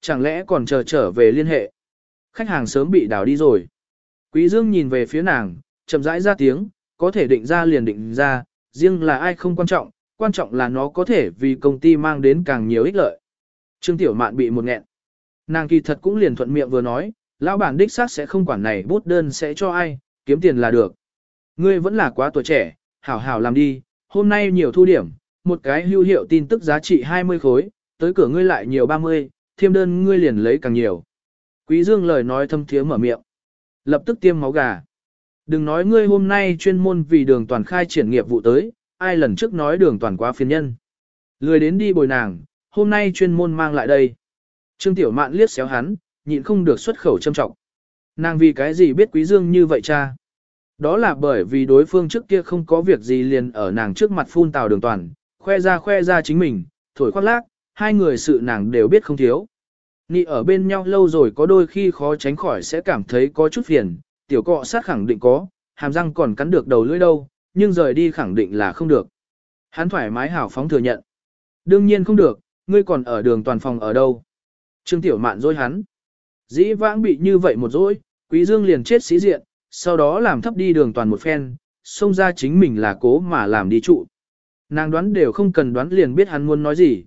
Chẳng lẽ còn chờ trở về liên hệ? Khách hàng sớm bị đào đi rồi. Quý Dương nhìn về phía nàng, chậm rãi ra tiếng, có thể định ra liền định ra, riêng là ai không quan trọng, quan trọng là nó có thể vì công ty mang đến càng nhiều ích lợi. Trương Tiểu Mạn bị một nghẹn. Nàng kỳ thật cũng liền thuận miệng vừa nói, lão bản đích xác sẽ không quản này bút đơn sẽ cho ai, kiếm tiền là được. Ngươi vẫn là quá tuổi trẻ, hảo hảo làm đi, hôm nay nhiều thu điểm, một cái hưu hiệu tin tức giá trị 20 khối, tới cửa ngươi lại nhiều 30, thêm đơn ngươi liền lấy càng nhiều. Quý Dương lời nói thâm thiế mở miệng. Lập tức tiêm máu gà. Đừng nói ngươi hôm nay chuyên môn vì đường toàn khai triển nghiệp vụ tới, ai lần trước nói đường toàn quá phiền nhân. Lười đến đi bồi nàng, hôm nay chuyên môn mang lại đây. Trương Tiểu Mạn liếc xéo hắn, nhịn không được xuất khẩu châm trọng. Nàng vì cái gì biết Quý Dương như vậy cha? Đó là bởi vì đối phương trước kia không có việc gì liền ở nàng trước mặt phun tào đường toàn, khoe ra khoe ra chính mình, thổi khoác lác, hai người sự nàng đều biết không thiếu. Nị ở bên nhau lâu rồi có đôi khi khó tránh khỏi sẽ cảm thấy có chút phiền, tiểu cọ sát khẳng định có, hàm răng còn cắn được đầu lưỡi đâu, nhưng rời đi khẳng định là không được. Hắn thoải mái hảo phóng thừa nhận. Đương nhiên không được, ngươi còn ở đường toàn phòng ở đâu. Trương Tiểu Mạn dối hắn. Dĩ vãng bị như vậy một dối, Quý Dương liền chết sĩ diện, sau đó làm thấp đi đường toàn một phen, xông ra chính mình là cố mà làm đi trụ. Nàng đoán đều không cần đoán liền biết hắn muốn nói gì.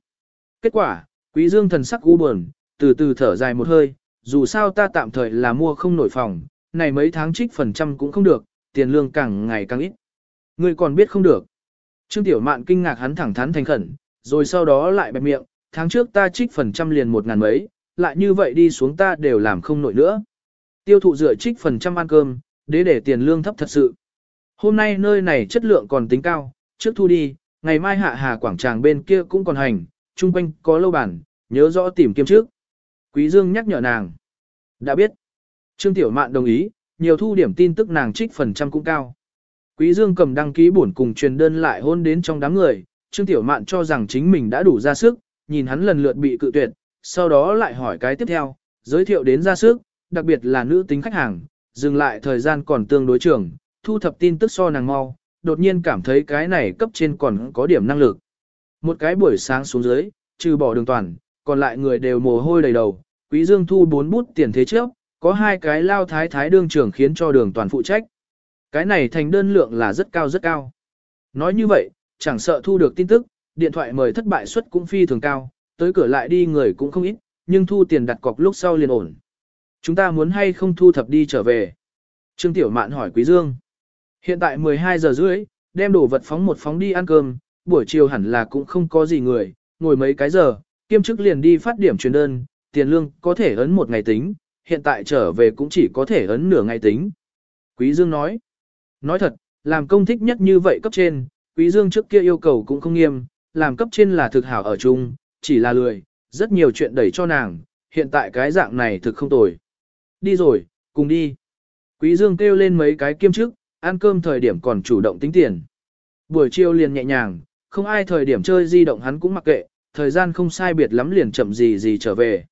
Kết quả, Quý Dương thần sắc u buồn, từ từ thở dài một hơi, dù sao ta tạm thời là mua không nổi phòng, này mấy tháng trích phần trăm cũng không được, tiền lương càng ngày càng ít. Ngươi còn biết không được. Trương Tiểu Mạn kinh ngạc hắn thẳng thắn thành khẩn, rồi sau đó lại bẹp miệng, tháng trước ta trích phần trăm liền một ngàn mấy, lại như vậy đi xuống ta đều làm không nổi nữa. Tiêu thụ dựa trích phần trăm ăn cơm, để để tiền lương thấp thật sự. Hôm nay nơi này chất lượng còn tính cao, trước thu đi, ngày mai hạ hà quảng tràng bên kia cũng còn hành, chung quanh có lâu bản, nhớ rõ tìm kiếm trước. Quý Dương nhắc nhở nàng. Đã biết. Trương Tiểu Mạn đồng ý, nhiều thu điểm tin tức nàng trích phần trăm cũng cao. Quý Dương cầm đăng ký bổn cùng truyền đơn lại hôn đến trong đám người, Trương Tiểu Mạn cho rằng chính mình đã đủ ra sức, nhìn hắn lần lượt bị cự tuyệt, sau đó lại hỏi cái tiếp theo, giới thiệu đến ra sức, đặc biệt là nữ tính khách hàng, dừng lại thời gian còn tương đối trường, thu thập tin tức so nàng mau, đột nhiên cảm thấy cái này cấp trên còn có điểm năng lực. Một cái buổi sáng xuống dưới, trừ bỏ đường toàn, còn lại người đều mồ hôi đầy đầu, Quý Dương thu bốn bút tiền thế trước, có hai cái lao thái thái đương trưởng khiến cho đường toàn phụ trách. Cái này thành đơn lượng là rất cao rất cao. Nói như vậy, chẳng sợ thu được tin tức, điện thoại mời thất bại suất cũng phi thường cao, tới cửa lại đi người cũng không ít, nhưng thu tiền đặt cọc lúc sau liền ổn. Chúng ta muốn hay không thu thập đi trở về? Trương Tiểu Mạn hỏi Quý Dương. Hiện tại 12 giờ rưỡi, đem đồ vật phóng một phóng đi ăn cơm, buổi chiều hẳn là cũng không có gì người, ngồi mấy cái giờ, kiêm chức liền đi phát điểm truyền đơn, tiền lương có thể ấn một ngày tính, hiện tại trở về cũng chỉ có thể ấn nửa ngày tính. Quý Dương nói, nói thật, làm công thích nhất như vậy cấp trên, Quý Dương trước kia yêu cầu cũng không nghiêm, làm cấp trên là thực hảo ở chung, chỉ là lười, rất nhiều chuyện đẩy cho nàng, hiện tại cái dạng này thực không tồi. Đi rồi, cùng đi. Quý Dương kêu lên mấy cái kiêm chức, ăn cơm thời điểm còn chủ động tính tiền. Buổi chiều liền nhẹ nhàng, không ai thời điểm chơi di động hắn cũng mặc kệ, thời gian không sai biệt lắm liền chậm gì gì trở về.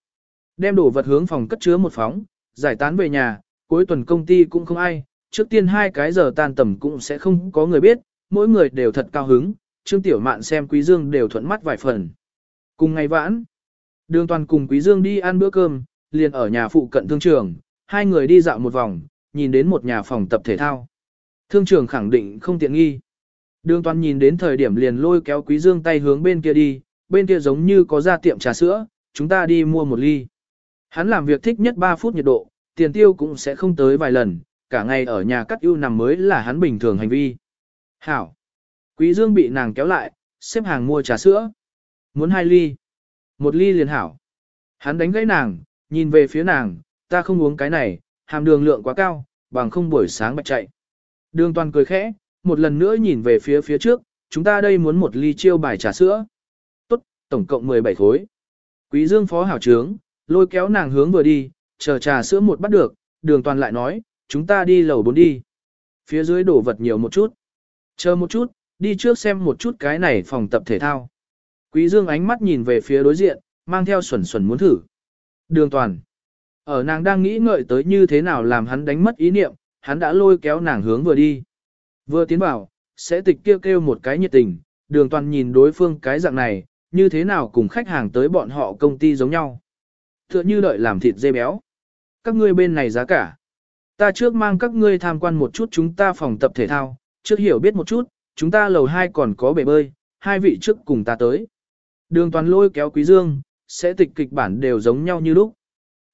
Đem đồ vật hướng phòng cất chứa một phóng, giải tán về nhà, cuối tuần công ty cũng không ai, trước tiên hai cái giờ tan tầm cũng sẽ không có người biết, mỗi người đều thật cao hứng, Trương Tiểu Mạn xem Quý Dương đều thuận mắt vài phần. Cùng ngày vãn, đường toàn cùng Quý Dương đi ăn bữa cơm, liền ở nhà phụ cận thương trường, hai người đi dạo một vòng, nhìn đến một nhà phòng tập thể thao. Thương trường khẳng định không tiện nghi. Đường toàn nhìn đến thời điểm liền lôi kéo Quý Dương tay hướng bên kia đi, bên kia giống như có ra tiệm trà sữa, chúng ta đi mua một ly. Hắn làm việc thích nhất 3 phút nhiệt độ, tiền tiêu cũng sẽ không tới vài lần, cả ngày ở nhà cắt ưu nằm mới là hắn bình thường hành vi. Hảo. Quý Dương bị nàng kéo lại, xếp hàng mua trà sữa. Muốn hai ly. Một ly liền hảo. Hắn đánh gãy nàng, nhìn về phía nàng, ta không uống cái này, hàm đường lượng quá cao, bằng không buổi sáng bạch chạy. Đường toàn cười khẽ, một lần nữa nhìn về phía phía trước, chúng ta đây muốn một ly chiêu bài trà sữa. Tổng cộng 17 khối. Quý Dương phó hảo trướng, lôi kéo nàng hướng vừa đi, chờ trà sữa một bắt được, đường toàn lại nói, chúng ta đi lầu 4 đi. Phía dưới đổ vật nhiều một chút. Chờ một chút, đi trước xem một chút cái này phòng tập thể thao. Quý Dương ánh mắt nhìn về phía đối diện, mang theo xuẩn xuẩn muốn thử. Đường toàn. Ở nàng đang nghĩ ngợi tới như thế nào làm hắn đánh mất ý niệm, hắn đã lôi kéo nàng hướng vừa đi. Vừa tiến vào, sẽ tịch kêu kêu một cái nhiệt tình, đường toàn nhìn đối phương cái dạng này, như thế nào cùng khách hàng tới bọn họ công ty giống nhau. tựa như đợi làm thịt dê béo. Các ngươi bên này giá cả. Ta trước mang các ngươi tham quan một chút chúng ta phòng tập thể thao, trước hiểu biết một chút, chúng ta lầu 2 còn có bể bơi, hai vị trước cùng ta tới. Đường toàn lôi kéo quý dương, sẽ tịch kịch bản đều giống nhau như lúc.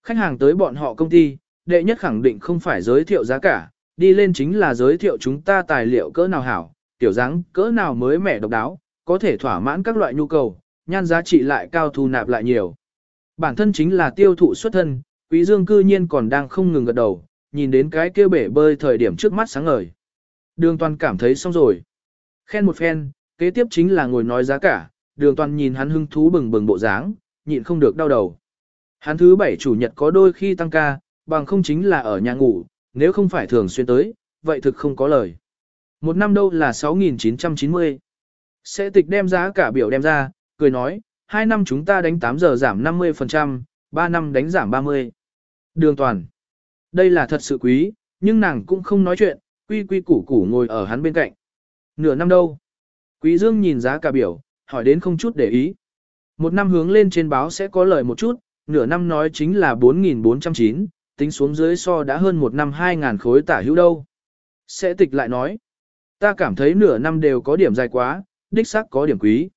Khách hàng tới bọn họ công ty, đệ nhất khẳng định không phải giới thiệu giá cả, đi lên chính là giới thiệu chúng ta tài liệu cỡ nào hảo, tiểu dáng cỡ nào mới mẻ độc đáo, có thể thỏa mãn các loại nhu cầu, nhan giá trị lại cao thu nạp lại nhiều. Bản thân chính là tiêu thụ xuất thân, quý dương cư nhiên còn đang không ngừng gật đầu, nhìn đến cái kia bể bơi thời điểm trước mắt sáng ngời. Đường toàn cảm thấy xong rồi. Khen một phen, kế tiếp chính là ngồi nói giá cả, đường toàn nhìn hắn hưng thú bừng bừng bộ dáng, nhịn không được đau đầu. Hắn thứ bảy chủ nhật có đôi khi tăng ca, bằng không chính là ở nhà ngủ, nếu không phải thường xuyên tới, vậy thực không có lời. Một năm đâu là 6.990. Sẽ tịch đem giá cả biểu đem ra, cười nói, hai năm chúng ta đánh 8 giờ giảm 50%, 3 năm đánh giảm 30. Đường toàn. Đây là thật sự quý, nhưng nàng cũng không nói chuyện, quy quy củ củ ngồi ở hắn bên cạnh. Nửa năm đâu? Quý Dương nhìn giá cả biểu, hỏi đến không chút để ý. Một năm hướng lên trên báo sẽ có lời một chút, nửa năm nói chính là 4.409, tính xuống dưới so đã hơn một năm 2.000 khối tả hữu đâu. Sẽ tịch lại nói, ta cảm thấy nửa năm đều có điểm dài quá, đích xác có điểm quý.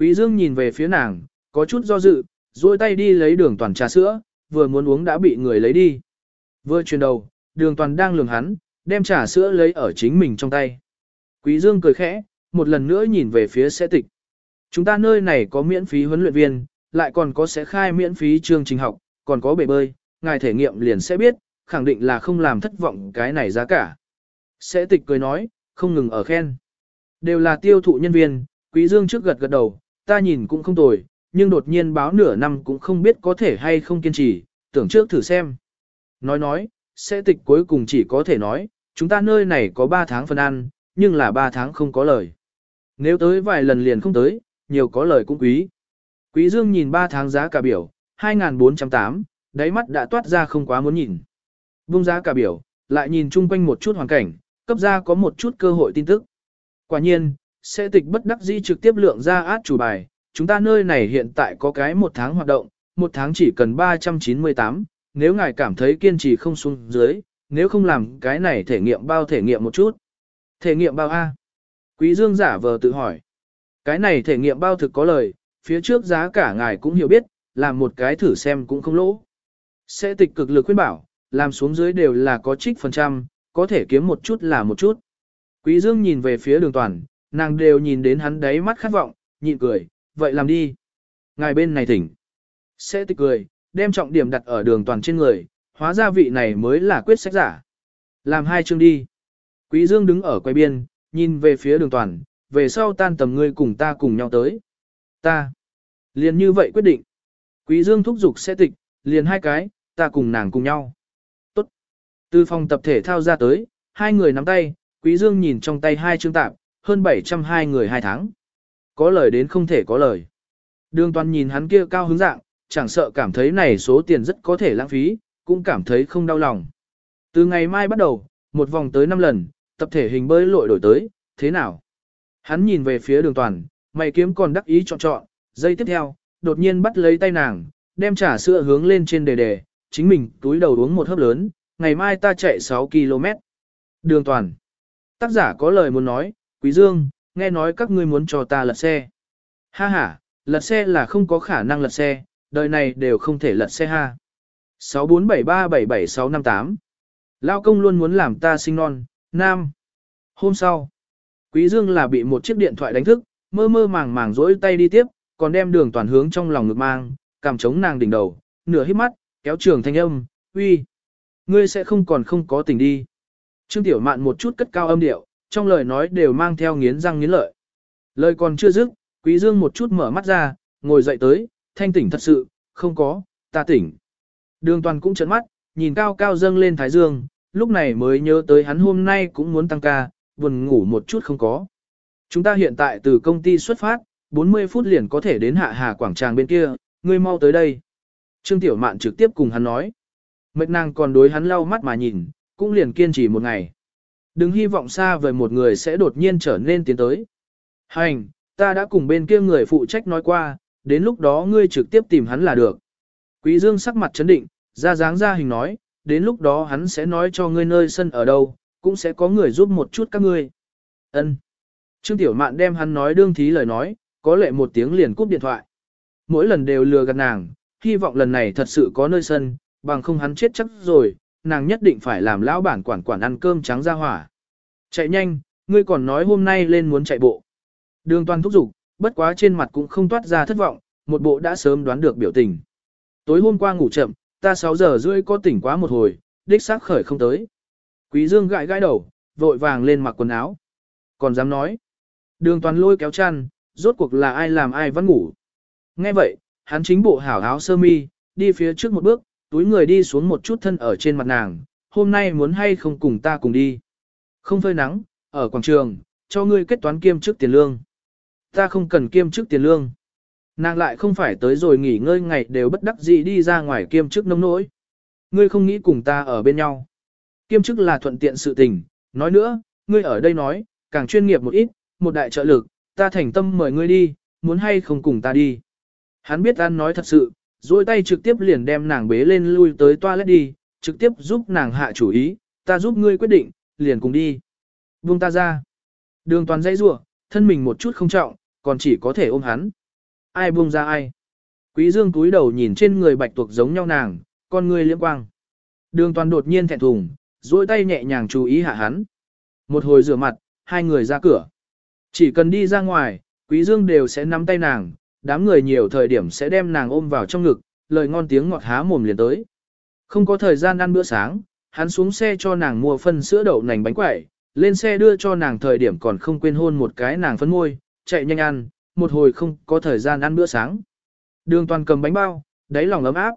Quý Dương nhìn về phía nàng, có chút do dự, duỗi tay đi lấy đường toàn trà sữa, vừa muốn uống đã bị người lấy đi. Vừa chuyển đầu, đường toàn đang lường hắn, đem trà sữa lấy ở chính mình trong tay. Quý Dương cười khẽ, một lần nữa nhìn về phía sẽ tịch. Chúng ta nơi này có miễn phí huấn luyện viên, lại còn có sẽ khai miễn phí chương trình học, còn có bể bơi, ngài thể nghiệm liền sẽ biết, khẳng định là không làm thất vọng cái này giá cả. Sẽ tịch cười nói, không ngừng ở khen. Đều là tiêu thụ nhân viên, quý dương trước gật gật đầu, ta nhìn cũng không tồi, nhưng đột nhiên báo nửa năm cũng không biết có thể hay không kiên trì, tưởng trước thử xem. Nói nói, sẽ tịch cuối cùng chỉ có thể nói, chúng ta nơi này có 3 tháng phân ăn, nhưng là 3 tháng không có lời. Nếu tới vài lần liền không tới, nhiều có lời cũng quý. Quý Dương nhìn 3 tháng giá cả biểu, 2.408, đáy mắt đã toát ra không quá muốn nhìn. vung giá cả biểu, lại nhìn chung quanh một chút hoàn cảnh, cấp ra có một chút cơ hội tin tức. Quả nhiên, sẽ tịch bất đắc dĩ trực tiếp lượng ra át chủ bài, chúng ta nơi này hiện tại có cái một tháng hoạt động, một tháng chỉ cần 398, nếu ngài cảm thấy kiên trì không xuống dưới, nếu không làm cái này thể nghiệm bao thể nghiệm một chút. Thể nghiệm bao A? Quý Dương giả vờ tự hỏi. Cái này thể nghiệm bao thực có lời, phía trước giá cả ngài cũng hiểu biết, làm một cái thử xem cũng không lỗ. Sẽ tịch cực lực khuyên bảo, làm xuống dưới đều là có trích phần trăm, có thể kiếm một chút là một chút. Quý Dương nhìn về phía đường toàn, nàng đều nhìn đến hắn đáy mắt khát vọng, nhịn cười, vậy làm đi. Ngài bên này thỉnh. Sẽ tịch cười, đem trọng điểm đặt ở đường toàn trên người, hóa ra vị này mới là quyết sách giả. Làm hai chương đi. Quý Dương đứng ở quay biên, nhìn về phía đường toàn, về sau tan tầm ngươi cùng ta cùng nhau tới. Ta. Liền như vậy quyết định. Quý Dương thúc giục sẽ tịch, liền hai cái, ta cùng nàng cùng nhau. Tốt. Từ phòng tập thể thao ra tới, hai người nắm tay, Quý Dương nhìn trong tay hai chương tạp, hơn 702 người hai tháng. Có lời đến không thể có lời. Đường toàn nhìn hắn kia cao hứng dạng, chẳng sợ cảm thấy này số tiền rất có thể lãng phí, cũng cảm thấy không đau lòng. Từ ngày mai bắt đầu, một vòng tới 5 lần, tập thể hình bơi lội đổi tới, thế nào? Hắn nhìn về phía đường toàn, mày kiếm còn đắc ý chọn chọn, giây tiếp theo, đột nhiên bắt lấy tay nàng, đem trà sữa hướng lên trên đề đề, chính mình túi đầu uống một hớp lớn, ngày mai ta chạy 6 km. Đường toàn. Tác giả có lời muốn nói, Quý Dương, nghe nói các ngươi muốn cho ta lật xe. Ha ha, lật xe là không có khả năng lật xe, đời này đều không thể lật xe ha. 647377658 Lao công luôn muốn làm ta sinh non, nam. Hôm sau, Quý Dương là bị một chiếc điện thoại đánh thức, mơ mơ màng màng rỗi tay đi tiếp, còn đem đường toàn hướng trong lòng ngực mang, cảm chống nàng đỉnh đầu, nửa hít mắt, kéo trường thanh âm, uy, ngươi sẽ không còn không có tình đi. Trương Tiểu Mạn một chút cất cao âm điệu, trong lời nói đều mang theo nghiến răng nghiến lợi. Lời còn chưa dứt, Quý Dương một chút mở mắt ra, ngồi dậy tới, thanh tỉnh thật sự, không có, ta tỉnh. Đường toàn cũng trấn mắt, nhìn cao cao dâng lên thái dương, lúc này mới nhớ tới hắn hôm nay cũng muốn tăng ca, buồn ngủ một chút không có. Chúng ta hiện tại từ công ty xuất phát, 40 phút liền có thể đến hạ hà quảng tràng bên kia, ngươi mau tới đây. Trương Tiểu Mạn trực tiếp cùng hắn nói. Mệt nàng còn đối hắn lau mắt mà nhìn, cũng liền kiên trì một ngày. Đừng hy vọng xa về một người sẽ đột nhiên trở nên tiến tới. Hành, ta đã cùng bên kia người phụ trách nói qua, đến lúc đó ngươi trực tiếp tìm hắn là được. Quý Dương sắc mặt chấn định, ra dáng ra hình nói, đến lúc đó hắn sẽ nói cho ngươi nơi sân ở đâu, cũng sẽ có người giúp một chút các ngươi. Ân. Trương Tiểu Mạn đem hắn nói đương thí lời nói, có lệ một tiếng liền cúp điện thoại. Mỗi lần đều lừa gạt nàng, hy vọng lần này thật sự có nơi sân, bằng không hắn chết chắc rồi, nàng nhất định phải làm lão bản quản quản ăn cơm trắng ra hỏa. Chạy nhanh, ngươi còn nói hôm nay lên muốn chạy bộ. Đường toàn thúc giục, bất quá trên mặt cũng không toát ra thất vọng, một bộ đã sớm đoán được biểu tình. Tối hôm qua ngủ chậm, ta 6 giờ rưỡi có tỉnh quá một hồi, đích xác khởi không tới. Quý Dương gãi gãi đầu, vội vàng lên mặc quần áo. Còn dám nói. Đường toàn lôi kéo chăn, rốt cuộc là ai làm ai vẫn ngủ. Nghe vậy, hắn chính bộ hảo áo sơ mi, đi phía trước một bước, túi người đi xuống một chút thân ở trên mặt nàng, hôm nay muốn hay không cùng ta cùng đi. Không phơi nắng, ở quảng trường, cho ngươi kết toán kiêm chức tiền lương. Ta không cần kiêm chức tiền lương. Nàng lại không phải tới rồi nghỉ ngơi ngày đều bất đắc dĩ đi ra ngoài kiêm chức nông nỗi. Ngươi không nghĩ cùng ta ở bên nhau. Kiêm chức là thuận tiện sự tình, nói nữa, ngươi ở đây nói, càng chuyên nghiệp một ít, một đại trợ lực, ta thành tâm mời ngươi đi, muốn hay không cùng ta đi. Hắn biết ăn nói thật sự, duỗi tay trực tiếp liền đem nàng bế lên lui tới toilet đi, trực tiếp giúp nàng hạ chủ ý, ta giúp ngươi quyết định, liền cùng đi. Buông ta ra. Đường toàn dãy rủa, thân mình một chút không trọng, còn chỉ có thể ôm hắn. Ai buông ra ai. Quý dương túi đầu nhìn trên người bạch tuộc giống nhau nàng, con người liễm quang. Đường toàn đột nhiên thẹn thùng, duỗi tay nhẹ nhàng chú ý hạ hắn. Một hồi rửa mặt, hai người ra cửa. Chỉ cần đi ra ngoài, quý dương đều sẽ nắm tay nàng, đám người nhiều thời điểm sẽ đem nàng ôm vào trong ngực, lời ngon tiếng ngọt há mồm liền tới. Không có thời gian ăn bữa sáng, hắn xuống xe cho nàng mua phân sữa đậu nành bánh quẩy, lên xe đưa cho nàng thời điểm còn không quên hôn một cái nàng phấn môi, chạy nhanh ăn, một hồi không có thời gian ăn bữa sáng. Đường toàn cầm bánh bao, đáy lòng ấm áp.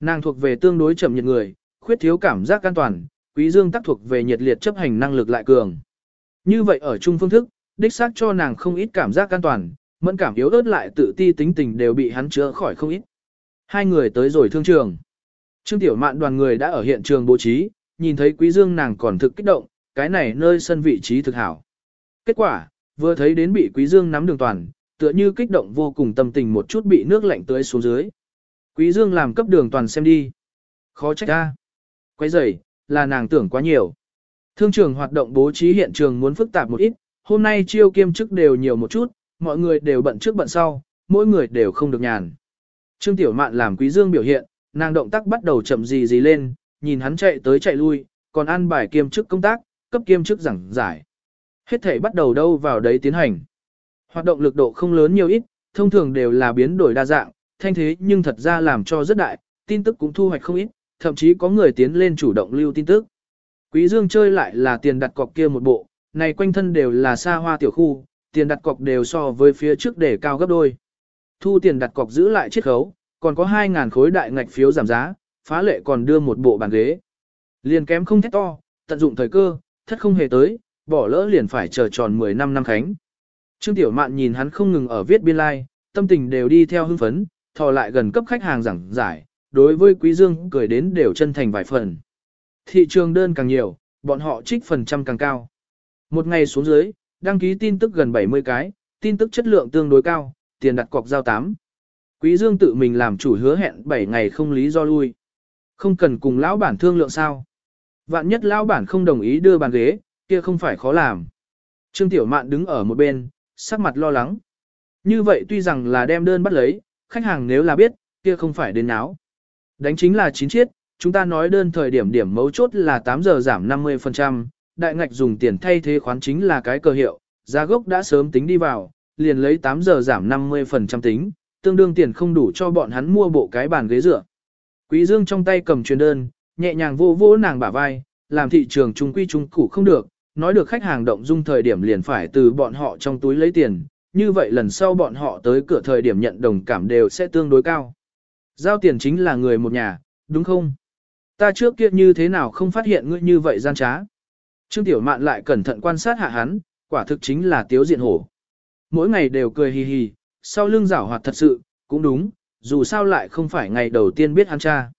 Nàng thuộc về tương đối chậm nhiệt người, khuyết thiếu cảm giác an toàn, quý dương tác thuộc về nhiệt liệt chấp hành năng lực lại cường. Như vậy ở chung phương thức, đích xác cho nàng không ít cảm giác an toàn, mẫn cảm yếu ớt lại tự ti tính tình đều bị hắn chữa khỏi không ít. Hai người tới rồi thương trường. Trương Tiểu Mạn đoàn người đã ở hiện trường bố trí, nhìn thấy Quý Dương nàng còn thực kích động, cái này nơi sân vị trí thực hảo. Kết quả, vừa thấy đến bị Quý Dương nắm đường toàn, tựa như kích động vô cùng tâm tình một chút bị nước lạnh tưới xuống dưới. Quý Dương làm cấp đường toàn xem đi. Khó trách ra. Quay rời, là nàng tưởng quá nhiều. Thương trường hoạt động bố trí hiện trường muốn phức tạp một ít, hôm nay chiêu kiêm chức đều nhiều một chút, mọi người đều bận trước bận sau, mỗi người đều không được nhàn. Trương Tiểu Mạn làm Quý Dương biểu hiện, nàng động tác bắt đầu chậm gì gì lên, nhìn hắn chạy tới chạy lui, còn ăn bài kiêm chức công tác, cấp kiêm chức giảng giải. Hết thể bắt đầu đâu vào đấy tiến hành. Hoạt động lực độ không lớn nhiều ít, thông thường đều là biến đổi đa dạng, thanh thế nhưng thật ra làm cho rất đại, tin tức cũng thu hoạch không ít, thậm chí có người tiến lên chủ động lưu tin tức. Quý Dương chơi lại là tiền đặt cọc kia một bộ, này quanh thân đều là xa hoa tiểu khu, tiền đặt cọc đều so với phía trước để cao gấp đôi. Thu tiền đặt cọc giữ lại chiết khấu, còn có 2.000 khối đại ngạch phiếu giảm giá, phá lệ còn đưa một bộ bàn ghế. Liền kém không thét to, tận dụng thời cơ, thất không hề tới, bỏ lỡ liền phải chờ tròn 10 năm năm khánh. Trương Tiểu Mạn nhìn hắn không ngừng ở viết biên lai, like, tâm tình đều đi theo hưng phấn, thò lại gần cấp khách hàng giảng giải, đối với Quý Dương cười đến đều chân thành vài phần. Thị trường đơn càng nhiều, bọn họ trích phần trăm càng cao. Một ngày xuống dưới, đăng ký tin tức gần 70 cái, tin tức chất lượng tương đối cao, tiền đặt cọc giao 8. Quý Dương tự mình làm chủ hứa hẹn 7 ngày không lý do lui. Không cần cùng lão bản thương lượng sao. Vạn nhất lão bản không đồng ý đưa bàn ghế, kia không phải khó làm. Trương Tiểu Mạn đứng ở một bên, sắc mặt lo lắng. Như vậy tuy rằng là đem đơn bắt lấy, khách hàng nếu là biết, kia không phải đến náo. Đánh chính là chín chiết, chúng ta nói đơn thời điểm điểm mấu chốt là 8 giờ giảm 50%, đại ngạch dùng tiền thay thế khoán chính là cái cơ hiệu, giá gốc đã sớm tính đi vào, liền lấy 8 giờ giảm 50% tính, tương đương tiền không đủ cho bọn hắn mua bộ cái bàn ghế dựa. Quý Dương trong tay cầm truyền đơn, nhẹ nhàng vô vô nàng bả vai, làm thị trường trung quy trung củ không được, nói được khách hàng động dung thời điểm liền phải từ bọn họ trong túi lấy tiền, như vậy lần sau bọn họ tới cửa thời điểm nhận đồng cảm đều sẽ tương đối cao. Giao tiền chính là người một nhà, đúng không? Ta trước kia như thế nào không phát hiện ngươi như vậy gian trá? Trương Tiểu Mạn lại cẩn thận quan sát hạ hắn, quả thực chính là tiếu diện hổ. Mỗi ngày đều cười hì hì, sau lưng giảo hoạt thật sự, cũng đúng, dù sao lại không phải ngày đầu tiên biết hắn cha.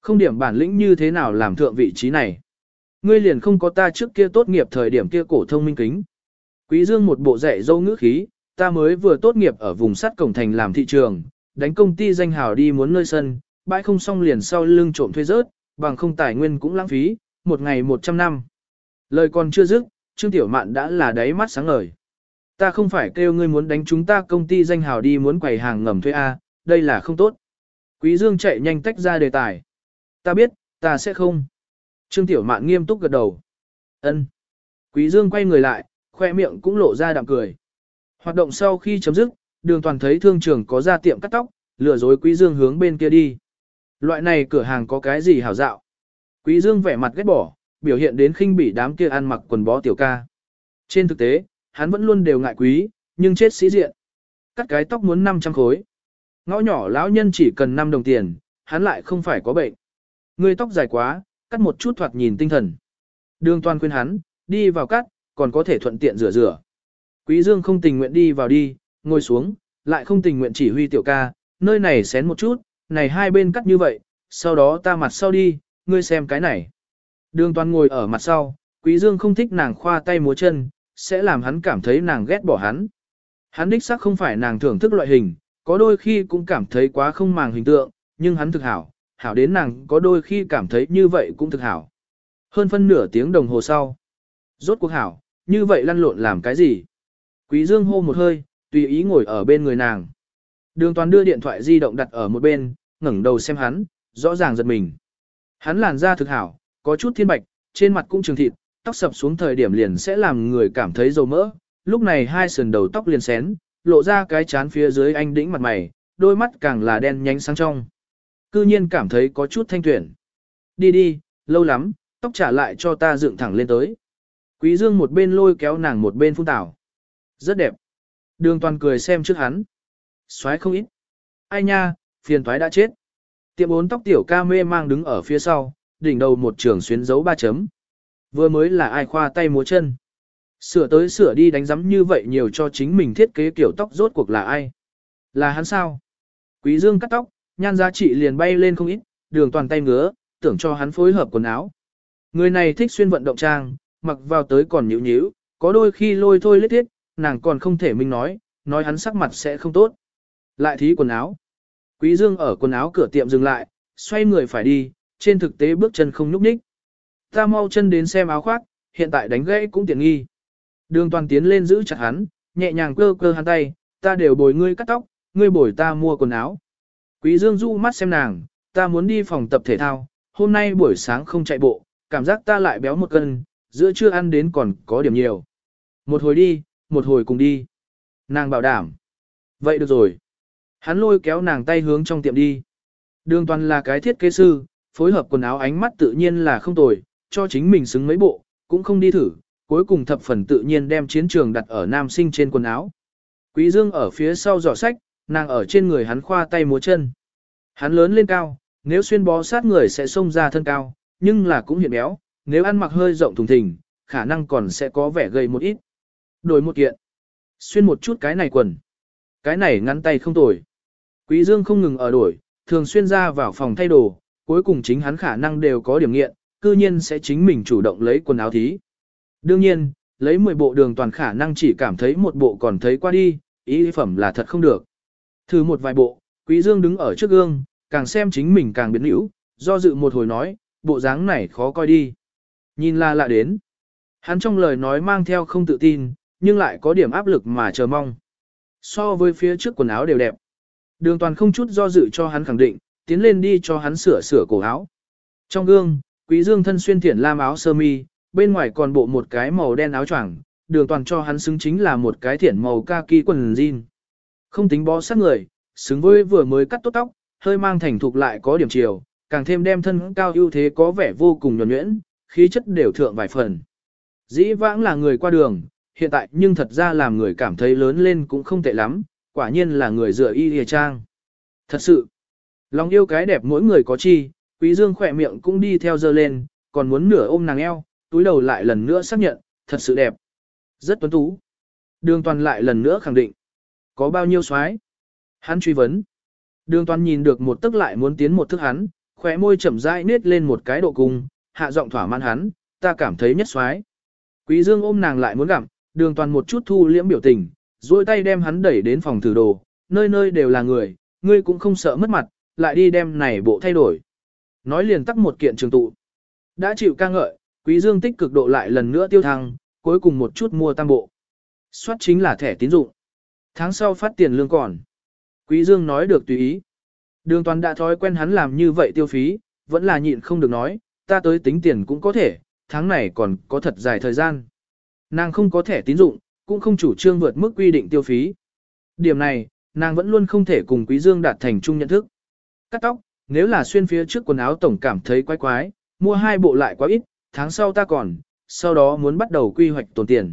Không điểm bản lĩnh như thế nào làm thượng vị trí này. Ngươi liền không có ta trước kia tốt nghiệp thời điểm kia cổ thông minh kính. Quý Dương một bộ dạy dâu ngữ khí, ta mới vừa tốt nghiệp ở vùng sắt cổng thành làm thị trường, đánh công ty danh hào đi muốn nơi sân, bãi không xong liền sau lưng trộm thuê rớt, bằng không tài nguyên cũng lãng phí, một ngày 100 năm. Lời còn chưa dứt, Trương Tiểu Mạn đã là đáy mắt sáng ngời. Ta không phải kêu ngươi muốn đánh chúng ta công ty danh hào đi muốn quầy hàng ngầm thuê A, đây là không tốt. Quý Dương chạy nhanh tách ra đề tài. Ta biết, ta sẽ không. Trương Tiểu Mạn nghiêm túc gật đầu. Ân. Quý Dương quay người lại, khoe miệng cũng lộ ra đạm cười. Hoạt động sau khi chấm dứt, đường toàn thấy thương trường có ra tiệm cắt tóc, lừa dối Quý Dương hướng bên kia đi. Loại này cửa hàng có cái gì hảo dạo. Quý Dương vẻ mặt ghét bỏ, biểu hiện đến khinh bỉ đám kia ăn mặc quần bó tiểu ca. Trên thực tế, hắn vẫn luôn đều ngại quý, nhưng chết sĩ diện. Cắt cái tóc muốn 500 khối. Ngõ nhỏ lão nhân chỉ cần 5 đồng tiền, hắn lại không phải có bệnh. Người tóc dài quá, cắt một chút thoạt nhìn tinh thần. Đường toàn khuyên hắn, đi vào cắt, còn có thể thuận tiện rửa rửa. Quý Dương không tình nguyện đi vào đi, ngồi xuống, lại không tình nguyện chỉ huy tiểu ca, nơi này xén một chút, này hai bên cắt như vậy, sau đó ta mặt sau đi, ngươi xem cái này. Đường toàn ngồi ở mặt sau, Quý Dương không thích nàng khoa tay múa chân, sẽ làm hắn cảm thấy nàng ghét bỏ hắn. Hắn đích xác không phải nàng thưởng thức loại hình, có đôi khi cũng cảm thấy quá không màng hình tượng, nhưng hắn thực hảo, hảo đến nàng có đôi khi cảm thấy như vậy cũng thực hảo. Hơn phân nửa tiếng đồng hồ sau. Rốt cuộc hảo, như vậy lăn lộn làm cái gì? Quý Dương hô một hơi, tùy ý ngồi ở bên người nàng. Đường toàn đưa điện thoại di động đặt ở một bên, ngẩng đầu xem hắn, rõ ràng giật mình. Hắn làn da thực hảo, có chút thiên bạch, trên mặt cũng trường thịt, tóc sập xuống thời điểm liền sẽ làm người cảm thấy dầu mỡ. Lúc này hai sườn đầu tóc liền xén, lộ ra cái chán phía dưới anh đĩnh mặt mày, đôi mắt càng là đen nhánh sáng trong. Cư nhiên cảm thấy có chút thanh tuyển. Đi đi, lâu lắm, tóc trả lại cho ta dựng thẳng lên tới. Quý dương một bên lôi kéo nàng một bên phun tảo. Rất đẹp. Đường toàn cười xem trước hắn. Xoái không ít. Ai nha, phiền toái đã chết. Tiệm bốn tóc tiểu ca mê mang đứng ở phía sau, đỉnh đầu một trường xuyến dấu ba chấm. Vừa mới là ai khoa tay múa chân. Sửa tới sửa đi đánh giấm như vậy nhiều cho chính mình thiết kế kiểu tóc rốt cuộc là ai. Là hắn sao? Quý dương cắt tóc, nhan giá trị liền bay lên không ít, đường toàn tay ngứa, tưởng cho hắn phối hợp quần áo. Người này thích xuyên vận động trang, mặc vào tới còn nhíu nhíu, có đôi khi lôi thôi lết thiết, nàng còn không thể mình nói, nói hắn sắc mặt sẽ không tốt. Lại thí quần áo. Quý Dương ở quần áo cửa tiệm dừng lại, xoay người phải đi, trên thực tế bước chân không nhúc nhích. Ta mau chân đến xem áo khoác, hiện tại đánh gãy cũng tiện nghi. Đường toàn tiến lên giữ chặt hắn, nhẹ nhàng cơ cơ hắn tay, ta đều bồi ngươi cắt tóc, ngươi bồi ta mua quần áo. Quý Dương du mắt xem nàng, ta muốn đi phòng tập thể thao, hôm nay buổi sáng không chạy bộ, cảm giác ta lại béo một cân, giữa trưa ăn đến còn có điểm nhiều. Một hồi đi, một hồi cùng đi. Nàng bảo đảm. Vậy được rồi. Hắn lôi kéo nàng tay hướng trong tiệm đi. Đường toàn là cái thiết kế sư, phối hợp quần áo ánh mắt tự nhiên là không tồi, cho chính mình xứng mấy bộ, cũng không đi thử, cuối cùng thập phần tự nhiên đem chiến trường đặt ở nam sinh trên quần áo. Quý Dương ở phía sau giỏ sách, nàng ở trên người hắn khoa tay múa chân. Hắn lớn lên cao, nếu xuyên bó sát người sẽ xông ra thân cao, nhưng là cũng hiện béo, nếu ăn mặc hơi rộng thùng thình, khả năng còn sẽ có vẻ gầy một ít. Đổi một kiện. Xuyên một chút cái này quần. Cái này ngắn tay không tồi. Quý Dương không ngừng ở đổi, thường xuyên ra vào phòng thay đồ, cuối cùng chính hắn khả năng đều có điểm nghiện, cư nhiên sẽ chính mình chủ động lấy quần áo thí. Đương nhiên, lấy 10 bộ đường toàn khả năng chỉ cảm thấy một bộ còn thấy qua đi, ý phẩm là thật không được. Thử một vài bộ, Quý Dương đứng ở trước gương, càng xem chính mình càng biến hữu, do dự một hồi nói, bộ dáng này khó coi đi. Nhìn là lạ đến. Hắn trong lời nói mang theo không tự tin, nhưng lại có điểm áp lực mà chờ mong. So với phía trước quần áo đều đẹp. Đường toàn không chút do dự cho hắn khẳng định, tiến lên đi cho hắn sửa sửa cổ áo. Trong gương, quý dương thân xuyên thiển lam áo sơ mi, bên ngoài còn bộ một cái màu đen áo choàng, đường toàn cho hắn xứng chính là một cái thiển màu kaki quần jean. Không tính bó sát người, xứng với vừa mới cắt tốt tóc, hơi mang thành thục lại có điểm chiều, càng thêm đem thân cao ưu thế có vẻ vô cùng nhuần nhuyễn, khí chất đều thượng vài phần. Dĩ vãng là người qua đường, hiện tại nhưng thật ra làm người cảm thấy lớn lên cũng không tệ lắm, quả nhiên là người dựa y hề trang. Thật sự, lòng yêu cái đẹp mỗi người có chi, quý dương khỏe miệng cũng đi theo dơ lên, còn muốn nửa ôm nàng eo, túi đầu lại lần nữa xác nhận, thật sự đẹp. Rất tuấn tú. Đường toàn lại lần nữa khẳng định. Có bao nhiêu xoái? Hắn truy vấn. Đường toàn nhìn được một tức lại muốn tiến một thức hắn, khóe môi chậm rãi nết lên một cái độ cung, hạ giọng thỏa mãn hắn, ta cảm thấy nhất xoái. Quý Dương ôm nàng lại muốn gặm, đường toàn một chút thu liễm biểu tình, duỗi tay đem hắn đẩy đến phòng thử đồ, nơi nơi đều là người, ngươi cũng không sợ mất mặt, lại đi đem này bộ thay đổi. Nói liền tắt một kiện trường tụ. Đã chịu ca ngợi, Quý Dương tích cực độ lại lần nữa tiêu thăng, cuối cùng một chút mua tam bộ. Soát chính là thẻ tín dụng. Tháng sau phát tiền lương còn. Quý Dương nói được tùy ý. Đường toàn đã thói quen hắn làm như vậy tiêu phí, vẫn là nhịn không được nói, ta tới tính tiền cũng có thể, tháng này còn có thật dài thời gian. Nàng không có thẻ tín dụng, cũng không chủ trương vượt mức quy định tiêu phí. Điểm này, nàng vẫn luôn không thể cùng Quý Dương đạt thành chung nhận thức. Cắt tóc, nếu là xuyên phía trước quần áo tổng cảm thấy quái quái, mua hai bộ lại quá ít, tháng sau ta còn, sau đó muốn bắt đầu quy hoạch tồn tiền.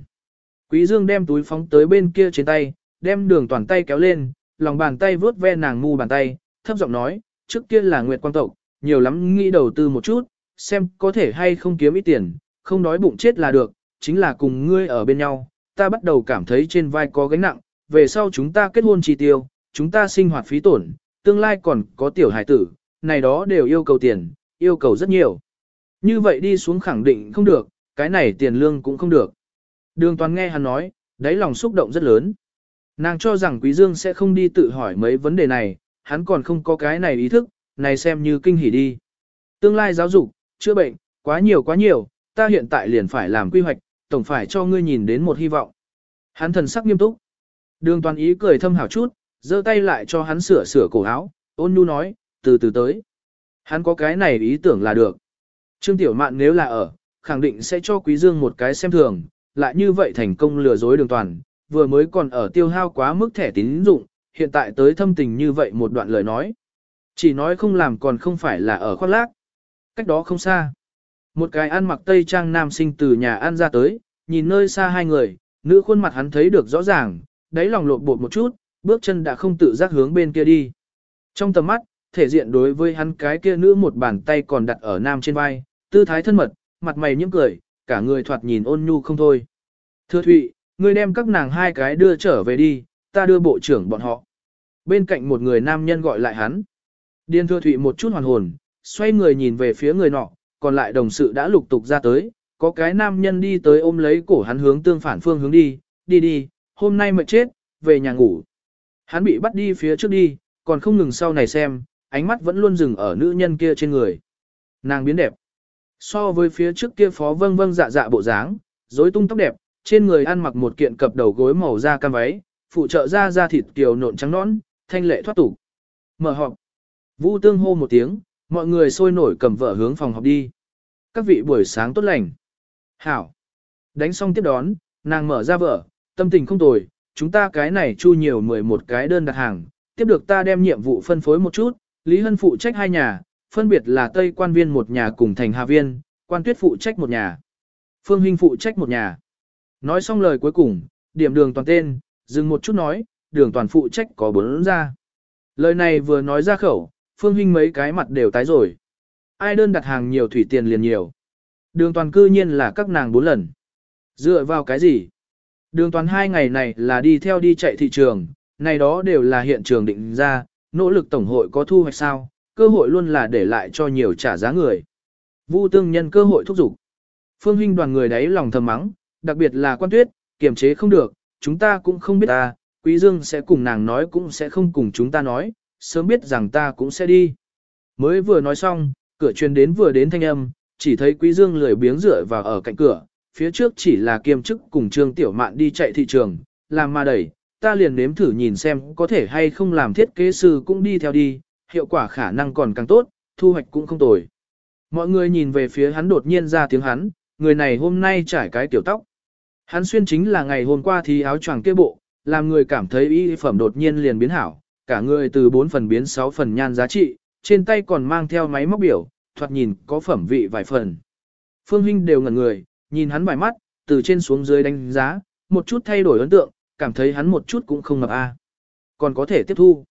Quý Dương đem túi phóng tới bên kia trên tay, đem đường toàn tay kéo lên, lòng bàn tay vướt ve nàng ngu bàn tay, thấp giọng nói, trước kia là Nguyệt Quang tộc, nhiều lắm nghĩ đầu tư một chút, xem có thể hay không kiếm ít tiền, không đói bụng chết là được, chính là cùng ngươi ở bên nhau, ta bắt đầu cảm thấy trên vai có gánh nặng, về sau chúng ta kết hôn chi tiêu, chúng ta sinh hoạt phí tổn, tương lai còn có tiểu hải tử, này đó đều yêu cầu tiền, yêu cầu rất nhiều. Như vậy đi xuống khẳng định không được, cái này tiền lương cũng không được. Đường toàn nghe hắn nói, đáy lòng xúc động rất lớn. Nàng cho rằng Quý Dương sẽ không đi tự hỏi mấy vấn đề này, hắn còn không có cái này ý thức, này xem như kinh hỉ đi. Tương lai giáo dục, chữa bệnh, quá nhiều quá nhiều, ta hiện tại liền phải làm quy hoạch, tổng phải cho ngươi nhìn đến một hy vọng. Hắn thần sắc nghiêm túc. Đường toàn ý cười thâm hảo chút, giơ tay lại cho hắn sửa sửa cổ áo, ôn nhu nói, từ từ tới. Hắn có cái này ý tưởng là được. Trương Tiểu Mạn nếu là ở, khẳng định sẽ cho Quý Dương một cái xem thường, lại như vậy thành công lừa dối đường toàn, vừa mới còn ở tiêu hao quá mức thẻ tín dụng, hiện tại tới thâm tình như vậy một đoạn lời nói. Chỉ nói không làm còn không phải là ở khoác lác. Cách đó không xa. Một cái ăn mặc tây trang nam sinh từ nhà ăn ra tới, nhìn nơi xa hai người, nữ khuôn mặt hắn thấy được rõ ràng, đáy lòng lộn bột một chút, bước chân đã không tự giác hướng bên kia đi. Trong tầm mắt, thể diện đối với hắn cái kia nữ một bàn tay còn đặt ở nam trên vai, tư thái thân mật, mặt mày nhiễm cười, cả người thoạt nhìn ôn nhu không thôi. Thưa Thụy, ngươi đem các nàng hai cái đưa trở về đi, ta đưa bộ trưởng bọn họ. Bên cạnh một người nam nhân gọi lại hắn. Điên Thưa Thụy một chút hoàn hồn, xoay người nhìn về phía người nọ, còn lại đồng sự đã lục tục ra tới, có cái nam nhân đi tới ôm lấy cổ hắn hướng tương phản phương hướng đi, đi đi, hôm nay mệt chết, về nhà ngủ. Hắn bị bắt đi phía trước đi, còn không ngừng sau này xem, ánh mắt vẫn luôn dừng ở nữ nhân kia trên người. Nàng biến đẹp. So với phía trước kia phó vâng vâng dạ dạ bộ dáng, rối tung tóc đẹp, trên người ăn mặc một kiện cập đầu gối màu da cam váy, phụ trợ da da thịt kiều nộn trắng nõn, thanh lệ thoát tục. Mở họp. Vũ tương hô một tiếng, mọi người sôi nổi cầm vợ hướng phòng họp đi. Các vị buổi sáng tốt lành. Hảo. Đánh xong tiếp đón, nàng mở ra vợ, tâm tình không tồi, chúng ta cái này chu nhiều 11 cái đơn đặt hàng, tiếp được ta đem nhiệm vụ phân phối một chút, Lý Hân phụ trách hai nhà, phân biệt là Tây quan viên một nhà cùng thành Hà Viên, quan tuyết phụ trách một nhà. Phương Hinh phụ trách một nhà. Nói xong lời cuối cùng, điểm đường toàn tên, dừng một chút nói, đường toàn phụ trách có bốn ra. Lời này vừa nói ra khẩu, Phương Hinh mấy cái mặt đều tái rồi. Ai đơn đặt hàng nhiều thủy tiền liền nhiều. Đường toàn cư nhiên là các nàng bốn lần. Dựa vào cái gì? Đường toàn hai ngày này là đi theo đi chạy thị trường, này đó đều là hiện trường định ra, nỗ lực tổng hội có thu hoạch sao, cơ hội luôn là để lại cho nhiều trả giá người. Vu tương nhân cơ hội thúc giục. Phương huynh đoàn người đấy lòng thầm mắng, đặc biệt là quan tuyết, kiềm chế không được, chúng ta cũng không biết ta, quý dương sẽ cùng nàng nói cũng sẽ không cùng chúng ta nói, sớm biết rằng ta cũng sẽ đi. Mới vừa nói xong, cửa truyền đến vừa đến thanh âm, chỉ thấy quý dương lười biếng rửa vào ở cạnh cửa, phía trước chỉ là kiêm chức cùng trương tiểu mạn đi chạy thị trường, làm mà đẩy, ta liền nếm thử nhìn xem có thể hay không làm thiết kế sư cũng đi theo đi, hiệu quả khả năng còn càng tốt, thu hoạch cũng không tồi. Mọi người nhìn về phía hắn đột nhiên ra tiếng hắn, người này hôm nay trải cái tiểu tóc. Hắn xuyên chính là ngày hôm qua thì áo choàng kia bộ, làm người cảm thấy y phẩm đột nhiên liền biến hảo, cả người từ 4 phần biến 6 phần nhan giá trị, trên tay còn mang theo máy móc biểu, thoạt nhìn có phẩm vị vài phần. Phương Hinh đều ngẩn người, nhìn hắn vài mắt, từ trên xuống dưới đánh giá, một chút thay đổi ấn tượng, cảm thấy hắn một chút cũng không ngập a. Còn có thể tiếp thu.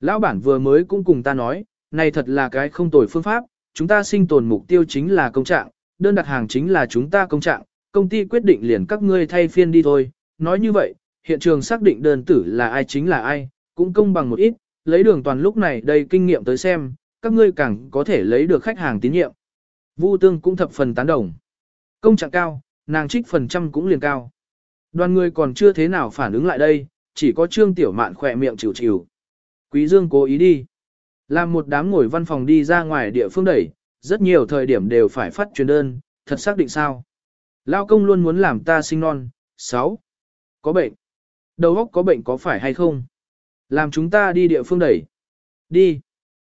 Lão bản vừa mới cũng cùng ta nói, này thật là cái không tồi phương pháp, chúng ta sinh tồn mục tiêu chính là công trạng, đơn đặt hàng chính là chúng ta công trạng, công ty quyết định liền các ngươi thay phiên đi thôi. Nói như vậy, hiện trường xác định đơn tử là ai chính là ai, cũng công bằng một ít, lấy đường toàn lúc này đây kinh nghiệm tới xem, các ngươi càng có thể lấy được khách hàng tín nhiệm. Vu Tương cũng thập phần tán đồng. Công trạng cao, nàng trích phần trăm cũng liền cao. Đoàn người còn chưa thế nào phản ứng lại đây, chỉ có Trương Tiểu Mạn khỏe miệng chịu chịu. Quý Dương cố ý đi. Làm một đám ngồi văn phòng đi ra ngoài địa phương đẩy, rất nhiều thời điểm đều phải phát truyền đơn, thật xác định sao. Lao công luôn muốn làm ta sinh non. 6. Có bệnh. Đầu óc có bệnh có phải hay không? Làm chúng ta đi địa phương đẩy. Đi.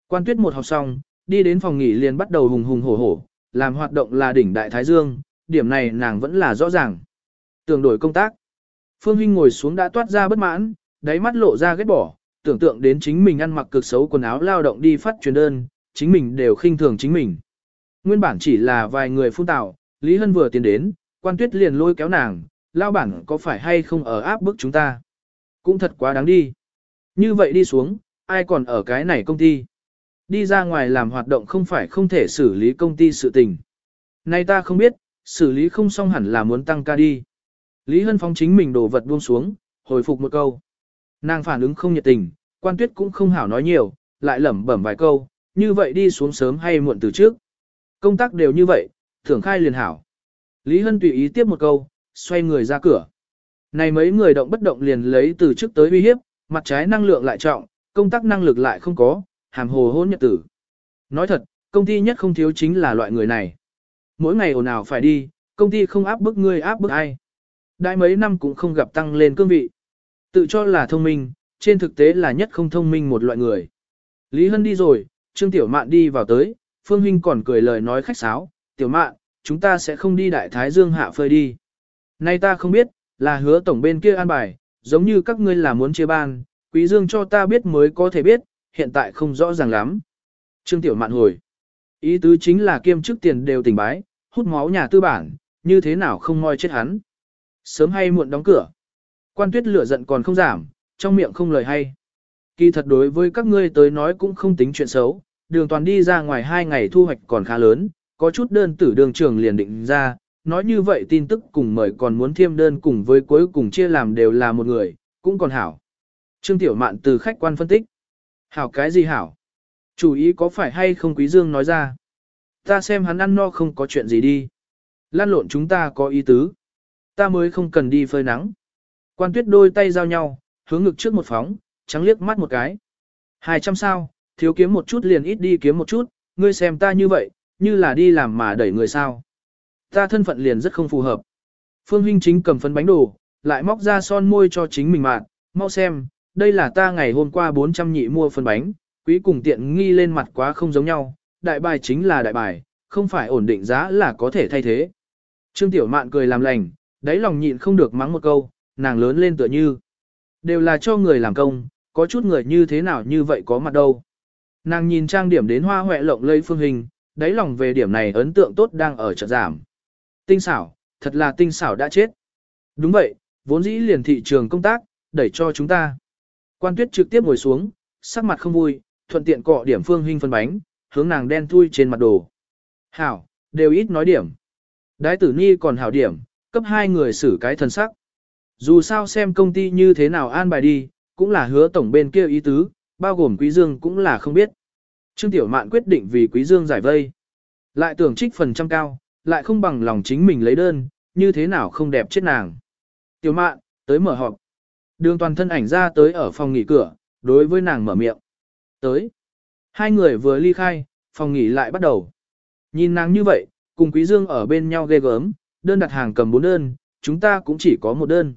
Quan tuyết một học xong, đi đến phòng nghỉ liền bắt đầu hùng hùng hổ hổ, làm hoạt động là đỉnh đại thái dương, điểm này nàng vẫn là rõ ràng. Tưởng đổi công tác. Phương Hinh ngồi xuống đã toát ra bất mãn, đáy mắt lộ ra ghét bỏ, tưởng tượng đến chính mình ăn mặc cực xấu quần áo lao động đi phát truyền đơn, chính mình đều khinh thường chính mình. Nguyên bản chỉ là vài người phun tạo, Lý Hân vừa tiến đến, quan tuyết liền lôi kéo nàng, lao bản có phải hay không ở áp bức chúng ta. Cũng thật quá đáng đi. Như vậy đi xuống, ai còn ở cái này công ty. Đi ra ngoài làm hoạt động không phải không thể xử lý công ty sự tình. Nay ta không biết, xử lý không xong hẳn là muốn tăng ca đi. Lý Hân Phong chính mình đổ vật buông xuống, hồi phục một câu. Nàng phản ứng không nhiệt tình, quan tuyết cũng không hảo nói nhiều, lại lẩm bẩm vài câu, như vậy đi xuống sớm hay muộn từ trước. Công tác đều như vậy, thưởng khai liền hảo. Lý Hân tùy ý tiếp một câu, xoay người ra cửa. Này mấy người động bất động liền lấy từ trước tới uy hiếp, mặt trái năng lượng lại trọng, công tác năng lực lại không có, hàm hồ hôn nhật tử. Nói thật, công ty nhất không thiếu chính là loại người này. Mỗi ngày ồn ào phải đi, công ty không áp bức ngươi áp bức ai. Đại mấy năm cũng không gặp tăng lên cương vị. Tự cho là thông minh, trên thực tế là nhất không thông minh một loại người. Lý Hân đi rồi, Trương Tiểu Mạn đi vào tới, Phương Huynh còn cười lời nói khách sáo, Tiểu Mạn, chúng ta sẽ không đi Đại Thái Dương hạ phơi đi. Nay ta không biết, là hứa tổng bên kia an bài, giống như các ngươi là muốn chia ban, Quý Dương cho ta biết mới có thể biết, hiện tại không rõ ràng lắm. Trương Tiểu Mạn hồi. Ý tứ chính là kiêm chức tiền đều tỉnh bái, hút máu nhà tư bản, như thế nào không moi chết hắn. Sớm hay muộn đóng cửa. Quan tuyết lửa giận còn không giảm, trong miệng không lời hay. Kỳ thật đối với các ngươi tới nói cũng không tính chuyện xấu, đường toàn đi ra ngoài hai ngày thu hoạch còn khá lớn, có chút đơn tử đường trường liền định ra, nói như vậy tin tức cùng mời còn muốn thêm đơn cùng với cuối cùng chia làm đều là một người, cũng còn hảo. Trương Tiểu Mạn từ khách quan phân tích. Hảo cái gì hảo? Chủ ý có phải hay không Quý Dương nói ra? Ta xem hắn ăn no không có chuyện gì đi. Lan lộn chúng ta có ý tứ. Ta mới không cần đi phơi nắng. Quan tuyết đôi tay giao nhau, hướng ngực trước một phóng, trắng liếc mắt một cái. Hai trăm sao, thiếu kiếm một chút liền ít đi kiếm một chút, ngươi xem ta như vậy, như là đi làm mà đẩy người sao. Ta thân phận liền rất không phù hợp. Phương Huynh chính cầm phấn bánh đồ, lại móc ra son môi cho chính mình mạn, mau xem, đây là ta ngày hôm qua 400 nhị mua phân bánh, quý cùng tiện nghi lên mặt quá không giống nhau, đại bài chính là đại bài, không phải ổn định giá là có thể thay thế. Trương Tiểu Mạn cười làm lành, đáy lòng nhịn không được mắng một câu, nàng lớn lên tựa như. Đều là cho người làm công, có chút người như thế nào như vậy có mặt đâu. Nàng nhìn trang điểm đến hoa hoẹ lộng lây phương hình, đáy lòng về điểm này ấn tượng tốt đang ở chợ giảm. Tinh xảo, thật là tinh xảo đã chết. Đúng vậy, vốn dĩ liền thị trường công tác, đẩy cho chúng ta. Quan tuyết trực tiếp ngồi xuống, sắc mặt không vui, thuận tiện cọ điểm phương hình phân bánh, hướng nàng đen thui trên mặt đồ. Hảo, đều ít nói điểm. Đái tử ni còn hảo điểm, cấp hai người xử cái thần sắc. Dù sao xem công ty như thế nào an bài đi, cũng là hứa tổng bên kia ý tứ, bao gồm Quý Dương cũng là không biết. Trương Tiểu Mạn quyết định vì Quý Dương giải vây. Lại tưởng trích phần trăm cao, lại không bằng lòng chính mình lấy đơn, như thế nào không đẹp chết nàng. Tiểu Mạn, tới mở họp. Đường toàn thân ảnh ra tới ở phòng nghỉ cửa, đối với nàng mở miệng. Tới. Hai người vừa ly khai, phòng nghỉ lại bắt đầu. Nhìn nàng như vậy, cùng Quý Dương ở bên nhau ghê gớm, đơn đặt hàng cầm bốn đơn, chúng ta cũng chỉ có một đơn.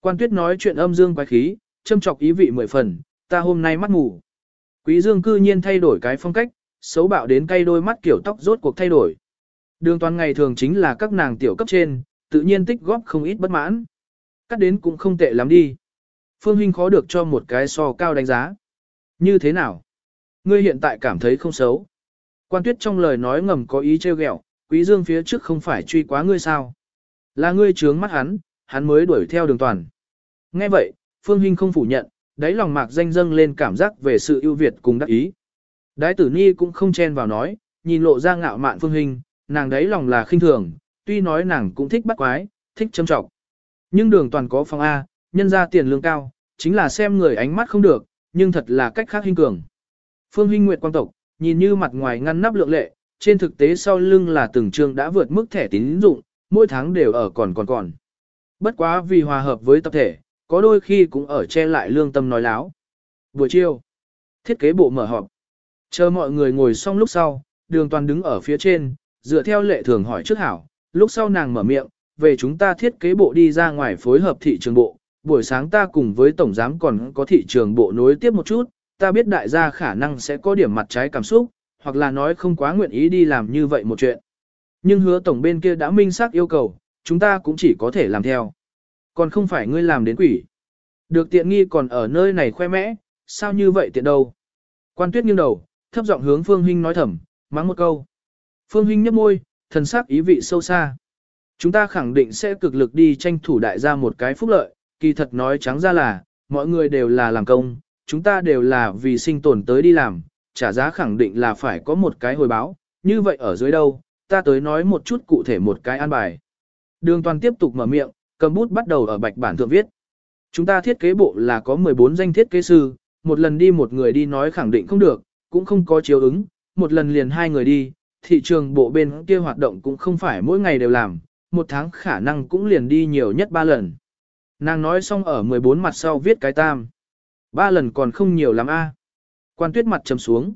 Quan tuyết nói chuyện âm dương quái khí, châm chọc ý vị mười phần, ta hôm nay mắt ngủ. Quý dương cư nhiên thay đổi cái phong cách, xấu bạo đến cay đôi mắt kiểu tóc rốt cuộc thay đổi. Đường toàn ngày thường chính là các nàng tiểu cấp trên, tự nhiên tích góp không ít bất mãn. Cắt đến cũng không tệ lắm đi. Phương Hinh khó được cho một cái so cao đánh giá. Như thế nào? Ngươi hiện tại cảm thấy không xấu. Quan tuyết trong lời nói ngầm có ý trêu ghẹo, quý dương phía trước không phải truy quá ngươi sao. Là ngươi trướng mắt hắn, hắn mới đuổi theo đường toàn. Nghe vậy, Phương Hinh không phủ nhận, đáy lòng mạc danh dâng lên cảm giác về sự ưu việt cùng đắc ý. Đái tử ni cũng không chen vào nói, nhìn lộ ra ngạo mạn Phương Hinh, nàng đáy lòng là khinh thường, tuy nói nàng cũng thích bắt quái, thích châm trọng. Nhưng đường toàn có phòng A, nhân ra tiền lương cao, chính là xem người ánh mắt không được, nhưng thật là cách khác hình cường. Phương Hinh Nguyệt quang tộc, nhìn như mặt ngoài ngăn nắp lượng lệ, trên thực tế sau lưng là từng trường đã vượt mức thẻ tín dụng, mỗi tháng đều ở còn còn còn. Bất quá vì hòa hợp với tập thể, có đôi khi cũng ở che lại lương tâm nói láo. Buổi chiều, thiết kế bộ mở họp. Chờ mọi người ngồi xong lúc sau, đường toàn đứng ở phía trên, dựa theo lệ thường hỏi trước hảo, lúc sau nàng mở miệng, về chúng ta thiết kế bộ đi ra ngoài phối hợp thị trường bộ, buổi sáng ta cùng với tổng giám còn có thị trường bộ nối tiếp một chút, ta biết đại gia khả năng sẽ có điểm mặt trái cảm xúc, hoặc là nói không quá nguyện ý đi làm như vậy một chuyện. Nhưng hứa tổng bên kia đã minh xác yêu cầu, chúng ta cũng chỉ có thể làm theo. Còn không phải ngươi làm đến quỷ. Được tiện nghi còn ở nơi này khoe mẽ, sao như vậy tiện đâu. Quan tuyết nghiêng đầu, thấp giọng hướng Phương Hinh nói thầm, mắng một câu. Phương Hinh nhấp môi, thần sắc ý vị sâu xa. Chúng ta khẳng định sẽ cực lực đi tranh thủ đại gia một cái phúc lợi, kỳ thật nói trắng ra là, mọi người đều là làm công, chúng ta đều là vì sinh tồn tới đi làm, trả giá khẳng định là phải có một cái hồi báo, như vậy ở dưới đâu, ta tới nói một chút cụ thể một cái an bài. Đường toàn tiếp tục mở miệng, cầm bút bắt đầu ở bạch bản thượng viết. Chúng ta thiết kế bộ là có 14 danh thiết kế sư, một lần đi một người đi nói khẳng định không được, cũng không có chiếu ứng, một lần liền hai người đi, thị trường bộ bên kia hoạt động cũng không phải mỗi ngày đều làm, một tháng khả năng cũng liền đi nhiều nhất ba lần. Nàng nói xong ở 14 mặt sau viết cái tam. Ba lần còn không nhiều lắm a. Quan tuyết mặt trầm xuống.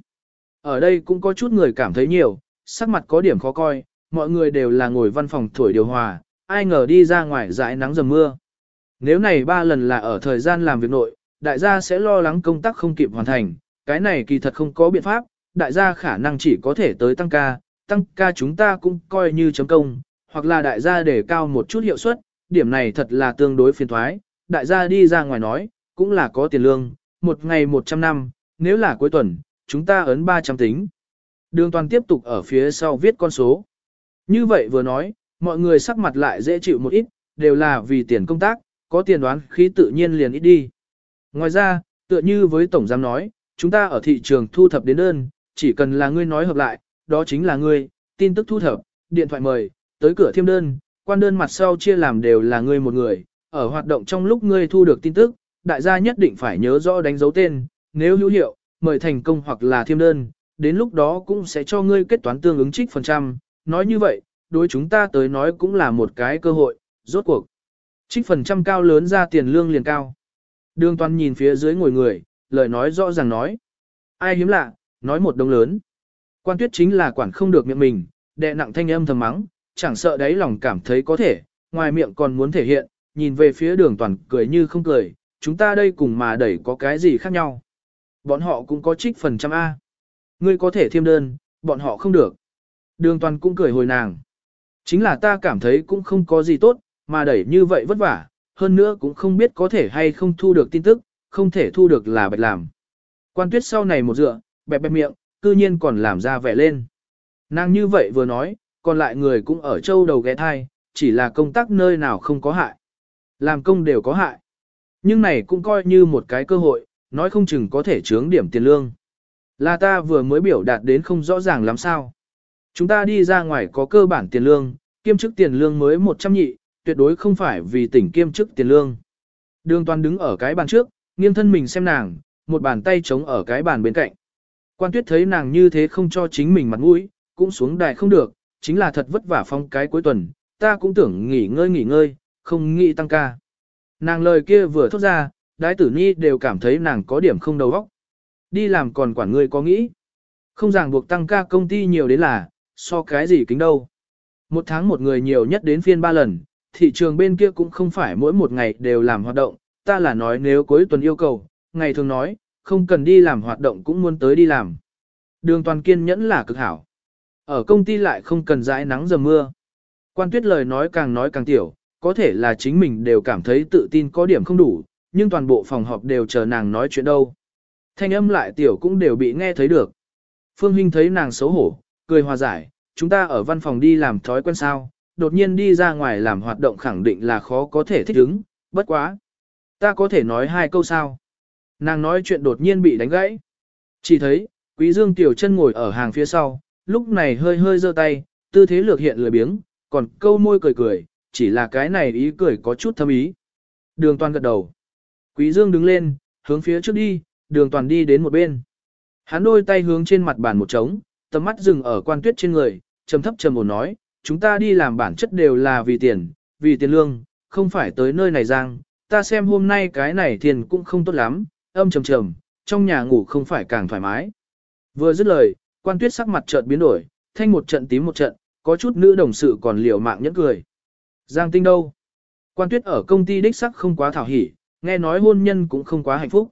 Ở đây cũng có chút người cảm thấy nhiều, sắc mặt có điểm khó coi, mọi người đều là ngồi văn phòng thổi điều hòa, ai ngờ đi ra ngoài dãi nắng dầm mưa. Nếu này ba lần là ở thời gian làm việc nội, đại gia sẽ lo lắng công tác không kịp hoàn thành, cái này kỳ thật không có biện pháp, đại gia khả năng chỉ có thể tới tăng ca, tăng ca chúng ta cũng coi như chấm công, hoặc là đại gia để cao một chút hiệu suất, điểm này thật là tương đối phiền thoái, đại gia đi ra ngoài nói, cũng là có tiền lương, một ngày 100 năm, nếu là cuối tuần, chúng ta ấn 300 tính. Đường toàn tiếp tục ở phía sau viết con số. Như vậy vừa nói, mọi người sắc mặt lại dễ chịu một ít, đều là vì tiền công tác, có tiền đoán khí tự nhiên liền ít đi. Ngoài ra, tựa như với Tổng Giám nói, chúng ta ở thị trường thu thập đến đơn, chỉ cần là ngươi nói hợp lại, đó chính là ngươi, tin tức thu thập, điện thoại mời, tới cửa thiêm đơn, quan đơn mặt sau chia làm đều là ngươi một người, ở hoạt động trong lúc ngươi thu được tin tức, đại gia nhất định phải nhớ rõ đánh dấu tên, nếu hữu hiệu, mời thành công hoặc là thiêm đơn, đến lúc đó cũng sẽ cho ngươi kết toán tương ứng trích phần trăm, nói như vậy, đối chúng ta tới nói cũng là một cái cơ hội, rốt cuộc. Trích phần trăm cao lớn ra tiền lương liền cao. Đường toàn nhìn phía dưới ngồi người, lời nói rõ ràng nói. Ai hiếm lạ, nói một đông lớn. Quan tuyết chính là quản không được miệng mình, đệ nặng thanh âm thầm mắng, chẳng sợ đấy lòng cảm thấy có thể, ngoài miệng còn muốn thể hiện, nhìn về phía đường toàn cười như không cười, chúng ta đây cùng mà đẩy có cái gì khác nhau. Bọn họ cũng có trích phần trăm A. Ngươi có thể thiêm đơn, bọn họ không được. Đường toàn cũng cười hồi nàng. Chính là ta cảm thấy cũng không có gì tốt, mà đẩy như vậy vất vả, hơn nữa cũng không biết có thể hay không thu được tin tức, không thể thu được là bạch làm. Quan tuyết sau này một dựa, bẹp bẹp miệng, cư nhiên còn làm ra vẻ lên. Nàng như vậy vừa nói, còn lại người cũng ở châu đầu ghé thai, chỉ là công tác nơi nào không có hại. Làm công đều có hại. Nhưng này cũng coi như một cái cơ hội, nói không chừng có thể trướng điểm tiền lương. Là ta vừa mới biểu đạt đến không rõ ràng lắm sao. Chúng ta đi ra ngoài có cơ bản tiền lương, kiêm chức tiền lương mới 100 nhị, tuyệt đối không phải vì tỉnh kiêm chức tiền lương. Đường toàn đứng ở cái bàn trước, nghiêng thân mình xem nàng, một bàn tay chống ở cái bàn bên cạnh. Quan tuyết thấy nàng như thế không cho chính mình mặt mũi, cũng xuống đài không được, chính là thật vất vả phong cái cuối tuần, ta cũng tưởng nghỉ ngơi nghỉ ngơi, không nghĩ tăng ca. Nàng lời kia vừa thốt ra, đái tử nhi đều cảm thấy nàng có điểm không đầu óc. Đi làm còn quản người có nghĩ. Không ràng buộc tăng ca công ty nhiều đến là, so cái gì kính đâu. Một tháng một người nhiều nhất đến phiên ba lần, thị trường bên kia cũng không phải mỗi một ngày đều làm hoạt động, ta là nói nếu cuối tuần yêu cầu, ngày thường nói, không cần đi làm hoạt động cũng muốn tới đi làm. Đường toàn kiên nhẫn là cực hảo. Ở công ty lại không cần dãi nắng dầm mưa. Quan tuyết lời nói càng nói càng tiểu, có thể là chính mình đều cảm thấy tự tin có điểm không đủ, nhưng toàn bộ phòng họp đều chờ nàng nói chuyện đâu. Thanh âm lại tiểu cũng đều bị nghe thấy được. Phương Hinh thấy nàng xấu hổ, cười hòa giải, chúng ta ở văn phòng đi làm thói quen sao, đột nhiên đi ra ngoài làm hoạt động khẳng định là khó có thể thích ứng, bất quá. Ta có thể nói hai câu sao. Nàng nói chuyện đột nhiên bị đánh gãy. Chỉ thấy, Quý Dương Tiểu chân ngồi ở hàng phía sau, lúc này hơi hơi giơ tay, tư thế lược hiện lười biếng, còn câu môi cười cười, chỉ là cái này ý cười có chút thâm ý. Đường toàn gật đầu. Quý Dương đứng lên, hướng phía trước đi, đường toàn đi đến một bên. Hắn đôi tay hướng trên mặt bàn một trống, tầm mắt dừng ở quan tuyết trên người, trầm thấp trầm ổn nói, chúng ta đi làm bản chất đều là vì tiền, vì tiền lương, không phải tới nơi này giang, ta xem hôm nay cái này tiền cũng không tốt lắm, âm trầm trầm, trong nhà ngủ không phải càng thoải mái. Vừa dứt lời, quan tuyết sắc mặt chợt biến đổi, thanh một trận tím một trận, có chút nữ đồng sự còn liều mạng nhẫn cười. Giang tinh đâu? Quan tuyết ở công ty đích sắc không quá thảo hỉ, nghe nói hôn nhân cũng không quá hạnh phúc.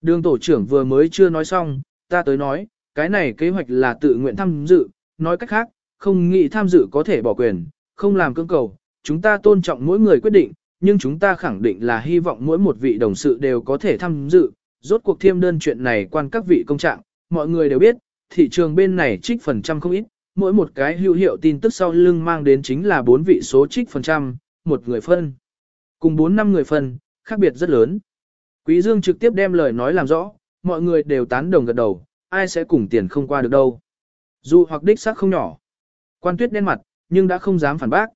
Đường tổ trưởng vừa mới chưa nói xong, ta tới nói, cái này kế hoạch là tự nguyện tham dự, nói cách khác, không nghĩ tham dự có thể bỏ quyền, không làm cưỡng cầu, chúng ta tôn trọng mỗi người quyết định, nhưng chúng ta khẳng định là hy vọng mỗi một vị đồng sự đều có thể tham dự, rốt cuộc thiêm đơn chuyện này quan các vị công trạng, mọi người đều biết, thị trường bên này trích phần trăm không ít, mỗi một cái hữu hiệu tin tức sau lưng mang đến chính là bốn vị số trích phần trăm, một người phân. Cùng bốn năm người phân, khác biệt rất lớn. Quý Dương trực tiếp đem lời nói làm rõ, mọi người đều tán đồng gật đầu, ai sẽ cùng tiền không qua được đâu. Dù hoặc đích xác không nhỏ. Quan tuyết đen mặt, nhưng đã không dám phản bác.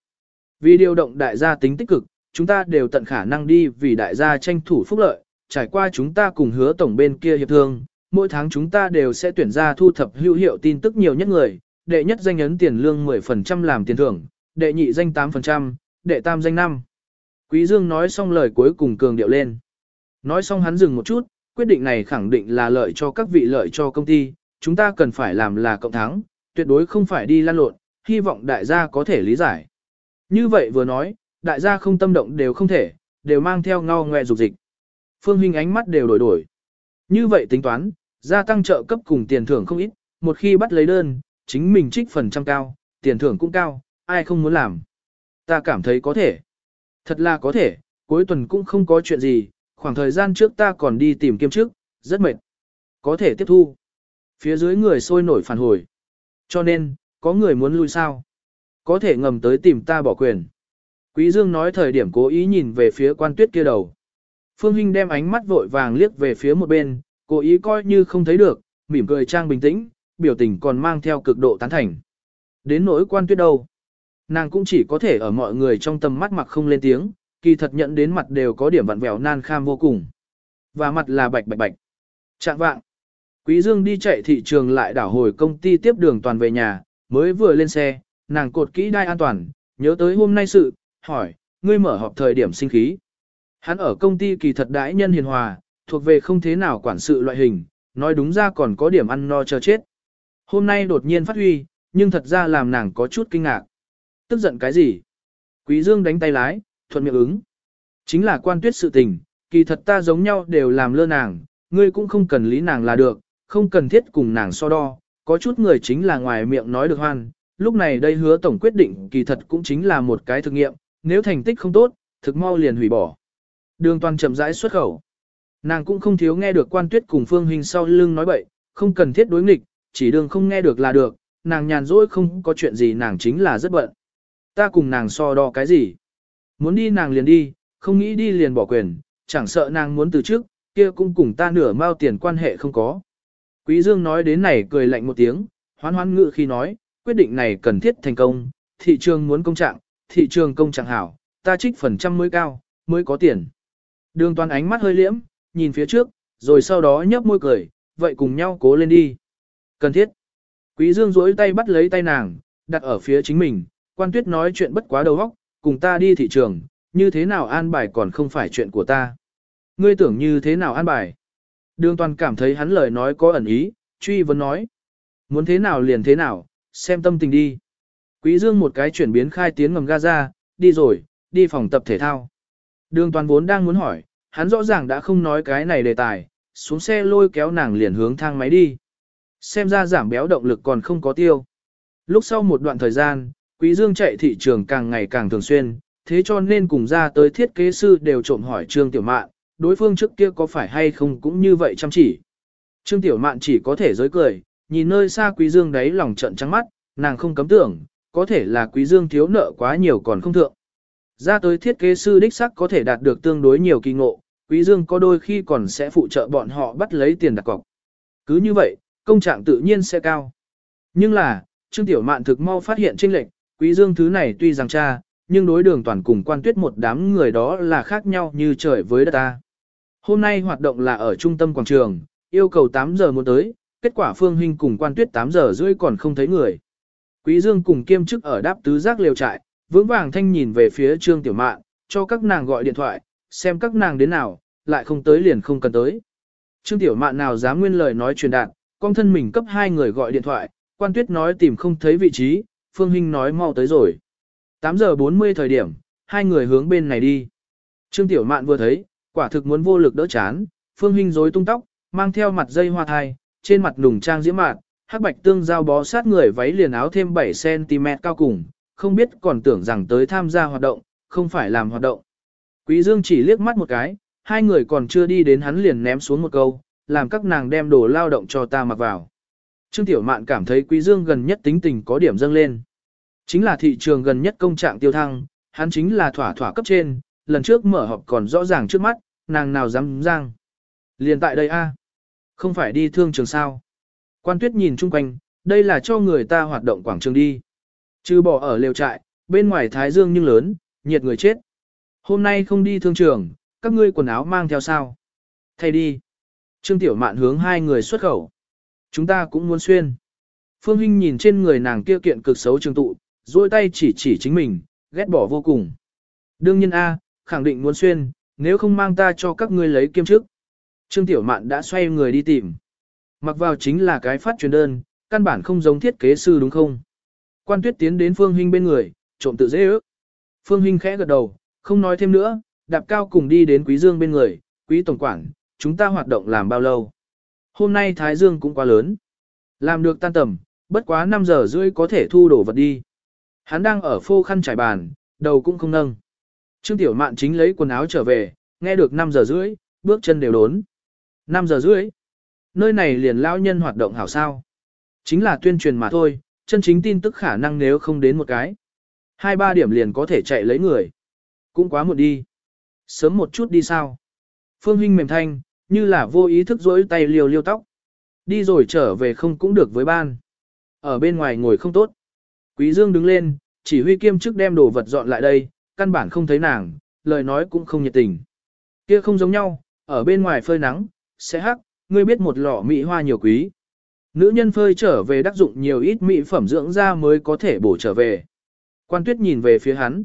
Vì điều động đại gia tính tích cực, chúng ta đều tận khả năng đi vì đại gia tranh thủ phúc lợi, trải qua chúng ta cùng hứa tổng bên kia hiệp thương, mỗi tháng chúng ta đều sẽ tuyển ra thu thập hữu hiệu tin tức nhiều nhất người, đệ nhất danh ấn tiền lương 10% làm tiền thưởng, đệ nhị danh 8%, đệ tam danh 5. Quý Dương nói xong lời cuối cùng cường điệu lên. Nói xong hắn dừng một chút, quyết định này khẳng định là lợi cho các vị lợi cho công ty, chúng ta cần phải làm là cộng thắng, tuyệt đối không phải đi lan lộn, hy vọng đại gia có thể lý giải. Như vậy vừa nói, đại gia không tâm động đều không thể, đều mang theo ngao ngoe dục dịch. Phương Hinh ánh mắt đều đổi đổi. Như vậy tính toán, gia tăng trợ cấp cùng tiền thưởng không ít, một khi bắt lấy đơn, chính mình trích phần trăm cao, tiền thưởng cũng cao, ai không muốn làm. Ta cảm thấy có thể. Thật là có thể, cuối tuần cũng không có chuyện gì, khoảng thời gian trước ta còn đi tìm kiếm trước, rất mệt. Có thể tiếp thu. Phía dưới người sôi nổi phản hồi. Cho nên, có người muốn lui sao? Có thể ngầm tới tìm ta bỏ quyền. Quý Dương nói thời điểm cố ý nhìn về phía quan tuyết kia đầu. Phương Hinh đem ánh mắt vội vàng liếc về phía một bên, cố ý coi như không thấy được, mỉm cười trang bình tĩnh, biểu tình còn mang theo cực độ tán thành. Đến nỗi quan tuyết đâu? Nàng cũng chỉ có thể ở mọi người trong tầm mắt mặc không lên tiếng, kỳ thật nhận đến mặt đều có điểm vặn vẹo nan kham vô cùng. Và mặt là bạch bạch bạch. Trạng vạng. Quý Dương đi chạy thị trường lại đảo hồi công ty tiếp đường toàn về nhà, mới vừa lên xe, nàng cột kỹ đai an toàn, nhớ tới hôm nay sự, hỏi, ngươi mở họp thời điểm sinh khí. Hắn ở công ty kỳ thật đãi nhân hiền hòa, thuộc về không thế nào quản sự loại hình, nói đúng ra còn có điểm ăn no chờ chết. Hôm nay đột nhiên phát huy, nhưng thật ra làm nàng có chút kinh ngạc. Tức giận cái gì? Quý Dương đánh tay lái, thuận miệng ứng. Chính là quan tuyết sự tình, kỳ thật ta giống nhau đều làm lơ nàng, ngươi cũng không cần lý nàng là được, không cần thiết cùng nàng so đo, có chút người chính là ngoài miệng nói được hoan, lúc này đây hứa tổng quyết định kỳ thật cũng chính là một cái thực nghiệm, nếu thành tích không tốt, thực mau liền hủy bỏ. Đường toàn chậm rãi xuất khẩu. Nàng cũng không thiếu nghe được quan tuyết cùng phương hình sau lưng nói bậy, không cần thiết đối nghịch, chỉ đường không nghe được là được, nàng nhàn rỗi không có chuyện gì nàng chính là rất bận. Ta cùng nàng so đo cái gì? Muốn đi nàng liền đi, không nghĩ đi liền bỏ quyền, chẳng sợ nàng muốn từ trước, kia cũng cùng ta nửa mao tiền quan hệ không có. Quý Dương nói đến này cười lạnh một tiếng, hoán hoán ngự khi nói, quyết định này cần thiết thành công, thị trường muốn công trạng, thị trường công trạng hảo, ta trích phần trăm mới cao, mới có tiền. Đường toàn ánh mắt hơi liễm, nhìn phía trước, rồi sau đó nhấp môi cười, vậy cùng nhau cố lên đi. Cần thiết. Quý Dương duỗi tay bắt lấy tay nàng, đặt ở phía chính mình, quan tuyết nói chuyện bất quá đầu óc, cùng ta đi thị trường, như thế nào an bài còn không phải chuyện của ta. Ngươi tưởng như thế nào an bài? Đường toàn cảm thấy hắn lời nói có ẩn ý, truy vấn nói. Muốn thế nào liền thế nào, xem tâm tình đi. Quý dương một cái chuyển biến khai tiến ngầm ga ra, đi rồi, đi phòng tập thể thao. Đường toàn vốn đang muốn hỏi, hắn rõ ràng đã không nói cái này đề tài, xuống xe lôi kéo nàng liền hướng thang máy đi. Xem ra giảm béo động lực còn không có tiêu. Lúc sau một đoạn thời gian, Quý Dương chạy thị trường càng ngày càng thường xuyên, thế cho nên cùng ra tới thiết kế sư đều trộm hỏi Trương Tiểu Mạn, đối phương trước kia có phải hay không cũng như vậy chăm chỉ. Trương Tiểu Mạn chỉ có thể giới cười, nhìn nơi xa Quý Dương đấy lòng trận trắng mắt, nàng không cấm tưởng, có thể là Quý Dương thiếu nợ quá nhiều còn không thượng. Ra tới thiết kế sư đích sắc có thể đạt được tương đối nhiều kỳ ngộ, Quý Dương có đôi khi còn sẽ phụ trợ bọn họ bắt lấy tiền đặt cọc. Cứ như vậy, công trạng tự nhiên sẽ cao. Nhưng là, Trương Tiểu Mạn thực mau phát hiện chênh lệch, Quý Dương thứ này tuy rằng cha, nhưng đối đường toàn cùng quan tuyết một đám người đó là khác nhau như trời với đất ta. Hôm nay hoạt động là ở trung tâm quảng trường, yêu cầu 8 giờ muốn tới, kết quả Phương Hinh cùng quan tuyết 8 giờ rưỡi còn không thấy người. Quý Dương cùng kiêm chức ở đáp tứ giác liều trại, vững vàng thanh nhìn về phía Trương Tiểu Mạn, cho các nàng gọi điện thoại, xem các nàng đến nào, lại không tới liền không cần tới. Trương Tiểu Mạn nào dám nguyên lời nói truyền đạt, con thân mình cấp hai người gọi điện thoại, quan tuyết nói tìm không thấy vị trí, Phương Hinh nói mau tới rồi. 8 giờ 40 thời điểm, hai người hướng bên này đi. Trương Tiểu Mạn vừa thấy, quả thực muốn vô lực đỡ chán, Phương Hinh rối tung tóc, mang theo mặt dây hoa thai, trên mặt nùng trang diễm mạn, hắc bạch tương giao bó sát người váy liền áo thêm 7cm cao cùng, không biết còn tưởng rằng tới tham gia hoạt động, không phải làm hoạt động. Quý Dương chỉ liếc mắt một cái, hai người còn chưa đi đến hắn liền ném xuống một câu, làm các nàng đem đồ lao động cho ta mặc vào. Trương Tiểu Mạn cảm thấy Quý Dương gần nhất tính tình có điểm dâng lên. Chính là thị trường gần nhất công trạng tiêu thăng, hắn chính là thỏa thỏa cấp trên, lần trước mở họp còn rõ ràng trước mắt, nàng nào dám giang. Liền tại đây a, Không phải đi thương trường sao. Quan tuyết nhìn chung quanh, đây là cho người ta hoạt động quảng trường đi. Chứ bỏ ở lều trại, bên ngoài thái dương nhưng lớn, nhiệt người chết. Hôm nay không đi thương trường, các ngươi quần áo mang theo sao? Thay đi. Trương Tiểu Mạn hướng hai người xuất khẩu. Chúng ta cũng muốn xuyên. Phương Hinh nhìn trên người nàng kia kiện cực xấu trường tụ, duỗi tay chỉ chỉ chính mình, ghét bỏ vô cùng. Đương nhiên A, khẳng định muốn xuyên, nếu không mang ta cho các ngươi lấy kiêm chức. Trương Tiểu Mạn đã xoay người đi tìm. Mặc vào chính là cái phát truyền đơn, căn bản không giống thiết kế sư đúng không? Quan tuyết tiến đến Phương Hinh bên người, trộm tự dễ ước. Phương Hinh khẽ gật đầu, không nói thêm nữa, đạp cao cùng đi đến Quý Dương bên người, Quý Tổng Quảng chúng ta hoạt động làm bao lâu? Hôm nay Thái Dương cũng quá lớn. Làm được tan tầm, bất quá 5 giờ rưỡi có thể thu đổ vật đi. Hắn đang ở phô khăn trải bàn, đầu cũng không nâng. Trương Tiểu Mạn chính lấy quần áo trở về, nghe được 5 giờ rưỡi, bước chân đều đốn. 5 giờ rưỡi. Nơi này liền lão nhân hoạt động hảo sao. Chính là tuyên truyền mà thôi, chân chính tin tức khả năng nếu không đến một cái. Hai ba điểm liền có thể chạy lấy người. Cũng quá muộn đi. Sớm một chút đi sao. Phương Hinh mềm thanh, như là vô ý thức rỗi tay liều liêu tóc. Đi rồi trở về không cũng được với ban. Ở bên ngoài ngồi không tốt. Quý Dương đứng lên, chỉ huy kiêm chức đem đồ vật dọn lại đây, căn bản không thấy nàng, lời nói cũng không nhiệt tình. Kia không giống nhau, ở bên ngoài phơi nắng, sẽ hắc, ngươi biết một lọ mỹ hoa nhiều quý. Nữ nhân phơi trở về đắc dụng nhiều ít mỹ phẩm dưỡng da mới có thể bổ trở về. Quan tuyết nhìn về phía hắn.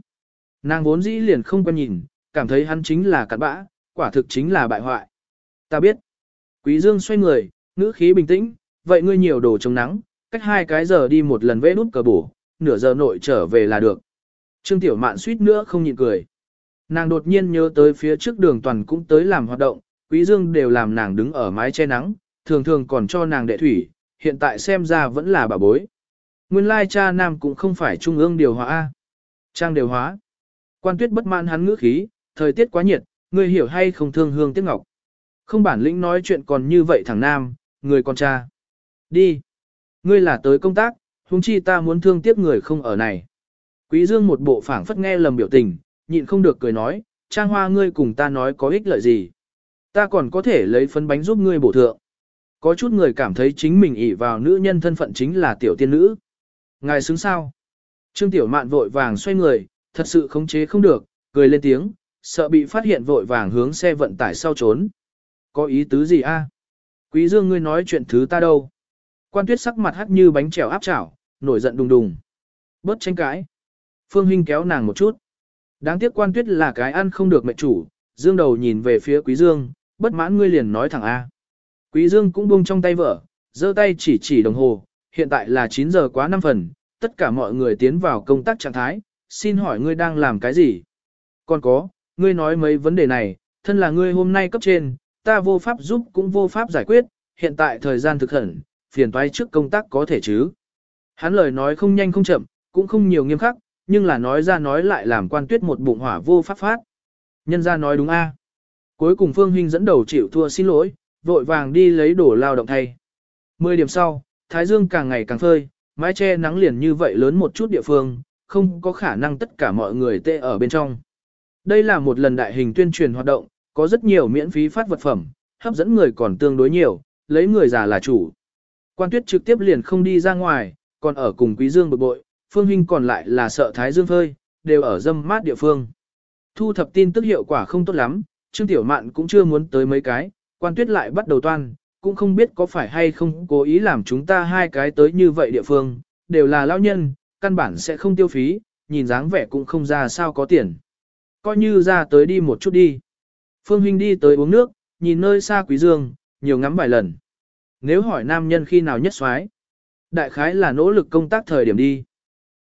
Nàng vốn dĩ liền không quen nhìn, cảm thấy hắn chính là cặn bã, quả thực chính là bại hoại. Ta biết. Quý Dương xoay người, ngữ khí bình tĩnh, vậy ngươi nhiều đồ chống nắng, cách hai cái giờ đi một lần vẽ nút cờ bổ, nửa giờ nội trở về là được. Trương Tiểu Mạn suýt nữa không nhịn cười. Nàng đột nhiên nhớ tới phía trước đường toàn cũng tới làm hoạt động, Quý Dương đều làm nàng đứng ở mái che nắng, thường thường còn cho nàng đệ thủy, hiện tại xem ra vẫn là bà bối. Nguyên lai cha nam cũng không phải trung ương điều hóa A. Trang điều hóa. Quan tuyết bất mãn hắn ngữ khí, thời tiết quá nhiệt, người hiểu hay không thương hương tiếc ngọc. Không bản lĩnh nói chuyện còn như vậy thằng nam, người con cha. Đi. Ngươi là tới công tác, huống chi ta muốn thương tiếc người không ở này. Quý Dương một bộ phảng phất nghe lầm biểu tình, nhịn không được cười nói, trang hoa ngươi cùng ta nói có ích lợi gì. Ta còn có thể lấy phấn bánh giúp ngươi bổ thượng. Có chút người cảm thấy chính mình ỷ vào nữ nhân thân phận chính là tiểu tiên nữ. Ngài xứng sao? Trương Tiểu Mạn vội vàng xoay người, thật sự khống chế không được, cười lên tiếng, sợ bị phát hiện vội vàng hướng xe vận tải sau trốn. Có ý tứ gì a? Quý Dương ngươi nói chuyện thứ ta đâu? Quan tuyết sắc mặt hắt như bánh trèo áp chảo, nổi giận đùng đùng. Bớt tranh cãi. Phương Hinh kéo nàng một chút. Đáng tiếc quan tuyết là cái ăn không được mệnh chủ, dương đầu nhìn về phía quý dương, bất mãn ngươi liền nói thẳng A. Quý dương cũng buông trong tay vợ, giơ tay chỉ chỉ đồng hồ, hiện tại là 9 giờ quá 5 phần, tất cả mọi người tiến vào công tác trạng thái, xin hỏi ngươi đang làm cái gì? Còn có, ngươi nói mấy vấn đề này, thân là ngươi hôm nay cấp trên, ta vô pháp giúp cũng vô pháp giải quyết, hiện tại thời gian thực hẳn, phiền toái trước công tác có thể chứ. Hắn lời nói không nhanh không chậm, cũng không nhiều nghiêm khắc, nhưng là nói ra nói lại làm quan tuyết một bụng hỏa vô pháp phát. Nhân ra nói đúng a. À. Cuối cùng Phương Hinh dẫn đầu chịu thua xin lỗi, vội vàng đi lấy đổ lao động thay. Mười điểm sau, Thái Dương càng ngày càng phơi, mái che nắng liền như vậy lớn một chút địa phương, không có khả năng tất cả mọi người tê ở bên trong. Đây là một lần đại hình tuyên truyền hoạt động, có rất nhiều miễn phí phát vật phẩm, hấp dẫn người còn tương đối nhiều, lấy người già là chủ. Quan tuyết trực tiếp liền không đi ra ngoài, còn ở cùng Quý Dương bực bội, Phương Hinh còn lại là sợ Thái Dương phơi, đều ở dâm mát địa phương. Thu thập tin tức hiệu quả không tốt lắm, Trương Tiểu Mạn cũng chưa muốn tới mấy cái, quan tuyết lại bắt đầu toan, cũng không biết có phải hay không cố ý làm chúng ta hai cái tới như vậy địa phương, đều là lão nhân, căn bản sẽ không tiêu phí, nhìn dáng vẻ cũng không ra sao có tiền. Coi như ra tới đi một chút đi. Phương Hinh đi tới uống nước, nhìn nơi xa Quý Dương, nhiều ngắm vài lần. Nếu hỏi nam nhân khi nào nhất xoái, đại khái là nỗ lực công tác thời điểm đi.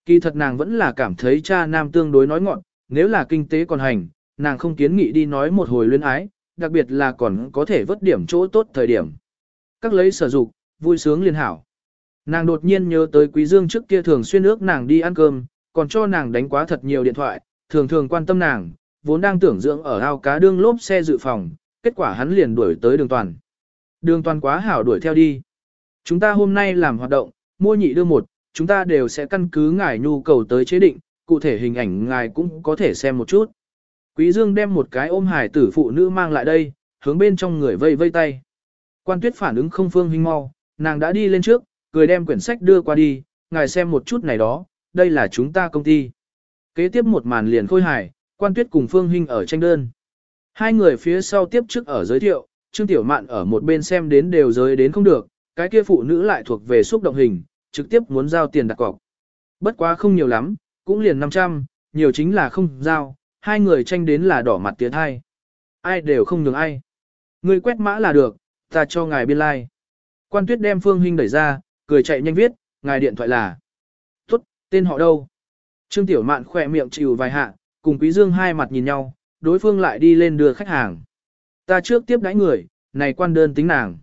Kỳ thật nàng vẫn là cảm thấy cha nam tương đối nói ngọn, nếu là kinh tế còn hành, nàng không kiến nghị đi nói một hồi luyến ái, đặc biệt là còn có thể vớt điểm chỗ tốt thời điểm. Các lấy sở dục, vui sướng liên hảo. Nàng đột nhiên nhớ tới Quý Dương trước kia thường xuyên ước nàng đi ăn cơm, còn cho nàng đánh quá thật nhiều điện thoại, thường thường quan tâm nàng, vốn đang tưởng dưỡng ở ao cá đương lốp xe dự phòng, kết quả hắn liền đuổi tới đường toàn. Đường toàn quá hảo đuổi theo đi. Chúng ta hôm nay làm hoạt động, mua nhị đưa một, chúng ta đều sẽ căn cứ ngài nhu cầu tới chế định, cụ thể hình ảnh ngài cũng có thể xem một chút. Quý Dương đem một cái ôm hải tử phụ nữ mang lại đây, hướng bên trong người vây vây tay. Quan tuyết phản ứng không phương hình mau, nàng đã đi lên trước, cười đem quyển sách đưa qua đi, ngài xem một chút này đó, đây là chúng ta công ty. Kế tiếp một màn liền khôi hài, quan tuyết cùng Phương Hinh ở tranh đơn. Hai người phía sau tiếp trước ở giới thiệu, Trương Tiểu Mạn ở một bên xem đến đều giới đến không được, cái kia phụ nữ lại thuộc về xúc động hình, trực tiếp muốn giao tiền đặt cọc. Bất quá không nhiều lắm, cũng liền 500, nhiều chính là không giao, hai người tranh đến là đỏ mặt tiến hai. Ai đều không nhường ai. Người quét mã là được, ta cho ngài biên lai. Like. Quan tuyết đem Phương Hinh đẩy ra, cười chạy nhanh viết, ngài điện thoại là. Tốt, tên họ đâu? Trương Tiểu Mạn khỏe miệng chịu vài hạ, cùng Quý Dương hai mặt nhìn nhau, đối phương lại đi lên đưa khách hàng. Ta trước tiếp đãi người, này quan đơn tính nàng.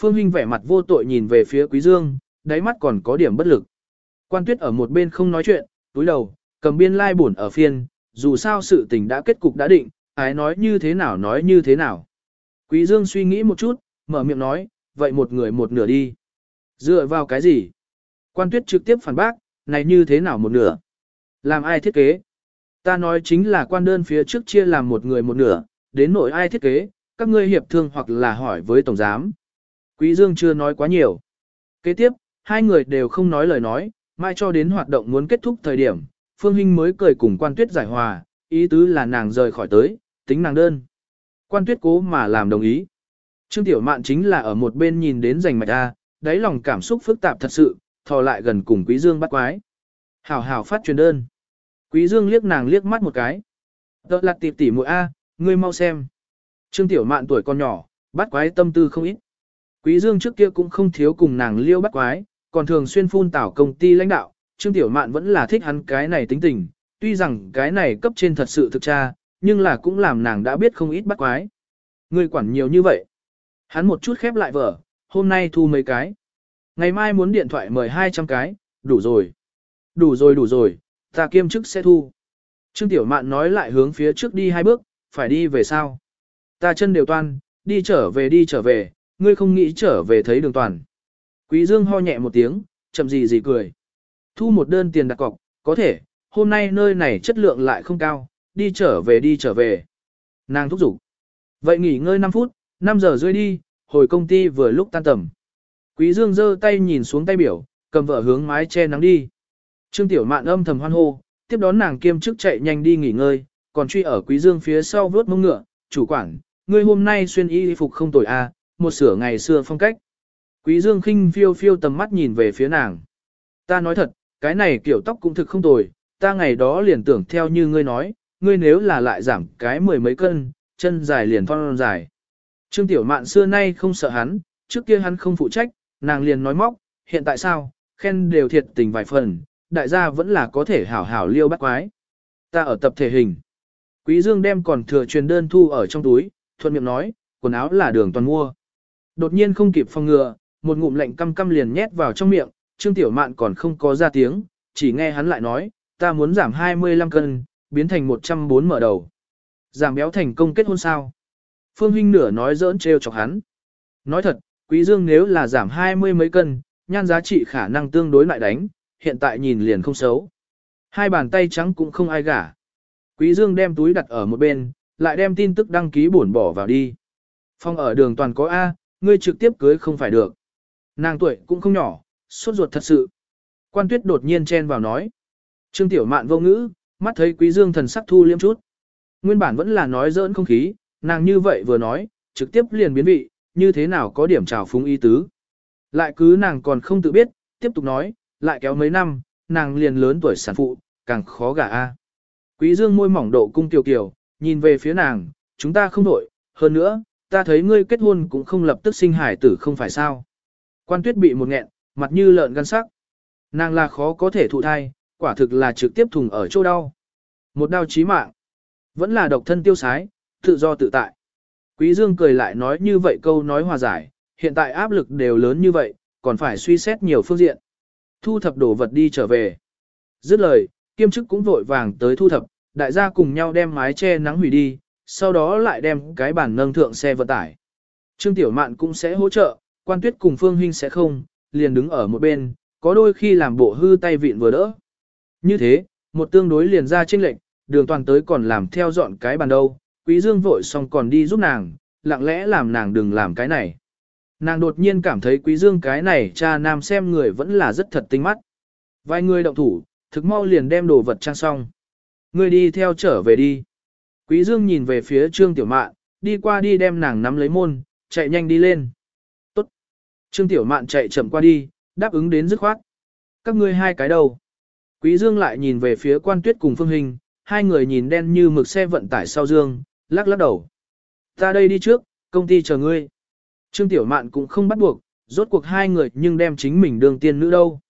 Phương Hinh vẻ mặt vô tội nhìn về phía Quý Dương, đáy mắt còn có điểm bất lực. Quan tuyết ở một bên không nói chuyện, túi đầu, cầm biên lai like buồn ở phiên, dù sao sự tình đã kết cục đã định, ái nói như thế nào nói như thế nào. Quý Dương suy nghĩ một chút, mở miệng nói, vậy một người một nửa đi. Dựa vào cái gì? Quan tuyết trực tiếp phản bác, này như thế nào một nửa? Làm ai thiết kế? Ta nói chính là quan đơn phía trước chia làm một người một nửa, đến nội ai thiết kế, các ngươi hiệp thương hoặc là hỏi với tổng giám. Quý Dương chưa nói quá nhiều. Kế tiếp, hai người đều không nói lời nói, mai cho đến hoạt động muốn kết thúc thời điểm, Phương Hinh mới cười cùng quan tuyết giải hòa, ý tứ là nàng rời khỏi tới, tính nàng đơn. Quan tuyết cố mà làm đồng ý. Trương Tiểu Mạn chính là ở một bên nhìn đến rành mạch A, đáy lòng cảm xúc phức tạp thật sự, thò lại gần cùng Quý Dương bắt quái. Hảo hảo phát truyền đơn. Quý Dương liếc nàng liếc mắt một cái. đó lặt tịp tỉ muội A, ngươi mau xem. Trương Tiểu Mạn tuổi còn nhỏ, bắt quái tâm tư không ít. Quý Dương trước kia cũng không thiếu cùng nàng liêu bắt quái, còn thường xuyên phun tảo công ty lãnh đạo. Trương Tiểu Mạn vẫn là thích hắn cái này tính tình, tuy rằng cái này cấp trên thật sự thực tra, nhưng là cũng làm nàng đã biết không ít bắt quái. Ngươi quản nhiều như vậy. Hắn một chút khép lại vở, hôm nay thu mấy cái. Ngày mai muốn điện thoại mời 200 cái, đủ rồi. Đủ rồi đủ rồi, ta kiêm chức sẽ thu. Trương Tiểu Mạn nói lại hướng phía trước đi hai bước, phải đi về sao? Ta chân đều toan, đi trở về đi trở về, ngươi không nghĩ trở về thấy đường toàn. Quý Dương ho nhẹ một tiếng, chậm gì gì cười. Thu một đơn tiền đặt cọc, có thể, hôm nay nơi này chất lượng lại không cao, đi trở về đi trở về. Nàng thúc giục. Vậy nghỉ ngơi 5 phút, 5 giờ rưỡi đi, hồi công ty vừa lúc tan tầm. Quý Dương giơ tay nhìn xuống tay biểu, cầm vợ hướng mái che nắng đi. Trương Tiểu Mạn âm thầm hoan hô, tiếp đón nàng kiêm chức chạy nhanh đi nghỉ ngơi, còn truy ở Quý Dương phía sau vớt mông ngựa, chủ quản, ngươi hôm nay xuyên y phục không tồi a, à, một sửa ngày xưa phong cách. Quý Dương khinh phiêu phiêu tầm mắt nhìn về phía nàng. Ta nói thật, cái này kiểu tóc cũng thực không tồi, ta ngày đó liền tưởng theo như ngươi nói, ngươi nếu là lại giảm cái mười mấy cân, chân dài liền phong dài. Trương Tiểu Mạn xưa nay không sợ hắn, trước kia hắn không phụ trách, nàng liền nói móc, hiện tại sao, khen đều thiệt tình vài phần, đại gia vẫn là có thể hảo hảo liêu bắt quái. Ta ở tập thể hình. Quý Dương đem còn thừa truyền đơn thu ở trong túi, thuận miệng nói, quần áo là đường toàn mua. Đột nhiên không kịp phòng ngừa, một ngụm lạnh căm căm liền nhét vào trong miệng, Trương Tiểu Mạn còn không có ra tiếng, chỉ nghe hắn lại nói, ta muốn giảm 25 cân, biến thành 104 mở đầu. Giảm béo thành công kết hôn sao? Phương Hinh nửa nói giỡn trêu chọc hắn. Nói thật, Quý Dương nếu là giảm hai mươi mấy cân, nhan giá trị khả năng tương đối lại đánh, hiện tại nhìn liền không xấu. Hai bàn tay trắng cũng không ai gả. Quý Dương đem túi đặt ở một bên, lại đem tin tức đăng ký bổn bỏ vào đi. Phong ở đường toàn có A, ngươi trực tiếp cưới không phải được. Nàng tuổi cũng không nhỏ, sốt ruột thật sự. Quan tuyết đột nhiên chen vào nói. Trương Tiểu Mạn vô ngữ, mắt thấy Quý Dương thần sắc thu liêm chút. Nguyên bản vẫn là nói giỡn không khí, nàng như vậy vừa nói, trực tiếp liền biến vị, như thế nào có điểm trào phúng ý tứ. Lại cứ nàng còn không tự biết, tiếp tục nói, lại kéo mấy năm, nàng liền lớn tuổi sản phụ, càng khó gả a. Quý Dương môi mỏng độ cung tiểu kiều, nhìn về phía nàng, chúng ta không đổi, hơn nữa, ta thấy ngươi kết hôn cũng không lập tức sinh hải tử không phải sao. Quan tuyết bị một nghẹn, mặt như lợn gan sắc. Nàng là khó có thể thụ thai, quả thực là trực tiếp thùng ở chỗ đau. Một đau chí mạng. Vẫn là độc thân tiêu sái, tự do tự tại. Quý Dương cười lại nói như vậy câu nói hòa giải, hiện tại áp lực đều lớn như vậy, còn phải suy xét nhiều phương diện. Thu thập đồ vật đi trở về. Dứt lời, kiêm chức cũng vội vàng tới thu thập, đại gia cùng nhau đem mái che nắng hủy đi, sau đó lại đem cái bản nâng thượng xe vận tải. Trương Tiểu Mạn cũng sẽ hỗ trợ, quan tuyết cùng Phương Hinh sẽ không, liền đứng ở một bên, có đôi khi làm bộ hư tay vịn vừa đỡ. Như thế, một tương đối liền ra chênh lệnh, đường toàn tới còn làm theo dọn cái bàn đâu, quý dương vội xong còn đi giúp nàng, lặng lẽ làm nàng đừng làm cái này. Nàng đột nhiên cảm thấy quý dương cái này cha nam xem người vẫn là rất thật tinh mắt. Vài người động thủ, thực mau liền đem đồ vật trang xong. Người đi theo trở về đi. Quý dương nhìn về phía trương tiểu mạn, đi qua đi đem nàng nắm lấy môn, chạy nhanh đi lên. Tốt. Trương tiểu mạn chạy chậm qua đi, đáp ứng đến dứt khoát. Các ngươi hai cái đầu. Quý dương lại nhìn về phía quan tuyết cùng phương hình, hai người nhìn đen như mực xe vận tải sau dương, lắc lắc đầu. Ta đây đi trước, công ty chờ ngươi. Trương Tiểu Mạn cũng không bắt buộc, rốt cuộc hai người nhưng đem chính mình đương tiên nữ đâu.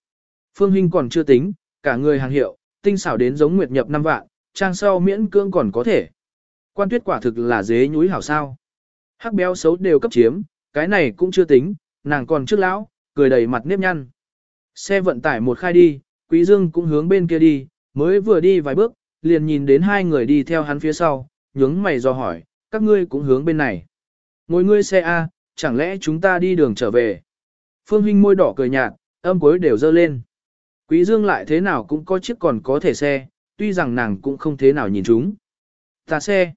Phương Hinh còn chưa tính, cả người hàng hiệu, tinh xảo đến giống nguyệt nhập năm vạn, trang sau miễn cưỡng còn có thể. Quan tuyết quả thực là dế nhúi hảo sao. Hắc béo xấu đều cấp chiếm, cái này cũng chưa tính, nàng còn trước lão, cười đầy mặt nếp nhăn. Xe vận tải một khai đi, Quý Dương cũng hướng bên kia đi, mới vừa đi vài bước, liền nhìn đến hai người đi theo hắn phía sau, nhướng mày do hỏi, các ngươi cũng hướng bên này. Ngồi ngươi xe A, chẳng lẽ chúng ta đi đường trở về. Phương Hinh môi đỏ cười nhạt, âm cuối đều dơ lên. Quý Dương lại thế nào cũng có chiếc còn có thể xe, tuy rằng nàng cũng không thế nào nhìn chúng. Ta xe.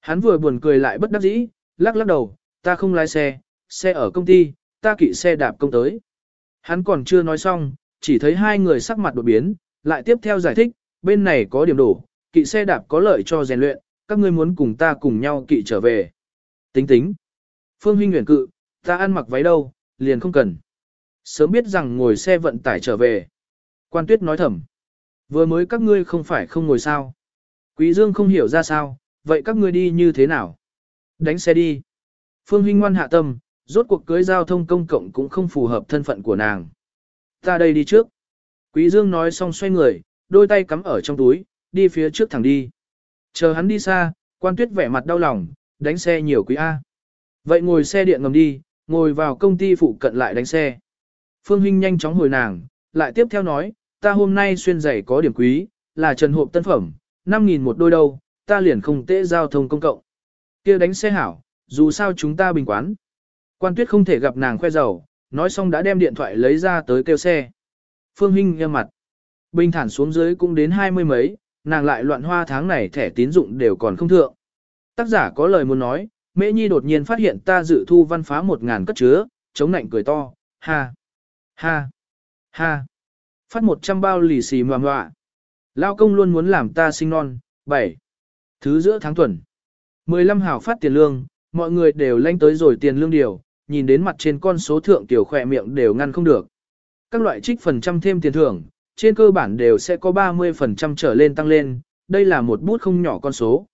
Hắn vừa buồn cười lại bất đắc dĩ, lắc lắc đầu, ta không lái xe, xe ở công ty, ta kỵ xe đạp công tới. Hắn còn chưa nói xong, chỉ thấy hai người sắc mặt đột biến, lại tiếp theo giải thích, bên này có điểm đủ, kỵ xe đạp có lợi cho rèn luyện, các ngươi muốn cùng ta cùng nhau kỵ trở về. Tính tính. Phương Hinh nguyện cự, ta ăn mặc váy đâu, liền không cần. Sớm biết rằng ngồi xe vận tải trở về. Quan tuyết nói thầm. Vừa mới các ngươi không phải không ngồi sao. Quý Dương không hiểu ra sao, vậy các ngươi đi như thế nào? Đánh xe đi. Phương Hinh ngoan hạ tâm, rốt cuộc cưới giao thông công cộng cũng không phù hợp thân phận của nàng. Ta đây đi trước. Quý Dương nói xong xoay người, đôi tay cắm ở trong túi, đi phía trước thẳng đi. Chờ hắn đi xa, quan tuyết vẻ mặt đau lòng, đánh xe nhiều quý A. Vậy ngồi xe điện ngầm đi, ngồi vào công ty phụ cận lại đánh xe. Phương Hinh nhanh chóng hồi nàng, lại tiếp theo nói, ta hôm nay xuyên giày có điểm quý, là trần hộp tân phẩm, 5.000 một đôi đâu, ta liền không tễ giao thông công cộng. kia đánh xe hảo, dù sao chúng ta bình quán. Quan tuyết không thể gặp nàng khoe giàu, nói xong đã đem điện thoại lấy ra tới kêu xe. Phương Hinh nghe mặt. Bình thản xuống dưới cũng đến hai mươi mấy, nàng lại loạn hoa tháng này thẻ tín dụng đều còn không thượng. Tác giả có lời muốn nói, Mễ Nhi đột nhiên phát hiện ta dự thu văn phá một ngàn cất chứa, chống nạnh cười to, ha, ha, ha. Phát một trăm bao lì xì ngoà ngoạ. Lao công luôn muốn làm ta sinh non, bảy Thứ giữa tháng tuần. mười lăm hào phát tiền lương, mọi người đều lanh tới rồi tiền lương điều, nhìn đến mặt trên con số thượng tiểu khỏe miệng đều ngăn không được. Các loại trích phần trăm thêm tiền thưởng, trên cơ bản đều sẽ có 30% trở lên tăng lên, đây là một bút không nhỏ con số.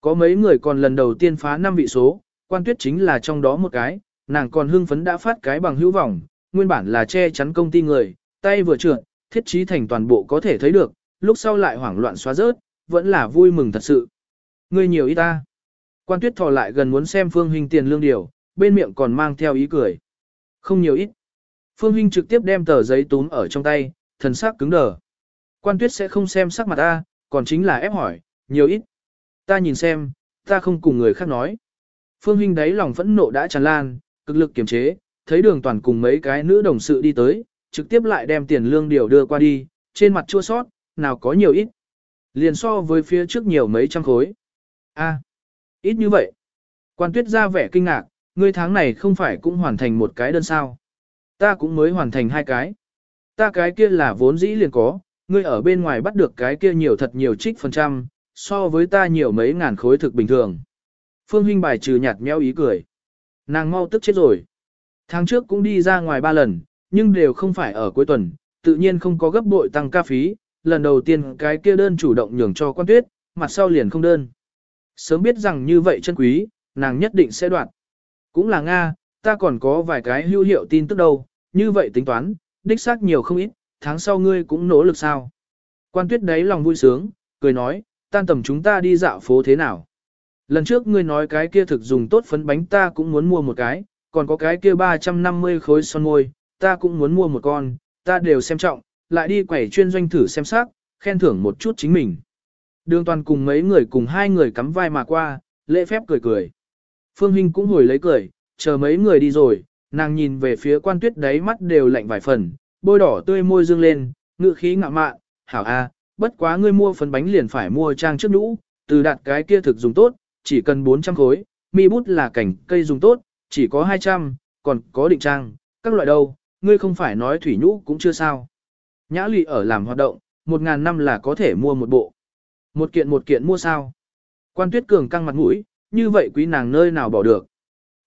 Có mấy người còn lần đầu tiên phá 5 vị số, quan tuyết chính là trong đó một cái, nàng còn hưng phấn đã phát cái bằng hữu vọng, nguyên bản là che chắn công ty người, tay vừa trượt, thiết trí thành toàn bộ có thể thấy được, lúc sau lại hoảng loạn xóa rớt, vẫn là vui mừng thật sự. Người nhiều ý ta. Quan tuyết thò lại gần muốn xem Phương Hình tiền lương điều, bên miệng còn mang theo ý cười. Không nhiều ít. Phương Hinh trực tiếp đem tờ giấy túm ở trong tay, thần sắc cứng đờ. Quan tuyết sẽ không xem sắc mặt ta, còn chính là ép hỏi, nhiều ít. Ta nhìn xem, ta không cùng người khác nói. Phương Hinh đáy lòng phẫn nộ đã tràn lan, cực lực kiềm chế, thấy đường toàn cùng mấy cái nữ đồng sự đi tới, trực tiếp lại đem tiền lương điều đưa qua đi, trên mặt chua sót, nào có nhiều ít. Liền so với phía trước nhiều mấy trăm khối. a ít như vậy. Quan tuyết ra vẻ kinh ngạc, ngươi tháng này không phải cũng hoàn thành một cái đơn sao. Ta cũng mới hoàn thành hai cái. Ta cái kia là vốn dĩ liền có, ngươi ở bên ngoài bắt được cái kia nhiều thật nhiều trích phần trăm, so với ta nhiều mấy ngàn khối thực bình thường. Phương Hinh bài trừ nhạt nhẽo ý cười. Nàng mau tức chết rồi. Tháng trước cũng đi ra ngoài ba lần, nhưng đều không phải ở cuối tuần, tự nhiên không có gấp bội tăng ca phí, lần đầu tiên cái kia đơn chủ động nhường cho quan tuyết, mặt sau liền không đơn. Sớm biết rằng như vậy chân quý, nàng nhất định sẽ đoạt. Cũng là Nga, ta còn có vài cái hữu hiệu tin tức đâu, như vậy tính toán, đích xác nhiều không ít, tháng sau ngươi cũng nỗ lực sao. Quan tuyết đấy lòng vui sướng, cười nói, tan tầm chúng ta đi dạo phố thế nào. Lần trước ngươi nói cái kia thực dùng tốt phấn bánh ta cũng muốn mua một cái, còn có cái kia 350 khối son môi, ta cũng muốn mua một con, ta đều xem trọng, lại đi quẩy chuyên doanh thử xem sắc, khen thưởng một chút chính mình. Đường toàn cùng mấy người cùng hai người cắm vai mà qua, lễ phép cười cười. Phương Hinh cũng hồi lấy cười, chờ mấy người đi rồi, nàng nhìn về phía quan tuyết đáy mắt đều lạnh vài phần, bôi đỏ tươi môi dương lên, ngựa khí ngạ mạn, hảo a, bất quá ngươi mua phấn bánh liền phải mua trang trước nhũ, từ đạt cái kia thực dùng tốt, chỉ cần 400 khối, mi bút là cảnh cây dùng tốt, chỉ có 200, còn có định trang, các loại đâu, ngươi không phải nói thủy nhũ cũng chưa sao. Nhã lụy ở làm hoạt động, 1.000 năm là có thể mua một bộ. Một kiện một kiện mua sao. Quan tuyết cường căng mặt mũi, như vậy quý nàng nơi nào bỏ được.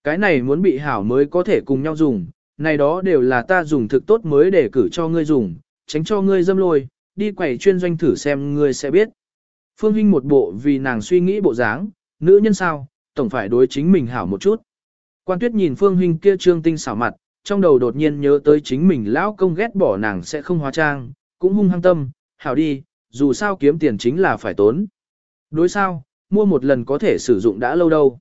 Cái này muốn bị hảo mới có thể cùng nhau dùng, này đó đều là ta dùng thực tốt mới để cử cho ngươi dùng, tránh cho ngươi dâm lôi, đi quẩy chuyên doanh thử xem ngươi sẽ biết. Phương Hinh một bộ vì nàng suy nghĩ bộ dáng, nữ nhân sao, tổng phải đối chính mình hảo một chút. Quan tuyết nhìn Phương Hinh kia trương tinh xảo mặt, trong đầu đột nhiên nhớ tới chính mình lão công ghét bỏ nàng sẽ không hóa trang, cũng hung hăng tâm, hảo đi, dù sao kiếm tiền chính là phải tốn. Đối sao, mua một lần có thể sử dụng đã lâu đâu.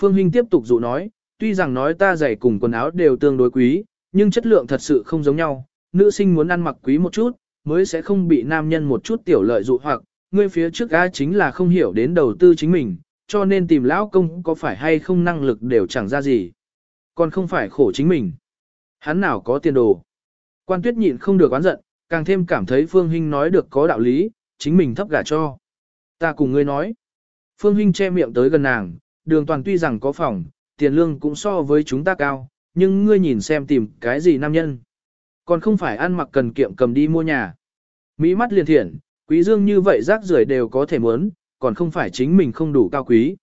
Phương Hinh tiếp tục dụ nói, tuy rằng nói ta giày cùng quần áo đều tương đối quý, nhưng chất lượng thật sự không giống nhau, nữ sinh muốn ăn mặc quý một chút, mới sẽ không bị nam nhân một chút tiểu lợi dụ hoặc, ngươi phía trước ga chính là không hiểu đến đầu tư chính mình, cho nên tìm lão công có phải hay không năng lực đều chẳng ra gì. Còn không phải khổ chính mình. Hắn nào có tiền đồ. Quan tuyết nhịn không được oán giận, càng thêm cảm thấy Phương Hinh nói được có đạo lý, chính mình thấp gả cho. Ta cùng ngươi nói. Phương Hinh che miệng tới gần nàng, đường toàn tuy rằng có phòng, tiền lương cũng so với chúng ta cao, nhưng ngươi nhìn xem tìm cái gì nam nhân. Còn không phải ăn mặc cần kiệm cầm đi mua nhà. Mỹ mắt liền thiện, quý dương như vậy rác rưởi đều có thể muốn, còn không phải chính mình không đủ cao quý.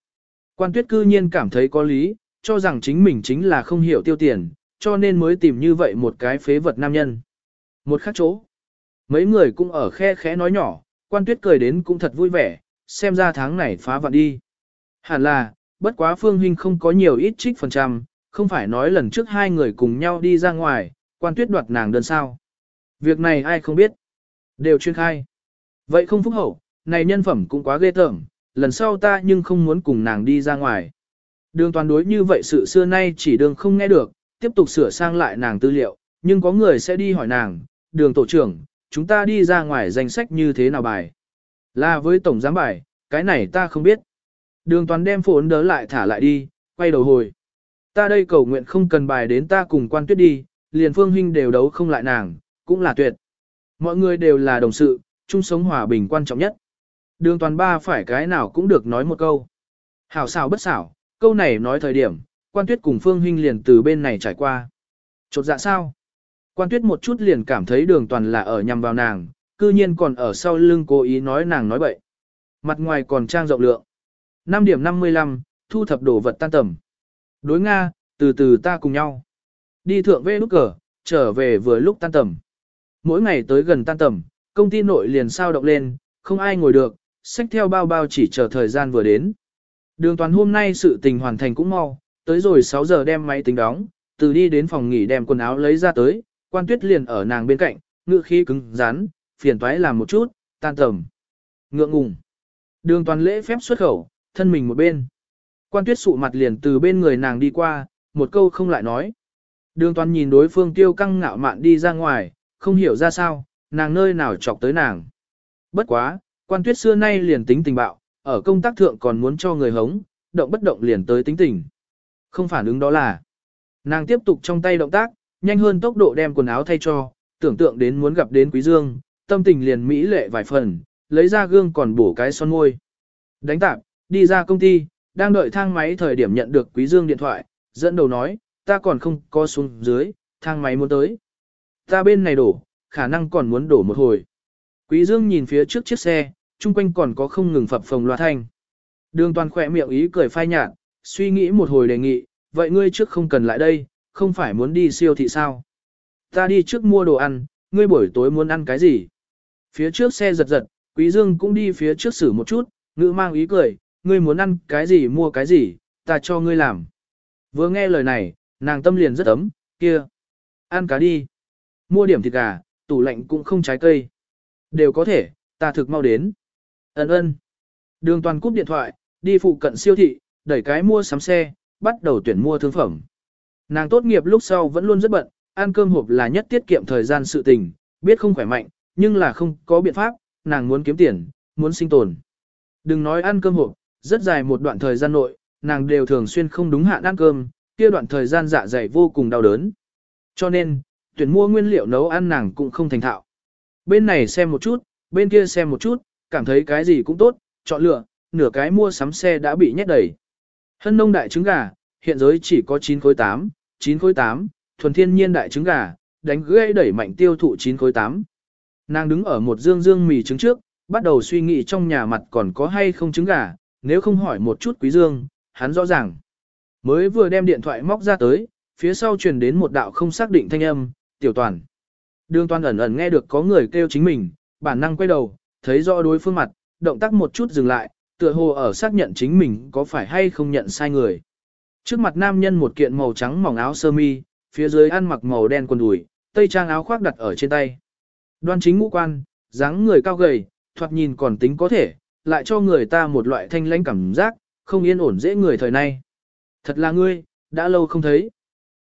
Quan tuyết cư nhiên cảm thấy có lý, cho rằng chính mình chính là không hiểu tiêu tiền, cho nên mới tìm như vậy một cái phế vật nam nhân. Một khác chỗ, mấy người cũng ở khe khẽ nói nhỏ, quan tuyết cười đến cũng thật vui vẻ, xem ra tháng này phá vạn đi. Hẳn là, bất quá Phương Hinh không có nhiều ít trích phần trăm, không phải nói lần trước hai người cùng nhau đi ra ngoài, quan tuyết đoạt nàng đơn sao. Việc này ai không biết, đều chuyên khai. Vậy không phúc hậu, này nhân phẩm cũng quá ghê tởm, lần sau ta nhưng không muốn cùng nàng đi ra ngoài. Đường toàn đối như vậy sự xưa nay chỉ đường không nghe được, tiếp tục sửa sang lại nàng tư liệu, nhưng có người sẽ đi hỏi nàng, đường tổ trưởng, chúng ta đi ra ngoài danh sách như thế nào bài. Là với tổng giám bài, cái này ta không biết. Đường toàn đem phốn đỡ lại thả lại đi, quay đầu hồi. Ta đây cầu nguyện không cần bài đến ta cùng quan tuyết đi, liền phương huynh đều đấu không lại nàng, cũng là tuyệt. Mọi người đều là đồng sự, chung sống hòa bình quan trọng nhất. Đường toàn ba phải cái nào cũng được nói một câu. Hảo xảo bất xảo, câu này nói thời điểm, quan tuyết cùng phương huynh liền từ bên này trải qua. Chột dạ sao? Quan tuyết một chút liền cảm thấy đường toàn là ở nhằm vào nàng, cư nhiên còn ở sau lưng cố ý nói nàng nói bậy. Mặt ngoài còn trang rộng lượng. 5 điểm 55, thu thập đồ vật tan tầm. Đối Nga, từ từ ta cùng nhau. Đi thượng về nút cờ, trở về vừa lúc tan tầm. Mỗi ngày tới gần tan tầm, công ty nội liền sao động lên, không ai ngồi được, sách theo bao bao chỉ chờ thời gian vừa đến. Đường toàn hôm nay sự tình hoàn thành cũng mau, tới rồi 6 giờ đem máy tính đóng, từ đi đến phòng nghỉ đem quần áo lấy ra tới, quan tuyết liền ở nàng bên cạnh, ngựa khí cứng rắn, phiền toái làm một chút, tan tầm. Ngượng ngùng. Đường toàn lễ phép xuất khẩu, thân mình một bên. Quan tuyết sụ mặt liền từ bên người nàng đi qua, một câu không lại nói. Đường toàn nhìn đối phương tiêu căng ngạo mạn đi ra ngoài, không hiểu ra sao, nàng nơi nào chọc tới nàng. Bất quá, quan tuyết xưa nay liền tính tình bạo, ở công tác thượng còn muốn cho người hống, động bất động liền tới tính tình. Không phản ứng đó là, nàng tiếp tục trong tay động tác, nhanh hơn tốc độ đem quần áo thay cho, tưởng tượng đến muốn gặp đến quý dương, tâm tình liền mỹ lệ vài phần, lấy ra gương còn bổ cái son môi. Đánh tạp, đi ra công ty, đang đợi thang máy thời điểm nhận được quý dương điện thoại, dẫn đầu nói, ta còn không có xuống dưới, thang máy muốn tới. Ta bên này đổ, khả năng còn muốn đổ một hồi. Quý dương nhìn phía trước chiếc xe, chung quanh còn có không ngừng phập phồng loa thanh. Đường toàn khỏe miệng ý cười phai nhạt, suy nghĩ một hồi đề nghị, vậy ngươi trước không cần lại đây, không phải muốn đi siêu thị sao? Ta đi trước mua đồ ăn, ngươi buổi tối muốn ăn cái gì? Phía trước xe giật giật, Quý Dương cũng đi phía trước xử một chút, ngữ mang ý cười, ngươi muốn ăn cái gì mua cái gì, ta cho ngươi làm. Vừa nghe lời này, nàng tâm liền rất ấm, kia. ăn cá đi. Mua điểm thịt gà, tủ lạnh cũng không trái cây. Đều có thể, ta thực mau đến. Ấn ơn. Đường toàn cúp điện thoại, đi phụ cận siêu thị, đẩy cái mua sắm xe, bắt đầu tuyển mua thương phẩm. Nàng tốt nghiệp lúc sau vẫn luôn rất bận, ăn cơm hộp là nhất tiết kiệm thời gian sự tình, biết không khỏe mạnh, nhưng là không có biện pháp, nàng muốn kiếm tiền, muốn sinh tồn. Đừng nói ăn cơm hộp, rất dài một đoạn thời gian nội, nàng đều thường xuyên không đúng hạn ăn cơm, kia đoạn thời gian dạ dày vô cùng đau đớn. Cho nên, tuyển mua nguyên liệu nấu ăn nàng cũng không thành thạo. Bên này xem một chút, bên kia xem một chút, cảm thấy cái gì cũng tốt, chọn lựa, nửa cái mua sắm xe đã bị nhét đầy. Hân nông đại trứng gà, hiện giới chỉ có 9 khối 8, 9 khối 8, thuần thiên nhiên đại trứng gà, đánh gãy đẩy mạnh tiêu thụ 9 khối 8. Nàng đứng ở một dương dương mì trứng trước, bắt đầu suy nghĩ trong nhà mặt còn có hay không trứng gà, nếu không hỏi một chút quý dương, hắn rõ ràng. Mới vừa đem điện thoại móc ra tới, phía sau truyền đến một đạo không xác định thanh âm, tiểu toàn. Đường toàn ẩn ẩn nghe được có người kêu chính mình, bản năng quay đầu, thấy rõ đối phương mặt, động tác một chút dừng lại, tựa hồ ở xác nhận chính mình có phải hay không nhận sai người. Trước mặt nam nhân một kiện màu trắng mỏng áo sơ mi, phía dưới ăn mặc màu đen quần đùi, tây trang áo khoác đặt ở trên tay. Đoan chính ngũ quan, dáng người cao gầy, thoạt nhìn còn tính có thể, lại cho người ta một loại thanh lãnh cảm giác, không yên ổn dễ người thời nay. Thật là ngươi, đã lâu không thấy.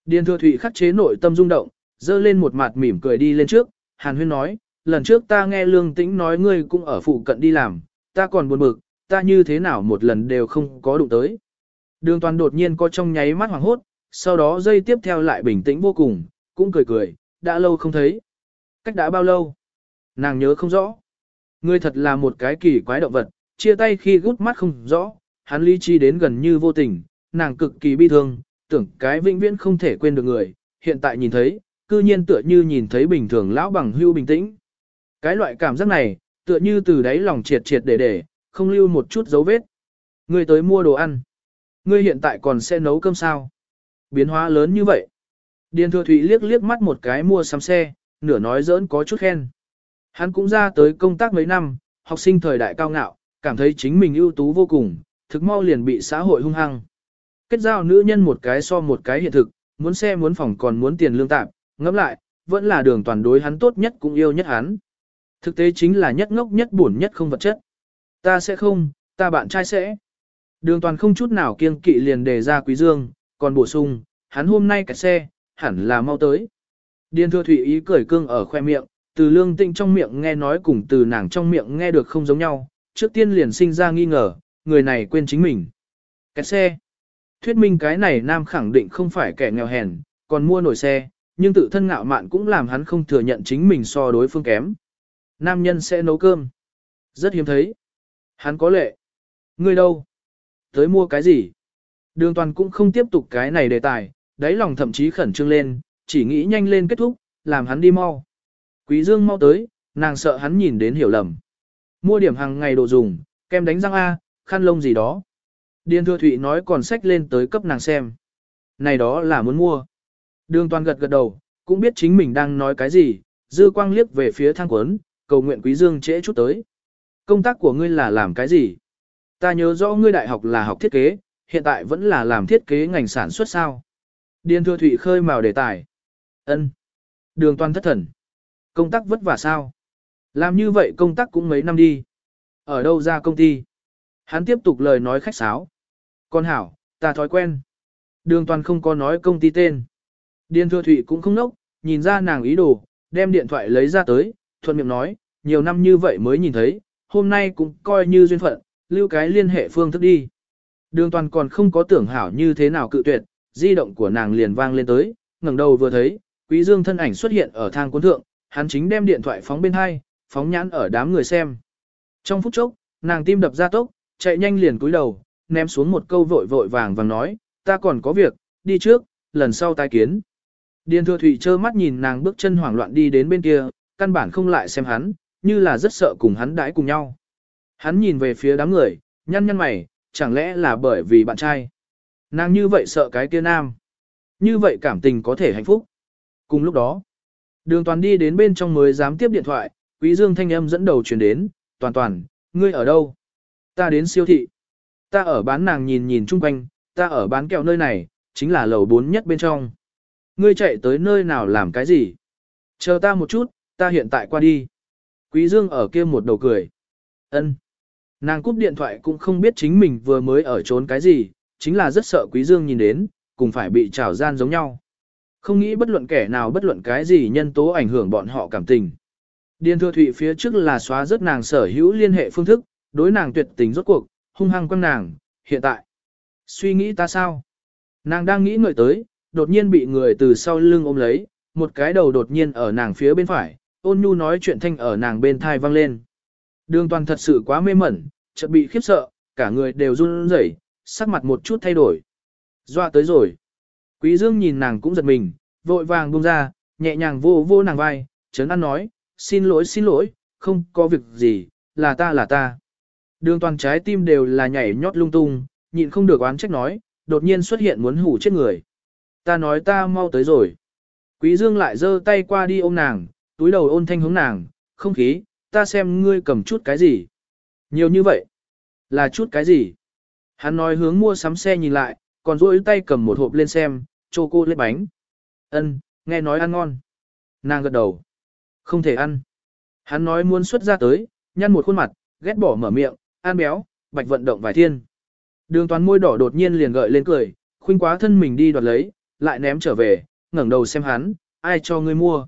Điền thừa thụy khắc chế nội tâm rung động, dơ lên một mặt mỉm cười đi lên trước, Hàn Huyên nói, lần trước ta nghe Lương Tĩnh nói ngươi cũng ở phụ cận đi làm, ta còn buồn bực, ta như thế nào một lần đều không có đụng tới. Đường toàn đột nhiên có trong nháy mắt hoảng hốt, sau đó dây tiếp theo lại bình tĩnh vô cùng, cũng cười cười, đã lâu không thấy. Cách đã bao lâu? Nàng nhớ không rõ. Ngươi thật là một cái kỳ quái động vật, chia tay khi gút mắt không rõ, hắn ly chi đến gần như vô tình, nàng cực kỳ bi thương, tưởng cái vĩnh viễn không thể quên được người, hiện tại nhìn thấy, cư nhiên tựa như nhìn thấy bình thường lão bằng hưu bình tĩnh. Cái loại cảm giác này, tựa như từ đáy lòng triệt triệt để để, không lưu một chút dấu vết. Ngươi tới mua đồ ăn. Ngươi hiện tại còn sẽ nấu cơm sao? Biến hóa lớn như vậy. Điền thừa thủy liếc liếc mắt một cái mua sắm xe, nửa nói giỡn có chút khen. Hắn cũng ra tới công tác mấy năm, học sinh thời đại cao ngạo, cảm thấy chính mình ưu tú vô cùng, thực mau liền bị xã hội hung hăng. Kết giao nữ nhân một cái so một cái hiện thực, muốn xe muốn phòng còn muốn tiền lương tạm, ngẫm lại, vẫn là đường toàn đối hắn tốt nhất cũng yêu nhất hắn. Thực tế chính là nhất ngốc nhất buồn nhất không vật chất. Ta sẽ không, ta bạn trai sẽ. Đường toàn không chút nào kiêng kỵ liền đề ra quý dương, còn bổ sung, hắn hôm nay cả xe, hẳn là mau tới. Điền thừa thủy ý cười cương ở khoe miệng, từ lương tinh trong miệng nghe nói cùng từ nàng trong miệng nghe được không giống nhau, trước tiên liền sinh ra nghi ngờ, người này quên chính mình. Cái xe. Thuyết minh cái này nam khẳng định không phải kẻ nghèo hèn, còn mua nổi xe, nhưng tự thân ngạo mạn cũng làm hắn không thừa nhận chính mình so đối phương kém. Nam nhân sẽ nấu cơm. Rất hiếm thấy. Hắn có lệ. Ngươi đâu? Tới mua cái gì? Đường toàn cũng không tiếp tục cái này đề tài, đáy lòng thậm chí khẩn trương lên, chỉ nghĩ nhanh lên kết thúc, làm hắn đi mau. Quý dương mau tới, nàng sợ hắn nhìn đến hiểu lầm. Mua điểm hàng ngày đồ dùng, kem đánh răng A, khăn lông gì đó. Điền thừa thụy nói còn sách lên tới cấp nàng xem. Này đó là muốn mua. Đường toàn gật gật đầu, cũng biết chính mình đang nói cái gì, dư quang liếc về phía thang quấn, cầu nguyện quý dương trễ chút tới. Công tác của ngươi là làm cái gì? Ta nhớ rõ ngươi đại học là học thiết kế, hiện tại vẫn là làm thiết kế ngành sản xuất sao? Điền thừa thụy khơi mào đề tài. ân Đường toàn thất thần. Công tác vất vả sao? Làm như vậy công tác cũng mấy năm đi. Ở đâu ra công ty? Hắn tiếp tục lời nói khách sáo. Con hảo, ta thói quen. Đường toàn không có nói công ty tên. Điền thừa thụy cũng không nốc, nhìn ra nàng ý đồ, đem điện thoại lấy ra tới, thuận miệng nói, nhiều năm như vậy mới nhìn thấy, hôm nay cũng coi như duyên phận, lưu cái liên hệ phương thức đi. Đường toàn còn không có tưởng hảo như thế nào cự tuyệt, di động của nàng liền vang lên tới, ngẩng đầu vừa thấy, quý dương thân ảnh xuất hiện ở thang cuốn thượng, hắn chính đem điện thoại phóng bên hai, phóng nhãn ở đám người xem. Trong phút chốc, nàng tim đập ra tốc, chạy nhanh liền cúi đầu, ném xuống một câu vội vội vàng vàng nói, ta còn có việc, đi trước, lần sau tái kiến. Điền thừa thủy trơ mắt nhìn nàng bước chân hoảng loạn đi đến bên kia, căn bản không lại xem hắn, như là rất sợ cùng hắn đãi cùng nhau. Hắn nhìn về phía đám người, nhăn nhăn mày, chẳng lẽ là bởi vì bạn trai. Nàng như vậy sợ cái kia nam. Như vậy cảm tình có thể hạnh phúc. Cùng lúc đó, đường toàn đi đến bên trong mới dám tiếp điện thoại, quý dương thanh âm dẫn đầu chuyển đến, toàn toàn, ngươi ở đâu? Ta đến siêu thị. Ta ở bán nàng nhìn nhìn chung quanh, ta ở bán kẹo nơi này, chính là lầu 4 nhất bên trong. Ngươi chạy tới nơi nào làm cái gì? Chờ ta một chút, ta hiện tại qua đi. Quý Dương ở kia một đầu cười. Ân. Nàng cúp điện thoại cũng không biết chính mình vừa mới ở trốn cái gì, chính là rất sợ Quý Dương nhìn đến, cùng phải bị trào gian giống nhau. Không nghĩ bất luận kẻ nào bất luận cái gì nhân tố ảnh hưởng bọn họ cảm tình. Điền thừa thụy phía trước là xóa rất nàng sở hữu liên hệ phương thức, đối nàng tuyệt tình rốt cuộc, hung hăng quăng nàng, hiện tại. Suy nghĩ ta sao? Nàng đang nghĩ ngợi tới, đột nhiên bị người từ sau lưng ôm lấy, một cái đầu đột nhiên ở nàng phía bên phải, ôn nhu nói chuyện thanh ở nàng bên thai vang lên. Đường toàn thật sự quá mê mẩn, chợt bị khiếp sợ, cả người đều run rẩy, sắc mặt một chút thay đổi. Doa tới rồi. Quý Dương nhìn nàng cũng giật mình, vội vàng buông ra, nhẹ nhàng vô vô nàng vai, chấn an nói, xin lỗi xin lỗi, không có việc gì, là ta là ta. Đường toàn trái tim đều là nhảy nhót lung tung, nhịn không được oán trách nói, đột nhiên xuất hiện muốn hủ chết người. Ta nói ta mau tới rồi. Quý Dương lại giơ tay qua đi ôm nàng, túi đầu ôn thanh hướng nàng, không khí, ta xem ngươi cầm chút cái gì. Nhiều như vậy. Là chút cái gì? Hắn nói hướng mua sắm xe nhìn lại, còn duỗi tay cầm một hộp lên xem, chô cô lết bánh. Ân, nghe nói ăn ngon. Nàng gật đầu. Không thể ăn. Hắn nói muốn xuất ra tới, nhăn một khuôn mặt, ghét bỏ mở miệng, ăn béo, bạch vận động vài thiên. Đường toàn môi đỏ đột nhiên liền gợi lên cười, khuynh quá thân mình đi đoạt lấy, lại ném trở về, ngẩng đầu xem hắn, ai cho ngươi mua.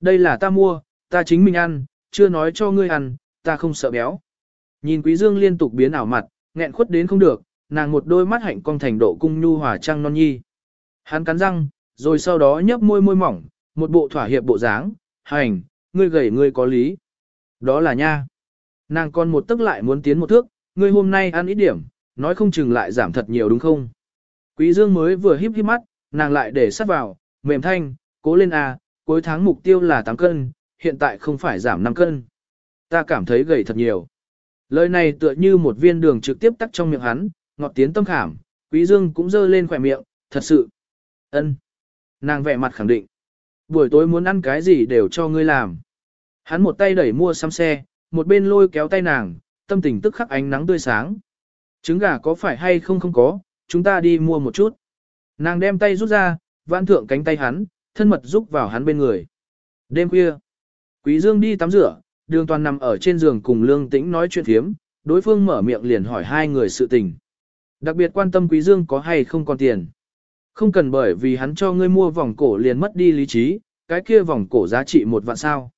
Đây là ta mua, ta chính mình ăn, chưa nói cho ngươi ăn, ta không sợ béo. Nhìn Quý Dương liên tục biến ảo mặt, nghẹn khuất đến không được, nàng một đôi mắt hạnh cong thành độ cung nhu hòa trăng non nhi. Hắn cắn răng, rồi sau đó nhấp môi môi mỏng, một bộ thỏa hiệp bộ dáng, hành, ngươi gầy ngươi có lý. Đó là nha. Nàng còn một tức lại muốn tiến một thước, ngươi hôm nay ăn ít điểm, nói không chừng lại giảm thật nhiều đúng không? Quý Dương mới vừa híp híp mắt, nàng lại để sát vào, mềm thanh, cố lên à, cuối tháng mục tiêu là 8 cân, hiện tại không phải giảm 5 cân. Ta cảm thấy gầy thật nhiều. Lời này tựa như một viên đường trực tiếp tắt trong miệng hắn, ngọt tiến tâm khảm, Quý Dương cũng dơ lên khỏe miệng, thật sự. ân. Nàng vẻ mặt khẳng định. Buổi tối muốn ăn cái gì đều cho ngươi làm. Hắn một tay đẩy mua xăm xe, một bên lôi kéo tay nàng, tâm tình tức khắc ánh nắng tươi sáng. Trứng gà có phải hay không không có, chúng ta đi mua một chút. Nàng đem tay rút ra, vãn thượng cánh tay hắn, thân mật rúc vào hắn bên người. Đêm khuya, Quý Dương đi tắm rửa, đường toàn nằm ở trên giường cùng Lương Tĩnh nói chuyện thiếm, đối phương mở miệng liền hỏi hai người sự tình. Đặc biệt quan tâm Quý Dương có hay không còn tiền. Không cần bởi vì hắn cho ngươi mua vòng cổ liền mất đi lý trí, cái kia vòng cổ giá trị một vạn sao.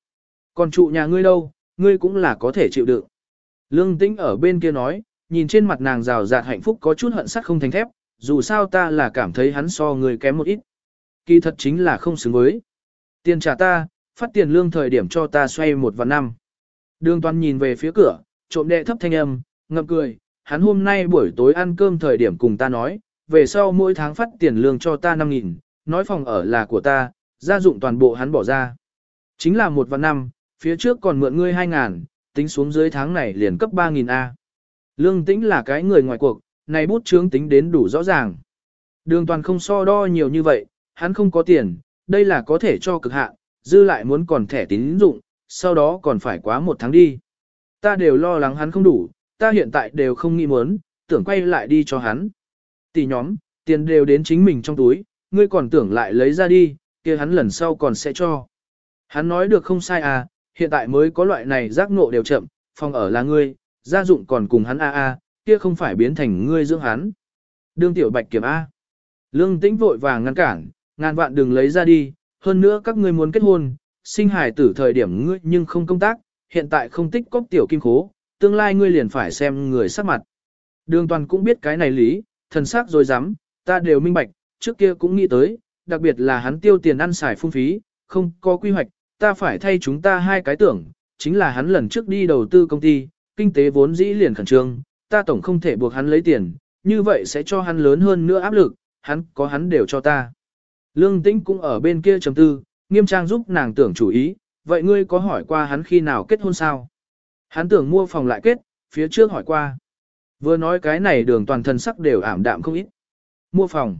Còn trụ nhà ngươi đâu, ngươi cũng là có thể chịu đựng. Lương Tĩnh ở bên kia nói, nhìn trên mặt nàng rào rạt hạnh phúc có chút hận sắt không thành thép, dù sao ta là cảm thấy hắn so người kém một ít. Kỳ thật chính là không xứng với. Tiền trả ta, phát tiền lương thời điểm cho ta xoay một vạn năm. Đường toàn nhìn về phía cửa, trộm đệ thấp thanh âm, ngậm cười, hắn hôm nay buổi tối ăn cơm thời điểm cùng ta nói, về sau mỗi tháng phát tiền lương cho ta 5.000, nói phòng ở là của ta, gia dụng toàn bộ hắn bỏ ra. Chính là một vạn năm, phía trước còn mượn ngươi 2.000, tính xuống dưới tháng này liền cấp 3.000 A. Lương tĩnh là cái người ngoài cuộc, này bút chướng tính đến đủ rõ ràng. Đường toàn không so đo nhiều như vậy, hắn không có tiền, đây là có thể cho cực hạn, dư lại muốn còn thẻ tín dụng, sau đó còn phải quá một tháng đi. Ta đều lo lắng hắn không đủ, ta hiện tại đều không nghĩ muốn, tưởng quay lại đi cho hắn. Tỷ nhóm, tiền đều đến chính mình trong túi, ngươi còn tưởng lại lấy ra đi, kia hắn lần sau còn sẽ cho. Hắn nói được không sai à, hiện tại mới có loại này giác ngộ đều chậm, phòng ở là ngươi, gia dụng còn cùng hắn a a, kia không phải biến thành ngươi dưỡng hắn. Đương tiểu bạch kiểm A. Lương tĩnh vội vàng ngăn cản, ngàn vạn đừng lấy ra đi, hơn nữa các ngươi muốn kết hôn, sinh hài tử thời điểm ngươi nhưng không công tác, hiện tại không tích cóp tiểu kim khố, tương lai ngươi liền phải xem người sắc mặt. Đường toàn cũng biết cái này lý, thần sắc rồi dám, ta đều minh bạch, trước kia cũng nghĩ tới, đặc biệt là hắn tiêu tiền ăn xài phung phí, không có quy hoạch, ta phải thay chúng ta hai cái tưởng, chính là hắn lần trước đi đầu tư công ty, kinh tế vốn dĩ liền khẩn trương, ta tổng không thể buộc hắn lấy tiền, như vậy sẽ cho hắn lớn hơn nữa áp lực, hắn có hắn đều cho ta. Lương Tĩnh cũng ở bên kia chấm tư, nghiêm trang giúp nàng tưởng chủ ý, vậy ngươi có hỏi qua hắn khi nào kết hôn sao? Hắn tưởng mua phòng lại kết, phía trước hỏi qua. Vừa nói cái này đường toàn thân sắc đều ảm đạm không ít. Mua phòng.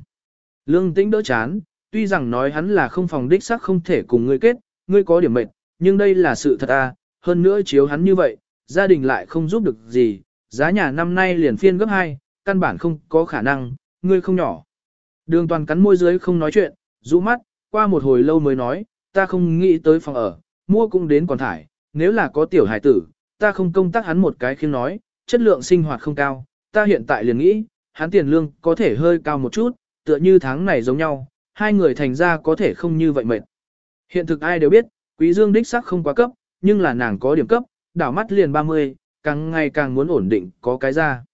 Lương Tĩnh đỡ chán, tuy rằng nói hắn là không phòng đích sắc không thể cùng ngươi kết, ngươi có điểm mệnh, nhưng đây là sự thật à, hơn nữa chiếu hắn như vậy, gia đình lại không giúp được gì, giá nhà năm nay liền phiên gấp 2, căn bản không có khả năng, ngươi không nhỏ. Đường toàn cắn môi dưới không nói chuyện, rũ mắt, qua một hồi lâu mới nói, ta không nghĩ tới phòng ở, mua cũng đến còn thải, nếu là có tiểu hải tử, ta không công tác hắn một cái khiến nói, chất lượng sinh hoạt không cao, ta hiện tại liền nghĩ, hắn tiền lương có thể hơi cao một chút, tựa như tháng này giống nhau, hai người thành ra có thể không như vậy mệt. Hiện thực ai đều biết, Quý Dương đích sắc không quá cấp, nhưng là nàng có điểm cấp, đảo mắt liền 30, càng ngày càng muốn ổn định, có cái ra.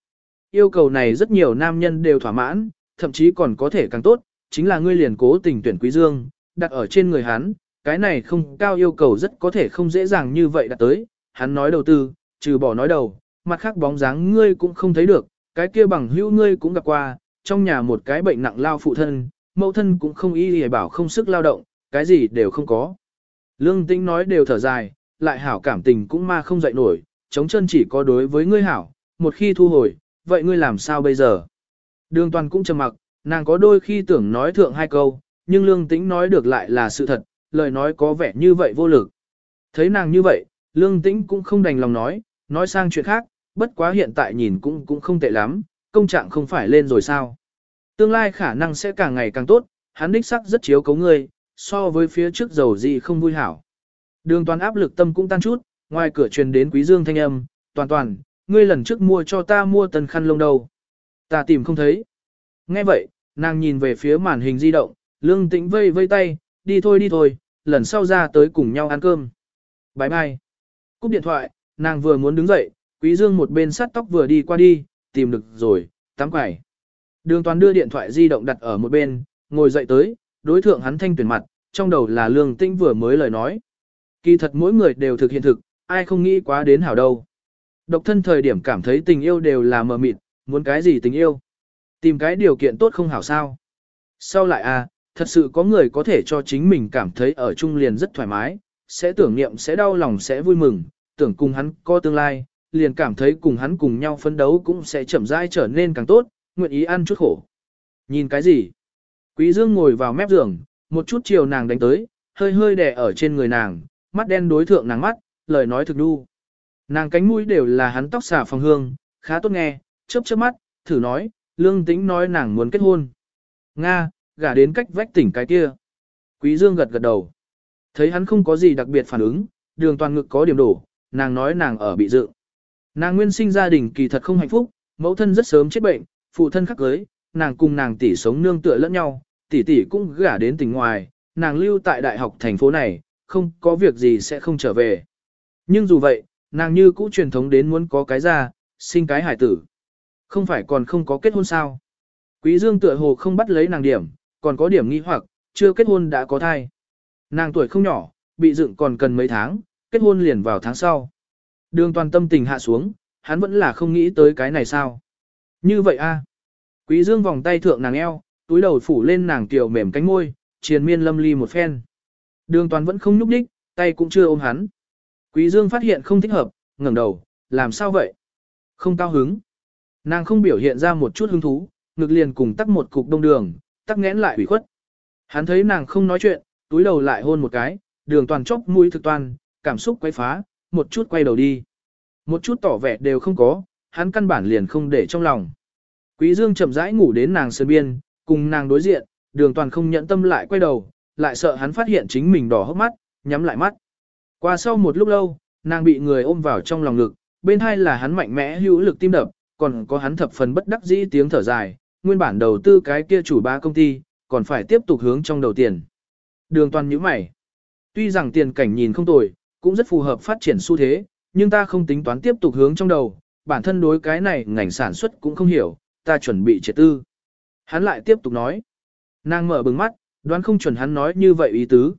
Yêu cầu này rất nhiều nam nhân đều thỏa mãn, thậm chí còn có thể càng tốt, chính là ngươi liền cố tình tuyển Quý Dương, đặt ở trên người hắn, cái này không cao yêu cầu rất có thể không dễ dàng như vậy đặt tới, hắn nói đầu tư, trừ bỏ nói đầu, mặt khác bóng dáng ngươi cũng không thấy được, cái kia bằng hữu ngươi cũng gặp qua, trong nhà một cái bệnh nặng lao phụ thân, mẫu thân cũng không y hề bảo không sức lao động, cái gì đều không có. Lương tĩnh nói đều thở dài, lại hảo cảm tình cũng ma không dậy nổi, chống chân chỉ có đối với ngươi hảo, một khi thu hồi, vậy ngươi làm sao bây giờ? Đường toàn cũng trầm mặc, nàng có đôi khi tưởng nói thượng hai câu, nhưng lương tĩnh nói được lại là sự thật, lời nói có vẻ như vậy vô lực. Thấy nàng như vậy, lương tĩnh cũng không đành lòng nói, nói sang chuyện khác, bất quá hiện tại nhìn cũng cũng không tệ lắm, công trạng không phải lên rồi sao. Tương lai khả năng sẽ càng ngày càng tốt, hắn đích sắc rất chiếu cấu ngươi, so với phía trước dầu gì không vui hảo. Đường toàn áp lực tâm cũng tan chút, ngoài cửa truyền đến quý dương thanh âm, toàn toàn, ngươi lần trước mua cho ta mua tần khăn lông đâu Ta tìm không thấy. Nghe vậy, nàng nhìn về phía màn hình di động, lương tĩnh vây vây tay, đi thôi đi thôi, lần sau ra tới cùng nhau ăn cơm. Bye bye. Cúp điện thoại, nàng vừa muốn đứng dậy, quý dương một bên sát tóc vừa đi qua đi, tìm được rồi, tắm quải. Đường toàn đưa điện thoại di động đặt ở một bên, ngồi dậy tới, đối thượng hắn thanh tuyển mặt, trong đầu là lương tĩnh vừa mới lời nói. Kỳ thật mỗi người đều thực hiện thực, ai không nghĩ quá đến hảo đâu. Độc thân thời điểm cảm thấy tình yêu đều là mờ mịt, muốn cái gì tình yêu. Tìm cái điều kiện tốt không hảo sao. Sau lại à, thật sự có người có thể cho chính mình cảm thấy ở chung liền rất thoải mái, sẽ tưởng niệm sẽ đau lòng sẽ vui mừng, tưởng cùng hắn có tương lai, liền cảm thấy cùng hắn cùng nhau phấn đấu cũng sẽ chậm rãi trở nên càng tốt, nguyện ý ăn chút khổ. Nhìn cái gì? Quý Dương ngồi vào mép giường, một chút chiều nàng đánh tới, hơi hơi đè ở trên người nàng, mắt đen đối thượng nàng mắt, lời nói thực đu. Nàng cánh mũi đều là hắn tóc xả phòng hương, khá tốt nghe, chớp chớp mắt, thử nói, lương tĩnh nói nàng muốn kết hôn. Nga, gả đến cách vách tỉnh cái kia. Quý Dương gật gật đầu. Thấy hắn không có gì đặc biệt phản ứng, đường toàn ngực có điểm đổ, nàng nói nàng ở bị dự. Nàng nguyên sinh gia đình kỳ thật không hạnh phúc, mẫu thân rất sớm chết bệnh, phụ thân khắc cưới, nàng cùng nàng tỷ sống nương tựa lẫn nhau, tỷ tỷ cũng gả đến tỉnh ngoài, nàng lưu tại đại học thành phố này, không có việc gì sẽ không trở về. Nhưng dù vậy, nàng như cũ truyền thống đến muốn có cái ra, sinh cái hải tử. Không phải còn không có kết hôn sao. Quý dương tựa hồ không bắt lấy nàng điểm, còn có điểm nghi hoặc, chưa kết hôn đã có thai. Nàng tuổi không nhỏ, bị dựng còn cần mấy tháng, kết hôn liền vào tháng sau. Đường toàn tâm tình hạ xuống, hắn vẫn là không nghĩ tới cái này sao. Như vậy a Quý dương vòng tay thượng nàng eo, túi đầu phủ lên nàng tiểu mềm cánh môi, triền miên lâm ly một phen. Đường toàn vẫn không nhúc đích, tay cũng chưa ôm hắn. Quý dương phát hiện không thích hợp, ngẩng đầu, làm sao vậy? Không cao hứng. Nàng không biểu hiện ra một chút hứng thú, ngực liền cùng tắc một cục đông đường, tắc nghẽn lại ủy khuất. Hắn thấy nàng không nói chuyện, túi đầu lại hôn một cái, đường toàn chốc mũi thực toàn, cảm xúc quay phá, một chút quay đầu đi. Một chút tỏ vẻ đều không có, hắn căn bản liền không để trong lòng. Quý Dương chậm rãi ngủ đến nàng sơn biên, cùng nàng đối diện, đường toàn không nhận tâm lại quay đầu, lại sợ hắn phát hiện chính mình đỏ hốc mắt, nhắm lại mắt. Qua sau một lúc lâu, nàng bị người ôm vào trong lòng ngực, bên hai là hắn mạnh mẽ hữu lực tim đập, còn có hắn thập phần bất đắc dĩ tiếng thở dài, nguyên bản đầu tư cái kia chủ ba công ty, còn phải tiếp tục hướng trong đầu tiền. Đường toàn nhíu mày. Tuy rằng tiền cảnh nhìn không tồi, cũng rất phù hợp phát triển xu thế, nhưng ta không tính toán tiếp tục hướng trong đầu, bản thân đối cái này ngành sản xuất cũng không hiểu, ta chuẩn bị triệt tư. Hắn lại tiếp tục nói. Nàng mở bừng mắt, đoán không chuẩn hắn nói như vậy ý tứ.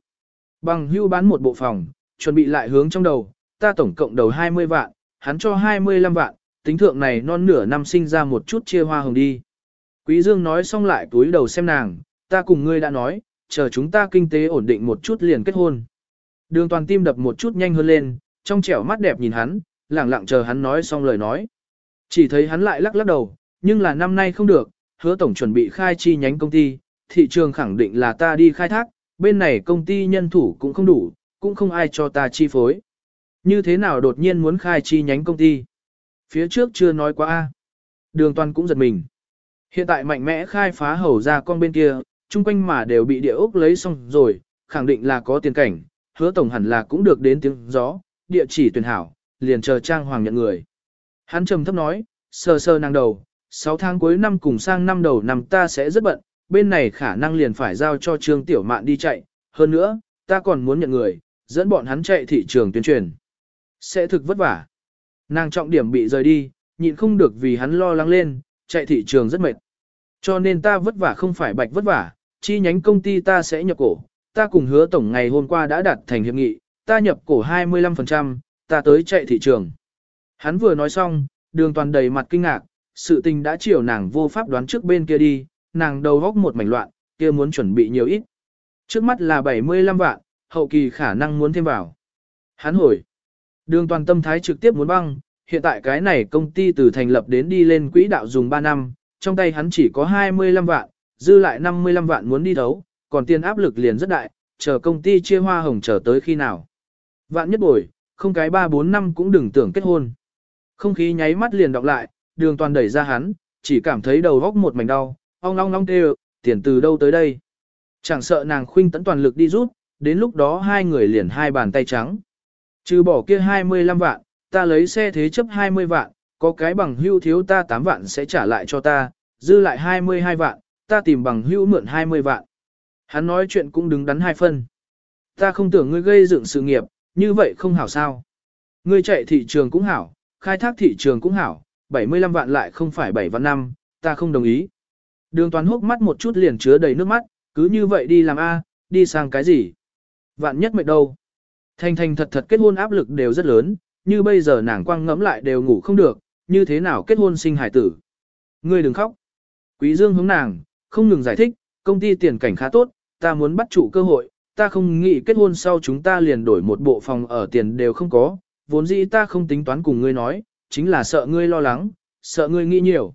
Bằng hưu bán một bộ phòng, chuẩn bị lại hướng trong đầu, ta tổng cộng đầu 20 vạn, hắn cho 25 vạn, tính thượng này non nửa năm sinh ra một chút chia hoa hồng đi. Quý Dương nói xong lại túi đầu xem nàng, ta cùng ngươi đã nói, chờ chúng ta kinh tế ổn định một chút liền kết hôn. Đường toàn tim đập một chút nhanh hơn lên, trong trẻo mắt đẹp nhìn hắn, lặng lặng chờ hắn nói xong lời nói. Chỉ thấy hắn lại lắc lắc đầu, nhưng là năm nay không được, hứa tổng chuẩn bị khai chi nhánh công ty, thị trường khẳng định là ta đi khai thác, bên này công ty nhân thủ cũng không đủ, cũng không ai cho ta chi phối. Như thế nào đột nhiên muốn khai chi nhánh công ty? Phía trước chưa nói quá a. Đường toàn cũng giật mình. Hiện tại mạnh mẽ khai phá hầu ra con bên kia, chung quanh mà đều bị địa ốc lấy xong rồi, khẳng định là có tiền cảnh, hứa tổng hẳn là cũng được đến tiếng gió, địa chỉ tuyển hảo, liền chờ trang hoàng nhận người. Hắn trầm thấp nói, sơ sơ năng đầu, 6 tháng cuối năm cùng sang năm đầu năm ta sẽ rất bận, bên này khả năng liền phải giao cho Trương Tiểu Mạn đi chạy, hơn nữa, ta còn muốn nhận người, dẫn bọn hắn chạy thị trường tuyên truyền. Sẽ thực vất vả. Nàng trọng điểm bị rời đi, nhịn không được vì hắn lo lắng lên, chạy thị trường rất mệt. Cho nên ta vất vả không phải bạch vất vả, chi nhánh công ty ta sẽ nhập cổ, ta cùng hứa tổng ngày hôm qua đã đạt thành hiệp nghị, ta nhập cổ 25%, ta tới chạy thị trường. Hắn vừa nói xong, đường toàn đầy mặt kinh ngạc, sự tình đã chiều nàng vô pháp đoán trước bên kia đi, nàng đầu góc một mảnh loạn, kia muốn chuẩn bị nhiều ít. Trước mắt là 75 vạn, hậu kỳ khả năng muốn thêm vào. Hắn hồi. Đường toàn tâm thái trực tiếp muốn băng, hiện tại cái này công ty từ thành lập đến đi lên quỹ đạo dùng 3 năm, trong tay hắn chỉ có 25 vạn, dư lại 55 vạn muốn đi đấu, còn tiền áp lực liền rất đại, chờ công ty chia hoa hồng chờ tới khi nào. Vạn nhất bồi, không cái 3-4 năm cũng đừng tưởng kết hôn. Không khí nháy mắt liền đọc lại, đường toàn đẩy ra hắn, chỉ cảm thấy đầu góc một mảnh đau, ong long long kêu, tiền từ đâu tới đây. Chẳng sợ nàng khuynh tấn toàn lực đi rút, đến lúc đó hai người liền hai bàn tay trắng. Trừ bỏ kia 25 vạn, ta lấy xe thế chấp 20 vạn, có cái bằng hưu thiếu ta 8 vạn sẽ trả lại cho ta, dư lại 22 vạn, ta tìm bằng hưu mượn 20 vạn. Hắn nói chuyện cũng đứng đắn hai phân. Ta không tưởng ngươi gây dựng sự nghiệp, như vậy không hảo sao. Ngươi chạy thị trường cũng hảo, khai thác thị trường cũng hảo, 75 vạn lại không phải 7 vạn năm, ta không đồng ý. Đường toàn hốc mắt một chút liền chứa đầy nước mắt, cứ như vậy đi làm A, đi sang cái gì? Vạn nhất mệt đâu? Thành thành thật thật kết hôn áp lực đều rất lớn, như bây giờ nàng quang ngẫm lại đều ngủ không được, như thế nào kết hôn sinh hải tử? Ngươi đừng khóc. Quý Dương hướng nàng, không ngừng giải thích, công ty tiền cảnh khá tốt, ta muốn bắt chủ cơ hội, ta không nghĩ kết hôn sau chúng ta liền đổi một bộ phòng ở tiền đều không có, vốn dĩ ta không tính toán cùng ngươi nói, chính là sợ ngươi lo lắng, sợ ngươi nghĩ nhiều.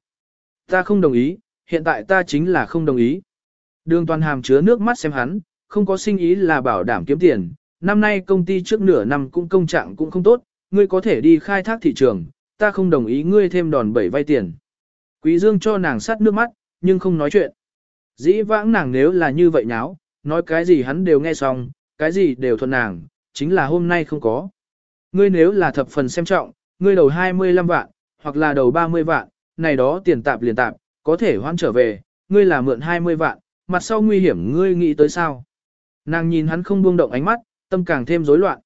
Ta không đồng ý, hiện tại ta chính là không đồng ý. Đường toàn hàm chứa nước mắt xem hắn, không có sinh ý là bảo đảm kiếm tiền, năm nay công ty trước nửa năm cũng công trạng cũng không tốt, ngươi có thể đi khai thác thị trường, ta không đồng ý ngươi thêm đòn bẩy vay tiền. Quý Dương cho nàng sắt nước mắt, nhưng không nói chuyện. Dĩ vãng nàng nếu là như vậy nháo, nói cái gì hắn đều nghe xong, cái gì đều thuận nàng, chính là hôm nay không có. Ngươi nếu là thập phần xem trọng, ngươi đầu 25 vạn, hoặc là đầu 30 vạn, này đó tiền tạp liền tạp, có thể hoan trở về, ngươi là mượn 20 vạn, mặt sau nguy hiểm ngươi nghĩ tới sao. Nàng nhìn hắn không buông động ánh mắt, tâm càng thêm rối loạn.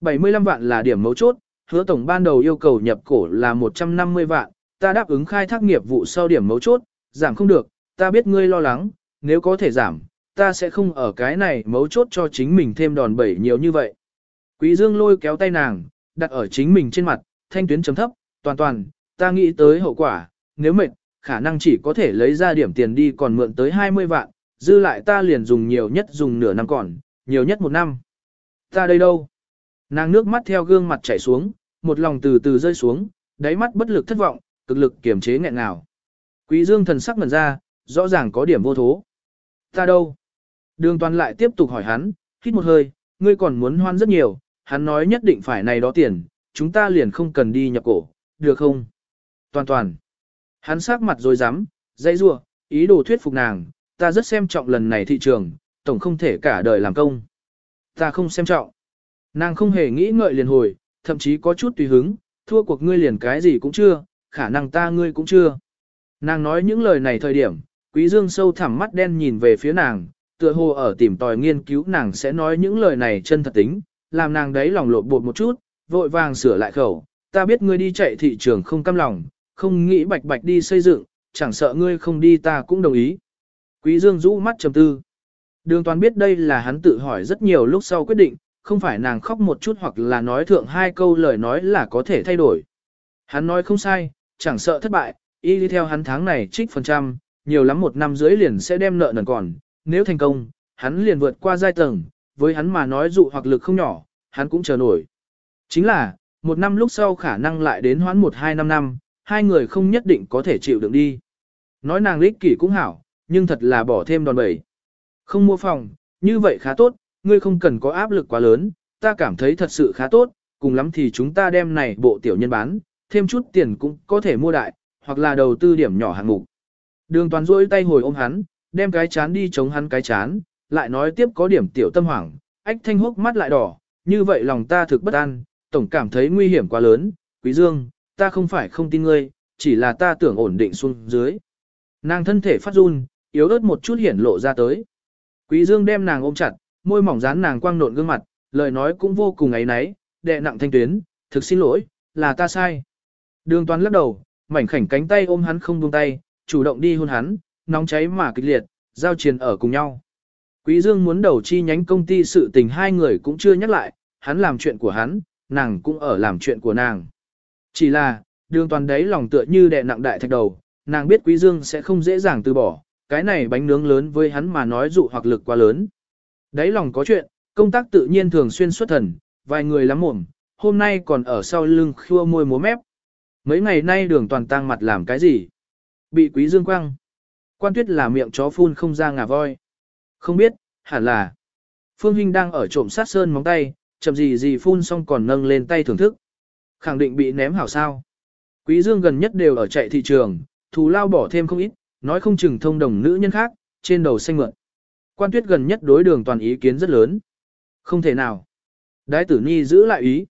75 vạn là điểm mấu chốt, hứa tổng ban đầu yêu cầu nhập cổ là 150 vạn, ta đáp ứng khai thác nghiệp vụ sau điểm mấu chốt, giảm không được, ta biết ngươi lo lắng, nếu có thể giảm, ta sẽ không ở cái này mấu chốt cho chính mình thêm đòn bẩy nhiều như vậy. Quý Dương lôi kéo tay nàng, đặt ở chính mình trên mặt, thanh tuyến chấm thấp, toàn toàn, ta nghĩ tới hậu quả, nếu mệt, khả năng chỉ có thể lấy ra điểm tiền đi còn mượn tới 20 vạn, dư lại ta liền dùng nhiều nhất dùng nửa năm còn, nhiều nhất một năm. Ta đây đâu? Nàng nước mắt theo gương mặt chảy xuống, một lòng từ từ rơi xuống, đáy mắt bất lực thất vọng, cực lực kiềm chế nghẹn nào. Quý dương thần sắc ngần ra, rõ ràng có điểm vô thố. Ta đâu? Đường toàn lại tiếp tục hỏi hắn, hít một hơi, ngươi còn muốn hoan rất nhiều, hắn nói nhất định phải này đó tiền, chúng ta liền không cần đi nhập cổ, được không? Toàn toàn. Hắn sắc mặt rồi dám, dây rua, ý đồ thuyết phục nàng, ta rất xem trọng lần này thị trường, tổng không thể cả đời làm công. Ta không xem trọng. Nàng không hề nghĩ ngợi liền hồi, thậm chí có chút tùy hứng, thua cuộc ngươi liền cái gì cũng chưa, khả năng ta ngươi cũng chưa. Nàng nói những lời này thời điểm, quý dương sâu thẳm mắt đen nhìn về phía nàng, tựa hồ ở tìm tòi nghiên cứu nàng sẽ nói những lời này chân thật tính, làm nàng đấy lòng lột bột một chút, vội vàng sửa lại khẩu, ta biết ngươi đi chạy thị trường không cam lòng, không nghĩ bạch bạch đi xây dựng, chẳng sợ ngươi không đi ta cũng đồng ý. Quý Dương rũ mắt trầm tư. Đường toàn biết đây là hắn tự hỏi rất nhiều lúc sau quyết định, không phải nàng khóc một chút hoặc là nói thượng hai câu lời nói là có thể thay đổi. Hắn nói không sai, chẳng sợ thất bại, y đi theo hắn tháng này trích phần trăm, nhiều lắm một năm dưới liền sẽ đem nợ nần còn, nếu thành công, hắn liền vượt qua giai tầng, với hắn mà nói dụ hoặc lực không nhỏ, hắn cũng chờ nổi. Chính là, một năm lúc sau khả năng lại đến hoãn một hai năm năm, hai người không nhất định có thể chịu đựng đi. Nói nàng lích kỷ cũng hảo, nhưng thật là bỏ thêm đòn bẩy. Không mua phòng, như vậy khá tốt, ngươi không cần có áp lực quá lớn, ta cảm thấy thật sự khá tốt, cùng lắm thì chúng ta đem này bộ tiểu nhân bán, thêm chút tiền cũng có thể mua đại, hoặc là đầu tư điểm nhỏ hạng mục. Đường toàn rôi tay hồi ôm hắn, đem cái chán đi chống hắn cái chán, lại nói tiếp có điểm tiểu tâm hoảng, ách thanh hốc mắt lại đỏ, như vậy lòng ta thực bất an, tổng cảm thấy nguy hiểm quá lớn, quý dương, ta không phải không tin ngươi, chỉ là ta tưởng ổn định xuống dưới. Nàng thân thể phát run, yếu ớt một chút hiển lộ ra tới. Quý dương đem nàng ôm chặt, môi mỏng dán nàng quang nộn gương mặt, lời nói cũng vô cùng ấy náy, đệ nặng thanh tuyến, thực xin lỗi, là ta sai. Đường toàn lắc đầu, mảnh khảnh cánh tay ôm hắn không buông tay, chủ động đi hôn hắn, nóng cháy mà kịch liệt, giao chiến ở cùng nhau. Quý Dương muốn đầu chi nhánh công ty sự tình hai người cũng chưa nhắc lại, hắn làm chuyện của hắn, nàng cũng ở làm chuyện của nàng. Chỉ là, đường toàn đấy lòng tựa như đè nặng đại thạch đầu, nàng biết Quý Dương sẽ không dễ dàng từ bỏ, cái này bánh nướng lớn với hắn mà nói dụ hoặc lực quá lớn. Đấy lòng có chuyện, công tác tự nhiên thường xuyên xuất thần, vài người lắm mồm, hôm nay còn ở sau lưng khua môi múa mép. Mấy ngày nay đường toàn tăng mặt làm cái gì? Bị quý dương quăng. Quan tuyết là miệng chó phun không ra ngà voi. Không biết, hẳn là. Phương Hinh đang ở trộm sát sơn móng tay, chậm gì gì phun xong còn nâng lên tay thưởng thức. Khẳng định bị ném hảo sao. Quý dương gần nhất đều ở chạy thị trường, thù lao bỏ thêm không ít, nói không chừng thông đồng nữ nhân khác, trên đầu xanh mượn. Quan tuyết gần nhất đối đường toàn ý kiến rất lớn. Không thể nào. Đái tử nhi giữ lại ý.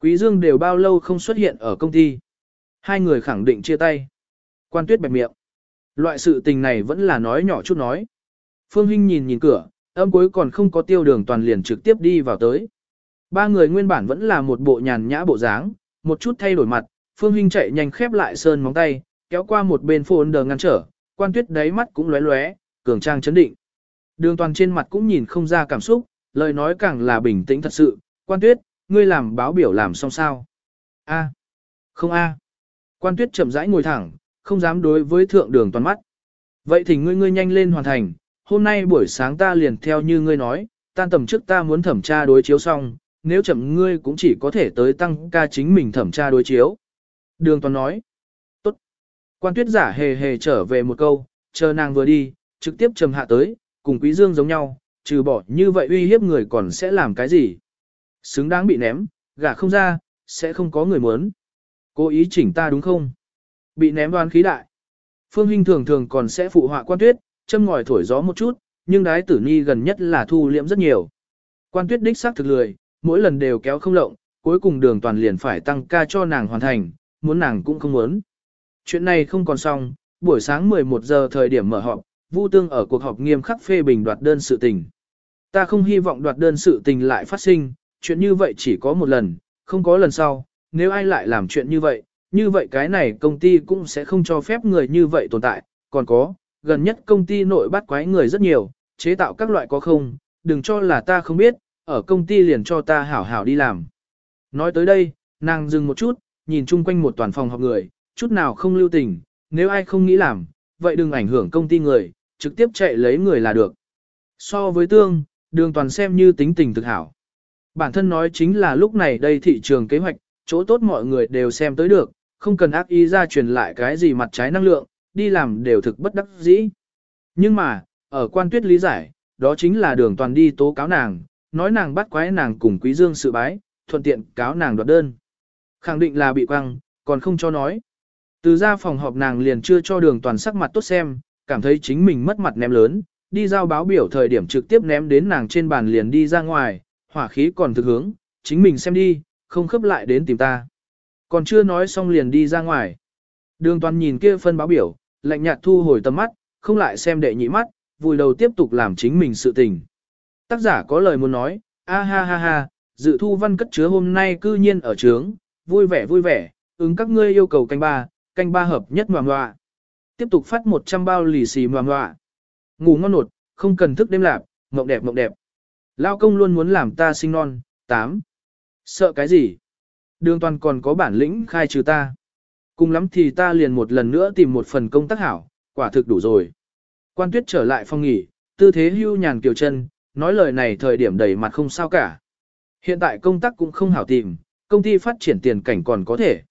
Quý dương đều bao lâu không xuất hiện ở công ty. Hai người khẳng định chia tay. Quan tuyết bẹp miệng. Loại sự tình này vẫn là nói nhỏ chút nói. Phương Hinh nhìn nhìn cửa, âm cuối còn không có tiêu đường toàn liền trực tiếp đi vào tới. Ba người nguyên bản vẫn là một bộ nhàn nhã bộ dáng, một chút thay đổi mặt, Phương Hinh chạy nhanh khép lại sơn móng tay, kéo qua một bên phồn đờ ngăn trở, quan tuyết đáy mắt cũng lóe lóe, cường trang chấn định. Đường toàn trên mặt cũng nhìn không ra cảm xúc, lời nói càng là bình tĩnh thật sự, quan tuyết, ngươi làm báo biểu làm xong sao? A. Không A. Quan tuyết chậm rãi ngồi thẳng, không dám đối với thượng đường toàn mắt. Vậy thì ngươi ngươi nhanh lên hoàn thành, hôm nay buổi sáng ta liền theo như ngươi nói, tan tầm trước ta muốn thẩm tra đối chiếu xong, nếu chậm ngươi cũng chỉ có thể tới tăng ca chính mình thẩm tra đối chiếu. Đường toàn nói. Quan tuyết giả hề hề trở về một câu, chờ nàng vừa đi, trực tiếp trầm hạ tới, cùng quý dương giống nhau, trừ bỏ như vậy uy hiếp người còn sẽ làm cái gì. Xứng đáng bị ném, gả không ra, sẽ không có người muốn. Cố ý chỉnh ta đúng không? Bị ném đoán khí đại. Phương Hinh thường thường còn sẽ phụ họa quan tuyết, châm ngòi thổi gió một chút, nhưng đái tử ni gần nhất là thu liễm rất nhiều. Quan tuyết đích xác thực lười, mỗi lần đều kéo không lộng, cuối cùng đường toàn liền phải tăng ca cho nàng hoàn thành, muốn nàng cũng không muốn. Chuyện này không còn xong, buổi sáng 11 giờ thời điểm mở họp, Vu Tương ở cuộc họp nghiêm khắc phê bình đoạt đơn sự tình. Ta không hy vọng đoạt đơn sự tình lại phát sinh, chuyện như vậy chỉ có một lần, không có lần sau, nếu ai lại làm chuyện như vậy, như vậy cái này công ty cũng sẽ không cho phép người như vậy tồn tại, còn có, gần nhất công ty nội bắt quái người rất nhiều, chế tạo các loại có không, đừng cho là ta không biết, ở công ty liền cho ta hảo hảo đi làm. Nói tới đây, nàng dừng một chút, nhìn chung quanh một toàn phòng họp người, chút nào không lưu tình, nếu ai không nghĩ làm, vậy đừng ảnh hưởng công ty người, trực tiếp chạy lấy người là được. So với tương, đường toàn xem như tính tình thực hảo. Bản thân nói chính là lúc này đây thị trường kế hoạch, chỗ tốt mọi người đều xem tới được, không cần ác ý ra truyền lại cái gì mặt trái năng lượng, đi làm đều thực bất đắc dĩ. Nhưng mà, ở quan tuyết lý giải, đó chính là đường toàn đi tố cáo nàng, nói nàng bắt quái nàng cùng quý dương sự bái, thuận tiện cáo nàng đoạt đơn. Khẳng định là bị quăng, còn không cho nói. Từ ra phòng họp nàng liền chưa cho đường toàn sắc mặt tốt xem, cảm thấy chính mình mất mặt ném lớn, đi giao báo biểu thời điểm trực tiếp ném đến nàng trên bàn liền đi ra ngoài, hỏa khí còn thực hướng, chính mình xem đi, không khớp lại đến tìm ta. Còn chưa nói xong liền đi ra ngoài. Đường toàn nhìn kia phân báo biểu, lạnh nhạt thu hồi tầm mắt, không lại xem đệ nhị mắt, vùi đầu tiếp tục làm chính mình sự tình. Tác giả có lời muốn nói, a ha ha ha, dự thu văn cất chứa hôm nay cư nhiên ở trướng, vui vẻ vui vẻ, ứng các ngươi yêu cầu canh ba, canh ba hợp nhất ngoà ngoà. Tiếp tục phát 100 bao lì xì ngoà ngoà. Ngủ ngon nột, không cần thức đêm lạp, mộng đẹp mộng đẹp. Lao công luôn muốn làm ta sinh non, 8. Sợ cái gì? Đường toàn còn có bản lĩnh khai trừ ta. Cùng lắm thì ta liền một lần nữa tìm một phần công tác hảo, quả thực đủ rồi. Quan tuyết trở lại phòng nghỉ, tư thế hưu nhàn kiều chân, nói lời này thời điểm đầy mặt không sao cả. Hiện tại công tác cũng không hảo tìm, công ty phát triển tiền cảnh còn có thể.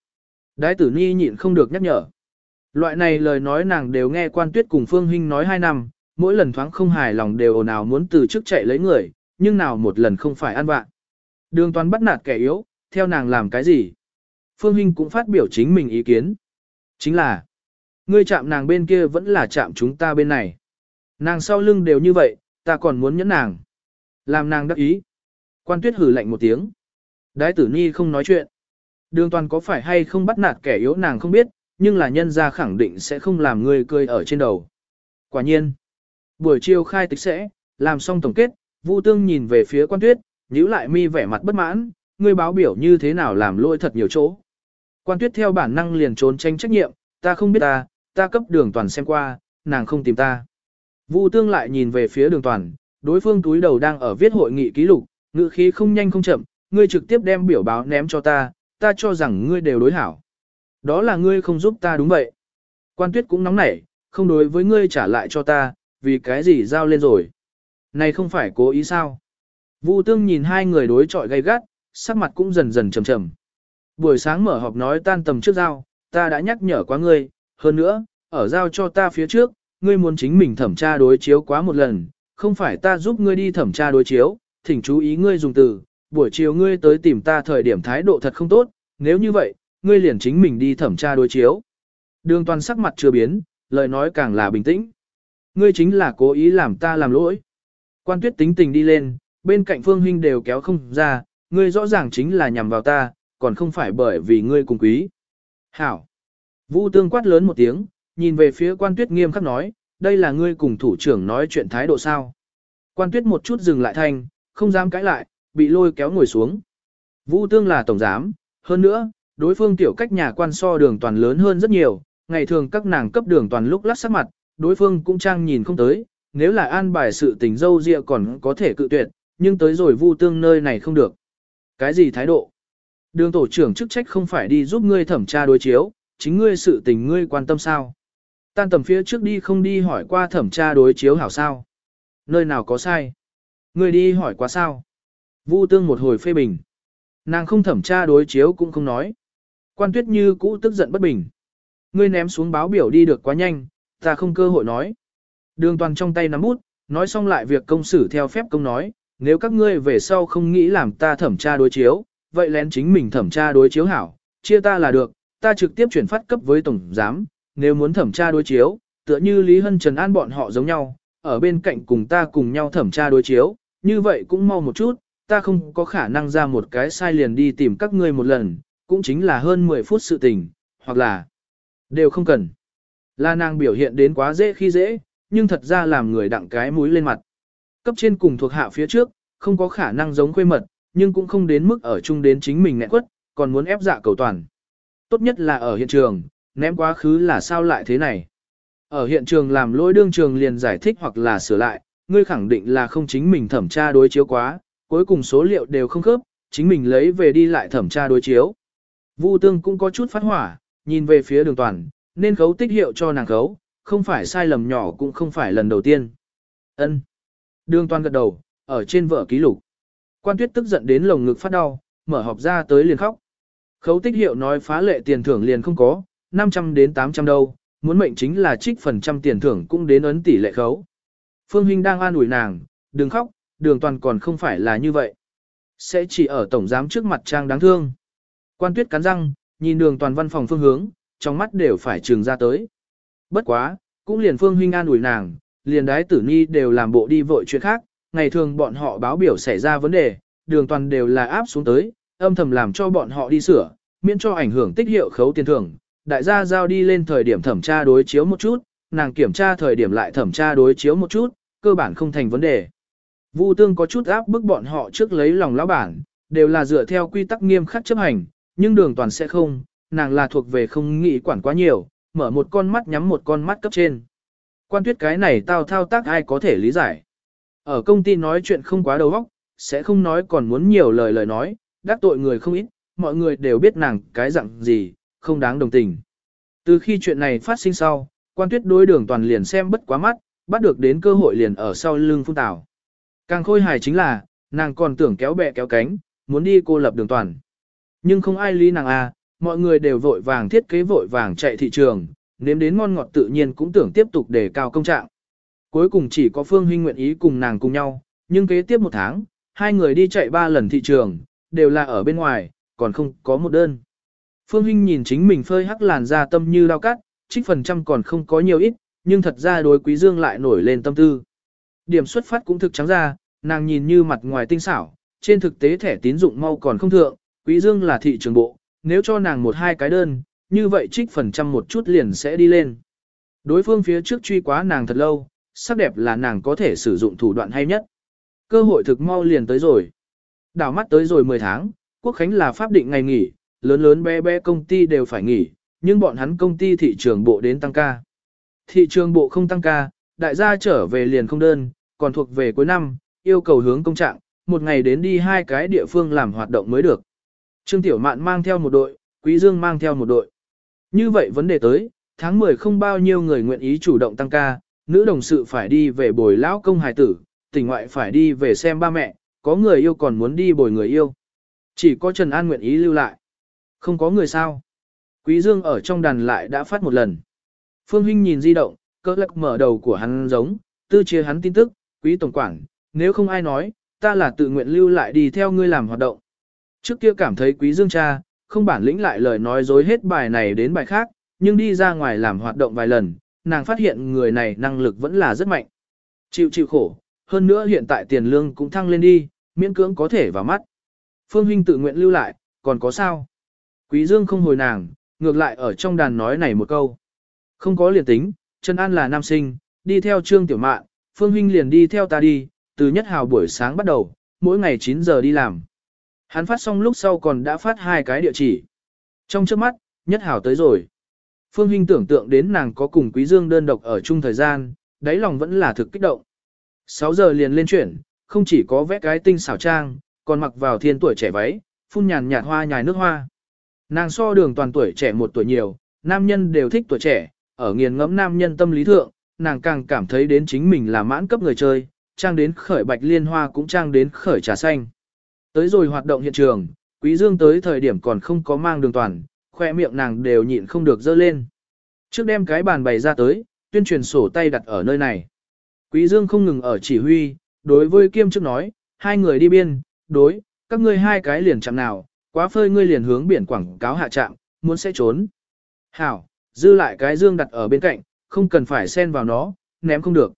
Đái tử ni nhịn không được nhắc nhở. Loại này lời nói nàng đều nghe quan tuyết cùng Phương Hinh nói hai năm, mỗi lần thoáng không hài lòng đều ồn ào muốn từ chức chạy lấy người, nhưng nào một lần không phải ăn vạ. Đường Toán bắt nạt kẻ yếu, theo nàng làm cái gì? Phương Hinh cũng phát biểu chính mình ý kiến. Chính là, ngươi chạm nàng bên kia vẫn là chạm chúng ta bên này. Nàng sau lưng đều như vậy, ta còn muốn nhẫn nàng. Làm nàng đắc ý. Quan tuyết hử lạnh một tiếng. Đái tử ni không nói chuyện. Đường toàn có phải hay không bắt nạt kẻ yếu nàng không biết, nhưng là nhân gia khẳng định sẽ không làm người cười ở trên đầu. Quả nhiên. Buổi chiều khai tịch sẽ, làm xong tổng kết, Vu Tương nhìn về phía quan tuyết, nhíu lại mi vẻ mặt bất mãn, ngươi báo biểu như thế nào làm lôi thật nhiều chỗ. Quan tuyết theo bản năng liền trốn tranh trách nhiệm, ta không biết ta, ta cấp đường toàn xem qua, nàng không tìm ta. Vu Tương lại nhìn về phía đường toàn, đối phương túi đầu đang ở viết hội nghị ký lục, ngữ khí không nhanh không chậm, ngươi trực tiếp đem biểu báo ném cho ta, ta cho rằng ngươi đều đối hảo. Đó là ngươi không giúp ta đúng vậy. Quan tuyết cũng nóng nảy, không đối với ngươi trả lại cho ta, vì cái gì giao lên rồi. Này không phải cố ý sao? Vu Tương nhìn hai người đối chọi gay gắt, sắc mặt cũng dần dần trầm trầm. Buổi sáng mở họp nói tan tầm trước giao, ta đã nhắc nhở quá ngươi, hơn nữa, ở giao cho ta phía trước, ngươi muốn chính mình thẩm tra đối chiếu quá một lần, không phải ta giúp ngươi đi thẩm tra đối chiếu, thỉnh chú ý ngươi dùng từ, buổi chiều ngươi tới tìm ta thời điểm thái độ thật không tốt, nếu như vậy, ngươi liền chính mình đi thẩm tra đối chiếu. Đường toàn sắc mặt chưa biến, lời nói càng là bình tĩnh. Ngươi chính là cố ý làm ta làm lỗi. Quan tuyết tính tình đi lên, bên cạnh phương huynh đều kéo không ra, ngươi rõ ràng chính là nhằm vào ta, còn không phải bởi vì ngươi cùng quý. Hảo. Vũ tương quát lớn một tiếng, nhìn về phía quan tuyết nghiêm khắc nói, đây là ngươi cùng thủ trưởng nói chuyện thái độ sao. Quan tuyết một chút dừng lại thanh, không dám cãi lại, bị lôi kéo ngồi xuống. Vũ tương là tổng giám, hơn nữa, đối phương tiểu cách nhà quan so đường toàn lớn hơn rất nhiều, ngày thường các nàng cấp đường toàn lúc lắc sắc mặt, đối phương cũng trang nhìn không tới, nếu là an bài sự tình dâu dịa còn có thể cự tuyệt, nhưng tới rồi vu tương nơi này không được. Cái gì thái độ? Đường tổ trưởng chức trách không phải đi giúp ngươi thẩm tra đối chiếu, chính ngươi sự tình ngươi quan tâm sao? Tan tầm phía trước đi không đi hỏi qua thẩm tra đối chiếu hảo sao? Nơi nào có sai? Ngươi đi hỏi qua sao? Vu tương một hồi phê bình. Nàng không thẩm tra đối chiếu cũng không nói. Quan tuyết như cũ tức giận bất bình. Ngươi ném xuống báo biểu đi được quá nhanh, ta không cơ hội nói. Đường toàn trong tay nắm bút, nói xong lại việc công xử theo phép công nói, nếu các ngươi về sau không nghĩ làm ta thẩm tra đối chiếu, vậy lén chính mình thẩm tra đối chiếu hảo, chia ta là được, ta trực tiếp chuyển phát cấp với tổng giám, nếu muốn thẩm tra đối chiếu, tựa như Lý Hân Trần An bọn họ giống nhau, ở bên cạnh cùng ta cùng nhau thẩm tra đối chiếu, như vậy cũng mau một chút, ta không có khả năng ra một cái sai liền đi tìm các ngươi một lần, cũng chính là hơn 10 phút sự tình, hoặc là đều không cần. Là nàng biểu hiện đến quá dễ khi dễ, nhưng thật ra làm người đặng cái mũi lên mặt. Cấp trên cùng thuộc hạ phía trước, không có khả năng giống khuê mật, nhưng cũng không đến mức ở chung đến chính mình nghẹn quất, còn muốn ép dạ cầu toàn. Tốt nhất là ở hiện trường, ném quá khứ là sao lại thế này. Ở hiện trường làm lỗi đương trường liền giải thích hoặc là sửa lại, ngươi khẳng định là không chính mình thẩm tra đối chiếu quá, cuối cùng số liệu đều không khớp, chính mình lấy về đi lại thẩm tra đối chiếu. Vu Tương cũng có chút phát hỏa, nhìn về phía đường toàn, nên khấu tích hiệu cho nàng khấu, không phải sai lầm nhỏ cũng không phải lần đầu tiên. Ân. Đường toàn gật đầu, ở trên vở ký lục. Quan tuyết tức giận đến lồng ngực phát đau, mở họp ra tới liền khóc. Khấu tích hiệu nói phá lệ tiền thưởng liền không có, 500 đến 800 đâu, muốn mệnh chính là trích phần trăm tiền thưởng cũng đến ấn tỷ lệ khấu. Phương Hinh đang an ủi nàng, đừng khóc, đường toàn còn không phải là như vậy. Sẽ chỉ ở tổng giám trước mặt trang đáng thương. Quan tuyết cắn răng, nhìn đường toàn văn phòng phương hướng, trong mắt đều phải trường ra tới. Bất quá, cũng liền phương huynh an ủi nàng, liền đái tử ni đều làm bộ đi vội chuyện khác, ngày thường bọn họ báo biểu xảy ra vấn đề, đường toàn đều là áp xuống tới, âm thầm làm cho bọn họ đi sửa, miễn cho ảnh hưởng tích hiệu khấu tiền thưởng. Đại gia giao đi lên thời điểm thẩm tra đối chiếu một chút, nàng kiểm tra thời điểm lại thẩm tra đối chiếu một chút, cơ bản không thành vấn đề. Vu tương có chút áp bức bọn họ trước lấy lòng lão bản, đều là dựa theo quy tắc nghiêm khắc chấp hành, nhưng đường toàn sẽ không, nàng là thuộc về không nghĩ quản quá nhiều, mở một con mắt nhắm một con mắt cấp trên. Quan tuyết cái này tao thao tác ai có thể lý giải. Ở công ty nói chuyện không quá đầu óc, sẽ không nói còn muốn nhiều lời lời nói, đắc tội người không ít, mọi người đều biết nàng cái dạng gì, không đáng đồng tình. Từ khi chuyện này phát sinh sau, quan tuyết đối đường toàn liền xem bất quá mắt, bắt được đến cơ hội liền ở sau lưng phun tảo. Càng khôi hài chính là, nàng còn tưởng kéo bè kéo cánh, muốn đi cô lập đường toàn. Nhưng không ai lý nàng à, mọi người đều vội vàng thiết kế vội vàng chạy thị trường, nếm đến ngon ngọt tự nhiên cũng tưởng tiếp tục đề cao công trạng. Cuối cùng chỉ có Phương Huynh nguyện ý cùng nàng cùng nhau, nhưng kế tiếp một tháng, hai người đi chạy ba lần thị trường, đều là ở bên ngoài, còn không có một đơn. Phương Huynh nhìn chính mình phơi hắc làn da tâm như lao cắt, trích phần trăm còn không có nhiều ít, nhưng thật ra đối Quý Dương lại nổi lên tâm tư. Điểm xuất phát cũng thực trắng ra, nàng nhìn như mặt ngoài tinh xảo, trên thực tế thẻ tín dụng mau còn không thượng, Quý Dương là thị trường bộ, nếu cho nàng một hai cái đơn, như vậy trích phần trăm một chút liền sẽ đi lên. Đối phương phía trước truy quá nàng thật lâu, sắc đẹp là nàng có thể sử dụng thủ đoạn hay nhất. Cơ hội thực mau liền tới rồi. Đảo mắt tới rồi 10 tháng, Quốc Khánh là pháp định ngày nghỉ, lớn lớn bé bé công ty đều phải nghỉ, nhưng bọn hắn công ty thị trường bộ đến tăng ca. Thị trường bộ không tăng ca, đại gia trở về liền không đơn, còn thuộc về cuối năm, yêu cầu hướng công trạng, một ngày đến đi hai cái địa phương làm hoạt động mới được. Trương Tiểu Mạn mang theo một đội, Quý Dương mang theo một đội. Như vậy vấn đề tới, tháng 10 không bao nhiêu người nguyện ý chủ động tăng ca, nữ đồng sự phải đi về bồi lão công hài tử, tỉnh ngoại phải đi về xem ba mẹ, có người yêu còn muốn đi bồi người yêu. Chỉ có Trần An nguyện ý lưu lại. Không có người sao. Quý Dương ở trong đàn lại đã phát một lần. Phương Hinh nhìn di động, cỡ lắc mở đầu của hắn giống, tư chia hắn tin tức, quý tổng quản, nếu không ai nói, ta là tự nguyện lưu lại đi theo ngươi làm hoạt động. Trước kia cảm thấy quý dương cha, không bản lĩnh lại lời nói dối hết bài này đến bài khác, nhưng đi ra ngoài làm hoạt động vài lần, nàng phát hiện người này năng lực vẫn là rất mạnh. Chịu chịu khổ, hơn nữa hiện tại tiền lương cũng thăng lên đi, miễn cưỡng có thể vào mắt. Phương Hinh tự nguyện lưu lại, còn có sao? Quý Dương không hồi nàng, ngược lại ở trong đàn nói này một câu. Không có liền tính, Trần An là nam sinh, đi theo Trương Tiểu Mạn, Phương Hinh liền đi theo ta đi, từ nhất hào buổi sáng bắt đầu, mỗi ngày 9 giờ đi làm. Hắn phát xong lúc sau còn đã phát hai cái địa chỉ. Trong trước mắt, nhất hào tới rồi. Phương Hinh tưởng tượng đến nàng có cùng Quý Dương đơn độc ở chung thời gian, đáy lòng vẫn là thực kích động. 6 giờ liền lên chuyển, không chỉ có vẽ cái tinh xảo trang, còn mặc vào thiên tuổi trẻ váy, phun nhàn nhạt hoa nhài nước hoa. Nàng so đường toàn tuổi trẻ một tuổi nhiều, nam nhân đều thích tuổi trẻ, ở nghiền ngẫm nam nhân tâm lý thượng, nàng càng cảm thấy đến chính mình là mãn cấp người chơi, trang đến khởi bạch liên hoa cũng trang đến khởi trà xanh. Tới rồi hoạt động hiện trường, Quý Dương tới thời điểm còn không có mang đường toàn, khoe miệng nàng đều nhịn không được dơ lên. Trước đem cái bàn bày ra tới, tuyên truyền sổ tay đặt ở nơi này. Quý Dương không ngừng ở chỉ huy, đối với Kiêm trước nói, hai người đi biên, đối, các ngươi hai cái liền chạm nào, quá phơi ngươi liền hướng biển quảng cáo hạ trạm, muốn sẽ trốn. Hảo, dư lại cái Dương đặt ở bên cạnh, không cần phải xen vào nó, ném không được.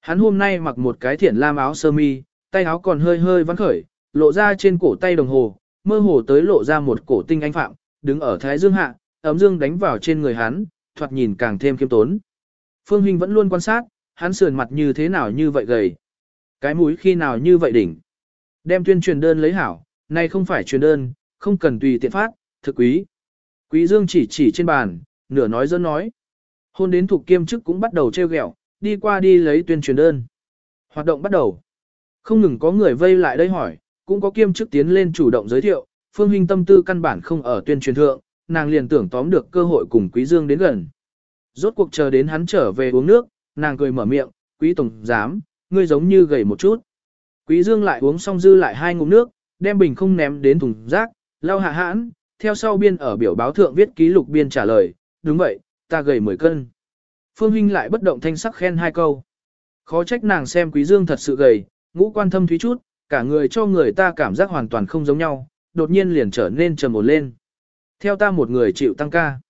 Hắn hôm nay mặc một cái thiển lam áo sơ mi, tay áo còn hơi hơi vắng khởi, lộ ra trên cổ tay đồng hồ, mơ hồ tới lộ ra một cổ tinh anh phạm, đứng ở thái dương hạ, ấm dương đánh vào trên người hắn, thoạt nhìn càng thêm kiêm tốn. Phương Hinh vẫn luôn quan sát, hắn sườn mặt như thế nào như vậy gầy. Cái mũi khi nào như vậy đỉnh. Đem tuyên truyền đơn lấy hảo, nay không phải truyền đơn, không cần tùy tiện phát, thực quý. Quý Dương chỉ chỉ trên bàn, nửa nói dân nói. Hôn đến thuộc kiêm chức cũng bắt đầu treo gẹo, đi qua đi lấy tuyên truyền đơn. Hoạt động bắt đầu. Không ngừng có người vây lại đây hỏi, cũng có kiêm chức tiến lên chủ động giới thiệu, Phương Huynh tâm tư căn bản không ở tuyên truyền thượng, nàng liền tưởng tóm được cơ hội cùng Quý Dương đến gần. Rốt cuộc chờ đến hắn trở về uống nước, nàng cười mở miệng, Quý Tổng Giám, ngươi giống như gầy một chút. Quý Dương lại uống xong dư lại hai ngụm nước, đem bình không ném đến thùng rác, lau hạ hãn, theo sau biên ở biểu báo thượng viết ký lục biên trả lời, đúng vậy, ta gầy 10 cân. Phương Hinh lại bất động thanh sắc khen hai câu. Khó trách nàng xem Quý Dương thật sự gầy, ngũ quan thâm thúy chút, cả người cho người ta cảm giác hoàn toàn không giống nhau, đột nhiên liền trở nên trầm ổn lên. Theo ta một người chịu tăng ca.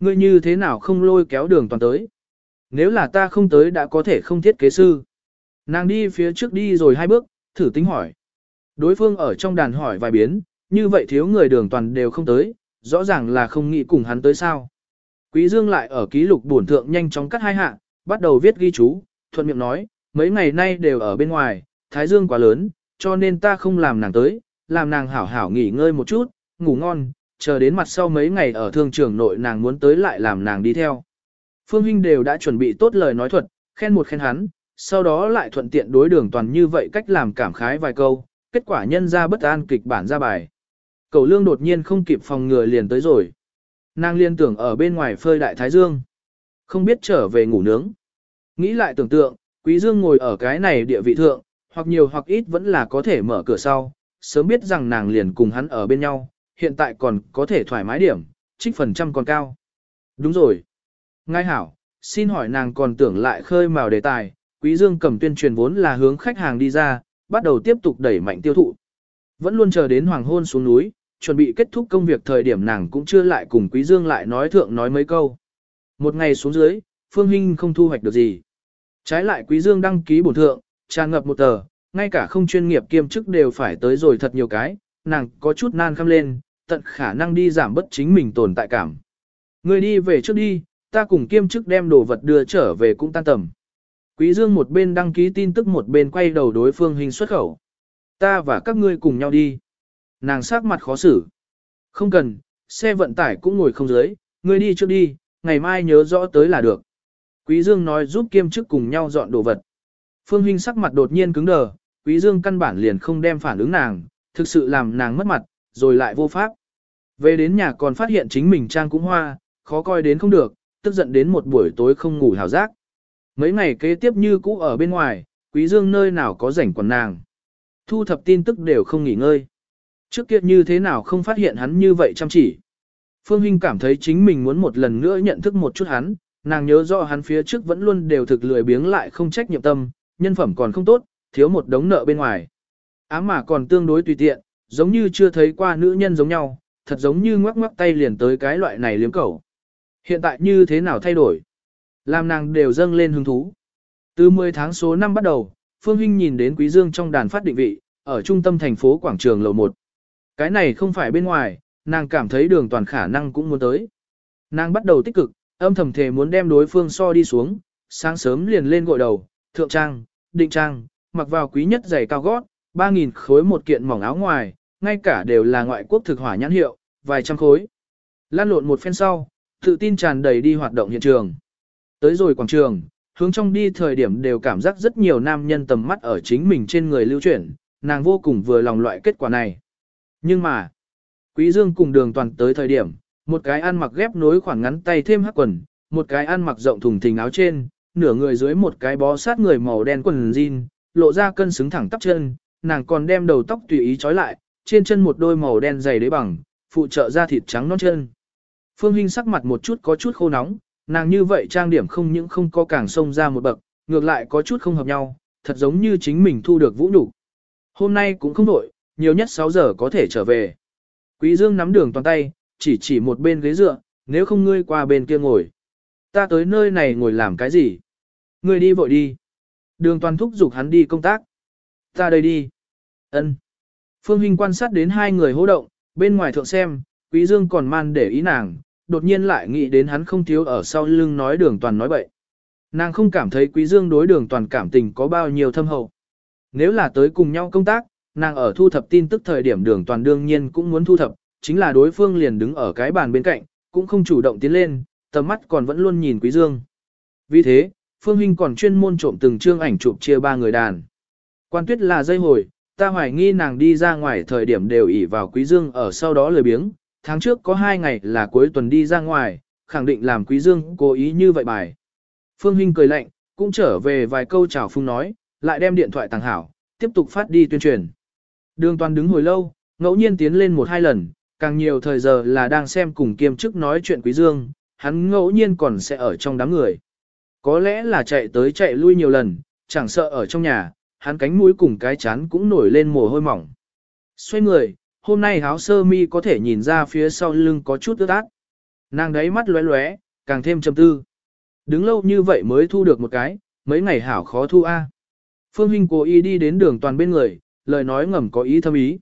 Ngươi như thế nào không lôi kéo đường toàn tới? Nếu là ta không tới đã có thể không thiết kế sư. Nàng đi phía trước đi rồi hai bước, thử tính hỏi. Đối phương ở trong đàn hỏi vài biến, như vậy thiếu người đường toàn đều không tới, rõ ràng là không nghĩ cùng hắn tới sao. Quý Dương lại ở ký lục bổn thượng nhanh chóng cắt hai hạ, bắt đầu viết ghi chú, thuận miệng nói, mấy ngày nay đều ở bên ngoài, thái dương quá lớn, cho nên ta không làm nàng tới, làm nàng hảo hảo nghỉ ngơi một chút, ngủ ngon, chờ đến mặt sau mấy ngày ở thương trường nội nàng muốn tới lại làm nàng đi theo. Phương Hinh đều đã chuẩn bị tốt lời nói thuật, khen một khen hắn, sau đó lại thuận tiện đối đường toàn như vậy cách làm cảm khái vài câu, kết quả nhân ra bất an kịch bản ra bài. Cầu lương đột nhiên không kịp phòng ngừa liền tới rồi. Nàng liên tưởng ở bên ngoài phơi đại thái dương. Không biết trở về ngủ nướng. Nghĩ lại tưởng tượng, quý dương ngồi ở cái này địa vị thượng, hoặc nhiều hoặc ít vẫn là có thể mở cửa sau, sớm biết rằng nàng liền cùng hắn ở bên nhau, hiện tại còn có thể thoải mái điểm, trích phần trăm còn cao. Đúng rồi. Ngay hảo, xin hỏi nàng còn tưởng lại khơi mào đề tài, quý dương cầm tuyên truyền vốn là hướng khách hàng đi ra, bắt đầu tiếp tục đẩy mạnh tiêu thụ. Vẫn luôn chờ đến hoàng hôn xuống núi, chuẩn bị kết thúc công việc thời điểm nàng cũng chưa lại cùng quý dương lại nói thượng nói mấy câu. Một ngày xuống dưới, Phương Hinh không thu hoạch được gì. Trái lại Quý Dương đăng ký bổn thượng, tràn ngập một tờ, ngay cả không chuyên nghiệp kiêm chức đều phải tới rồi thật nhiều cái, nàng có chút nan khăm lên, tận khả năng đi giảm bất chính mình tồn tại cảm. Người đi về trước đi, ta cùng kiêm chức đem đồ vật đưa trở về cũng tan tầm. Quý Dương một bên đăng ký tin tức một bên quay đầu đối phương hình xuất khẩu. Ta và các ngươi cùng nhau đi. Nàng sắc mặt khó xử. Không cần, xe vận tải cũng ngồi không dưới, ngươi đi trước đi, ngày mai nhớ rõ tới là được. Quý Dương nói giúp kiêm chức cùng nhau dọn đồ vật. Phương Hinh sắc mặt đột nhiên cứng đờ, Quý Dương căn bản liền không đem phản ứng nàng, thực sự làm nàng mất mặt, rồi lại vô pháp. Về đến nhà còn phát hiện chính mình trang cũng hoa, khó coi đến không được, tức giận đến một buổi tối không ngủ hào giác. Mấy ngày kế tiếp như cũ ở bên ngoài, Quý Dương nơi nào có rảnh quần nàng. Thu thập tin tức đều không nghỉ ngơi. Trước kia như thế nào không phát hiện hắn như vậy chăm chỉ. Phương Hinh cảm thấy chính mình muốn một lần nữa nhận thức một chút hắn, nàng nhớ rõ hắn phía trước vẫn luôn đều thực lười biếng lại không trách nhiệm tâm, nhân phẩm còn không tốt, thiếu một đống nợ bên ngoài. Ám mà còn tương đối tùy tiện, giống như chưa thấy qua nữ nhân giống nhau, thật giống như ngoắc ngoắc tay liền tới cái loại này liếm cầu. Hiện tại như thế nào thay đổi? Làm nàng đều dâng lên hứng thú. Từ 10 tháng số năm bắt đầu, Phương Hinh nhìn đến Quý Dương trong đàn phát định vị, ở trung tâm thành phố quảng trường lầu 1. Cái này không phải bên ngoài, nàng cảm thấy đường toàn khả năng cũng muốn tới. Nàng bắt đầu tích cực, âm thầm thề muốn đem đối phương so đi xuống, sáng sớm liền lên gội đầu, thượng trang, định trang, mặc vào quý nhất giày cao gót, 3.000 khối một kiện mỏng áo ngoài, ngay cả đều là ngoại quốc thực hỏa nhãn hiệu, vài trăm khối. Lan lộn một phen sau, tự tin tràn đầy đi hoạt động hiện trường. Tới rồi quảng trường, hướng trong đi thời điểm đều cảm giác rất nhiều nam nhân tầm mắt ở chính mình trên người lưu chuyển, nàng vô cùng vừa lòng loại kết quả này. Nhưng mà, Quý Dương cùng đường toàn tới thời điểm, một cái ăn mặc ghép nối khoảng ngắn tay thêm hắc quần, một cái ăn mặc rộng thùng thình áo trên, nửa người dưới một cái bó sát người màu đen quần jean, lộ ra cân xứng thẳng tắp chân, nàng còn đem đầu tóc tùy ý trói lại, trên chân một đôi màu đen dày đế bằng, phụ trợ ra thịt trắng non chân. Phương Hinh sắc mặt một chút có chút khô nóng, nàng như vậy trang điểm không những không có càng sông ra một bậc, ngược lại có chút không hợp nhau, thật giống như chính mình thu được vũ nhục. Hôm nay cũng không đổi, nhiều nhất 6 giờ có thể trở về. Quý Dương nắm đường toàn tay, chỉ chỉ một bên ghế dựa, nếu không ngươi qua bên kia ngồi. Ta tới nơi này ngồi làm cái gì? Ngươi đi vội đi. Đường toàn thúc giục hắn đi công tác. Ta đây đi. Ân. Phương Hinh quan sát đến hai người hô động, bên ngoài thượng xem, Quý Dương còn man để ý nàng, đột nhiên lại nghĩ đến hắn không thiếu ở sau lưng nói đường toàn nói bậy. Nàng không cảm thấy Quý Dương đối đường toàn cảm tình có bao nhiêu thâm hậu. Nếu là tới cùng nhau công tác, nàng ở thu thập tin tức thời điểm đường toàn đương nhiên cũng muốn thu thập, chính là đối phương liền đứng ở cái bàn bên cạnh, cũng không chủ động tiến lên, tầm mắt còn vẫn luôn nhìn Quý Dương. Vì thế, Phương Hinh còn chuyên môn trộm từng chương ảnh chụp chia ba người đàn. Quan tuyết là dây hồi, ta hoài nghi nàng đi ra ngoài thời điểm đều ỉ vào Quý Dương ở sau đó lười biếng, tháng trước có hai ngày là cuối tuần đi ra ngoài, khẳng định làm Quý Dương cố ý như vậy bài. Phương Hinh cười lạnh, cũng trở về vài câu chào phung nói, lại đem điện thoại tàng hảo, tiếp tục phát đi tuyên truyền. Đường toàn đứng hồi lâu, ngẫu nhiên tiến lên một hai lần, càng nhiều thời giờ là đang xem cùng kiêm chức nói chuyện Quý Dương, hắn ngẫu nhiên còn sẽ ở trong đám người. Có lẽ là chạy tới chạy lui nhiều lần, chẳng sợ ở trong nhà, hắn cánh mũi cùng cái chán cũng nổi lên mồ hôi mỏng. Xoay người, hôm nay áo sơ mi có thể nhìn ra phía sau lưng có chút ướt át. Nàng đấy mắt lóe lóe, càng thêm trầm tư. Đứng lâu như vậy mới thu được một cái, mấy ngày hảo khó thu a. Phương Hinh cố ý đi đến đường toàn bên người, lời nói ngầm có ý thâm ý.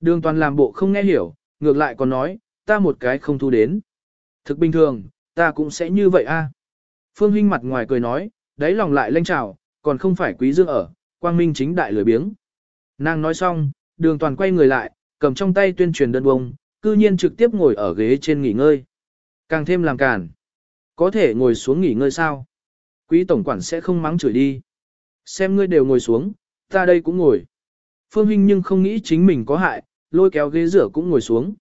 Đường toàn làm bộ không nghe hiểu, ngược lại còn nói, ta một cái không thu đến. Thực bình thường, ta cũng sẽ như vậy a. Phương Hinh mặt ngoài cười nói, đáy lòng lại lanh trào, còn không phải quý dương ở, quang minh chính đại lười biếng. Nàng nói xong, đường toàn quay người lại, cầm trong tay tuyên truyền đơn bông, cư nhiên trực tiếp ngồi ở ghế trên nghỉ ngơi. Càng thêm làm cản. Có thể ngồi xuống nghỉ ngơi sao? Quý tổng quản sẽ không mắng chửi đi. Xem ngươi đều ngồi xuống, ta đây cũng ngồi. Phương Hinh nhưng không nghĩ chính mình có hại, lôi kéo ghế rửa cũng ngồi xuống.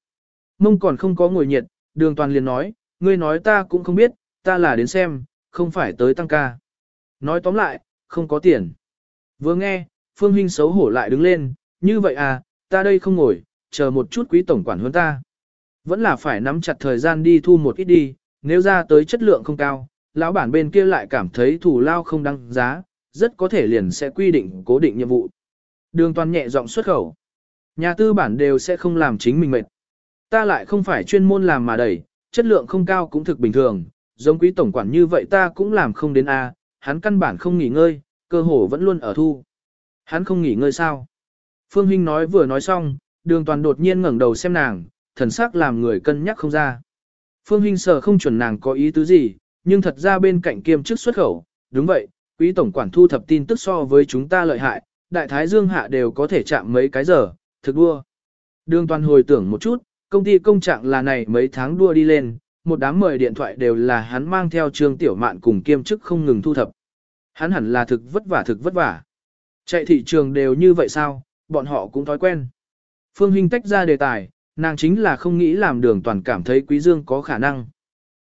Mông còn không có ngồi nhiệt, đường toàn liền nói, ngươi nói ta cũng không biết, ta là đến xem, không phải tới tăng ca. Nói tóm lại, không có tiền. Vừa nghe, Phương Hinh xấu hổ lại đứng lên, như vậy à, ta đây không ngồi, chờ một chút quý tổng quản hơn ta. Vẫn là phải nắm chặt thời gian đi thu một ít đi, nếu ra tới chất lượng không cao, lão bản bên kia lại cảm thấy thủ lao không đăng giá, rất có thể liền sẽ quy định cố định nhiệm vụ. Đường toàn nhẹ giọng xuất khẩu. Nhà tư bản đều sẽ không làm chính mình mệt. Ta lại không phải chuyên môn làm mà đẩy, chất lượng không cao cũng thực bình thường, Giống quý tổng quản như vậy ta cũng làm không đến a, hắn căn bản không nghỉ ngơi, cơ hồ vẫn luôn ở thu. Hắn không nghỉ ngơi sao? Phương Hinh nói vừa nói xong, đường toàn đột nhiên ngẩng đầu xem nàng, thần sắc làm người cân nhắc không ra. Phương Hinh sợ không chuẩn nàng có ý tứ gì, nhưng thật ra bên cạnh kiêm chức xuất khẩu, đúng vậy, quý tổng quản thu thập tin tức so với chúng ta lợi hại, đại thái dương hạ đều có thể chạm mấy cái giờ, thực đua. Đường toàn hồi tưởng một chút, công ty công trạng là này mấy tháng đua đi lên, một đám mời điện thoại đều là hắn mang theo trương tiểu mạn cùng kiêm chức không ngừng thu thập. Hắn hẳn là thực vất vả thực vất vả. Chạy thị trường đều như vậy sao, bọn họ cũng thói quen. Phương Hinh tách ra đề tài, nàng chính là không nghĩ làm đường toàn cảm thấy quý dương có khả năng.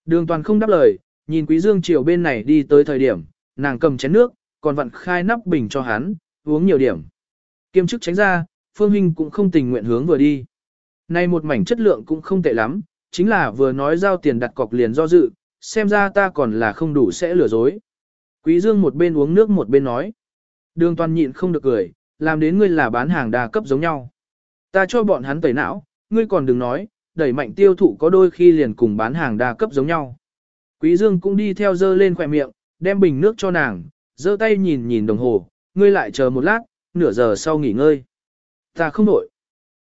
Đường toàn không đáp lời, nhìn quý dương chiều bên này đi tới thời điểm, nàng cầm chén nước, còn vặn khai nắp bình cho hắn, uống nhiều điểm. Kiêm chức tránh ra, Phương Hinh cũng không tình nguyện hướng vừa đi. Nay một mảnh chất lượng cũng không tệ lắm, chính là vừa nói giao tiền đặt cọc liền do dự, xem ra ta còn là không đủ sẽ lừa dối. Quý Dương một bên uống nước một bên nói. Đường toàn nhịn không được cười, làm đến ngươi là bán hàng đa cấp giống nhau. Ta cho bọn hắn tẩy não, ngươi còn đừng nói, đẩy mạnh tiêu thụ có đôi khi liền cùng bán hàng đa cấp giống nhau. Quý Dương cũng đi theo dơ lên khỏe miệng, đem bình nước cho nàng, dơ tay nhìn nhìn đồng hồ, ngươi lại chờ một lát, nửa giờ sau nghỉ ngơi. Ta không nổi.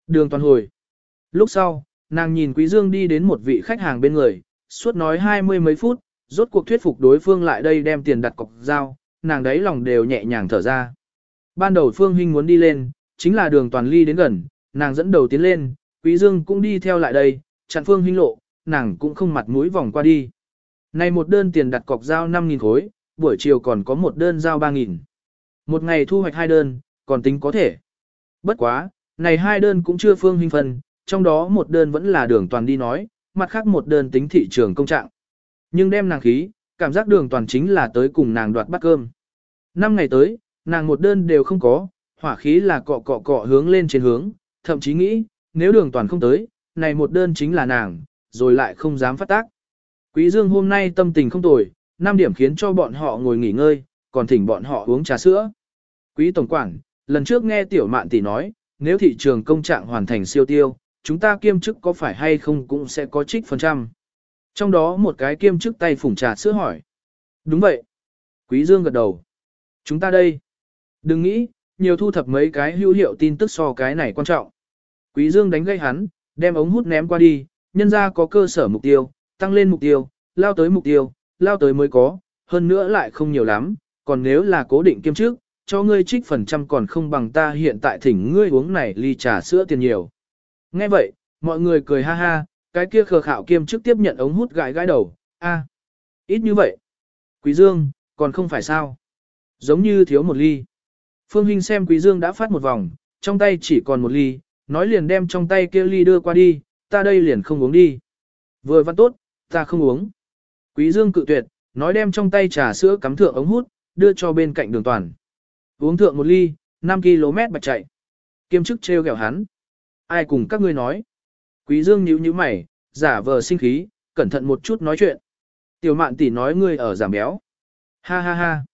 Đường toàn hồi. Lúc sau, nàng nhìn Quý Dương đi đến một vị khách hàng bên người, suốt nói hai mươi mấy phút, rốt cuộc thuyết phục đối phương lại đây đem tiền đặt cọc giao, nàng đấy lòng đều nhẹ nhàng thở ra. Ban đầu Phương Hinh muốn đi lên, chính là đường toàn ly đến gần, nàng dẫn đầu tiến lên, Quý Dương cũng đi theo lại đây, chặn Phương Hinh lộ, nàng cũng không mặt mũi vòng qua đi. Này một đơn tiền đặt cọc giao 5.000 khối, buổi chiều còn có một đơn giao 3.000. Một ngày thu hoạch hai đơn, còn tính có thể. Bất quá, này hai đơn cũng chưa Phương Hinh phân, trong đó một đơn vẫn là đường toàn đi nói, mặt khác một đơn tính thị trường công trạng. Nhưng đem nàng khí, cảm giác đường toàn chính là tới cùng nàng đoạt bát cơm. Năm ngày tới, nàng một đơn đều không có, hỏa khí là cọ cọ cọ hướng lên trên hướng, thậm chí nghĩ, nếu đường toàn không tới, này một đơn chính là nàng, rồi lại không dám phát tác. Quý Dương hôm nay tâm tình không tồi, 5 điểm khiến cho bọn họ ngồi nghỉ ngơi, còn thỉnh bọn họ uống trà sữa. Quý tổng quản, lần trước nghe tiểu mạn tỷ nói, nếu thị trường công trạng hoàn thành siêu tiêu, chúng ta kiêm chức có phải hay không cũng sẽ có trích phần trăm. Trong đó một cái kiêm chức tay phủng trà sữa hỏi. Đúng vậy. Quý Dương gật đầu. Chúng ta đây. Đừng nghĩ, nhiều thu thập mấy cái hữu hiệu tin tức so cái này quan trọng. Quý Dương đánh gây hắn, đem ống hút ném qua đi, nhân ra có cơ sở mục tiêu, tăng lên mục tiêu, lao tới mục tiêu, lao tới mới có, hơn nữa lại không nhiều lắm, còn nếu là cố định kiêm chức, cho ngươi trích phần trăm còn không bằng ta hiện tại thỉnh ngươi uống này ly trà sữa tiền nhiều. Nghe vậy, mọi người cười ha ha, cái kia khờ khảo kiêm trước tiếp nhận ống hút gãi gãi đầu, a, ít như vậy. Quý Dương, còn không phải sao. Giống như thiếu một ly. Phương Hinh xem Quý Dương đã phát một vòng, trong tay chỉ còn một ly, nói liền đem trong tay kia ly đưa qua đi, ta đây liền không uống đi. Vừa văn tốt, ta không uống. Quý Dương cự tuyệt, nói đem trong tay trà sữa cắm thượng ống hút, đưa cho bên cạnh đường toàn. Uống thượng một ly, 5 km bạch chạy. Kiêm chức treo gẹo hắn. Ai cùng các ngươi nói? Quý Dương nhíu nhíu mày, giả vờ sinh khí, cẩn thận một chút nói chuyện. Tiểu mạn tỷ nói ngươi ở giảm béo. Ha ha ha.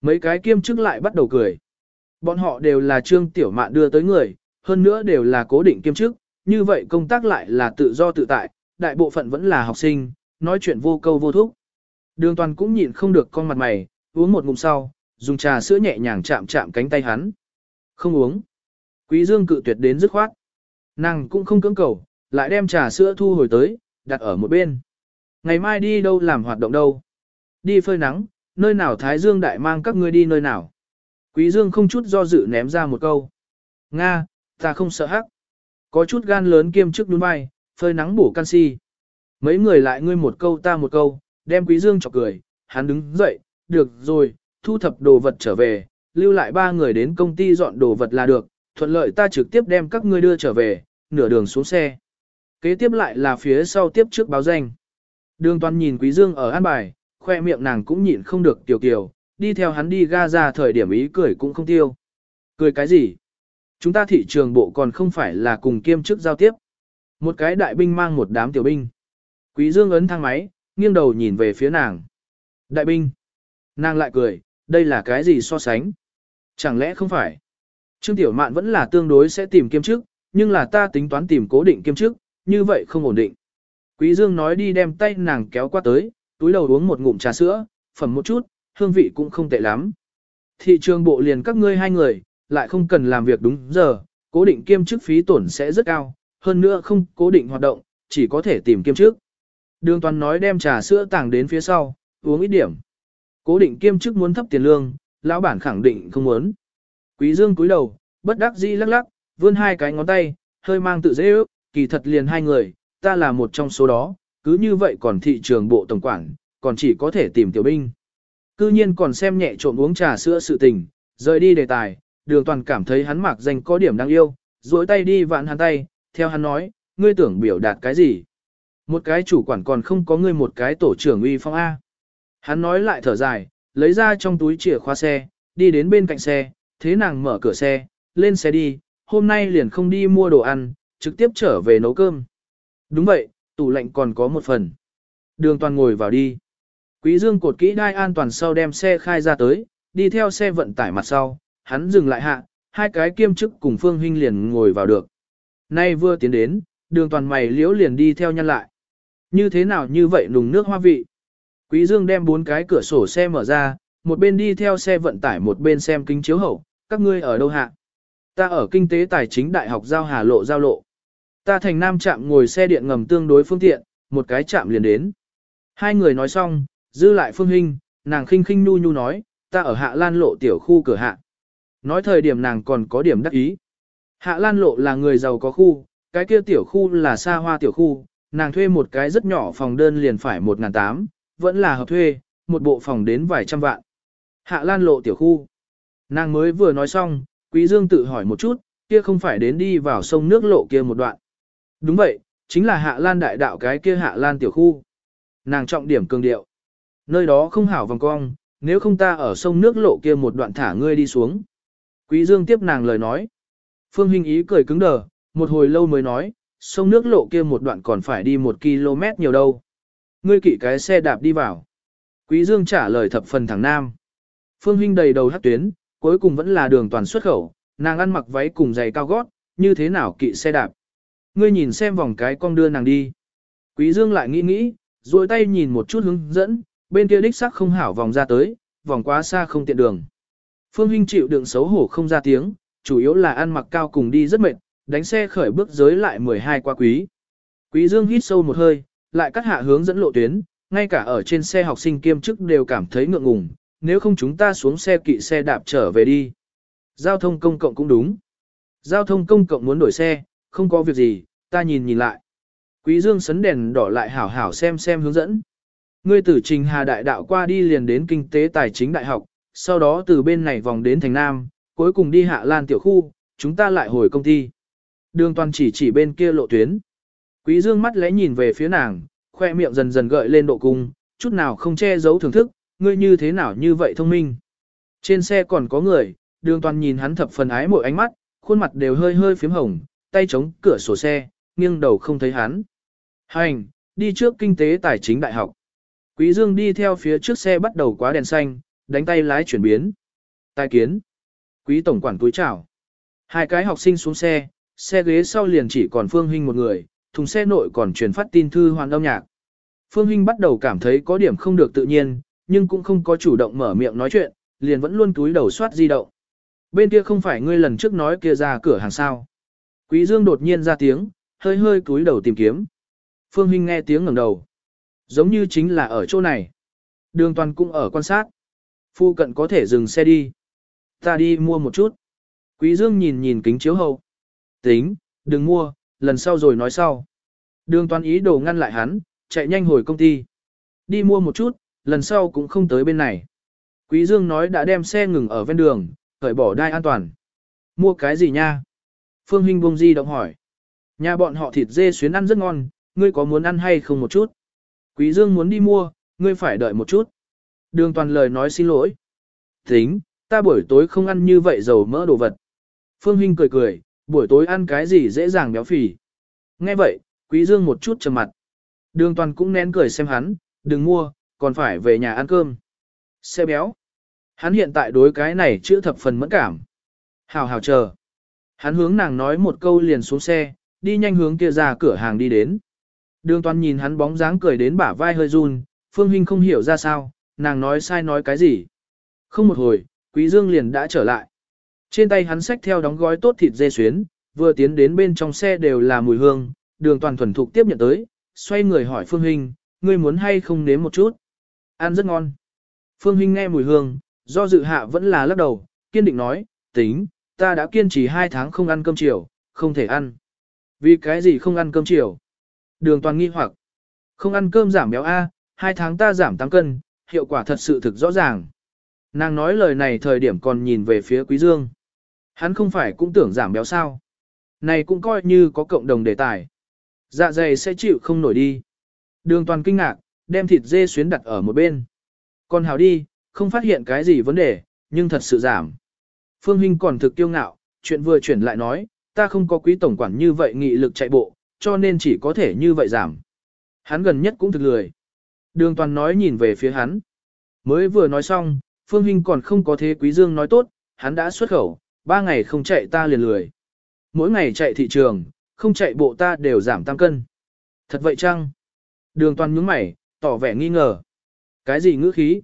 Mấy cái kiêm chức lại bắt đầu cười. Bọn họ đều là trương tiểu mạn đưa tới người, hơn nữa đều là cố định kiêm chức, như vậy công tác lại là tự do tự tại, đại bộ phận vẫn là học sinh, nói chuyện vô câu vô thúc. Đường toàn cũng nhịn không được con mặt mày, uống một ngụm sau, dùng trà sữa nhẹ nhàng chạm chạm cánh tay hắn. Không uống. Quý dương cự tuyệt đến dứt khoát. Nàng cũng không cưỡng cầu, lại đem trà sữa thu hồi tới, đặt ở một bên. Ngày mai đi đâu làm hoạt động đâu? Đi phơi nắng, nơi nào Thái Dương đại mang các ngươi đi nơi nào? Quý Dương không chút do dự ném ra một câu. Nga, ta không sợ hắc. Có chút gan lớn kiêm chức đúng vai, phơi nắng bổ canxi. Mấy người lại ngươi một câu ta một câu, đem Quý Dương chọc cười, hắn đứng dậy, được rồi, thu thập đồ vật trở về, lưu lại ba người đến công ty dọn đồ vật là được, thuận lợi ta trực tiếp đem các ngươi đưa trở về, nửa đường xuống xe. Kế tiếp lại là phía sau tiếp trước báo danh. Đường toàn nhìn Quý Dương ở an bài, khoe miệng nàng cũng nhịn không được tiểu kiều, đi theo hắn đi ga ra thời điểm ý cười cũng không tiêu. Cười cái gì? Chúng ta thị trường bộ còn không phải là cùng kiêm chức giao tiếp. Một cái đại binh mang một đám tiểu binh. Quý Dương ấn thang máy, nghiêng đầu nhìn về phía nàng. Đại binh. Nàng lại cười, đây là cái gì so sánh? Chẳng lẽ không phải? Trương Tiểu Mạn vẫn là tương đối sẽ tìm kiêm chức, nhưng là ta tính toán tìm cố định kiêm chức, như vậy không ổn định. Quý Dương nói đi đem tay nàng kéo qua tới, túi đầu uống một ngụm trà sữa, phẩm một chút, hương vị cũng không tệ lắm. Thị trường bộ liền các ngươi hai người, lại không cần làm việc đúng giờ, cố định kiêm chức phí tổn sẽ rất cao, hơn nữa không cố định hoạt động, chỉ có thể tìm kiêm chức. Đường toàn nói đem trà sữa tàng đến phía sau, uống ít điểm. Cố định kiêm chức muốn thấp tiền lương, lão bản khẳng định không muốn. Quý Dương cúi đầu, bất đắc dĩ lắc lắc, vươn hai cái ngón tay, hơi mang tự dễ ước, kỳ thật liền hai người, ta là một trong số đó, cứ như vậy còn thị trường bộ tổng quản, còn chỉ có thể tìm tiểu binh. Cư nhiên còn xem nhẹ trộm uống trà sữa sự tình, rời đi đề tài, đường toàn cảm thấy hắn mặc danh có điểm đáng yêu, duỗi tay đi vạn hắn tay, theo hắn nói, ngươi tưởng biểu đạt cái gì? Một cái chủ quản còn không có ngươi một cái tổ trưởng uy phong A. Hắn nói lại thở dài, lấy ra trong túi chìa khóa xe, đi đến bên cạnh xe, thế nàng mở cửa xe, lên xe đi, hôm nay liền không đi mua đồ ăn, trực tiếp trở về nấu cơm. Đúng vậy, tủ lạnh còn có một phần. Đường toàn ngồi vào đi. Quý dương cột kỹ đai an toàn sau đem xe khai ra tới, đi theo xe vận tải mặt sau, hắn dừng lại hạ, hai cái kiêm chức cùng Phương Hinh liền ngồi vào được. Nay vừa tiến đến, đường toàn mày liễu liền đi theo nhân lại. Như thế nào như vậy nùng nước hoa vị. Quý Dương đem bốn cái cửa sổ xe mở ra, một bên đi theo xe vận tải một bên xem kính chiếu hậu, các ngươi ở đâu hạ? Ta ở kinh tế tài chính đại học giao hà lộ giao lộ. Ta thành nam trạm ngồi xe điện ngầm tương đối phương tiện, một cái trạm liền đến. Hai người nói xong, dư lại phương hình, nàng khinh khinh nu nu nói, ta ở hạ lan lộ tiểu khu cửa hạ. Nói thời điểm nàng còn có điểm đắc ý. Hạ lan lộ là người giàu có khu, cái kia tiểu khu là xa hoa tiểu khu, nàng thuê một cái rất nhỏ phòng đơn liền phải 1.800, vẫn là hợp thuê, một bộ phòng đến vài trăm vạn. Hạ lan lộ tiểu khu. Nàng mới vừa nói xong, Quý Dương tự hỏi một chút, kia không phải đến đi vào sông nước lộ kia một đoạn. Đúng vậy, chính là hạ lan đại đạo cái kia hạ lan tiểu khu. Nàng trọng điểm cường điệu. Nơi đó không hảo vòng cong, nếu không ta ở sông nước lộ kia một đoạn thả ngươi đi xuống. Quý Dương tiếp nàng lời nói. Phương Hinh ý cười cứng đờ, một hồi lâu mới nói, sông nước lộ kia một đoạn còn phải đi một km nhiều đâu. Ngươi kỵ cái xe đạp đi vào. Quý Dương trả lời thập phần thẳng nam. Phương Hinh đầy đầu hát tuyến, cuối cùng vẫn là đường toàn xuất khẩu, nàng ăn mặc váy cùng giày cao gót, như thế nào kỵ xe đạp. Ngươi nhìn xem vòng cái con đưa nàng đi. Quý Dương lại nghĩ nghĩ, duỗi tay nhìn một chút hướng dẫn, bên kia đích xác không hảo vòng ra tới, vòng quá xa không tiện đường. Phương Hinh chịu đựng xấu hổ không ra tiếng, chủ yếu là ăn mặc cao cùng đi rất mệt, đánh xe khởi bước giới lại 12 qua quý. Quý Dương hít sâu một hơi, lại cắt hạ hướng dẫn lộ tuyến, ngay cả ở trên xe học sinh kiêm chức đều cảm thấy ngượng ngùng, nếu không chúng ta xuống xe kỵ xe đạp trở về đi. Giao thông công cộng cũng đúng. Giao thông công cộng muốn đổi xe, không có việc gì, ta nhìn nhìn lại. Quý Dương sấn đèn đỏ lại hảo hảo xem xem hướng dẫn. Ngươi từ Trình Hà Đại Đạo qua đi liền đến Kinh tế Tài chính Đại học, sau đó từ bên này vòng đến Thành Nam, cuối cùng đi Hạ Lan Tiểu Khu, chúng ta lại hồi công ty. Đường toàn chỉ chỉ bên kia lộ tuyến. Quý Dương mắt lẽ nhìn về phía nàng, khoe miệng dần dần gợi lên độ cung, chút nào không che giấu thưởng thức, ngươi như thế nào như vậy thông minh. Trên xe còn có người, đường toàn nhìn hắn thập phần ái mỗi ánh mắt, khuôn mặt đều hơi hơi phím hồng, tay chống cửa sổ xe, nghiêng đầu không thấy hắn. Hành, đi trước kinh tế tài chính đại học. Quý Dương đi theo phía trước xe bắt đầu quá đèn xanh, đánh tay lái chuyển biến. Tài kiến. Quý tổng quản túi chào. Hai cái học sinh xuống xe, xe ghế sau liền chỉ còn Phương Hinh một người, thùng xe nội còn truyền phát tin thư hoàn âm nhạc. Phương Hinh bắt đầu cảm thấy có điểm không được tự nhiên, nhưng cũng không có chủ động mở miệng nói chuyện, liền vẫn luôn túi đầu soát di động. Bên kia không phải ngươi lần trước nói kia ra cửa hàng sao. Quý Dương đột nhiên ra tiếng, hơi hơi túi đầu tìm kiếm. Phương Hinh nghe tiếng ngẩng đầu. Giống như chính là ở chỗ này. Đường toàn cũng ở quan sát. Phu cận có thể dừng xe đi. Ta đi mua một chút. Quý Dương nhìn nhìn kính chiếu hậu. Tính, đừng mua, lần sau rồi nói sau. Đường toàn ý đồ ngăn lại hắn, chạy nhanh hồi công ty. Đi mua một chút, lần sau cũng không tới bên này. Quý Dương nói đã đem xe ngừng ở ven đường, cởi bỏ đai an toàn. Mua cái gì nha? Phương Hinh bông di động hỏi. Nhà bọn họ thịt dê xuyến ăn rất ngon, ngươi có muốn ăn hay không một chút? Quý Dương muốn đi mua, ngươi phải đợi một chút. Đường toàn lời nói xin lỗi. Tính, ta buổi tối không ăn như vậy dầu mỡ đồ vật. Phương Hinh cười cười, buổi tối ăn cái gì dễ dàng béo phì. Nghe vậy, Quý Dương một chút trầm mặt. Đường toàn cũng nén cười xem hắn, đừng mua, còn phải về nhà ăn cơm. Xe béo. Hắn hiện tại đối cái này chữ thập phần mẫn cảm. Hào hào chờ. Hắn hướng nàng nói một câu liền xuống xe, đi nhanh hướng kia ra cửa hàng đi đến. Đường toàn nhìn hắn bóng dáng cười đến bả vai hơi run, Phương Hinh không hiểu ra sao, nàng nói sai nói cái gì. Không một hồi, Quý Dương liền đã trở lại. Trên tay hắn xách theo đóng gói tốt thịt dê xuyến, vừa tiến đến bên trong xe đều là mùi hương, đường toàn thuần thục tiếp nhận tới, xoay người hỏi Phương Hinh, ngươi muốn hay không nếm một chút? Ăn rất ngon. Phương Hinh nghe mùi hương, do dự hạ vẫn là lắc đầu, kiên định nói, tính, ta đã kiên trì hai tháng không ăn cơm chiều, không thể ăn. Vì cái gì không ăn cơm chiều? Đường toàn nghi hoặc, không ăn cơm giảm béo A, hai tháng ta giảm 8 cân, hiệu quả thật sự thực rõ ràng. Nàng nói lời này thời điểm còn nhìn về phía Quý Dương. Hắn không phải cũng tưởng giảm béo sao. Này cũng coi như có cộng đồng đề tài. Dạ dày sẽ chịu không nổi đi. Đường toàn kinh ngạc, đem thịt dê xuyến đặt ở một bên. Còn hào đi, không phát hiện cái gì vấn đề, nhưng thật sự giảm. Phương Hinh còn thực kiêu ngạo, chuyện vừa chuyển lại nói, ta không có quý tổng quản như vậy nghị lực chạy bộ, cho nên chỉ có thể như vậy giảm. Hắn gần nhất cũng thực lười. Đường toàn nói nhìn về phía hắn. Mới vừa nói xong, Phương Hinh còn không có thế quý dương nói tốt, hắn đã xuất khẩu, ba ngày không chạy ta liền lười. Mỗi ngày chạy thị trường, không chạy bộ ta đều giảm tăng cân. Thật vậy chăng? Đường toàn nhướng mày, tỏ vẻ nghi ngờ. Cái gì ngữ khí?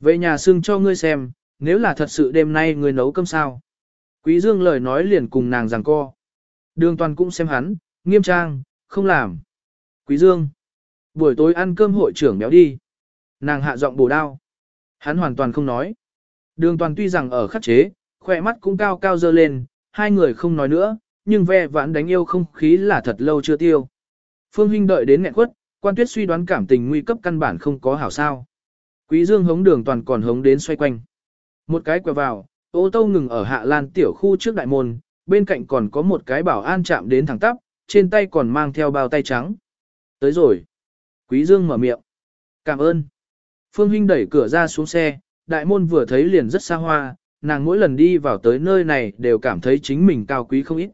Về nhà xưng cho ngươi xem, nếu là thật sự đêm nay ngươi nấu cơm sao? Quý Dương lời nói liền cùng nàng rằng co. Đường toàn cũng xem hắn, nghiêm trang, không làm. Quý Dương. Buổi tối ăn cơm hội trưởng béo đi. Nàng hạ giọng bổ đao. Hắn hoàn toàn không nói. Đường toàn tuy rằng ở khắc chế, khỏe mắt cũng cao cao dơ lên, hai người không nói nữa, nhưng ve vãn đánh yêu không khí là thật lâu chưa tiêu. Phương Hinh đợi đến nghẹn quất, quan tuyết suy đoán cảm tình nguy cấp căn bản không có hảo sao. Quý dương hống đường toàn còn hống đến xoay quanh. Một cái quẹo vào, ô tô ngừng ở hạ lan tiểu khu trước đại môn, bên cạnh còn có một cái bảo an chạm đến thẳng tắp, trên tay còn mang theo bao tay trắng. Tới rồi. Quý dương mở miệng. Cảm ơn. Phương Hinh đẩy cửa ra xuống xe, đại môn vừa thấy liền rất xa hoa, nàng mỗi lần đi vào tới nơi này đều cảm thấy chính mình cao quý không ít.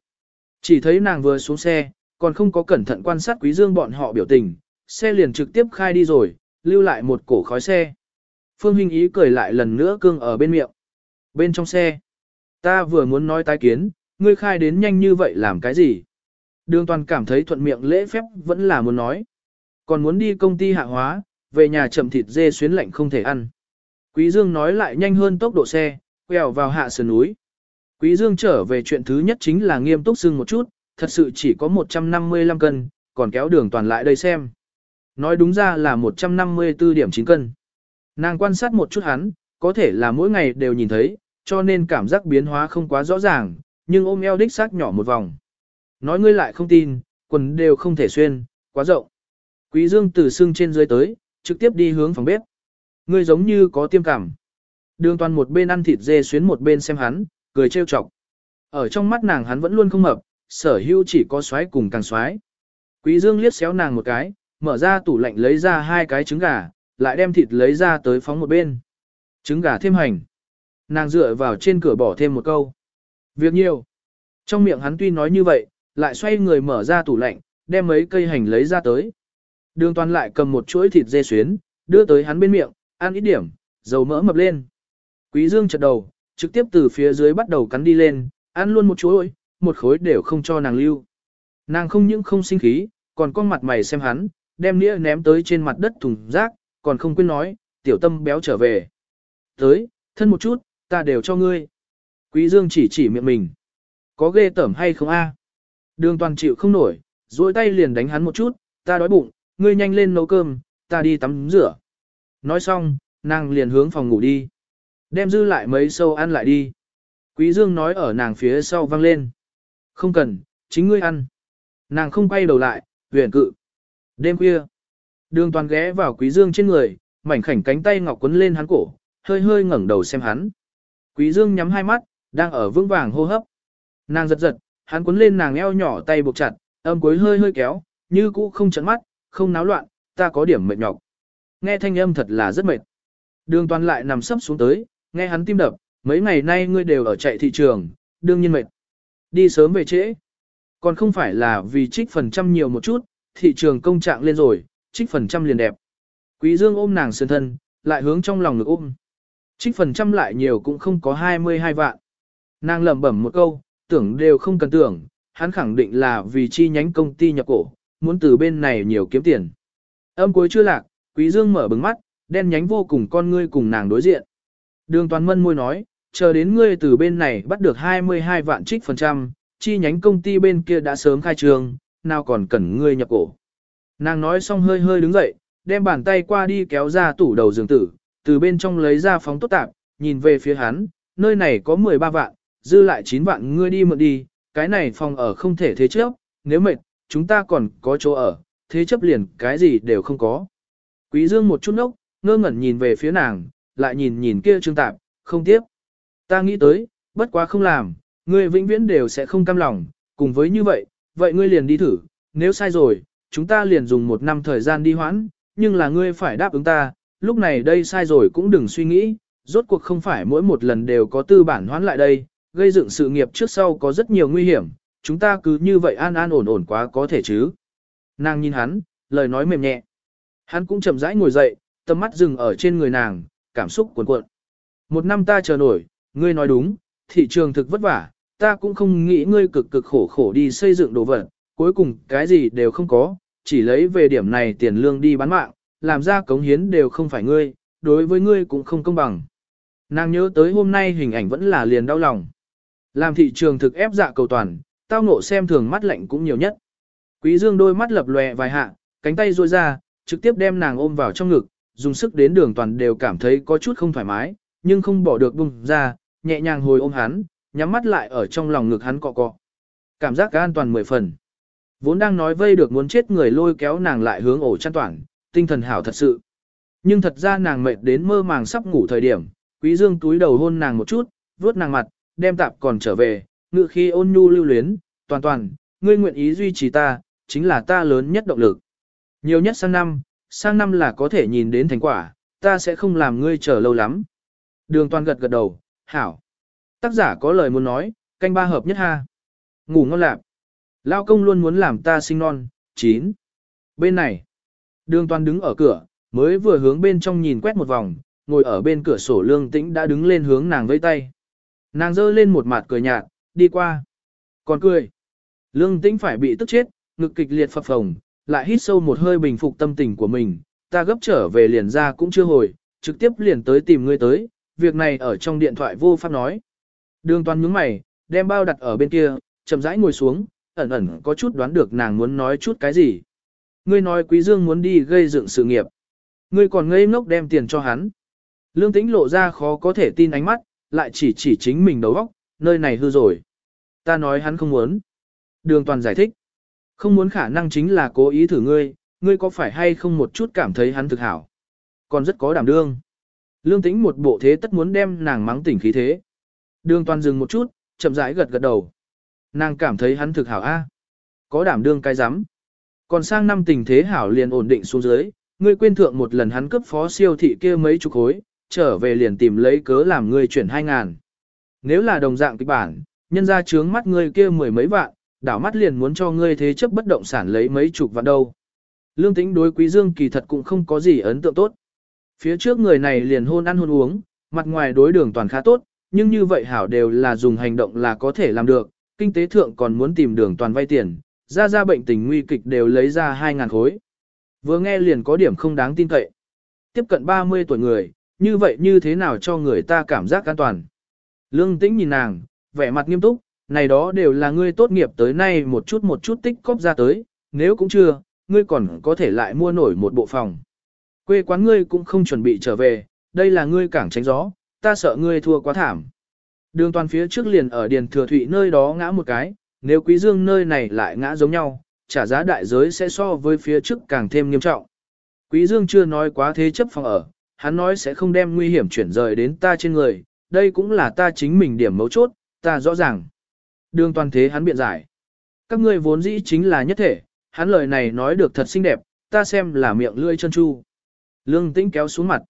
Chỉ thấy nàng vừa xuống xe, còn không có cẩn thận quan sát quý dương bọn họ biểu tình, xe liền trực tiếp khai đi rồi, lưu lại một cổ khói xe. Phương Hinh ý cười lại lần nữa cương ở bên miệng. Bên trong xe, ta vừa muốn nói tái kiến, ngươi khai đến nhanh như vậy làm cái gì? Đường toàn cảm thấy thuận miệng lễ phép vẫn là muốn nói. Còn muốn đi công ty hạ hóa, về nhà chậm thịt dê xuyến lạnh không thể ăn. Quý Dương nói lại nhanh hơn tốc độ xe, quẹo vào hạ sườn núi. Quý Dương trở về chuyện thứ nhất chính là nghiêm túc sưng một chút, thật sự chỉ có 155 cân, còn kéo đường toàn lại đây xem. Nói đúng ra là 154 điểm 9 cân. Nàng quan sát một chút hắn, có thể là mỗi ngày đều nhìn thấy, cho nên cảm giác biến hóa không quá rõ ràng, nhưng ôm eo đích xác nhỏ một vòng. Nói ngươi lại không tin, quần đều không thể xuyên, quá rộng. Quý Dương từ xương trên dưới tới, trực tiếp đi hướng phòng bếp. Ngươi giống như có tiêm cảm. Đường toàn một bên ăn thịt dê xuyến một bên xem hắn, cười trêu chọc. Ở trong mắt nàng hắn vẫn luôn không mập, sở hữu chỉ có xoái cùng càng xoái. Quý Dương liếc xéo nàng một cái, mở ra tủ lạnh lấy ra hai cái trứng gà, lại đem thịt lấy ra tới phóng một bên. Trứng gà thêm hành. Nàng dựa vào trên cửa bỏ thêm một câu. Việc nhiều. Trong miệng hắn tuy nói như vậy, lại xoay người mở ra tủ lạnh, đem mấy cây hành lấy ra tới. Đường toàn lại cầm một chuỗi thịt dê xuyến, đưa tới hắn bên miệng, ăn ít điểm, dầu mỡ mập lên. Quý dương chật đầu, trực tiếp từ phía dưới bắt đầu cắn đi lên, ăn luôn một chuỗi, một khối đều không cho nàng lưu. Nàng không những không sinh khí, còn con mặt mày xem hắn, đem nĩa ném tới trên mặt đất thùng rác, còn không quên nói, tiểu tâm béo trở về. Tới, thân một chút, ta đều cho ngươi. Quý dương chỉ chỉ miệng mình. Có ghê tởm hay không a? Đường toàn chịu không nổi, duỗi tay liền đánh hắn một chút, ta đói bụng, ngươi nhanh lên nấu cơm, ta đi tắm rửa. Nói xong, nàng liền hướng phòng ngủ đi. Đem dư lại mấy sâu ăn lại đi. Quý Dương nói ở nàng phía sau vang lên. Không cần, chính ngươi ăn. Nàng không quay đầu lại, huyền cự. Đêm khuya, đường toàn ghé vào Quý Dương trên người, mảnh khảnh cánh tay ngọc quấn lên hắn cổ, hơi hơi ngẩng đầu xem hắn. Quý Dương nhắm hai mắt, đang ở vững vàng hô hấp. Nàng giật giật, hắn quấn lên nàng eo nhỏ tay buộc chặt, âm cuối hơi hơi kéo, như cũ không chấn mắt, không náo loạn, ta có điểm mệt nhọc. Nghe thanh âm thật là rất mệt. Đường toàn lại nằm sấp xuống tới, nghe hắn tim đập, mấy ngày nay ngươi đều ở chạy thị trường, đương nhiên mệt. Đi sớm về trễ. Còn không phải là vì trích phần trăm nhiều một chút, thị trường công trạng lên rồi, trích phần trăm liền đẹp. Quý Dương ôm nàng sơn thân, lại hướng trong lòng ngực ôm. Trích phần trăm lại nhiều cũng không có 22 vạn. Nàng lẩm bẩm một câu, tưởng đều không cần tưởng, hắn khẳng định là vì chi nhánh công ty nhập cổ, muốn từ bên này nhiều kiếm tiền. Âm cuối chưa lạc, Quý Dương mở bừng mắt, đen nhánh vô cùng con ngươi cùng nàng đối diện. Đường toàn mân môi nói, chờ đến ngươi từ bên này bắt được 22 vạn trích phần trăm, chi nhánh công ty bên kia đã sớm khai trương, nào còn cần ngươi nhập cổ. Nàng nói xong hơi hơi đứng dậy, đem bàn tay qua đi kéo ra tủ đầu giường tử, từ bên trong lấy ra phóng tốt tạp, nhìn về phía hắn, nơi này có 13 vạn, dư lại 9 vạn ngươi đi mượn đi, cái này phòng ở không thể thế chấp, nếu mệt, chúng ta còn có chỗ ở, thế chấp liền cái gì đều không có. Quý Dương một chút nốc, ngơ ngẩn nhìn về phía nàng, lại nhìn nhìn kia trương tạp, không tiếp. Ta nghĩ tới, bất quá không làm, ngươi vĩnh viễn đều sẽ không cam lòng, cùng với như vậy, vậy ngươi liền đi thử, nếu sai rồi, chúng ta liền dùng một năm thời gian đi hoãn, nhưng là ngươi phải đáp ứng ta, lúc này đây sai rồi cũng đừng suy nghĩ, rốt cuộc không phải mỗi một lần đều có tư bản hoãn lại đây, gây dựng sự nghiệp trước sau có rất nhiều nguy hiểm, chúng ta cứ như vậy an an ổn ổn quá có thể chứ. Nàng nhìn hắn, lời nói mềm nhẹ. Hắn cũng chậm rãi ngồi dậy, tầm mắt dừng ở trên người nàng, cảm xúc cuồn cuộn. Một năm ta chờ nổi, ngươi nói đúng, thị trường thực vất vả, ta cũng không nghĩ ngươi cực cực khổ khổ đi xây dựng đồ vật, cuối cùng cái gì đều không có, chỉ lấy về điểm này tiền lương đi bán mạng, làm ra cống hiến đều không phải ngươi, đối với ngươi cũng không công bằng. Nàng nhớ tới hôm nay hình ảnh vẫn là liền đau lòng. Làm thị trường thực ép dạ cầu toàn, tao ngộ xem thường mắt lạnh cũng nhiều nhất. Quý Dương đôi mắt lập lòe vài hạ, cánh tay duỗi ra, trực tiếp đem nàng ôm vào trong ngực, dùng sức đến đường toàn đều cảm thấy có chút không thoải mái, nhưng không bỏ được bung ra, nhẹ nhàng hồi ôm hắn, nhắm mắt lại ở trong lòng ngực hắn cọ cọ. Cảm giác an toàn mười phần. Vốn đang nói vây được muốn chết người lôi kéo nàng lại hướng ổ chăn toàn, tinh thần hảo thật sự. Nhưng thật ra nàng mệt đến mơ màng sắp ngủ thời điểm, quý dương túi đầu hôn nàng một chút, vuốt nàng mặt, đem tạp còn trở về, ngựa khi ôn nhu lưu luyến, toàn toàn, ngươi nguyện ý duy trì ta, chính là ta lớn nhất động lực. Nhiều nhất sang năm, sang năm là có thể nhìn đến thành quả, ta sẽ không làm ngươi chờ lâu lắm. Đường toàn gật gật đầu, hảo. Tác giả có lời muốn nói, canh ba hợp nhất ha. Ngủ ngon lạc. Lao công luôn muốn làm ta sinh non, chín. Bên này, đường toàn đứng ở cửa, mới vừa hướng bên trong nhìn quét một vòng, ngồi ở bên cửa sổ lương tĩnh đã đứng lên hướng nàng vây tay. Nàng giơ lên một mặt cười nhạt, đi qua. Còn cười. Lương tĩnh phải bị tức chết, ngực kịch liệt phập phồng, lại hít sâu một hơi bình phục tâm tình của mình. Ta gấp trở về liền ra cũng chưa hồi, trực tiếp liền tới tìm ngươi tới, việc này ở trong điện thoại vô pháp nói. Đường toàn nhướng mày, đem bao đặt ở bên kia, chậm rãi ngồi xuống, ẩn ẩn có chút đoán được nàng muốn nói chút cái gì. Ngươi nói Quý Dương muốn đi gây dựng sự nghiệp. Ngươi còn ngây ngốc đem tiền cho hắn. Lương tĩnh lộ ra khó có thể tin ánh mắt, lại chỉ chỉ chính mình đầu óc, nơi này hư rồi. Ta nói hắn không muốn. Đường toàn giải thích. Không muốn khả năng chính là cố ý thử ngươi, ngươi có phải hay không một chút cảm thấy hắn thực hảo. Còn rất có đảm đương. Lương tĩnh một bộ thế tất muốn đem nàng mắng tỉnh khí thế. Đường toàn dừng một chút, chậm rãi gật gật đầu. Nàng cảm thấy hắn thực hảo a, Có đảm đương cái rắm Còn sang năm tình thế hảo liền ổn định xuống dưới, ngươi quên thượng một lần hắn cướp phó siêu thị kia mấy chục khối, trở về liền tìm lấy cớ làm ngươi chuyển hai ngàn. Nếu là đồng dạng kịch bản, nhân ra trướng mắt ngươi kia mười mấy vạn, đảo mắt liền muốn cho ngươi thế chấp bất động sản lấy mấy chục vạn đâu. Lương tĩnh đối quý dương kỳ thật cũng không có gì ấn tượng tốt. Phía trước người này liền hôn ăn hôn uống, mặt ngoài đối đường toàn khá tốt, nhưng như vậy hảo đều là dùng hành động là có thể làm được, kinh tế thượng còn muốn tìm đường toàn vay tiền, ra ra bệnh tình nguy kịch đều lấy ra 2.000 khối. Vừa nghe liền có điểm không đáng tin cậy. Tiếp cận 30 tuổi người, như vậy như thế nào cho người ta cảm giác an toàn. Lương tĩnh nhìn nàng, vẻ mặt nghiêm túc, này đó đều là ngươi tốt nghiệp tới nay một chút một chút tích cóp ra tới, nếu cũng chưa, ngươi còn có thể lại mua nổi một bộ phòng. Quê quán ngươi cũng không chuẩn bị trở về, đây là ngươi cảng tránh gió, ta sợ ngươi thua quá thảm. Đường toàn phía trước liền ở Điền Thừa Thụy nơi đó ngã một cái, nếu Quý Dương nơi này lại ngã giống nhau, trả giá đại giới sẽ so với phía trước càng thêm nghiêm trọng. Quý Dương chưa nói quá thế chấp phòng ở, hắn nói sẽ không đem nguy hiểm chuyển rời đến ta trên người, đây cũng là ta chính mình điểm mấu chốt, ta rõ ràng. Đường toàn thế hắn biện giải. Các ngươi vốn dĩ chính là nhất thể, hắn lời này nói được thật xinh đẹp, ta xem là miệng lưỡi chân chu. Lương tĩnh kéo xuống mặt.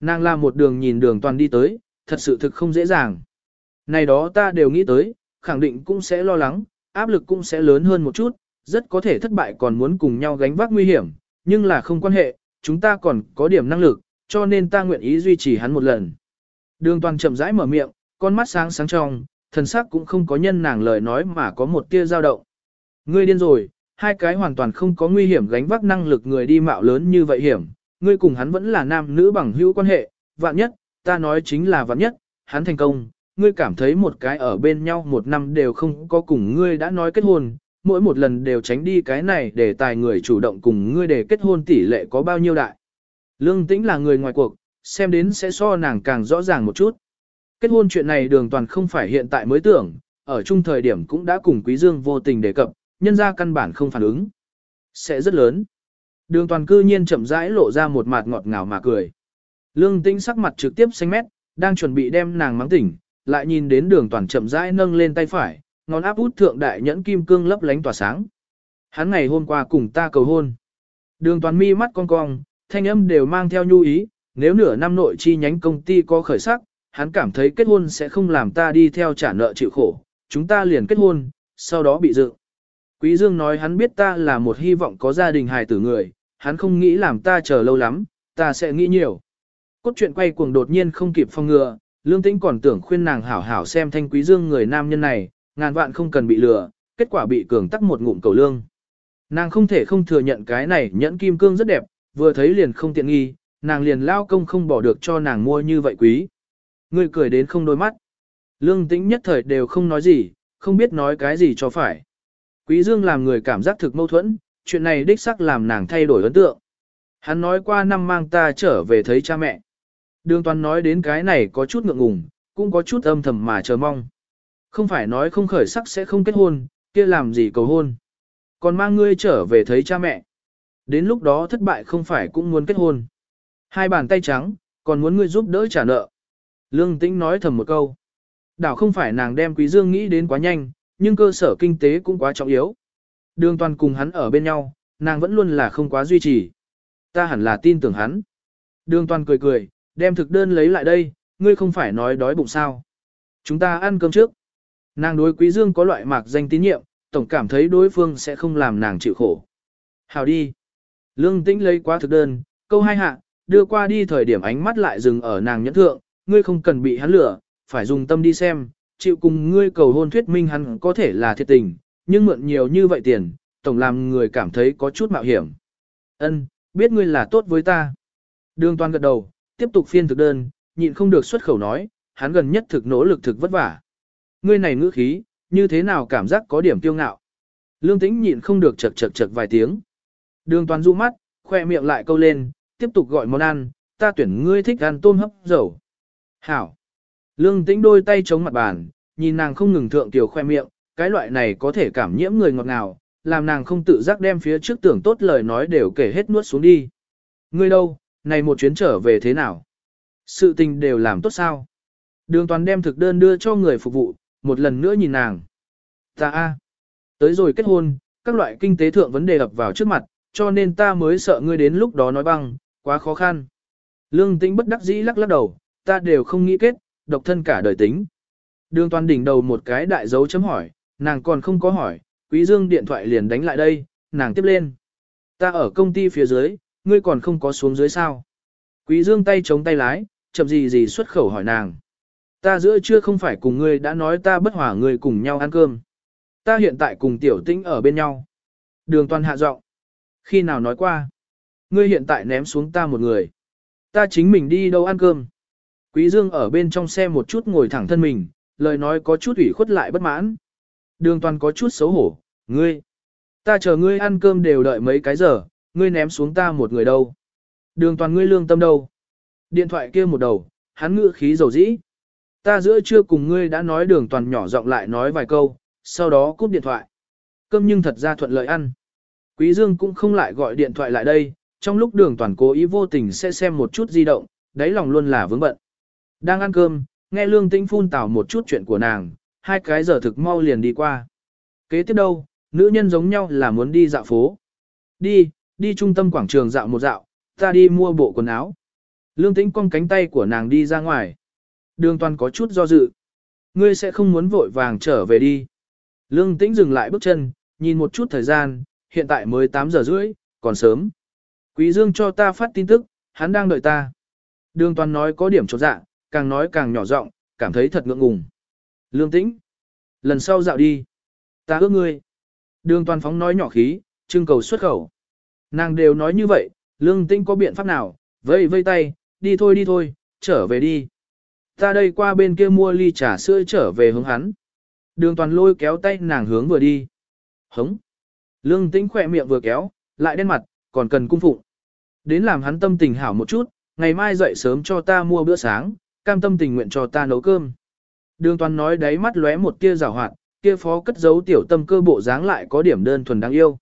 Nàng làm một đường nhìn đường toàn đi tới, thật sự thực không dễ dàng. Này đó ta đều nghĩ tới, khẳng định cũng sẽ lo lắng, áp lực cũng sẽ lớn hơn một chút, rất có thể thất bại còn muốn cùng nhau gánh vác nguy hiểm, nhưng là không quan hệ, chúng ta còn có điểm năng lực, cho nên ta nguyện ý duy trì hắn một lần. Đường toàn chậm rãi mở miệng, con mắt sáng sáng trong, thần sắc cũng không có nhân nàng lời nói mà có một tia dao động. Ngươi điên rồi, hai cái hoàn toàn không có nguy hiểm gánh vác năng lực người đi mạo lớn như vậy hiểm, ngươi cùng hắn vẫn là nam nữ bằng hữu quan hệ, vạn nhất, ta nói chính là vạn nhất, hắn thành công, ngươi cảm thấy một cái ở bên nhau một năm đều không có cùng ngươi đã nói kết hôn, mỗi một lần đều tránh đi cái này để tài người chủ động cùng ngươi để kết hôn tỷ lệ có bao nhiêu đại. Lương tĩnh là người ngoài cuộc, xem đến sẽ so nàng càng rõ ràng một chút. Kết hôn chuyện này đường toàn không phải hiện tại mới tưởng, ở chung thời điểm cũng đã cùng Quý Dương vô tình đề cập, nhân ra căn bản không phản ứng. Sẽ rất lớn. Đường toàn cư nhiên chậm rãi lộ ra một mặt ngọt ngào mà cười. Lương tĩnh sắc mặt trực tiếp xanh mét, đang chuẩn bị đem nàng mắng tỉnh, lại nhìn đến đường toàn chậm rãi nâng lên tay phải, ngón áp út thượng đại nhẫn kim cương lấp lánh tỏa sáng. Hắn ngày hôm qua cùng ta cầu hôn. Đường toàn mi mắt cong cong, thanh âm đều mang theo nhu ý, nếu nửa năm nội chi nhánh công ty có khởi sắc, hắn cảm thấy kết hôn sẽ không làm ta đi theo trả nợ chịu khổ, chúng ta liền kết hôn, sau đó bị dựng. Quý Dương nói hắn biết ta là một hy vọng có gia đình hài tử người, hắn không nghĩ làm ta chờ lâu lắm, ta sẽ nghĩ nhiều. Cốt truyện quay cuồng đột nhiên không kịp phong ngừa, Lương Tĩnh còn tưởng khuyên nàng hảo hảo xem thanh quý dương người nam nhân này, ngàn vạn không cần bị lừa, kết quả bị cường tắc một ngụm cầu lương. Nàng không thể không thừa nhận cái này nhẫn kim cương rất đẹp, vừa thấy liền không tiện nghi, nàng liền lao công không bỏ được cho nàng mua như vậy quý. Ngươi cười đến không đôi mắt. Lương tĩnh nhất thời đều không nói gì, không biết nói cái gì cho phải. Quý dương làm người cảm giác thực mâu thuẫn, chuyện này đích xác làm nàng thay đổi ấn tượng. Hắn nói qua năm mang ta trở về thấy cha mẹ. Đường toàn nói đến cái này có chút ngượng ngùng, cũng có chút âm thầm mà chờ mong. Không phải nói không khởi sắc sẽ không kết hôn, kia làm gì cầu hôn. Còn mang ngươi trở về thấy cha mẹ. Đến lúc đó thất bại không phải cũng muốn kết hôn. Hai bàn tay trắng, còn muốn ngươi giúp đỡ trả nợ. Lương Tĩnh nói thầm một câu. Đảo không phải nàng đem Quý Dương nghĩ đến quá nhanh, nhưng cơ sở kinh tế cũng quá trọng yếu. Đường toàn cùng hắn ở bên nhau, nàng vẫn luôn là không quá duy trì. Ta hẳn là tin tưởng hắn. Đường toàn cười cười, đem thực đơn lấy lại đây, ngươi không phải nói đói bụng sao. Chúng ta ăn cơm trước. Nàng đối Quý Dương có loại mạc danh tín nhiệm, tổng cảm thấy đối phương sẽ không làm nàng chịu khổ. Hào đi. Lương tĩnh lấy quá thực đơn, câu hai hạ, đưa qua đi thời điểm ánh mắt lại dừng ở nàng nhẫn thượng, ngươi không cần bị hắn lửa, phải dùng tâm đi xem, chịu cùng ngươi cầu hôn thuyết minh hắn có thể là thiệt tình, nhưng mượn nhiều như vậy tiền, tổng làm người cảm thấy có chút mạo hiểm. Ân, biết ngươi là tốt với ta. Đường toàn gật đầu, tiếp tục phiên thực đơn, nhịn không được xuất khẩu nói, hắn gần nhất thực nỗ lực thực vất vả. Ngươi này ngữ khí, như thế nào cảm giác có điểm tiêu ngạo. Lương tĩnh nhịn không được chật chật chật vài tiếng. Đường toàn du mắt, khoe miệng lại câu lên, tiếp tục gọi món ăn, ta tuyển ngươi thích ăn tôm hấp dầu. Hảo. Lương tĩnh đôi tay chống mặt bàn, nhìn nàng không ngừng thượng tiểu khoe miệng, cái loại này có thể cảm nhiễm người ngọt ngào, làm nàng không tự giác đem phía trước tưởng tốt lời nói đều kể hết nuốt xuống đi. Ngươi đâu, này một chuyến trở về thế nào? Sự tình đều làm tốt sao? Đường toàn đem thực đơn đưa cho người phục vụ, một lần nữa nhìn nàng. Ta a, tới rồi kết hôn, các loại kinh tế thượng vấn đề ập vào trước mặt, cho nên ta mới sợ ngươi đến lúc đó nói băng, quá khó khăn. Lương tĩnh bất đắc dĩ lắc lắc đầu, ta đều không nghĩ kết, độc thân cả đời tính. Đường toàn đỉnh đầu một cái đại dấu chấm hỏi, nàng còn không có hỏi, quý dương điện thoại liền đánh lại đây, nàng tiếp lên. Ta ở công ty phía dưới, ngươi còn không có xuống dưới sao. Quý dương tay chống tay lái, chậm gì gì xuất khẩu hỏi nàng. Ta giữa trưa không phải cùng ngươi đã nói ta bất hòa ngươi cùng nhau ăn cơm. Ta hiện tại cùng tiểu tĩnh ở bên nhau. Đường toàn hạ giọng. Khi nào nói qua? Ngươi hiện tại ném xuống ta một người. Ta chính mình đi đâu ăn cơm. Quý Dương ở bên trong xe một chút ngồi thẳng thân mình, lời nói có chút ủy khuất lại bất mãn. Đường toàn có chút xấu hổ, ngươi. Ta chờ ngươi ăn cơm đều đợi mấy cái giờ, ngươi ném xuống ta một người đâu. Đường toàn ngươi lương tâm đâu. Điện thoại kia một đầu, hắn ngữ khí dầu dĩ. Ta giữa trưa cùng ngươi đã nói đường toàn nhỏ giọng lại nói vài câu, sau đó cúp điện thoại. Cơm nhưng thật ra thuận lợi ăn. Quý Dương cũng không lại gọi điện thoại lại đây, trong lúc đường toàn cố ý vô tình sẽ xem một chút di động, đáy lòng luôn là vướng bận. Đang ăn cơm, nghe lương tĩnh phun tảo một chút chuyện của nàng, hai cái giờ thực mau liền đi qua. Kế tiếp đâu, nữ nhân giống nhau là muốn đi dạo phố. Đi, đi trung tâm quảng trường dạo một dạo, ta đi mua bộ quần áo. Lương tĩnh cong cánh tay của nàng đi ra ngoài. Đường toàn có chút do dự. Ngươi sẽ không muốn vội vàng trở về đi. Lương tĩnh dừng lại bước chân, nhìn một chút thời gian, hiện tại mới 8 giờ rưỡi, còn sớm. Quý Dương cho ta phát tin tức, hắn đang đợi ta. Đường toàn nói có điểm chột dạ, càng nói càng nhỏ giọng, cảm thấy thật ngượng ngùng. Lương tĩnh. Lần sau dạo đi. Ta ước ngươi. Đường toàn phóng nói nhỏ khí, trưng cầu xuất khẩu. Nàng đều nói như vậy, lương tĩnh có biện pháp nào, vây vây tay, đi thôi đi thôi, trở về đi. Ta đây qua bên kia mua ly trà sữa trở về hướng hắn. Đường toàn lôi kéo tay nàng hướng vừa đi. Hống. Lương tĩnh khỏe miệng vừa kéo, lại đen mặt, còn cần cung phụng. Đến làm hắn tâm tình hảo một chút, ngày mai dậy sớm cho ta mua bữa sáng, cam tâm tình nguyện cho ta nấu cơm. Đường toàn nói đáy mắt lóe một tia rào hoạt, kia phó cất giấu tiểu tâm cơ bộ dáng lại có điểm đơn thuần đáng yêu.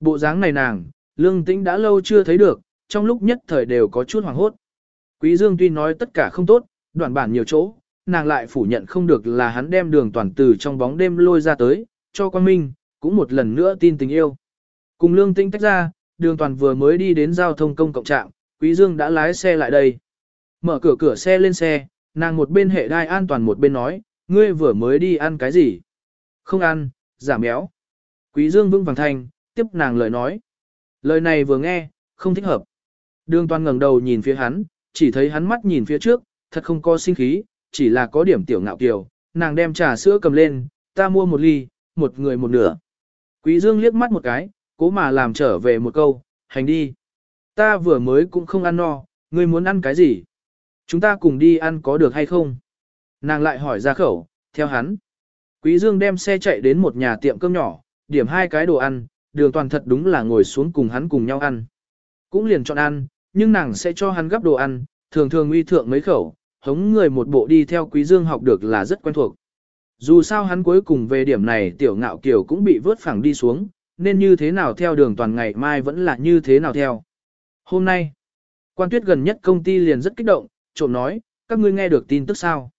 Bộ dáng này nàng, lương tĩnh đã lâu chưa thấy được, trong lúc nhất thời đều có chút hoảng hốt. Quý Dương tuy nói tất cả không tốt, đoạn bản nhiều chỗ, nàng lại phủ nhận không được là hắn đem đường toàn từ trong bóng đêm lôi ra tới, cho quan minh, cũng một lần nữa tin tình yêu. Cùng lương tĩnh tách ra, đường toàn vừa mới đi đến giao thông công cộng trạm, Quý Dương đã lái xe lại đây. Mở cửa cửa xe lên xe, nàng một bên hệ đai an toàn một bên nói, ngươi vừa mới đi ăn cái gì? Không ăn, giảm béo. Quý Dương vững vàng thành, tiếp nàng lời nói. Lời này vừa nghe, không thích hợp. Đường toàn ngẩng đầu nhìn phía hắn, chỉ thấy hắn mắt nhìn phía trước, thật không có sinh khí, chỉ là có điểm tiểu ngạo kiều. Nàng đem trà sữa cầm lên, ta mua một ly, một người một nửa. Quý Dương liếc mắt một cái, cố mà làm trở về một câu, hành đi. Ta vừa mới cũng không ăn no, ngươi muốn ăn cái gì? Chúng ta cùng đi ăn có được hay không? Nàng lại hỏi ra khẩu, theo hắn. Quý Dương đem xe chạy đến một nhà tiệm cơm nhỏ, điểm hai cái đồ ăn, đường toàn thật đúng là ngồi xuống cùng hắn cùng nhau ăn. Cũng liền chọn ăn, nhưng nàng sẽ cho hắn gấp đồ ăn, thường thường uy thượng mấy khẩu, hống người một bộ đi theo Quý Dương học được là rất quen thuộc. Dù sao hắn cuối cùng về điểm này tiểu ngạo kiều cũng bị vớt phẳng đi xuống, nên như thế nào theo đường toàn ngày mai vẫn là như thế nào theo. Hôm nay, quan tuyết gần nhất công ty liền rất kích động, trộm nói, các ngươi nghe được tin tức sao?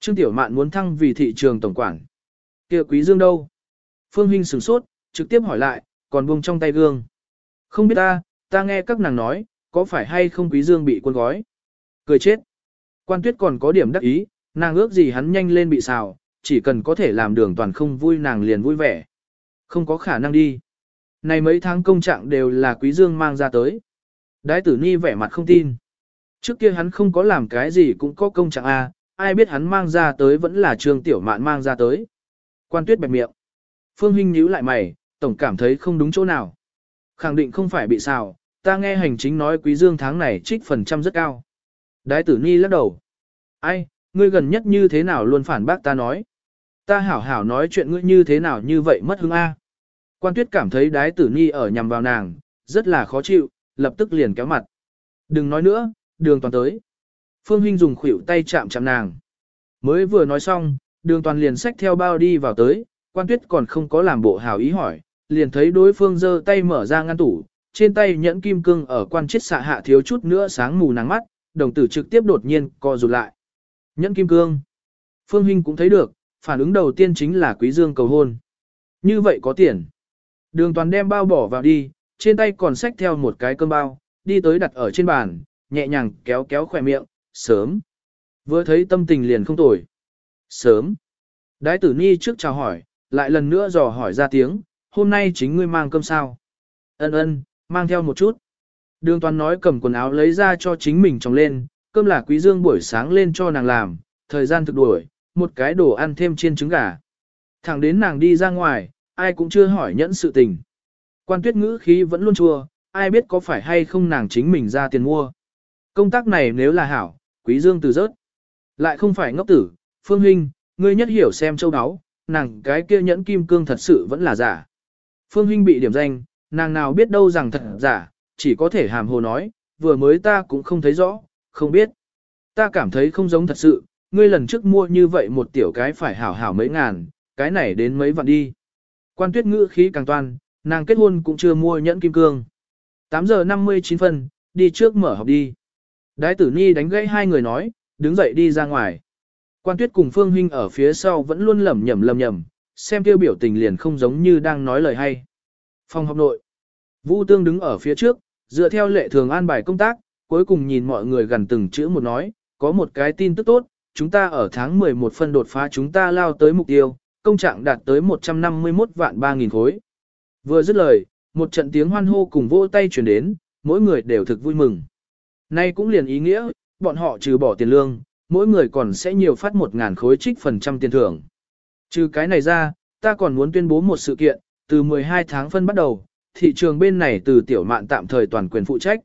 Trương Tiểu Mạn muốn thăng vì thị trường tổng quản. kia quý dương đâu? Phương Hinh sửng sốt, trực tiếp hỏi lại, còn buông trong tay gương. Không biết ta, ta nghe các nàng nói, có phải hay không quý dương bị quân gói? Cười chết. Quan tuyết còn có điểm đắc ý, nàng ước gì hắn nhanh lên bị xào, chỉ cần có thể làm đường toàn không vui nàng liền vui vẻ. Không có khả năng đi. Này mấy tháng công trạng đều là quý dương mang ra tới. Đái tử ni vẻ mặt không tin. Trước kia hắn không có làm cái gì cũng có công trạng A, ai biết hắn mang ra tới vẫn là trương tiểu mạn mang ra tới. Quan tuyết bẹp miệng. Phương Hinh nhíu lại mày, tổng cảm thấy không đúng chỗ nào. Khẳng định không phải bị xào, ta nghe hành chính nói quý dương tháng này trích phần trăm rất cao. Đái tử ni lắc đầu. Ai, ngươi gần nhất như thế nào luôn phản bác ta nói. Ta hảo hảo nói chuyện ngươi như thế nào như vậy mất hứng A. Quan tuyết cảm thấy đái tử ni ở nhằm vào nàng, rất là khó chịu, lập tức liền kéo mặt. Đừng nói nữa, đường toàn tới. Phương Hinh dùng khuỷu tay chạm chạm nàng. Mới vừa nói xong, đường toàn liền xách theo bao đi vào tới, quan tuyết còn không có làm bộ hào ý hỏi, liền thấy đối phương giơ tay mở ra ngăn tủ, trên tay nhẫn kim cương ở quan chết xạ hạ thiếu chút nữa sáng mù nắng mắt, đồng tử trực tiếp đột nhiên co rụt lại. Nhẫn kim cương. Phương Hinh cũng thấy được, phản ứng đầu tiên chính là quý dương cầu hôn. Như vậy có tiền. Đường toàn đem bao bỏ vào đi, trên tay còn xách theo một cái cơm bao, đi tới đặt ở trên bàn, nhẹ nhàng kéo kéo khỏe miệng, sớm. Vừa thấy tâm tình liền không tồi. Sớm. Đái tử ni trước chào hỏi, lại lần nữa dò hỏi ra tiếng, hôm nay chính ngươi mang cơm sao? Ân ân, mang theo một chút. Đường toàn nói cầm quần áo lấy ra cho chính mình trồng lên, cơm là quý dương buổi sáng lên cho nàng làm, thời gian thực đuổi, một cái đồ ăn thêm chiên trứng gà. Thẳng đến nàng đi ra ngoài, ai cũng chưa hỏi nhẫn sự tình. Quan tuyết ngữ khí vẫn luôn chua, ai biết có phải hay không nàng chính mình ra tiền mua. Công tác này nếu là hảo, quý dương từ rớt. Lại không phải ngốc tử, phương huynh, ngươi nhất hiểu xem châu áo, nàng cái kia nhẫn kim cương thật sự vẫn là giả. Phương huynh bị điểm danh, nàng nào biết đâu rằng thật giả, chỉ có thể hàm hồ nói, vừa mới ta cũng không thấy rõ, không biết. Ta cảm thấy không giống thật sự, ngươi lần trước mua như vậy một tiểu cái phải hảo hảo mấy ngàn, cái này đến mấy vạn đi. Quan tuyết ngữ khí càng toan, nàng kết hôn cũng chưa mua nhẫn kim cương. 8 giờ 59 phân, đi trước mở học đi. Đái tử ni đánh gãy hai người nói, đứng dậy đi ra ngoài. Quan tuyết cùng Phương Huynh ở phía sau vẫn luôn lẩm nhẩm lẩm nhẩm, xem tiêu biểu tình liền không giống như đang nói lời hay. Phòng học nội. Vũ Tương đứng ở phía trước, dựa theo lệ thường an bài công tác, cuối cùng nhìn mọi người gần từng chữ một nói, có một cái tin tức tốt, chúng ta ở tháng 11 phân đột phá chúng ta lao tới mục tiêu, công trạng đạt tới 151 vạn 3.000 khối. Vừa dứt lời, một trận tiếng hoan hô cùng vỗ tay truyền đến, mỗi người đều thực vui mừng. Nay cũng liền ý nghĩa, bọn họ trừ bỏ tiền lương, mỗi người còn sẽ nhiều phát 1.000 khối trích phần trăm tiền thưởng. Trừ cái này ra, ta còn muốn tuyên bố một sự kiện, từ 12 tháng phân bắt đầu, thị trường bên này từ tiểu mạn tạm thời toàn quyền phụ trách,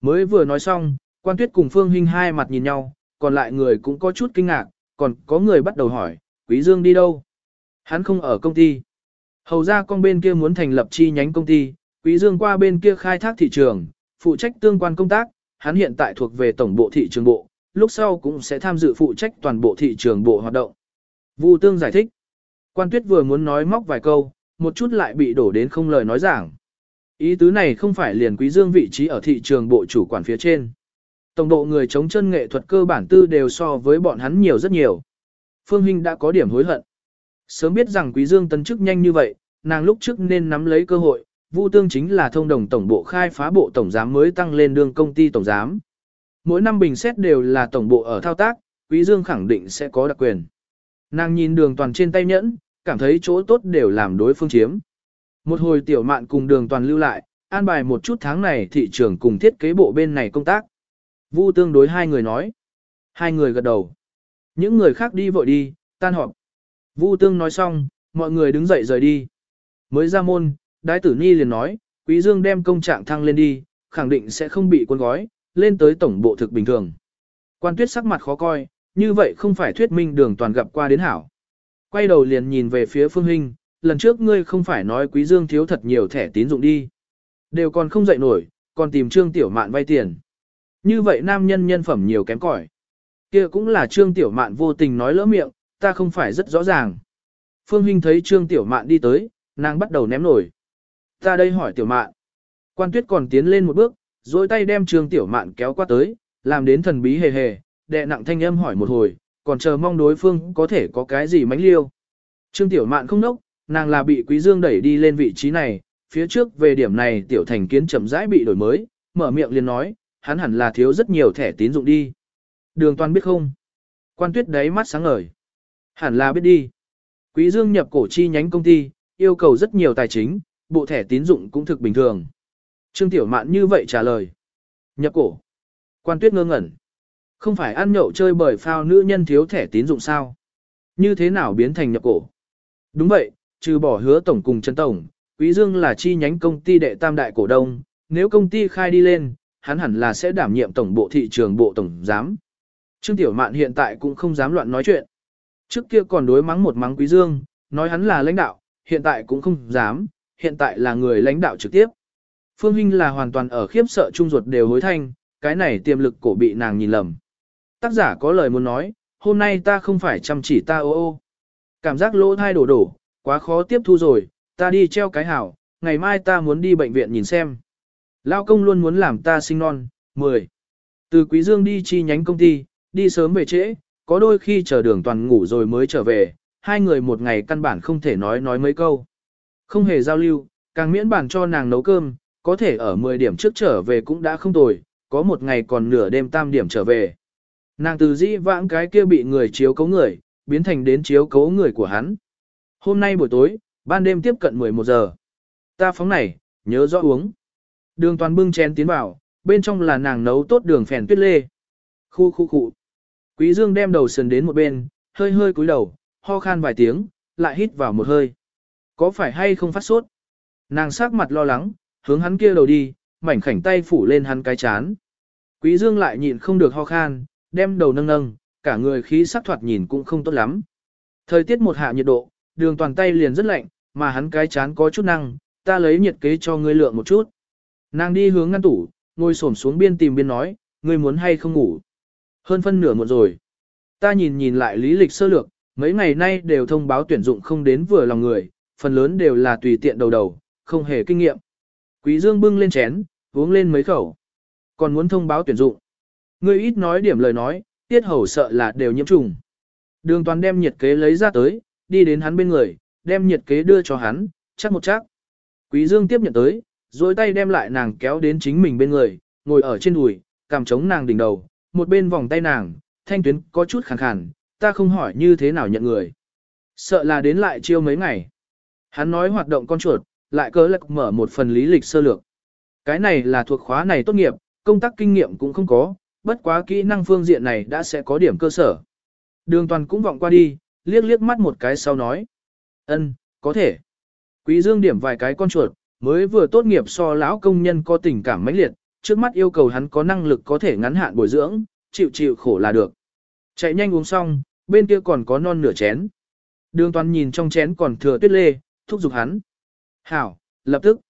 Mới vừa nói xong, quan tuyết cùng Phương Hinh hai mặt nhìn nhau, còn lại người cũng có chút kinh ngạc, còn có người bắt đầu hỏi, Quý Dương đi đâu? Hắn không ở công ty. Hầu ra con bên kia muốn thành lập chi nhánh công ty, Quý Dương qua bên kia khai thác thị trường, phụ trách tương quan công tác, hắn hiện tại thuộc về tổng bộ thị trường bộ, lúc sau cũng sẽ tham dự phụ trách toàn bộ thị trường bộ hoạt động. Vu Tương giải thích. Quan Tuyết vừa muốn nói móc vài câu, một chút lại bị đổ đến không lời nói giảng. Ý tứ này không phải liền Quý Dương vị trí ở thị trường bộ chủ quản phía trên. Tổng độ người chống chân nghệ thuật cơ bản tư đều so với bọn hắn nhiều rất nhiều. Phương Hinh đã có điểm hối hận. Sớm biết rằng Quý Dương tấn chức nhanh như vậy, nàng lúc trước nên nắm lấy cơ hội, Vu Tương chính là thông đồng tổng bộ khai phá bộ tổng giám mới tăng lên đương công ty tổng giám. Mỗi năm bình xét đều là tổng bộ ở thao tác, Quý Dương khẳng định sẽ có đặc quyền. Nàng nhìn đường toàn trên tay nhẫn, cảm thấy chỗ tốt đều làm đối phương chiếm. Một hồi tiểu mạn cùng đường toàn lưu lại, an bài một chút tháng này thị trường cùng thiết kế bộ bên này công tác. Vu tương đối hai người nói. Hai người gật đầu. Những người khác đi vội đi, tan họp. Vu tương nói xong, mọi người đứng dậy rời đi. Mới ra môn, đái tử ni liền nói, quý dương đem công trạng thăng lên đi, khẳng định sẽ không bị cuốn gói, lên tới tổng bộ thực bình thường. Quan tuyết sắc mặt khó coi, như vậy không phải thuyết minh đường toàn gặp qua đến hảo. Quay đầu liền nhìn về phía phương hình, lần trước ngươi không phải nói quý dương thiếu thật nhiều thẻ tín dụng đi. Đều còn không dậy nổi, còn tìm trương tiểu mạn vay tiền. Như vậy nam nhân nhân phẩm nhiều kém cỏi. kia cũng là trương tiểu mạn vô tình nói lỡ miệng, ta không phải rất rõ ràng. Phương Hinh thấy trương tiểu mạn đi tới, nàng bắt đầu ném nổi. Ta đây hỏi tiểu mạn. Quan tuyết còn tiến lên một bước, rồi tay đem trương tiểu mạn kéo qua tới, làm đến thần bí hề hề, đệ nặng thanh âm hỏi một hồi, còn chờ mong đối phương có thể có cái gì mánh liêu. Trương tiểu mạn không nốc, nàng là bị quý dương đẩy đi lên vị trí này, phía trước về điểm này tiểu thành kiến chậm rãi bị đổi mới, mở miệng liền nói, hắn hẳn là thiếu rất nhiều thẻ tín dụng đi. Đường toàn biết không? Quan tuyết đáy mắt sáng ngời. Hẳn là biết đi. Quý dương nhập cổ chi nhánh công ty, yêu cầu rất nhiều tài chính, bộ thẻ tín dụng cũng thực bình thường. Trương Tiểu Mạn như vậy trả lời. Nhập cổ. Quan tuyết ngơ ngẩn. Không phải ăn nhậu chơi bởi phao nữ nhân thiếu thẻ tín dụng sao? Như thế nào biến thành nhập cổ? Đúng vậy, trừ bỏ hứa tổng cùng Trần Tổng, Quý Dương là chi nhánh công ty đệ tam đại cổ đông, nếu công ty khai đi lên, hắn hẳn là sẽ đảm nhiệm tổng bộ thị trường bộ tổng giám. Trương Tiểu Mạn hiện tại cũng không dám loạn nói chuyện. Trước kia còn đối mắng một mắng Quý Dương, nói hắn là lãnh đạo, hiện tại cũng không dám, hiện tại là người lãnh đạo trực tiếp. Phương Hinh là hoàn toàn ở khiếp sợ trung ruột đều hối thanh, cái này tiềm lực cổ bị nàng nhìn lầm. Tác giả có lời muốn nói, hôm nay ta không phải chăm chỉ ta ô ô. Cảm giác lỗ thai đổ đổ, quá khó tiếp thu rồi, ta đi treo cái hảo, ngày mai ta muốn đi bệnh viện nhìn xem. Lao công luôn muốn làm ta sinh non, 10. Từ Quý Dương đi chi nhánh công ty, đi sớm về trễ, có đôi khi chờ đường toàn ngủ rồi mới trở về, hai người một ngày căn bản không thể nói nói mấy câu. Không hề giao lưu, càng miễn bản cho nàng nấu cơm, có thể ở 10 điểm trước trở về cũng đã không tồi, có một ngày còn nửa đêm tam điểm trở về. Nàng từ dĩ vãng cái kia bị người chiếu cấu người, biến thành đến chiếu cấu người của hắn. Hôm nay buổi tối, ban đêm tiếp cận 11 giờ. Ta phóng này, nhớ rõ uống. Đường toàn bưng chén tiến vào, bên trong là nàng nấu tốt đường phèn tuyết lê. Khu khu khu. Quý Dương đem đầu sườn đến một bên, hơi hơi cúi đầu, ho khan vài tiếng, lại hít vào một hơi. Có phải hay không phát sốt? Nàng sắc mặt lo lắng, hướng hắn kia đầu đi, mảnh khảnh tay phủ lên hắn cái chán. Quý Dương lại nhịn không được ho khan, đem đầu nâng nâng, cả người khí sắc thoạt nhìn cũng không tốt lắm. Thời tiết một hạ nhiệt độ, đường toàn tay liền rất lạnh, mà hắn cái chán có chút năng, ta lấy nhiệt kế cho ngươi lượng một chút. Nàng đi hướng ngăn tủ, ngồi xổm xuống biên tìm biên nói, ngươi muốn hay không ngủ. Hơn phân nửa muộn rồi. Ta nhìn nhìn lại lý lịch sơ lược, mấy ngày nay đều thông báo tuyển dụng không đến vừa lòng người, phần lớn đều là tùy tiện đầu đầu, không hề kinh nghiệm. Quý Dương bưng lên chén, uống lên mấy khẩu. Còn muốn thông báo tuyển dụng. Ngươi ít nói điểm lời nói, tiết hầu sợ là đều nhiễm trùng. Đường toàn đem nhiệt kế lấy ra tới, đi đến hắn bên người, đem nhiệt kế đưa cho hắn, chắc một chắc. Quý Dương tiếp nhận tới, rồi tay đem lại nàng kéo đến chính mình bên người, ngồi ở trên đùi, cằm chống nàng đỉnh đầu, một bên vòng tay nàng, thanh tuyến có chút khàn khàn, ta không hỏi như thế nào nhận người. Sợ là đến lại chiêu mấy ngày. Hắn nói hoạt động con chuột, lại cớ lạc mở một phần lý lịch sơ lược. Cái này là thuộc khóa này tốt nghiệp, công tác kinh nghiệm cũng không có, bất quá kỹ năng phương diện này đã sẽ có điểm cơ sở. Đường toàn cũng vọng qua đi, liếc liếc mắt một cái sau nói. ân, có thể. Quý dương điểm vài cái con chuột, mới vừa tốt nghiệp so lão công nhân có tình cảm mãnh liệt, trước mắt yêu cầu hắn có năng lực có thể ngắn hạn bồi dưỡng, chịu chịu khổ là được. Chạy nhanh uống xong, bên kia còn có non nửa chén. Đường toàn nhìn trong chén còn thừa tuyết lê, thúc giục hắn. Hảo, lập tức.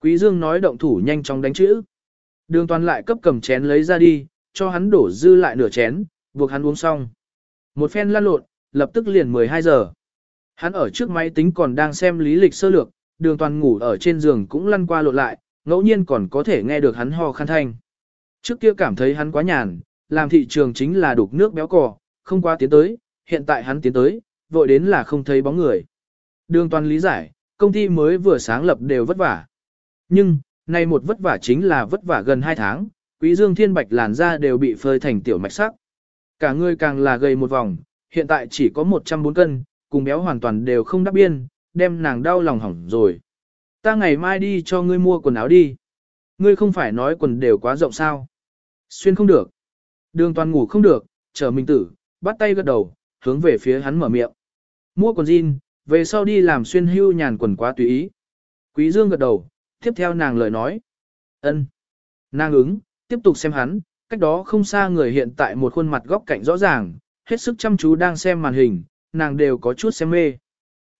Quý Dương nói động thủ nhanh chóng đánh chữ. Đường toàn lại cấp cầm chén lấy ra đi, cho hắn đổ dư lại nửa chén, buộc hắn uống xong. Một phen lăn lộn, lập tức liền 12 giờ. Hắn ở trước máy tính còn đang xem lý lịch sơ lược, đường toàn ngủ ở trên giường cũng lăn qua lộn lại, ngẫu nhiên còn có thể nghe được hắn ho khăn thanh. Trước kia cảm thấy hắn quá nhàn, làm thị trường chính là đục nước béo cò, không qua tiến tới, hiện tại hắn tiến tới, vội đến là không thấy bóng người. Đường toàn lý giải, công ty mới vừa sáng lập đều vất vả. Nhưng, nay một vất vả chính là vất vả gần 2 tháng, quý dương thiên bạch làn da đều bị phơi thành tiểu mạch sắc. Cả người càng là gầy một vòng, hiện tại chỉ có 104 cân, cùng béo hoàn toàn đều không đáp biên, đem nàng đau lòng hỏng rồi. Ta ngày mai đi cho ngươi mua quần áo đi. Ngươi không phải nói quần đều quá rộng sao. Xuyên không được. Đường toàn ngủ không được, chờ mình tử, bắt tay gật đầu, hướng về phía hắn mở miệng. Mua quần jean, về sau đi làm xuyên hưu nhàn quần quá tùy ý. Quý Dương gật đầu, tiếp theo nàng lời nói. ân. Nàng ứng, tiếp tục xem hắn, cách đó không xa người hiện tại một khuôn mặt góc cạnh rõ ràng, hết sức chăm chú đang xem màn hình, nàng đều có chút xem mê.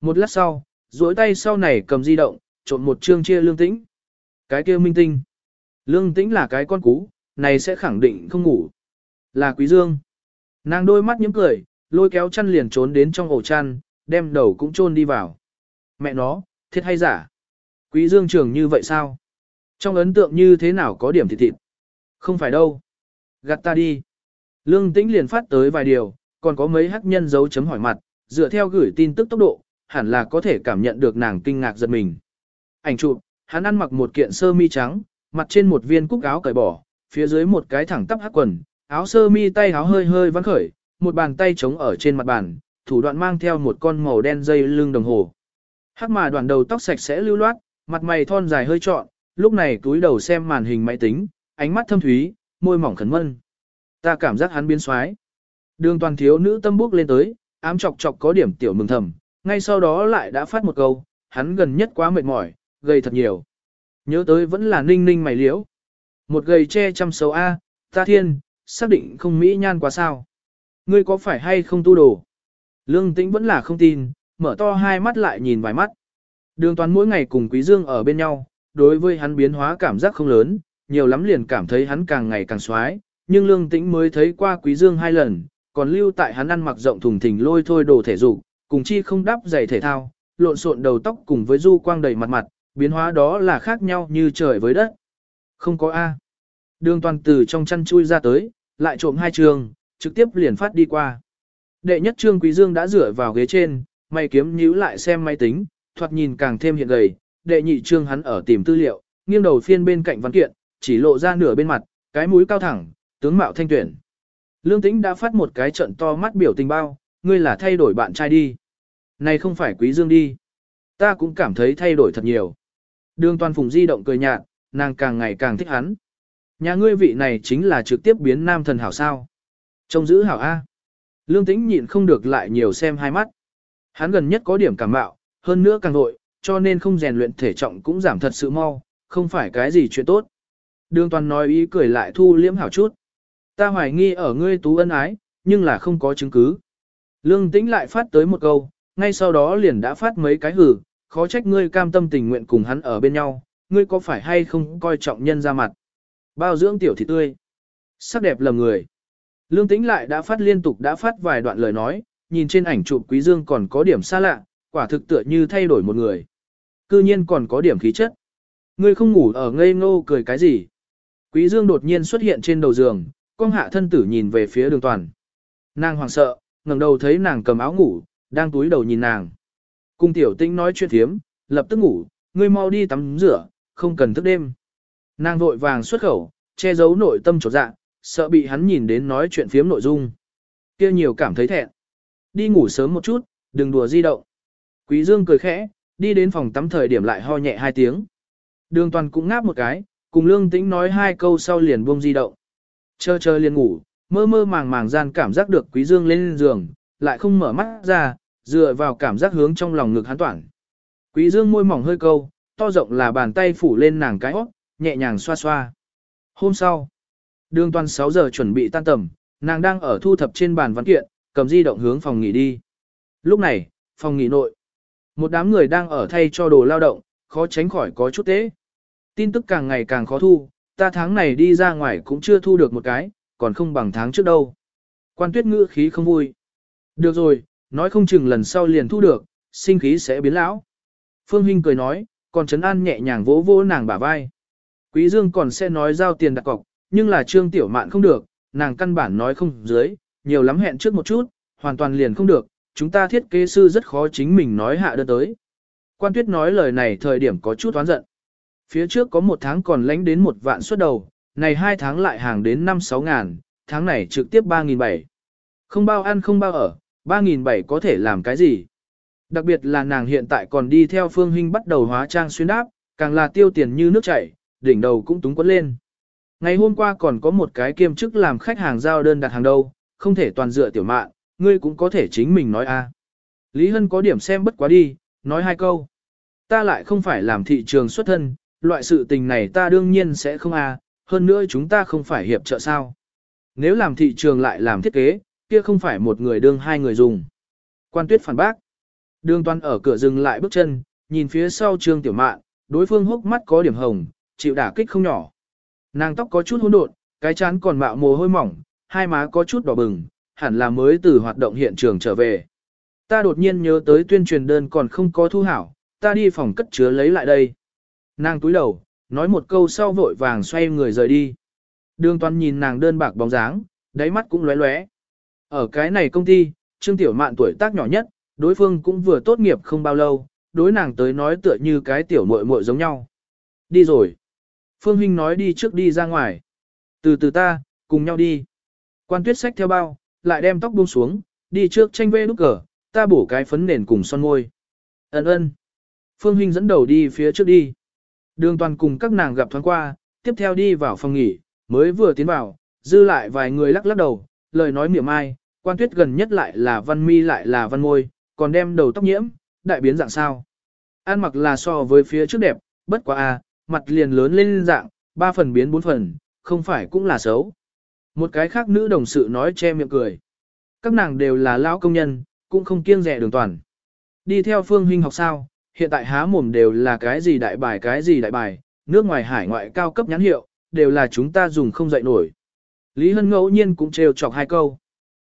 Một lát sau, duỗi tay sau này cầm di động, trộn một chương chia lương tĩnh. Cái kia minh tinh. Lương tĩnh là cái con cú, này sẽ khẳng định không ngủ. Là quý dương. Nàng đôi mắt nhếch cười, lôi kéo chăn liền trốn đến trong ổ chăn, đem đầu cũng chôn đi vào. Mẹ nó, thiệt hay giả? Quý dương trường như vậy sao? Trong ấn tượng như thế nào có điểm thịt thịt? Không phải đâu. Gạt ta đi. Lương tĩnh liền phát tới vài điều, còn có mấy hắc nhân dấu chấm hỏi mặt, dựa theo gửi tin tức tốc độ, hẳn là có thể cảm nhận được nàng kinh ngạc giật mình. Ảnh chụp, hắn ăn mặc một kiện sơ mi trắng, mặt trên một viên cúc áo cởi bỏ, phía dưới một cái thẳng tắp hắc quần, áo sơ mi tay áo hơi hơi vắng khởi, một bàn tay chống ở trên mặt bàn, thủ đoạn mang theo một con màu đen dây lưng đồng hồ. Hắc mà đoàn đầu tóc sạch sẽ lưu loát, mặt mày thon dài hơi trọn, lúc này túi đầu xem màn hình máy tính, ánh mắt thâm thúy, môi mỏng khẩn mân. Ta cảm giác hắn biến xoái. Đường toàn thiếu nữ tâm bước lên tới, ám chọc chọc có điểm tiểu mừng thầm, ngay sau đó lại đã phát một câu, hắn gần nhất quá mệt mỏi, gầy thật nhiều. Nhớ tới vẫn là ninh ninh mày liễu. Một gầy che chăm xấu A, ta thiên, xác định không mỹ nhan quá sao. Ngươi có phải hay không tu đồ? Lương tĩnh vẫn là không tin, mở to hai mắt lại nhìn vài mắt. Đường toàn mỗi ngày cùng Quý Dương ở bên nhau, đối với hắn biến hóa cảm giác không lớn, nhiều lắm liền cảm thấy hắn càng ngày càng xoái, nhưng lương tĩnh mới thấy qua Quý Dương hai lần, còn lưu tại hắn ăn mặc rộng thùng thình lôi thôi đồ thể dục, cùng chi không đắp giày thể thao, lộn xộn đầu tóc cùng với du quang đầy mặt mặt, biến hóa đó là khác nhau như trời với đất. Không có A. Đường toàn từ trong chăn chui ra tới, lại trộm hai trường, trực tiếp liền phát đi qua. Đệ nhất trương Quý Dương đã rửa vào ghế trên, mày kiếm nhíu lại xem máy tính, thoạt nhìn càng thêm hiện gầy. Đệ nhị trương hắn ở tìm tư liệu, nghiêng đầu phiên bên cạnh văn kiện, chỉ lộ ra nửa bên mặt, cái mũi cao thẳng, tướng mạo thanh tuyển. Lương Tĩnh đã phát một cái trận to mắt biểu tình bao, ngươi là thay đổi bạn trai đi. Này không phải Quý Dương đi. Ta cũng cảm thấy thay đổi thật nhiều. Đường toàn phùng di động cười nhạt, nàng càng ngày càng thích hắn. Nhà ngươi vị này chính là trực tiếp biến nam thần hảo sao. Trông giữ hảo A. Lương tĩnh nhịn không được lại nhiều xem hai mắt. Hắn gần nhất có điểm cảm mạo, hơn nữa càng nội, cho nên không rèn luyện thể trọng cũng giảm thật sự mau, không phải cái gì chuyện tốt. Đường toàn nói ý cười lại thu liễm hảo chút. Ta hoài nghi ở ngươi tú ân ái, nhưng là không có chứng cứ. Lương tĩnh lại phát tới một câu, ngay sau đó liền đã phát mấy cái hử, khó trách ngươi cam tâm tình nguyện cùng hắn ở bên nhau, ngươi có phải hay không coi trọng nhân ra mặt. Bao dưỡng tiểu thị tươi. Sắc đẹp lầm người. Lương Tĩnh lại đã phát liên tục đã phát vài đoạn lời nói, nhìn trên ảnh chụp Quý Dương còn có điểm xa lạ, quả thực tựa như thay đổi một người. Cư nhiên còn có điểm khí chất. Ngươi không ngủ ở ngây ngô cười cái gì? Quý Dương đột nhiên xuất hiện trên đầu giường, con hạ thân tử nhìn về phía đường toàn. Nàng hoảng sợ, ngẩng đầu thấy nàng cầm áo ngủ, đang túi đầu nhìn nàng. Cung tiểu tĩnh nói chuyện thiếm, lập tức ngủ, ngươi mau đi tắm rửa, không cần thức đêm. Nàng vội vàng xuất khẩu, che giấu nội tâm trột dạ, sợ bị hắn nhìn đến nói chuyện phiếm nội dung. kia nhiều cảm thấy thẹn. Đi ngủ sớm một chút, đừng đùa di động. Quý Dương cười khẽ, đi đến phòng tắm thời điểm lại ho nhẹ hai tiếng. Đường toàn cũng ngáp một cái, cùng lương tĩnh nói hai câu sau liền buông di động. Chờ chờ liền ngủ, mơ mơ màng màng gian cảm giác được quý dương lên giường, lại không mở mắt ra, dựa vào cảm giác hướng trong lòng ngực hắn toàn. Quý dương môi mỏng hơi câu, to rộng là bàn tay phủ lên nàng cái óc, nhẹ nhàng xoa xoa. Hôm sau, đường toàn 6 giờ chuẩn bị tan tầm, nàng đang ở thu thập trên bàn văn kiện, cầm di động hướng phòng nghỉ đi. Lúc này, phòng nghỉ nội, một đám người đang ở thay cho đồ lao động, khó tránh khỏi có chút tế. Tin tức càng ngày càng khó thu, ta tháng này đi ra ngoài cũng chưa thu được một cái, còn không bằng tháng trước đâu. Quan tuyết ngữ khí không vui. Được rồi, nói không chừng lần sau liền thu được, sinh khí sẽ biến lão. Phương Hinh cười nói, còn Trấn An nhẹ nhàng vỗ vỗ nàng bả vai. Quý Dương còn sẽ nói giao tiền đặt cọc, nhưng là Trương Tiểu Mạn không được, nàng căn bản nói không dưới, nhiều lắm hẹn trước một chút, hoàn toàn liền không được, chúng ta thiết kế sư rất khó chính mình nói hạ đơn tới. Quan Tuyết nói lời này thời điểm có chút oán giận. Phía trước có một tháng còn lánh đến một vạn suất đầu, này hai tháng lại hàng đến 5-6 ngàn, tháng này trực tiếp 3.700. Không bao ăn không bao ở, 3.700 có thể làm cái gì? Đặc biệt là nàng hiện tại còn đi theo phương huynh bắt đầu hóa trang xuyên đáp, càng là tiêu tiền như nước chảy, đỉnh đầu cũng túng quấn lên. Ngày hôm qua còn có một cái kiêm chức làm khách hàng giao đơn đặt hàng đâu, không thể toàn dựa tiểu mạn, ngươi cũng có thể chính mình nói a. Lý Hân có điểm xem bất quá đi, nói hai câu. Ta lại không phải làm thị trường xuất thân, loại sự tình này ta đương nhiên sẽ không a, hơn nữa chúng ta không phải hiệp trợ sao. Nếu làm thị trường lại làm thiết kế, kia không phải một người đương hai người dùng. Quan tuyết phản bác. Đường toàn ở cửa dừng lại bước chân, nhìn phía sau trương tiểu mạn, đối phương hốc mắt có điểm hồng, chịu đả kích không nhỏ. Nàng tóc có chút hỗn độn, cái chán còn mạo mồ hôi mỏng, hai má có chút đỏ bừng, hẳn là mới từ hoạt động hiện trường trở về. Ta đột nhiên nhớ tới tuyên truyền đơn còn không có thu hảo, ta đi phòng cất chứa lấy lại đây. Nàng túi đầu, nói một câu sau vội vàng xoay người rời đi. Đường toàn nhìn nàng đơn bạc bóng dáng, đáy mắt cũng lóe lóe. Ở cái này công ty, Trương Tiểu Mạn tuổi tác nhỏ nhất, đối phương cũng vừa tốt nghiệp không bao lâu, đối nàng tới nói tựa như cái tiểu muội muội giống nhau. Đi rồi. Phương Hinh nói đi trước đi ra ngoài. Từ từ ta, cùng nhau đi. Quan tuyết sách theo bao, lại đem tóc buông xuống, đi trước tranh vê nút cờ, ta bổ cái phấn nền cùng son môi. Ấn ơn. Phương Hinh dẫn đầu đi phía trước đi. Đường toàn cùng các nàng gặp thoáng qua, tiếp theo đi vào phòng nghỉ, mới vừa tiến vào, dư lại vài người lắc lắc đầu, lời nói miệng ai, quan tuyết gần nhất lại là văn mi lại là văn môi, còn đem đầu tóc nhiễm, đại biến dạng sao. An mặc là so với phía trước đẹp, bất quá a, mặt liền lớn lên dạng, ba phần biến bốn phần, không phải cũng là xấu. Một cái khác nữ đồng sự nói che miệng cười. Các nàng đều là lão công nhân, cũng không kiêng rẻ đường toàn. Đi theo phương huynh học sao, hiện tại há mồm đều là cái gì đại bài cái gì đại bài, nước ngoài hải ngoại cao cấp nhãn hiệu, đều là chúng ta dùng không dậy nổi. Lý Hân ngẫu nhiên cũng trêu chọc hai câu.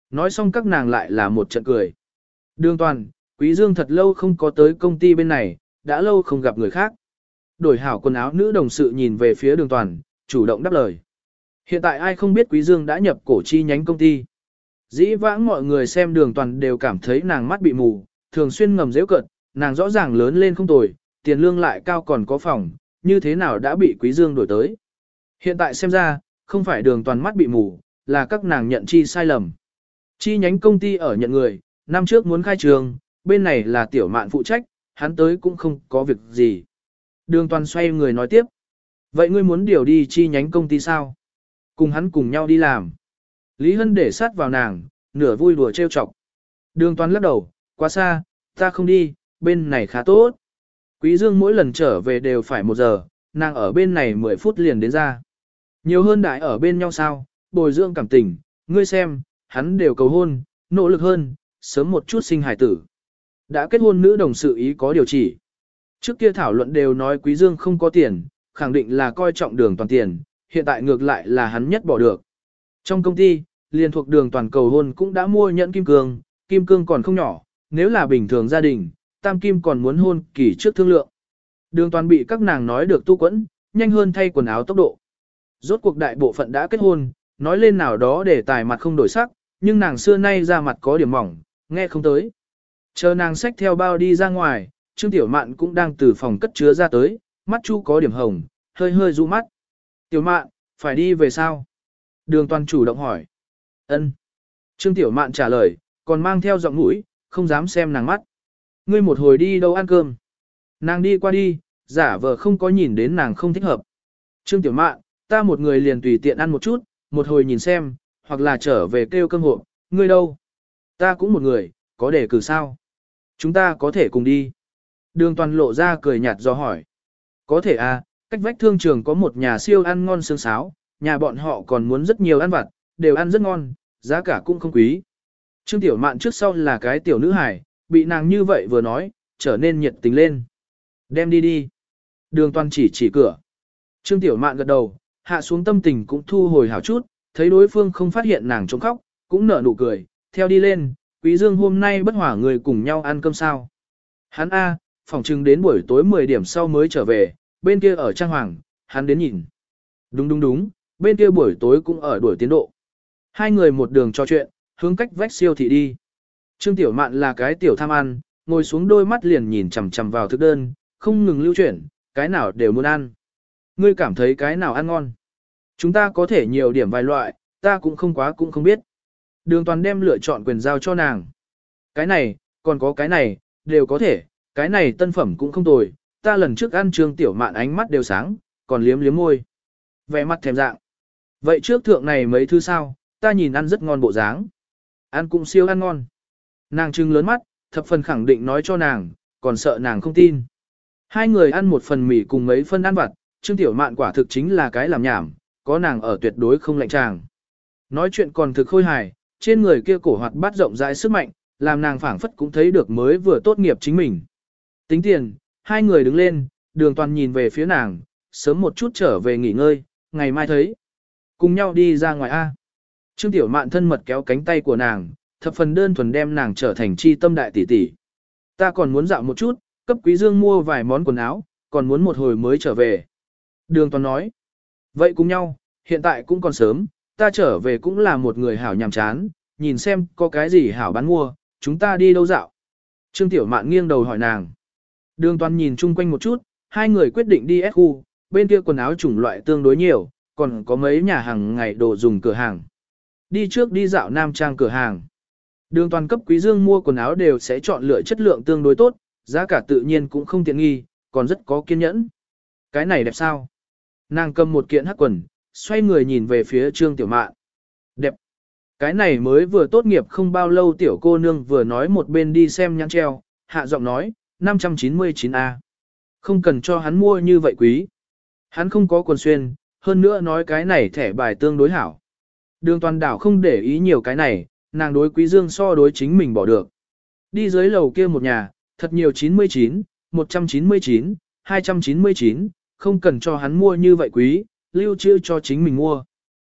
Nói xong các nàng lại là một trận cười. Đường toàn, Quý Dương thật lâu không có tới công ty bên này, đã lâu không gặp người khác. Đổi hảo quần áo nữ đồng sự nhìn về phía đường toàn, chủ động đáp lời. Hiện tại ai không biết Quý Dương đã nhập cổ chi nhánh công ty. Dĩ vãng mọi người xem đường toàn đều cảm thấy nàng mắt bị mù, thường xuyên ngầm dễ cận, nàng rõ ràng lớn lên không tồi, tiền lương lại cao còn có phòng, như thế nào đã bị Quý Dương đổi tới. Hiện tại xem ra, không phải đường toàn mắt bị mù, là các nàng nhận chi sai lầm. Chi nhánh công ty ở nhận người, năm trước muốn khai trường, bên này là tiểu mạn phụ trách, hắn tới cũng không có việc gì. Đường toàn xoay người nói tiếp. Vậy ngươi muốn điều đi chi nhánh công ty sao? Cùng hắn cùng nhau đi làm. Lý Hân để sát vào nàng, nửa vui đùa trêu chọc. Đường toàn lắc đầu, quá xa, ta không đi, bên này khá tốt. Quý Dương mỗi lần trở về đều phải một giờ, nàng ở bên này 10 phút liền đến ra. Nhiều hơn đại ở bên nhau sao, bồi dưỡng cảm tình, ngươi xem, hắn đều cầu hôn, nỗ lực hơn, sớm một chút sinh hải tử. Đã kết hôn nữ đồng sự ý có điều chỉ. Trước kia thảo luận đều nói Quý Dương không có tiền, khẳng định là coi trọng đường toàn tiền, hiện tại ngược lại là hắn nhất bỏ được. Trong công ty, liên thuộc đường toàn cầu hôn cũng đã mua nhẫn kim cương, kim cương còn không nhỏ, nếu là bình thường gia đình, tam kim còn muốn hôn kỳ trước thương lượng. Đường toàn bị các nàng nói được tu quẫn, nhanh hơn thay quần áo tốc độ. Rốt cuộc đại bộ phận đã kết hôn, nói lên nào đó để tài mặt không đổi sắc, nhưng nàng xưa nay ra mặt có điểm mỏng, nghe không tới. Chờ nàng xách theo bao đi ra ngoài, Trương Tiểu Mạn cũng đang từ phòng cất chứa ra tới, mắt chu có điểm hồng, hơi hơi rụ mắt. Tiểu Mạn, phải đi về sao? Đường toàn chủ động hỏi. ân Trương Tiểu Mạn trả lời, còn mang theo giọng mũi, không dám xem nàng mắt. Ngươi một hồi đi đâu ăn cơm? Nàng đi qua đi, giả vờ không có nhìn đến nàng không thích hợp. Trương Tiểu Mạn, ta một người liền tùy tiện ăn một chút, một hồi nhìn xem, hoặc là trở về kêu cơm hộp, ngươi đâu? Ta cũng một người, có để cử sao? Chúng ta có thể cùng đi. Đường toàn lộ ra cười nhạt do hỏi. Có thể à, cách vách thương trường có một nhà siêu ăn ngon sương sáo, nhà bọn họ còn muốn rất nhiều ăn vặt, đều ăn rất ngon, giá cả cũng không quý. Trương Tiểu Mạn trước sau là cái tiểu nữ hải, bị nàng như vậy vừa nói, trở nên nhiệt tình lên. Đem đi đi. Đường toàn chỉ chỉ cửa. Trương Tiểu Mạn gật đầu, hạ xuống tâm tình cũng thu hồi hảo chút, thấy đối phương không phát hiện nàng trống khóc, cũng nở nụ cười, theo đi lên, Quý Dương hôm nay bất hỏa người cùng nhau ăn cơm sao. Hắn A, phòng chừng đến buổi tối 10 điểm sau mới trở về, bên kia ở Trang Hoàng, hắn đến nhìn. Đúng đúng đúng, bên kia buổi tối cũng ở đuổi tiến độ. Hai người một đường trò chuyện, hướng cách vách siêu thị đi. Trương Tiểu Mạn là cái tiểu tham ăn, ngồi xuống đôi mắt liền nhìn chằm chằm vào thức đơn, không ngừng lưu chuyển, cái nào đều muốn ăn. Ngươi cảm thấy cái nào ăn ngon? Chúng ta có thể nhiều điểm vài loại, ta cũng không quá cũng không biết. Đường toàn đem lựa chọn quyền giao cho nàng. Cái này, còn có cái này, đều có thể, cái này tân phẩm cũng không tồi, ta lần trước ăn trương tiểu mạn ánh mắt đều sáng, còn liếm liếm môi. Vẻ mặt thèm dạng. Vậy trước thượng này mấy thứ sao, ta nhìn ăn rất ngon bộ dáng. Ăn cũng siêu ăn ngon. Nàng trưng lớn mắt, thập phần khẳng định nói cho nàng, còn sợ nàng không tin. Hai người ăn một phần mì cùng mấy phân ăn vặt, Trương Tiểu Mạn quả thực chính là cái làm nhảm, có nàng ở tuyệt đối không lạnh tràng. Nói chuyện còn thực khôi hài, trên người kia cổ hoạt bát rộng rãi sức mạnh, làm nàng phảng phất cũng thấy được mới vừa tốt nghiệp chính mình. Tính tiền, hai người đứng lên, đường toàn nhìn về phía nàng, sớm một chút trở về nghỉ ngơi, ngày mai thấy. Cùng nhau đi ra ngoài A. Trương Tiểu Mạn thân mật kéo cánh tay của nàng, thập phần đơn thuần đem nàng trở thành chi tâm đại tỷ tỷ. Ta còn muốn dạo một chút, cấp quý dương mua vài món quần áo, còn muốn một hồi mới trở về. Đường toàn nói. Vậy cùng nhau, hiện tại cũng còn sớm, ta trở về cũng là một người hảo nhàm chán, nhìn xem có cái gì hảo bán mua, chúng ta đi đâu dạo. Trương Tiểu Mạn nghiêng đầu hỏi nàng. Đường toàn nhìn chung quanh một chút, hai người quyết định đi SU, bên kia quần áo chủng loại tương đối nhiều, còn có mấy nhà hàng ngày đồ dùng cửa hàng. Đi trước đi dạo nam trang cửa hàng. Đường toàn cấp quý dương mua quần áo đều sẽ chọn lựa chất lượng tương đối tốt, giá cả tự nhiên cũng không tiện nghi, còn rất có kiên nhẫn. Cái này đẹp sao? Nàng cầm một kiện hắc quần, xoay người nhìn về phía trương tiểu mạn. Đẹp. Cái này mới vừa tốt nghiệp không bao lâu tiểu cô nương vừa nói một bên đi xem nhãn treo, hạ giọng nói, 599A. Không cần cho hắn mua như vậy quý. Hắn không có quần xuyên, hơn nữa nói cái này thẻ bài tương đối hảo. Đường toàn đảo không để ý nhiều cái này, nàng đối quý dương so đối chính mình bỏ được. Đi dưới lầu kia một nhà, thật nhiều 99, 199, 299, không cần cho hắn mua như vậy quý, lưu trữ cho chính mình mua.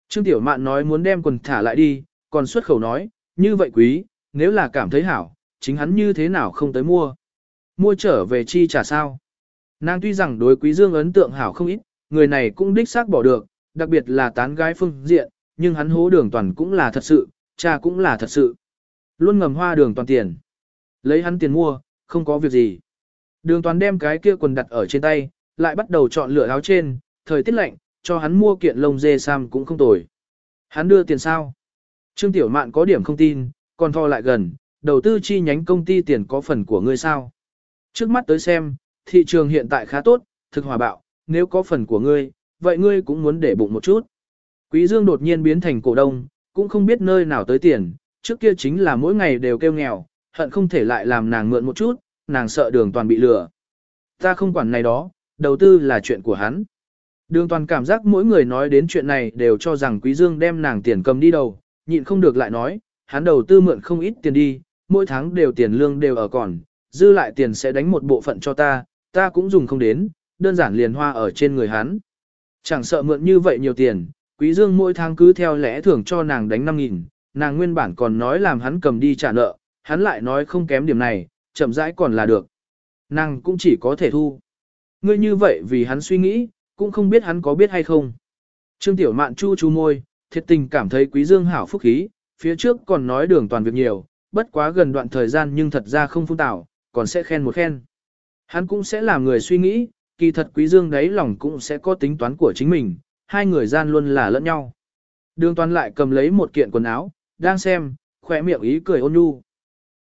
Trương Tiểu Mạn nói muốn đem quần thả lại đi, còn xuất khẩu nói, như vậy quý, nếu là cảm thấy hảo, chính hắn như thế nào không tới mua. Mua trở về chi trả sao. Nàng tuy rằng đối quý dương ấn tượng hảo không ít, người này cũng đích xác bỏ được, đặc biệt là tán gái phương diện, nhưng hắn hố đường toàn cũng là thật sự, cha cũng là thật sự. Luôn ngầm hoa đường toàn tiền. Lấy hắn tiền mua, không có việc gì. Đường toàn đem cái kia quần đặt ở trên tay, lại bắt đầu chọn lựa áo trên, thời tiết lạnh, cho hắn mua kiện lông dê sam cũng không tồi. Hắn đưa tiền sao? Trương Tiểu Mạn có điểm không tin, còn thò lại gần, đầu tư chi nhánh công ty tiền có phần của ngươi sao? Trước mắt tới xem, thị trường hiện tại khá tốt, thực hòa bạo, nếu có phần của ngươi, vậy ngươi cũng muốn để bụng một chút. Quý Dương đột nhiên biến thành cổ đông, cũng không biết nơi nào tới tiền, trước kia chính là mỗi ngày đều kêu nghèo, hận không thể lại làm nàng mượn một chút, nàng sợ đường toàn bị lừa. Ta không quản này đó, đầu tư là chuyện của hắn. Đường toàn cảm giác mỗi người nói đến chuyện này đều cho rằng Quý Dương đem nàng tiền cầm đi đầu, nhịn không được lại nói, hắn đầu tư mượn không ít tiền đi, mỗi tháng đều tiền lương đều ở còn, dư lại tiền sẽ đánh một bộ phận cho ta, ta cũng dùng không đến, đơn giản liền hoa ở trên người hắn. Chẳng sợ mượn như vậy nhiều tiền, Quý Dương mỗi tháng cứ theo lẽ thường cho nàng đánh 5.000, nàng nguyên bản còn nói làm hắn cầm đi trả nợ, hắn lại nói không kém điểm này, chậm rãi còn là được. Nàng cũng chỉ có thể thu. Ngươi như vậy vì hắn suy nghĩ, cũng không biết hắn có biết hay không. Trương Tiểu Mạn chu chu môi, thiệt tình cảm thấy Quý Dương hảo phúc khí, phía trước còn nói đường toàn việc nhiều, bất quá gần đoạn thời gian nhưng thật ra không phung tạo, còn sẽ khen một khen. Hắn cũng sẽ làm người suy nghĩ, kỳ thật Quý Dương đấy lòng cũng sẽ có tính toán của chính mình, hai người gian luôn là lẫn nhau. Đường toàn lại cầm lấy một kiện quần áo, đang xem, khỏe miệng ý cười ôn nhu.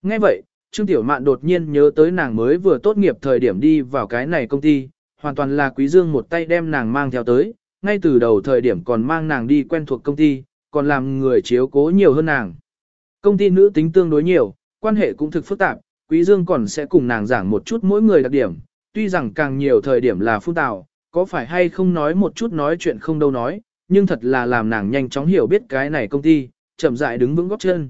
Nghe vậy, Trương Tiểu Mạn đột nhiên nhớ tới nàng mới vừa tốt nghiệp thời điểm đi vào cái này công ty, hoàn toàn là Quý Dương một tay đem nàng mang theo tới, ngay từ đầu thời điểm còn mang nàng đi quen thuộc công ty, còn làm người chiếu cố nhiều hơn nàng. Công ty nữ tính tương đối nhiều, quan hệ cũng thực phức tạp, Quý Dương còn sẽ cùng nàng giảng một chút mỗi người đặc điểm, tuy rằng càng nhiều thời điểm là phun tạo, có phải hay không nói một chút nói chuyện không đâu nói, nhưng thật là làm nàng nhanh chóng hiểu biết cái này công ty, chậm rãi đứng vững góc chân.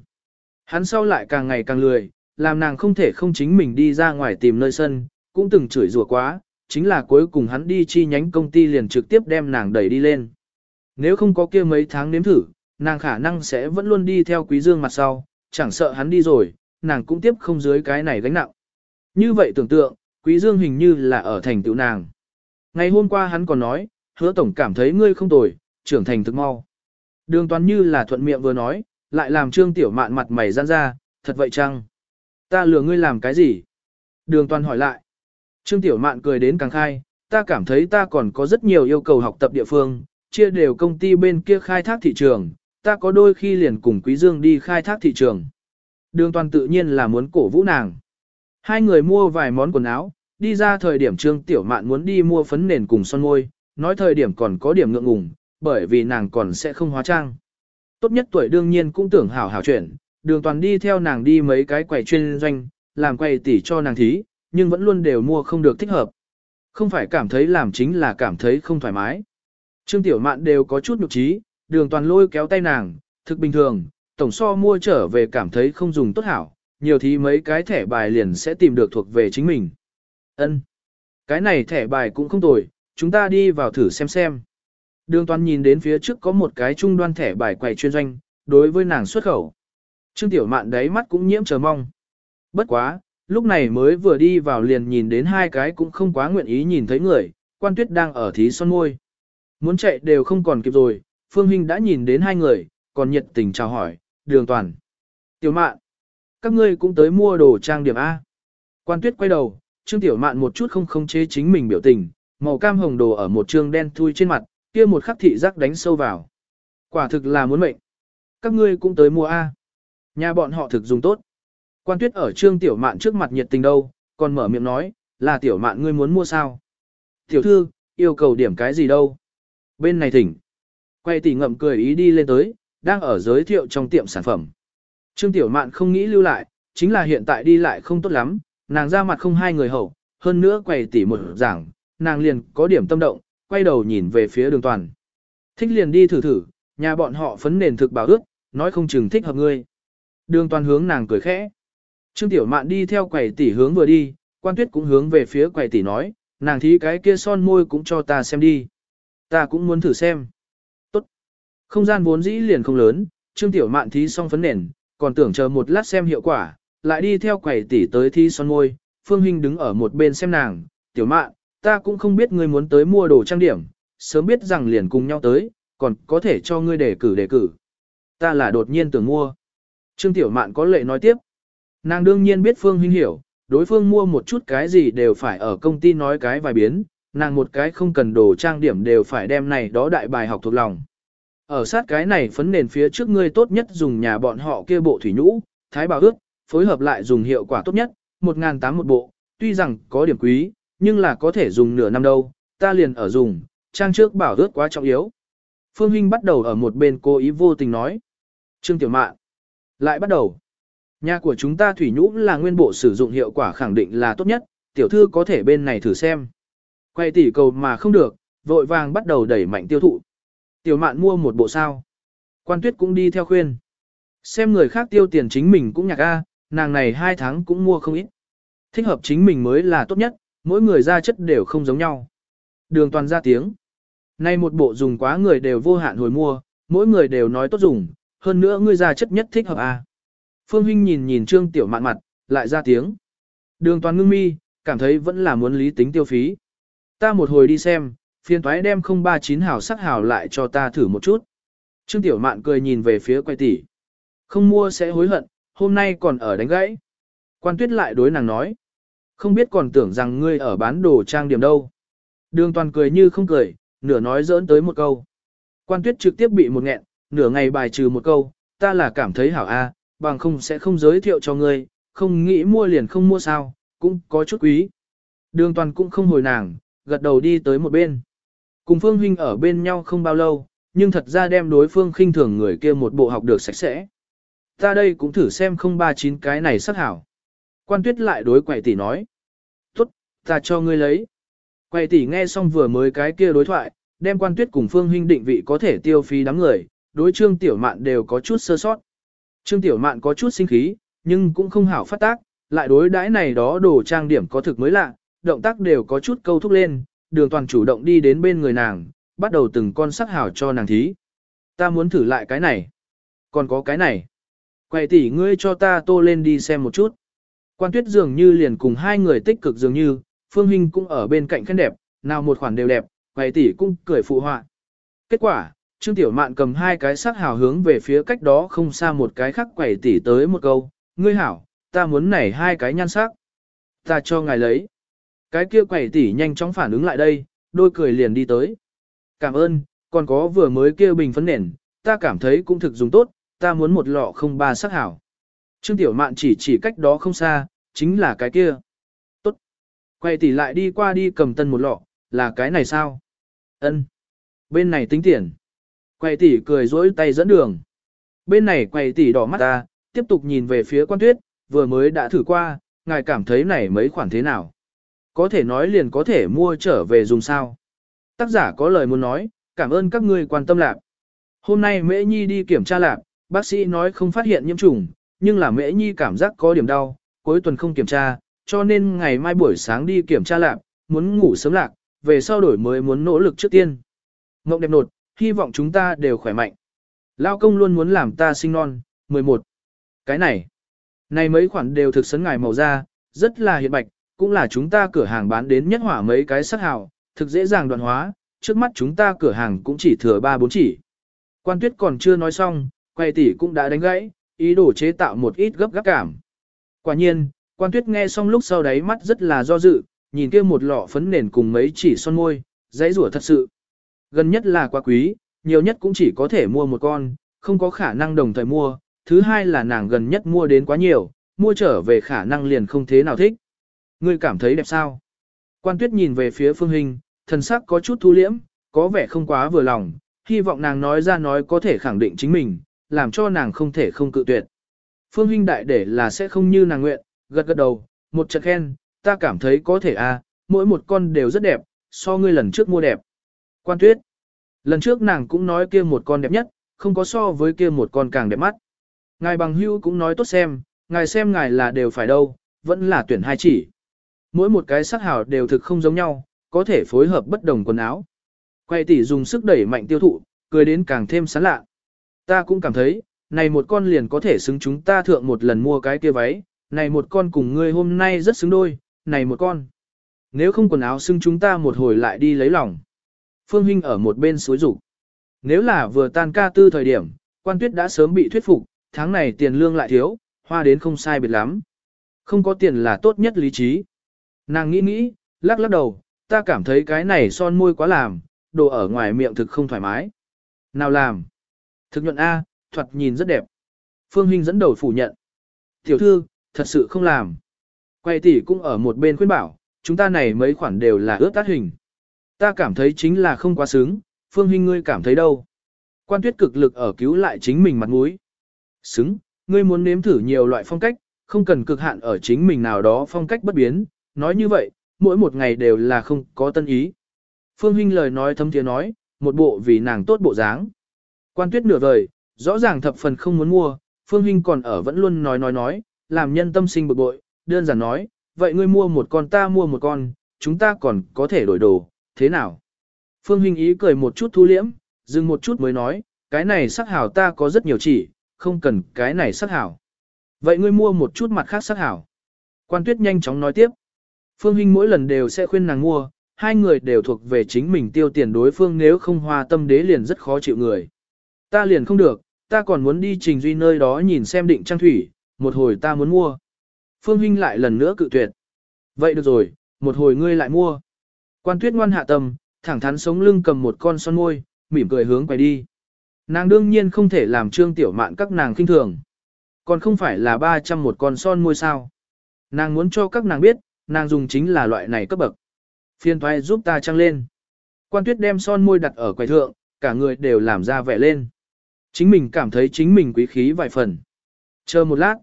Hắn sau lại càng ngày càng lười, làm nàng không thể không chính mình đi ra ngoài tìm nơi sân, cũng từng chửi rủa quá, chính là cuối cùng hắn đi chi nhánh công ty liền trực tiếp đem nàng đẩy đi lên. Nếu không có kia mấy tháng nếm thử, nàng khả năng sẽ vẫn luôn đi theo quý dương mặt sau, chẳng sợ hắn đi rồi, nàng cũng tiếp không dưới cái này gánh nặng. Như vậy tưởng tượng, quý dương hình như là ở thành tựu nàng. Ngày hôm qua hắn còn nói, hứa tổng cảm thấy ngươi không tồi, trưởng thành thực mau. Đường toán như là thuận miệng vừa nói, lại làm trương tiểu mạn mặt mày giãn ra, thật vậy chăng? Ta lừa ngươi làm cái gì? Đường toàn hỏi lại. Trương tiểu mạn cười đến càng khai, ta cảm thấy ta còn có rất nhiều yêu cầu học tập địa phương, chia đều công ty bên kia khai thác thị trường, ta có đôi khi liền cùng Quý Dương đi khai thác thị trường. Đường toàn tự nhiên là muốn cổ vũ nàng. Hai người mua vài món quần áo, đi ra thời điểm Trương Tiểu Mạn muốn đi mua phấn nền cùng son môi, nói thời điểm còn có điểm ngượng ngùng, bởi vì nàng còn sẽ không hóa trang. Tốt nhất tuổi đương nhiên cũng tưởng hảo hảo chuyện, đường toàn đi theo nàng đi mấy cái quầy chuyên doanh, làm quầy tỉ cho nàng thí, nhưng vẫn luôn đều mua không được thích hợp. Không phải cảm thấy làm chính là cảm thấy không thoải mái. Trương Tiểu Mạn đều có chút nhục trí, đường toàn lôi kéo tay nàng, thực bình thường, tổng so mua trở về cảm thấy không dùng tốt hảo, nhiều thì mấy cái thẻ bài liền sẽ tìm được thuộc về chính mình. Ân, Cái này thẻ bài cũng không tồi, chúng ta đi vào thử xem xem. Đường toàn nhìn đến phía trước có một cái trung đoan thẻ bài quầy chuyên doanh, đối với nàng xuất khẩu. Trương Tiểu Mạn đáy mắt cũng nhiễm chờ mong. Bất quá, lúc này mới vừa đi vào liền nhìn đến hai cái cũng không quá nguyện ý nhìn thấy người, quan tuyết đang ở thí son môi. Muốn chạy đều không còn kịp rồi, Phương Hinh đã nhìn đến hai người, còn nhiệt tình chào hỏi, đường toàn. Tiểu mạn, các ngươi cũng tới mua đồ trang điểm A. Quan tuyết quay đầu, Trương Tiểu Mạn một chút không không chế chính mình biểu tình, màu cam hồng đồ ở một trương đen thui trên mặt, kia một khắc thị giác đánh sâu vào. Quả thực là muốn mệnh. Các ngươi cũng tới mua A. Nhà bọn họ thực dùng tốt. Quan tuyết ở trương tiểu mạn trước mặt nhiệt tình đâu, còn mở miệng nói, là tiểu mạn ngươi muốn mua sao? Tiểu thư, yêu cầu điểm cái gì đâu? Bên này thỉnh. Quay tỉ ngậm cười ý đi lên tới, đang ở giới thiệu trong tiệm sản phẩm. Trương tiểu mạn không nghĩ lưu lại, chính là hiện tại đi lại không tốt lắm, nàng ra mặt không hai người hậu, hơn nữa quầy tỉ một giảng, nàng liền có điểm tâm động, quay đầu nhìn về phía đường toàn. Thích liền đi thử thử, nhà bọn họ phấn nền thực bảo ước, nói không chừng thích hợp ngươi. Đường toàn hướng nàng cười khẽ. Trương Tiểu Mạn đi theo quầy tỷ hướng vừa đi, quan tuyết cũng hướng về phía quầy tỷ nói, nàng thí cái kia son môi cũng cho ta xem đi. Ta cũng muốn thử xem. Không gian vốn dĩ liền không lớn, Trương Tiểu Mạn thí xong phấn nền, còn tưởng chờ một lát xem hiệu quả, lại đi theo quầy tỷ tới thi son môi, Phương Hinh đứng ở một bên xem nàng, Tiểu Mạn, ta cũng không biết ngươi muốn tới mua đồ trang điểm, sớm biết rằng liền cùng nhau tới, còn có thể cho ngươi đề cử đề cử. Ta là đột nhiên tưởng mua. Trương Tiểu Mạn có lệ nói tiếp. Nàng đương nhiên biết Phương Hinh hiểu, đối phương mua một chút cái gì đều phải ở công ty nói cái vài biến, nàng một cái không cần đồ trang điểm đều phải đem này đó đại bài học thuộc lòng. Ở sát cái này phấn nền phía trước ngươi tốt nhất dùng nhà bọn họ kia bộ thủy nhũ, thái bào ước, phối hợp lại dùng hiệu quả tốt nhất, 1.800 một bộ, tuy rằng có điểm quý, nhưng là có thể dùng nửa năm đâu, ta liền ở dùng, trang trước bảo ước quá trọng yếu. Phương Hinh bắt đầu ở một bên cố ý vô tình nói. Trương Tiểu Mạn. Lại bắt đầu. Nhà của chúng ta thủy nhũ là nguyên bộ sử dụng hiệu quả khẳng định là tốt nhất, tiểu thư có thể bên này thử xem. Quay tỉ cầu mà không được, vội vàng bắt đầu đẩy mạnh tiêu thụ. Tiểu mạn mua một bộ sao. Quan tuyết cũng đi theo khuyên. Xem người khác tiêu tiền chính mình cũng nhạc a, nàng này hai tháng cũng mua không ít. Thích hợp chính mình mới là tốt nhất, mỗi người ra chất đều không giống nhau. Đường toàn ra tiếng. Nay một bộ dùng quá người đều vô hạn hồi mua, mỗi người đều nói tốt dùng, hơn nữa ngươi ra chất nhất thích hợp a. Phương Hinh nhìn nhìn Trương Tiểu Mạn mặt, lại ra tiếng. Đường toàn ngưng mi, cảm thấy vẫn là muốn lý tính tiêu phí. Ta một hồi đi xem, phiền thoái đem 039 hào sắc hào lại cho ta thử một chút. Trương Tiểu Mạn cười nhìn về phía quay tỷ. Không mua sẽ hối hận, hôm nay còn ở đánh gãy. Quan tuyết lại đối nàng nói. Không biết còn tưởng rằng ngươi ở bán đồ trang điểm đâu. Đường toàn cười như không cười, nửa nói giỡn tới một câu. Quan tuyết trực tiếp bị một nghẹn, nửa ngày bài trừ một câu, ta là cảm thấy hảo a, bằng không sẽ không giới thiệu cho ngươi, không nghĩ mua liền không mua sao, cũng có chút quý. Đường toàn cũng không hồi nàng, gật đầu đi tới một bên. Cùng Phương Huynh ở bên nhau không bao lâu, nhưng thật ra đem đối phương khinh thường người kia một bộ học được sạch sẽ. Ta đây cũng thử xem 039 cái này sắc hảo. Quan tuyết lại đối quậy tỷ nói. Tốt, ta cho ngươi lấy. Quậy tỷ nghe xong vừa mới cái kia đối thoại, đem quan tuyết cùng phương huynh định vị có thể tiêu phí đám người, đối trương tiểu mạn đều có chút sơ sót. Trương tiểu mạn có chút sinh khí, nhưng cũng không hảo phát tác, lại đối đãi này đó đồ trang điểm có thực mới lạ, động tác đều có chút câu thúc lên, đường toàn chủ động đi đến bên người nàng, bắt đầu từng con sắc hảo cho nàng thí. Ta muốn thử lại cái này. Còn có cái này. Quầy tỷ ngươi cho ta tô lên đi xem một chút. Quan tuyết dường như liền cùng hai người tích cực dường như, Phương Hinh cũng ở bên cạnh khen đẹp, nào một khoản đều đẹp, quầy tỷ cũng cười phụ họa. Kết quả, Trương Tiểu Mạn cầm hai cái sắc hào hướng về phía cách đó không xa một cái khác quẩy tỷ tới một câu, ngươi hảo, ta muốn nảy hai cái nhan sắc. Ta cho ngài lấy. Cái kia quẩy tỷ nhanh chóng phản ứng lại đây, đôi cười liền đi tới. Cảm ơn, còn có vừa mới kia bình phấn nền, ta cảm thấy cũng thực dùng tốt, ta muốn một lọ không ba sắc hảo. Trương Tiểu Mạn chỉ chỉ cách đó không xa, chính là cái kia. Tốt. Quay tỷ lại đi qua đi cầm tân một lọ, là cái này sao? Ân. Bên này tính tiền. Quay tỷ cười dỗi tay dẫn đường. Bên này quay tỷ đỏ mắt ta, tiếp tục nhìn về phía quan tuyết, vừa mới đã thử qua, ngài cảm thấy này mấy khoản thế nào? Có thể nói liền có thể mua trở về dùng sao? Tác giả có lời muốn nói, cảm ơn các ngươi quan tâm lạc. Hôm nay Mễ Nhi đi kiểm tra lạc, bác sĩ nói không phát hiện nhiễm trùng, nhưng là Mễ Nhi cảm giác có điểm đau, cuối tuần không kiểm tra, cho nên ngày mai buổi sáng đi kiểm tra lạc, muốn ngủ sớm lạc, về sau đổi mới muốn nỗ lực trước tiên. Ngộng đẹp nột, hy vọng chúng ta đều khỏe mạnh. Lao công luôn muốn làm ta sinh non, 11. Cái này, này mấy khoản đều thực sấn ngài màu da, rất là hiện bạch, cũng là chúng ta cửa hàng bán đến nhất hỏa mấy cái sắc hào, thực dễ dàng đoạn hóa, trước mắt chúng ta cửa hàng cũng chỉ thừa 3-4 chỉ. Quan tuyết còn chưa nói xong, quay tỷ cũng đã đánh gãy, ý đồ chế tạo một ít gấp gáp cảm. Quả nhiên, quan tuyết nghe xong lúc sau đáy mắt rất là do dự, nhìn kia một lọ phấn nền cùng mấy chỉ son môi, dãy rủa thật sự. Gần nhất là quá quý, nhiều nhất cũng chỉ có thể mua một con, không có khả năng đồng thời mua. Thứ hai là nàng gần nhất mua đến quá nhiều, mua trở về khả năng liền không thế nào thích. Ngươi cảm thấy đẹp sao? Quan tuyết nhìn về phía phương hình, thần sắc có chút thu liễm, có vẻ không quá vừa lòng, hy vọng nàng nói ra nói có thể khẳng định chính mình, làm cho nàng không thể không cự tuyệt. Phương Hinh đại để là sẽ không như nàng nguyện, gật gật đầu, một trận khen, ta cảm thấy có thể a, à, mỗi một con đều rất đẹp, so ngươi lần trước mua đẹp. Quan tuyết, lần trước nàng cũng nói kia một con đẹp nhất, không có so với kia một con càng đẹp mắt. Ngài bằng hưu cũng nói tốt xem, ngài xem ngài là đều phải đâu, vẫn là tuyển hai chỉ. Mỗi một cái sắc hào đều thực không giống nhau, có thể phối hợp bất đồng quần áo. Quay tỷ dùng sức đẩy mạnh tiêu thụ, cười đến càng thêm sán lạ. Ta cũng cảm thấy, này một con liền có thể xứng chúng ta thượng một lần mua cái kia váy, này một con cùng ngươi hôm nay rất xứng đôi, này một con. Nếu không quần áo xứng chúng ta một hồi lại đi lấy lòng. Phương Hinh ở một bên suối rủ. Nếu là vừa tan ca tư thời điểm, quan tuyết đã sớm bị thuyết phục, tháng này tiền lương lại thiếu, hoa đến không sai biệt lắm. Không có tiền là tốt nhất lý trí. Nàng nghĩ nghĩ, lắc lắc đầu, ta cảm thấy cái này son môi quá làm, đồ ở ngoài miệng thực không thoải mái. Nào làm? Thực nhuận A, thuật nhìn rất đẹp. Phương Hinh dẫn đầu phủ nhận. Tiểu thư, thật sự không làm. Quay tỷ cũng ở một bên khuyên bảo, chúng ta này mấy khoản đều là ướt tát hình. Ta cảm thấy chính là không quá sướng, Phương Hinh ngươi cảm thấy đâu. Quan tuyết cực lực ở cứu lại chính mình mặt mũi. Xứng, ngươi muốn nếm thử nhiều loại phong cách, không cần cực hạn ở chính mình nào đó phong cách bất biến, nói như vậy, mỗi một ngày đều là không có tân ý. Phương Hinh lời nói thâm tiếng nói, một bộ vì nàng tốt bộ dáng. Quan tuyết nửa vời, rõ ràng thập phần không muốn mua, Phương Hinh còn ở vẫn luôn nói nói nói, làm nhân tâm sinh bực bội, đơn giản nói, vậy ngươi mua một con ta mua một con, chúng ta còn có thể đổi đồ, thế nào? Phương Hinh ý cười một chút thu liễm, dừng một chút mới nói, cái này sắc hảo ta có rất nhiều chỉ, không cần cái này sắc hảo. Vậy ngươi mua một chút mặt khác sắc hảo. Quan tuyết nhanh chóng nói tiếp. Phương Hinh mỗi lần đều sẽ khuyên nàng mua, hai người đều thuộc về chính mình tiêu tiền đối phương nếu không hòa tâm đế liền rất khó chịu người. Ta liền không được, ta còn muốn đi trình duy nơi đó nhìn xem định trang thủy, một hồi ta muốn mua. Phương Hinh lại lần nữa cự tuyệt. Vậy được rồi, một hồi ngươi lại mua. Quan tuyết ngoan hạ tâm, thẳng thắn sống lưng cầm một con son môi, mỉm cười hướng quay đi. Nàng đương nhiên không thể làm trương tiểu mạn các nàng kinh thường. Còn không phải là 300 một con son môi sao. Nàng muốn cho các nàng biết, nàng dùng chính là loại này cấp bậc. Phiên thoái giúp ta trăng lên. Quan tuyết đem son môi đặt ở quầy thượng, cả người đều làm ra vẻ lên. Chính mình cảm thấy chính mình quý khí vài phần. Chờ một lát.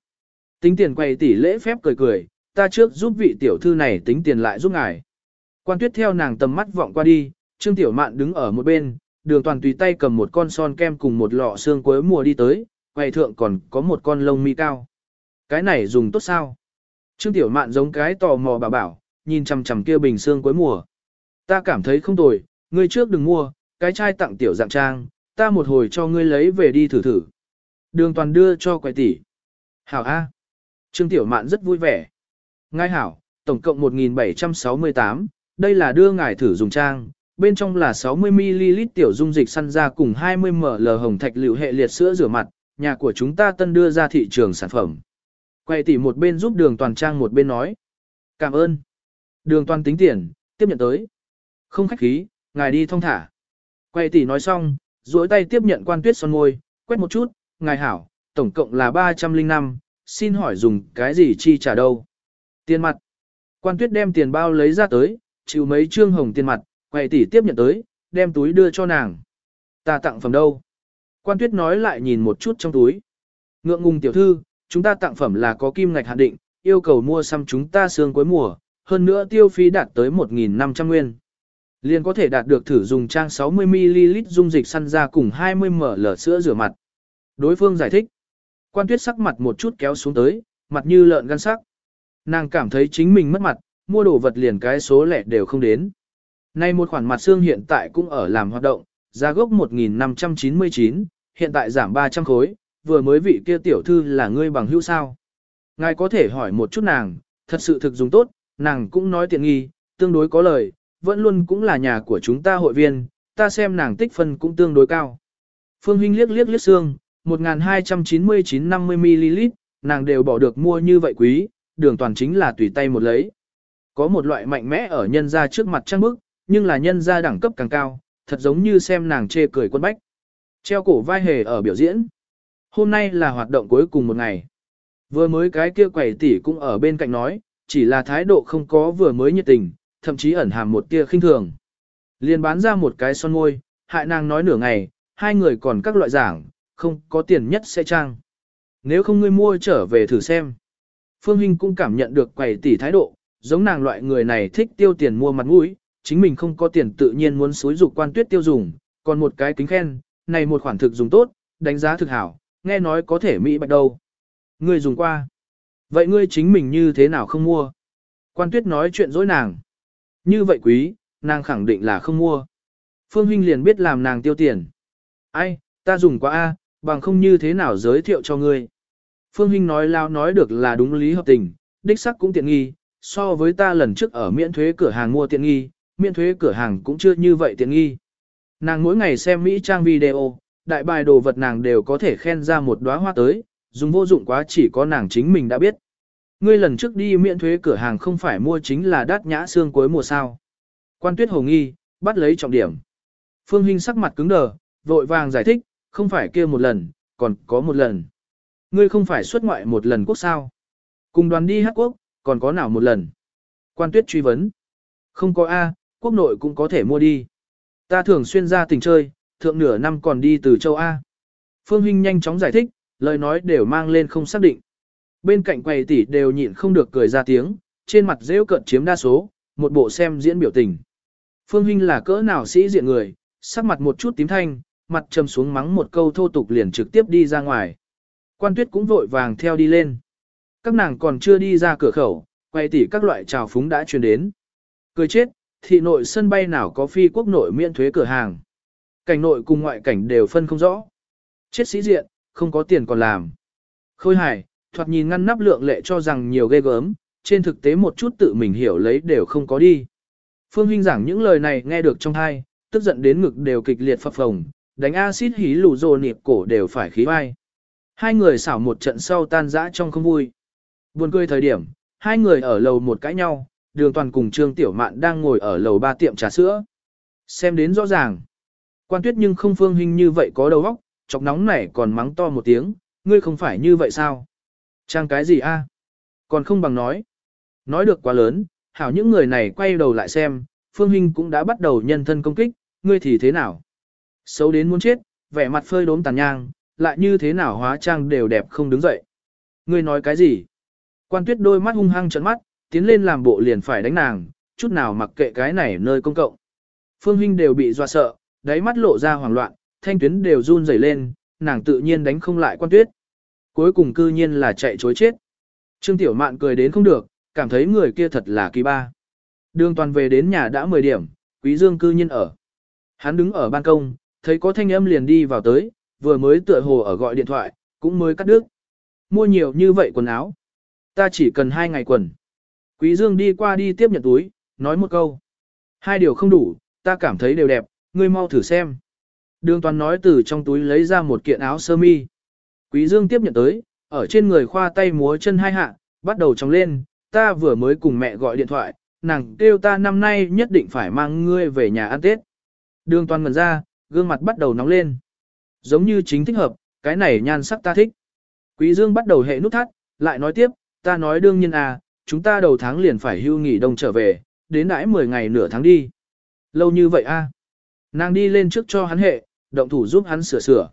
Tính tiền quầy tỷ lễ phép cười cười, ta trước giúp vị tiểu thư này tính tiền lại giúp ngài. Quan tuyết theo nàng tầm mắt vọng qua đi, Trương Tiểu Mạn đứng ở một bên, đường toàn tùy tay cầm một con son kem cùng một lọ xương cuối mùa đi tới, quầy thượng còn có một con lông mi cao. Cái này dùng tốt sao? Trương Tiểu Mạn giống cái tò mò bảo bảo, nhìn chằm chằm kia bình xương cuối mùa. Ta cảm thấy không tồi, ngươi trước đừng mua, cái chai tặng tiểu dạng trang, ta một hồi cho ngươi lấy về đi thử thử. Đường toàn đưa cho quầy tỷ. Hảo A. Trương Tiểu Mạn rất vui vẻ. Ngài hảo, tổng cộng 1768, đây là đưa ngài thử dùng trang, bên trong là 60ml tiểu dung dịch săn ra cùng 20ml hồng thạch liệu hệ liệt sữa rửa mặt, nhà của chúng ta tân đưa ra thị trường sản phẩm. Quay tỷ một bên giúp đường toàn trang một bên nói. Cảm ơn. Đường toàn tính tiền, tiếp nhận tới. Không khách khí, ngài đi thông thả. Quay tỷ nói xong, duỗi tay tiếp nhận quan tuyết son môi, quét một chút, ngài hảo, tổng cộng là 305, xin hỏi dùng cái gì chi trả đâu. Tiền mặt. Quan tuyết đem tiền bao lấy ra tới, chịu mấy trương hồng tiền mặt, quay tỷ tiếp nhận tới, đem túi đưa cho nàng. Ta tặng phẩm đâu? Quan tuyết nói lại nhìn một chút trong túi. Ngượng ngùng tiểu thư, chúng ta tặng phẩm là có kim ngạch hạn định, yêu cầu mua xăm chúng ta sương cuối mùa, hơn nữa tiêu phí đạt tới 1.500 nguyên. Liền có thể đạt được thử dùng trang 60ml dung dịch săn ra cùng 20ml sữa rửa mặt. Đối phương giải thích. Quan tuyết sắc mặt một chút kéo xuống tới, mặt như lợn gan sắc. Nàng cảm thấy chính mình mất mặt, mua đồ vật liền cái số lẻ đều không đến. Nay một khoản mặt xương hiện tại cũng ở làm hoạt động, giá gốc 1.599, hiện tại giảm 300 khối, vừa mới vị kia tiểu thư là ngươi bằng hữu sao. Ngài có thể hỏi một chút nàng, thật sự thực dùng tốt, nàng cũng nói tiện nghi, tương đối có lời, vẫn luôn cũng là nhà của chúng ta hội viên, ta xem nàng tích phân cũng tương đối cao. Phương Hinh liếc liếc liếc xương, 1299-50ml, nàng đều bỏ được mua như vậy quý, đường toàn chính là tùy tay một lấy. Có một loại mạnh mẽ ở nhân ra trước mặt trăng bức, nhưng là nhân ra đẳng cấp càng cao, thật giống như xem nàng chê cười quân bách. Treo cổ vai hề ở biểu diễn. Hôm nay là hoạt động cuối cùng một ngày. Vừa mới cái kia quẩy tỷ cũng ở bên cạnh nói, chỉ là thái độ không có vừa mới nhiệt tình, thậm chí ẩn hàm một tia khinh thường. Liền bán ra một cái son môi, hại nàng nói nửa ngày, hai người còn các loại giảng, không có tiền nhất sẽ trang. Nếu không ngươi mua trở về thử xem. Phương Hinh cũng cảm nhận được quầy tỷ thái độ, giống nàng loại người này thích tiêu tiền mua mặt mũi, chính mình không có tiền tự nhiên muốn xúi dục quan tuyết tiêu dùng, còn một cái kính khen, này một khoản thực dùng tốt, đánh giá thực hảo, nghe nói có thể mỹ bạch đâu. Ngươi dùng qua. Vậy ngươi chính mình như thế nào không mua? Quan tuyết nói chuyện dối nàng. Như vậy quý, nàng khẳng định là không mua. Phương Huynh liền biết làm nàng tiêu tiền. Ai, ta dùng qua A, bằng không như thế nào giới thiệu cho ngươi. Phương Huynh nói lao nói được là đúng lý hợp tình, đích sắc cũng tiện nghi, so với ta lần trước ở miễn thuế cửa hàng mua tiện nghi, miễn thuế cửa hàng cũng chưa như vậy tiện nghi. Nàng mỗi ngày xem Mỹ trang video, đại bài đồ vật nàng đều có thể khen ra một đóa hoa tới, dùng vô dụng quá chỉ có nàng chính mình đã biết. Ngươi lần trước đi miễn thuế cửa hàng không phải mua chính là đắt nhã xương cuối mùa sao. Quan tuyết hồ nghi, bắt lấy trọng điểm. Phương Hinh sắc mặt cứng đờ, vội vàng giải thích, không phải kia một lần, còn có một lần. Ngươi không phải xuất ngoại một lần quốc sao. Cùng đoàn đi hát quốc, còn có nào một lần. Quan tuyết truy vấn. Không có A, quốc nội cũng có thể mua đi. Ta thường xuyên ra tỉnh chơi, thượng nửa năm còn đi từ châu A. Phương Hinh nhanh chóng giải thích, lời nói đều mang lên không xác định. Bên cạnh quầy tỷ đều nhịn không được cười ra tiếng, trên mặt rêu cận chiếm đa số, một bộ xem diễn biểu tình. Phương Hinh là cỡ nào sĩ diện người, sắc mặt một chút tím thanh, mặt trầm xuống mắng một câu thô tục liền trực tiếp đi ra ngoài. Quan tuyết cũng vội vàng theo đi lên. Các nàng còn chưa đi ra cửa khẩu, quay tỉ các loại trào phúng đã truyền đến. Cười chết, thị nội sân bay nào có phi quốc nội miễn thuế cửa hàng. Cảnh nội cùng ngoại cảnh đều phân không rõ. Chết sĩ diện, không có tiền còn làm. Khôi hài, thoạt nhìn ngăn nắp lượng lệ cho rằng nhiều ghê gớm, trên thực tế một chút tự mình hiểu lấy đều không có đi. Phương Hinh giảng những lời này nghe được trong hai, tức giận đến ngực đều kịch liệt phập phồng, đánh axit hí lù rồ niệm cổ đều phải khí vai. Hai người xảo một trận sau tan rã trong không vui. Buồn cười thời điểm, hai người ở lầu một cãi nhau, đường toàn cùng Trương Tiểu Mạn đang ngồi ở lầu ba tiệm trà sữa. Xem đến rõ ràng. Quan tuyết nhưng không phương hình như vậy có đầu óc, chọc nóng này còn mắng to một tiếng, ngươi không phải như vậy sao? Trang cái gì a? Còn không bằng nói. Nói được quá lớn, hảo những người này quay đầu lại xem, Phương hình cũng đã bắt đầu nhân thân công kích, ngươi thì thế nào? Xấu đến muốn chết, vẻ mặt phơi đốm tàn nhang, lại như thế nào hóa trang đều đẹp không đứng dậy. Ngươi nói cái gì? Quan tuyết đôi mắt hung hăng trợn mắt, tiến lên làm bộ liền phải đánh nàng, chút nào mặc kệ cái này nơi công cộng. Phương Hinh đều bị dọa sợ, đáy mắt lộ ra hoảng loạn, thanh tuyến đều run rẩy lên, nàng tự nhiên đánh không lại quan tuyết. Cuối cùng cư nhiên là chạy chối chết. Trương Tiểu Mạn cười đến không được, cảm thấy người kia thật là kỳ ba. Đường toàn về đến nhà đã 10 điểm, Quý Dương cư nhiên ở. Hắn đứng ở ban công, thấy có thanh âm liền đi vào tới, vừa mới tựa hồ ở gọi điện thoại, cũng mới cắt đứt. Mua nhiều như vậy quần áo. Ta chỉ cần hai ngày quần. Quý Dương đi qua đi tiếp nhận túi, nói một câu. Hai điều không đủ, ta cảm thấy đều đẹp, ngươi mau thử xem. Đường toàn nói từ trong túi lấy ra một kiện áo sơ mi. Quý Dương tiếp nhận tới, ở trên người khoa tay múa chân hai hạ, bắt đầu trống lên, ta vừa mới cùng mẹ gọi điện thoại, nàng kêu ta năm nay nhất định phải mang ngươi về nhà ăn Tết. Đường toàn ngần ra, gương mặt bắt đầu nóng lên. Giống như chính thích hợp, cái này nhan sắc ta thích. Quý Dương bắt đầu hệ nút thắt, lại nói tiếp, ta nói đương nhiên à, chúng ta đầu tháng liền phải hưu nghỉ đông trở về, đến đãi 10 ngày nửa tháng đi. Lâu như vậy a? À? Nàng đi lên trước cho hắn hệ, động thủ giúp hắn sửa sửa.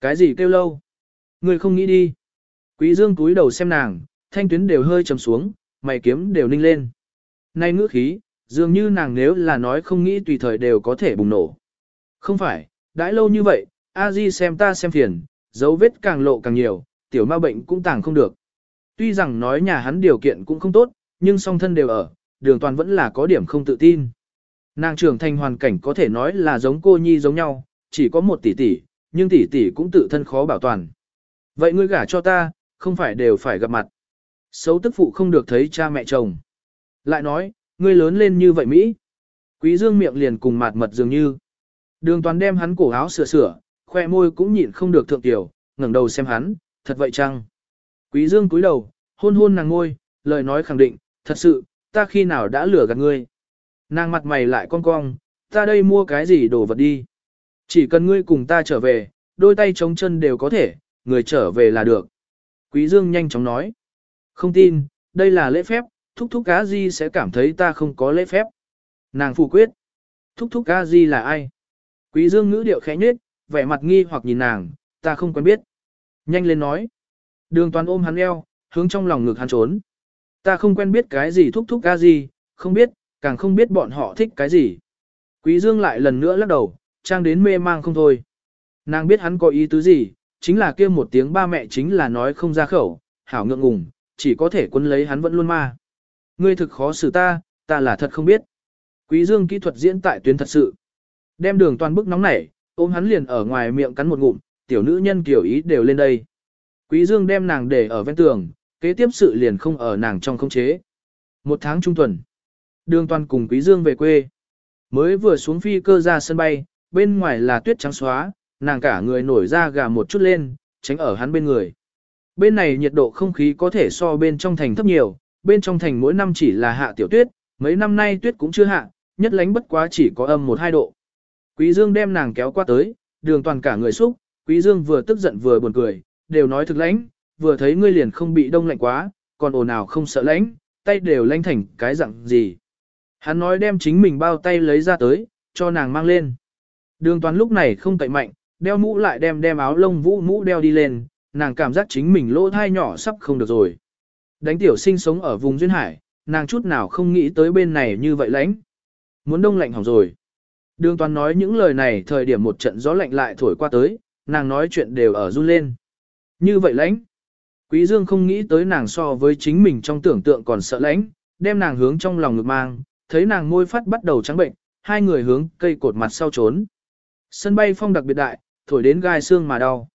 Cái gì kêu lâu? Người không nghĩ đi. Quý Dương cúi đầu xem nàng, thanh tuyến đều hơi trầm xuống, mày kiếm đều ninh lên. Nay ngữ khí, dường như nàng nếu là nói không nghĩ tùy thời đều có thể bùng nổ. Không phải, đãi lâu như vậy, a di xem ta xem phiền, dấu vết càng lộ càng nhiều, tiểu ma bệnh cũng tàng không được. Tuy rằng nói nhà hắn điều kiện cũng không tốt, nhưng song thân đều ở, đường toàn vẫn là có điểm không tự tin. Nàng trưởng thành hoàn cảnh có thể nói là giống cô nhi giống nhau, chỉ có một tỷ tỷ, nhưng tỷ tỷ cũng tự thân khó bảo toàn. Vậy ngươi gả cho ta, không phải đều phải gặp mặt. Xấu tức phụ không được thấy cha mẹ chồng. Lại nói, ngươi lớn lên như vậy Mỹ. Quý dương miệng liền cùng mạt mật dường như. Đường toàn đem hắn cổ áo sửa sửa, khoe môi cũng nhịn không được thượng tiểu, ngẩng đầu xem hắn, thật vậy chăng? Quý dương cúi đầu, hôn hôn nàng ngôi, lời nói khẳng định, thật sự, ta khi nào đã lừa gạt ngươi. Nàng mặt mày lại cong cong, ta đây mua cái gì đồ vật đi. Chỉ cần ngươi cùng ta trở về, đôi tay chống chân đều có thể, người trở về là được. Quý Dương nhanh chóng nói. Không tin, đây là lễ phép, thúc thúc cá di sẽ cảm thấy ta không có lễ phép. Nàng phủ quyết. Thúc thúc cá di là ai? Quý Dương ngữ điệu khẽ nhếch, vẻ mặt nghi hoặc nhìn nàng, ta không quen biết. Nhanh lên nói. Đường toàn ôm hắn eo, hướng trong lòng ngực hắn trốn. Ta không quen biết cái gì thúc thúc cá gì, không biết, càng không biết bọn họ thích cái gì. Quý Dương lại lần nữa lắc đầu, trang đến mê mang không thôi. Nàng biết hắn có ý tứ gì, chính là kia một tiếng ba mẹ chính là nói không ra khẩu, hảo ngượng ngùng, chỉ có thể quân lấy hắn vẫn luôn ma. Ngươi thực khó xử ta, ta là thật không biết. Quý Dương kỹ thuật diễn tại tuyến thật sự. Đem đường toàn bức nóng nảy, ôm hắn liền ở ngoài miệng cắn một ngụm, tiểu nữ nhân kiểu ý đều lên đây. Quý Dương đem nàng để ở ven tường, kế tiếp sự liền không ở nàng trong không chế. Một tháng trung tuần. Đường toàn cùng Quý Dương về quê. Mới vừa xuống phi cơ ra sân bay, bên ngoài là tuyết trắng xóa, nàng cả người nổi ra gà một chút lên, tránh ở hắn bên người. Bên này nhiệt độ không khí có thể so bên trong thành thấp nhiều, bên trong thành mỗi năm chỉ là hạ tiểu tuyết, mấy năm nay tuyết cũng chưa hạ, nhất lánh bất quá chỉ có âm 1-2 độ. Quý Dương đem nàng kéo qua tới, đường toàn cả người xúc, Quý Dương vừa tức giận vừa buồn cười, đều nói thực lãnh, vừa thấy ngươi liền không bị đông lạnh quá, còn ồn nào không sợ lãnh, tay đều lanh thành cái dạng gì. Hắn nói đem chính mình bao tay lấy ra tới, cho nàng mang lên. Đường toán lúc này không cậy mạnh, đeo mũ lại đem đem áo lông vũ mũ đeo đi lên, nàng cảm giác chính mình lỗ thai nhỏ sắp không được rồi. Đánh tiểu sinh sống ở vùng duyên hải, nàng chút nào không nghĩ tới bên này như vậy lãnh. Muốn đông lạnh hỏng rồi. Đường toán nói những lời này thời điểm một trận gió lạnh lại thổi qua tới, nàng nói chuyện đều ở run lên. Như vậy lãnh. Quý Dương không nghĩ tới nàng so với chính mình trong tưởng tượng còn sợ lãnh, đem nàng hướng trong lòng ngực mang, thấy nàng môi phát bắt đầu trắng bệnh, hai người hướng cây cột mặt sau trốn. Sân bay phong đặc biệt đại, thổi đến gai xương mà đau.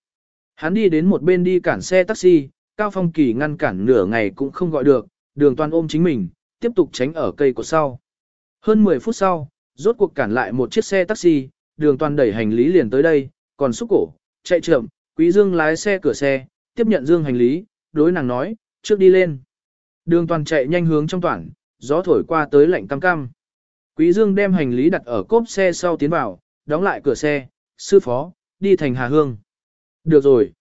Hắn đi đến một bên đi cản xe taxi, Cao Phong Kỳ ngăn cản nửa ngày cũng không gọi được, đường toàn ôm chính mình, tiếp tục tránh ở cây cột sau. Hơn 10 phút sau, rốt cuộc cản lại một chiếc xe taxi, đường toàn đẩy hành lý liền tới đây, còn xúc cổ, chạy chậm, quý dương lái xe cửa xe, tiếp nhận dương hành lý, đối nàng nói, trước đi lên. Đường toàn chạy nhanh hướng trong toàn, gió thổi qua tới lạnh cam cam. Quý Dương đem hành lý đặt ở cốp xe sau tiến vào, đóng lại cửa xe, sư phó, đi thành Hà Hương. Được rồi.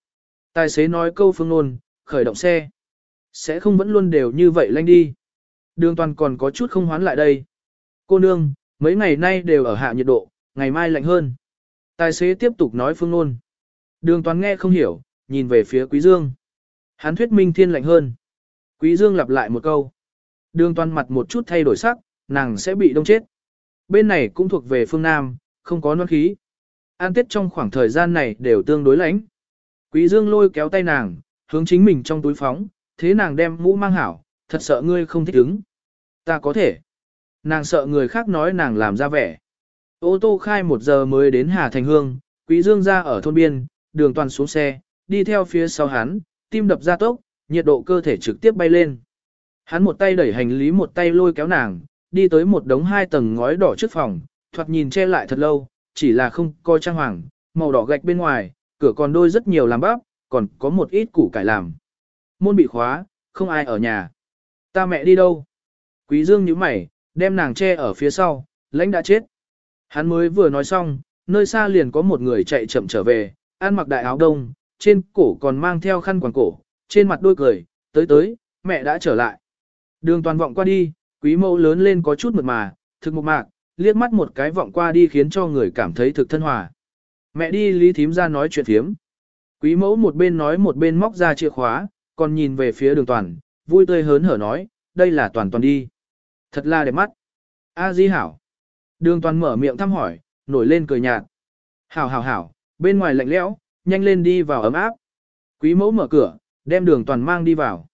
Tài xế nói câu phương nôn, khởi động xe. Sẽ không vẫn luôn đều như vậy lanh đi. Đường toàn còn có chút không hoán lại đây. Cô nương, mấy ngày nay đều ở hạ nhiệt độ, ngày mai lạnh hơn. Tài xế tiếp tục nói phương nôn. Đường toàn nghe không hiểu, nhìn về phía Quý Dương. Hắn thuyết minh thiên lạnh hơn. Quý Dương lặp lại một câu. Đường toàn mặt một chút thay đổi sắc, nàng sẽ bị đông chết. Bên này cũng thuộc về phương Nam, không có non khí. An tết trong khoảng thời gian này đều tương đối lánh. Quý Dương lôi kéo tay nàng, hướng chính mình trong túi phóng, thế nàng đem mũ mang hảo, thật sợ ngươi không thích ứng. Ta có thể. Nàng sợ người khác nói nàng làm ra vẻ. Ô tô khai một giờ mới đến Hà Thành Hương, Quý Dương ra ở thôn biên, đường toàn xuống xe, đi theo phía sau hắn, tim đập ra tốc, nhiệt độ cơ thể trực tiếp bay lên. Hắn một tay đẩy hành lý một tay lôi kéo nàng, đi tới một đống hai tầng ngói đỏ trước phòng, thoạt nhìn che lại thật lâu, chỉ là không coi trang hoàng, màu đỏ gạch bên ngoài, cửa còn đôi rất nhiều làm bắp, còn có một ít củ cải làm. Môn bị khóa, không ai ở nhà. Ta mẹ đi đâu? Quý Dương nhíu mày, đem nàng che ở phía sau, lãnh đã chết. Hắn mới vừa nói xong, nơi xa liền có một người chạy chậm trở về, ăn mặc đại áo đông, trên cổ còn mang theo khăn quàng cổ, trên mặt đôi cười, tới tới, mẹ đã trở lại. Đường toàn vọng qua đi, quý mẫu lớn lên có chút mượt mà, thực một mạc, liếc mắt một cái vọng qua đi khiến cho người cảm thấy thực thân hòa. Mẹ đi lý thím ra nói chuyện thiếm. Quý mẫu một bên nói một bên móc ra chìa khóa, còn nhìn về phía đường toàn, vui tươi hớn hở nói, đây là toàn toàn đi. Thật là đẹp mắt. A di hảo. Đường toàn mở miệng thăm hỏi, nổi lên cười nhạt. Hảo hảo hảo, bên ngoài lạnh lẽo, nhanh lên đi vào ấm áp. Quý mẫu mở cửa, đem đường toàn mang đi vào.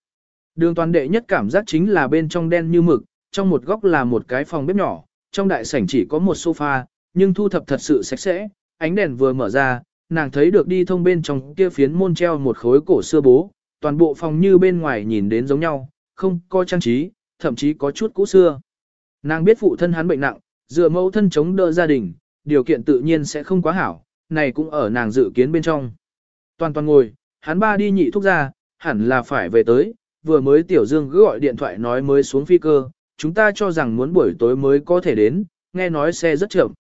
Đường toàn đệ nhất cảm giác chính là bên trong đen như mực, trong một góc là một cái phòng bếp nhỏ, trong đại sảnh chỉ có một sofa, nhưng thu thập thật sự sạch sẽ, ánh đèn vừa mở ra, nàng thấy được đi thông bên trong kia phiến môn treo một khối cổ xưa bố, toàn bộ phòng như bên ngoài nhìn đến giống nhau, không có trang trí, thậm chí có chút cũ xưa. Nàng biết phụ thân hắn bệnh nặng, dựa mẫu thân chống đỡ gia đình, điều kiện tự nhiên sẽ không quá hảo, này cũng ở nàng dự kiến bên trong. Toàn toàn ngồi, hắn ba đi nhị thuốc ra, hẳn là phải về tới, vừa mới Tiểu Dương cứ gọi điện thoại nói mới xuống phi cơ, chúng ta cho rằng muốn buổi tối mới có thể đến, nghe nói xe rất chậm.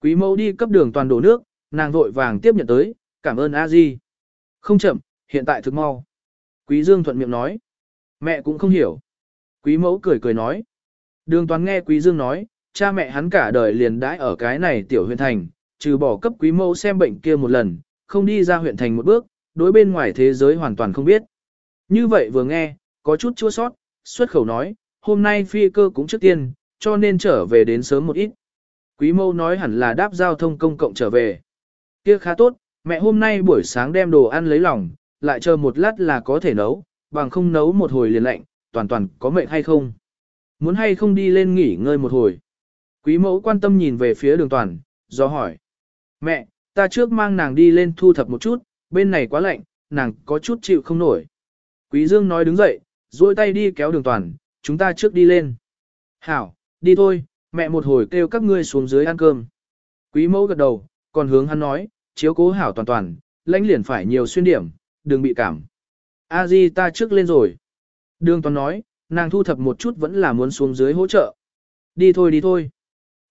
Quý mẫu đi cấp đường toàn đổ nước, nàng vội vàng tiếp nhận tới, cảm ơn a di. Không chậm, hiện tại thực mau. Quý Dương thuận miệng nói. Mẹ cũng không hiểu. Quý mẫu cười cười nói. Đường toàn nghe Quý Dương nói, cha mẹ hắn cả đời liền đãi ở cái này tiểu huyện thành, trừ bỏ cấp quý mẫu xem bệnh kia một lần, không đi ra huyện thành một bước, đối bên ngoài thế giới hoàn toàn không biết. Như vậy vừa nghe, có chút chua sót, xuất khẩu nói, hôm nay phi cơ cũng trước tiên, cho nên trở về đến sớm một ít. Quý mâu nói hẳn là đáp giao thông công cộng trở về. Kia khá tốt, mẹ hôm nay buổi sáng đem đồ ăn lấy lòng, lại chờ một lát là có thể nấu, bằng không nấu một hồi liền lạnh, toàn toàn có mệt hay không. Muốn hay không đi lên nghỉ ngơi một hồi. Quý mẫu quan tâm nhìn về phía đường toàn, do hỏi. Mẹ, ta trước mang nàng đi lên thu thập một chút, bên này quá lạnh, nàng có chút chịu không nổi. Quý Dương nói đứng dậy, duỗi tay đi kéo đường toàn, chúng ta trước đi lên. Hảo, đi thôi, mẹ một hồi kêu các ngươi xuống dưới ăn cơm. Quý mẫu gật đầu, còn hướng hắn nói, chiếu cố hảo toàn toàn, lãnh liền phải nhiều xuyên điểm, đừng bị cảm. A Di ta trước lên rồi. Đường toàn nói, nàng thu thập một chút vẫn là muốn xuống dưới hỗ trợ. Đi thôi đi thôi.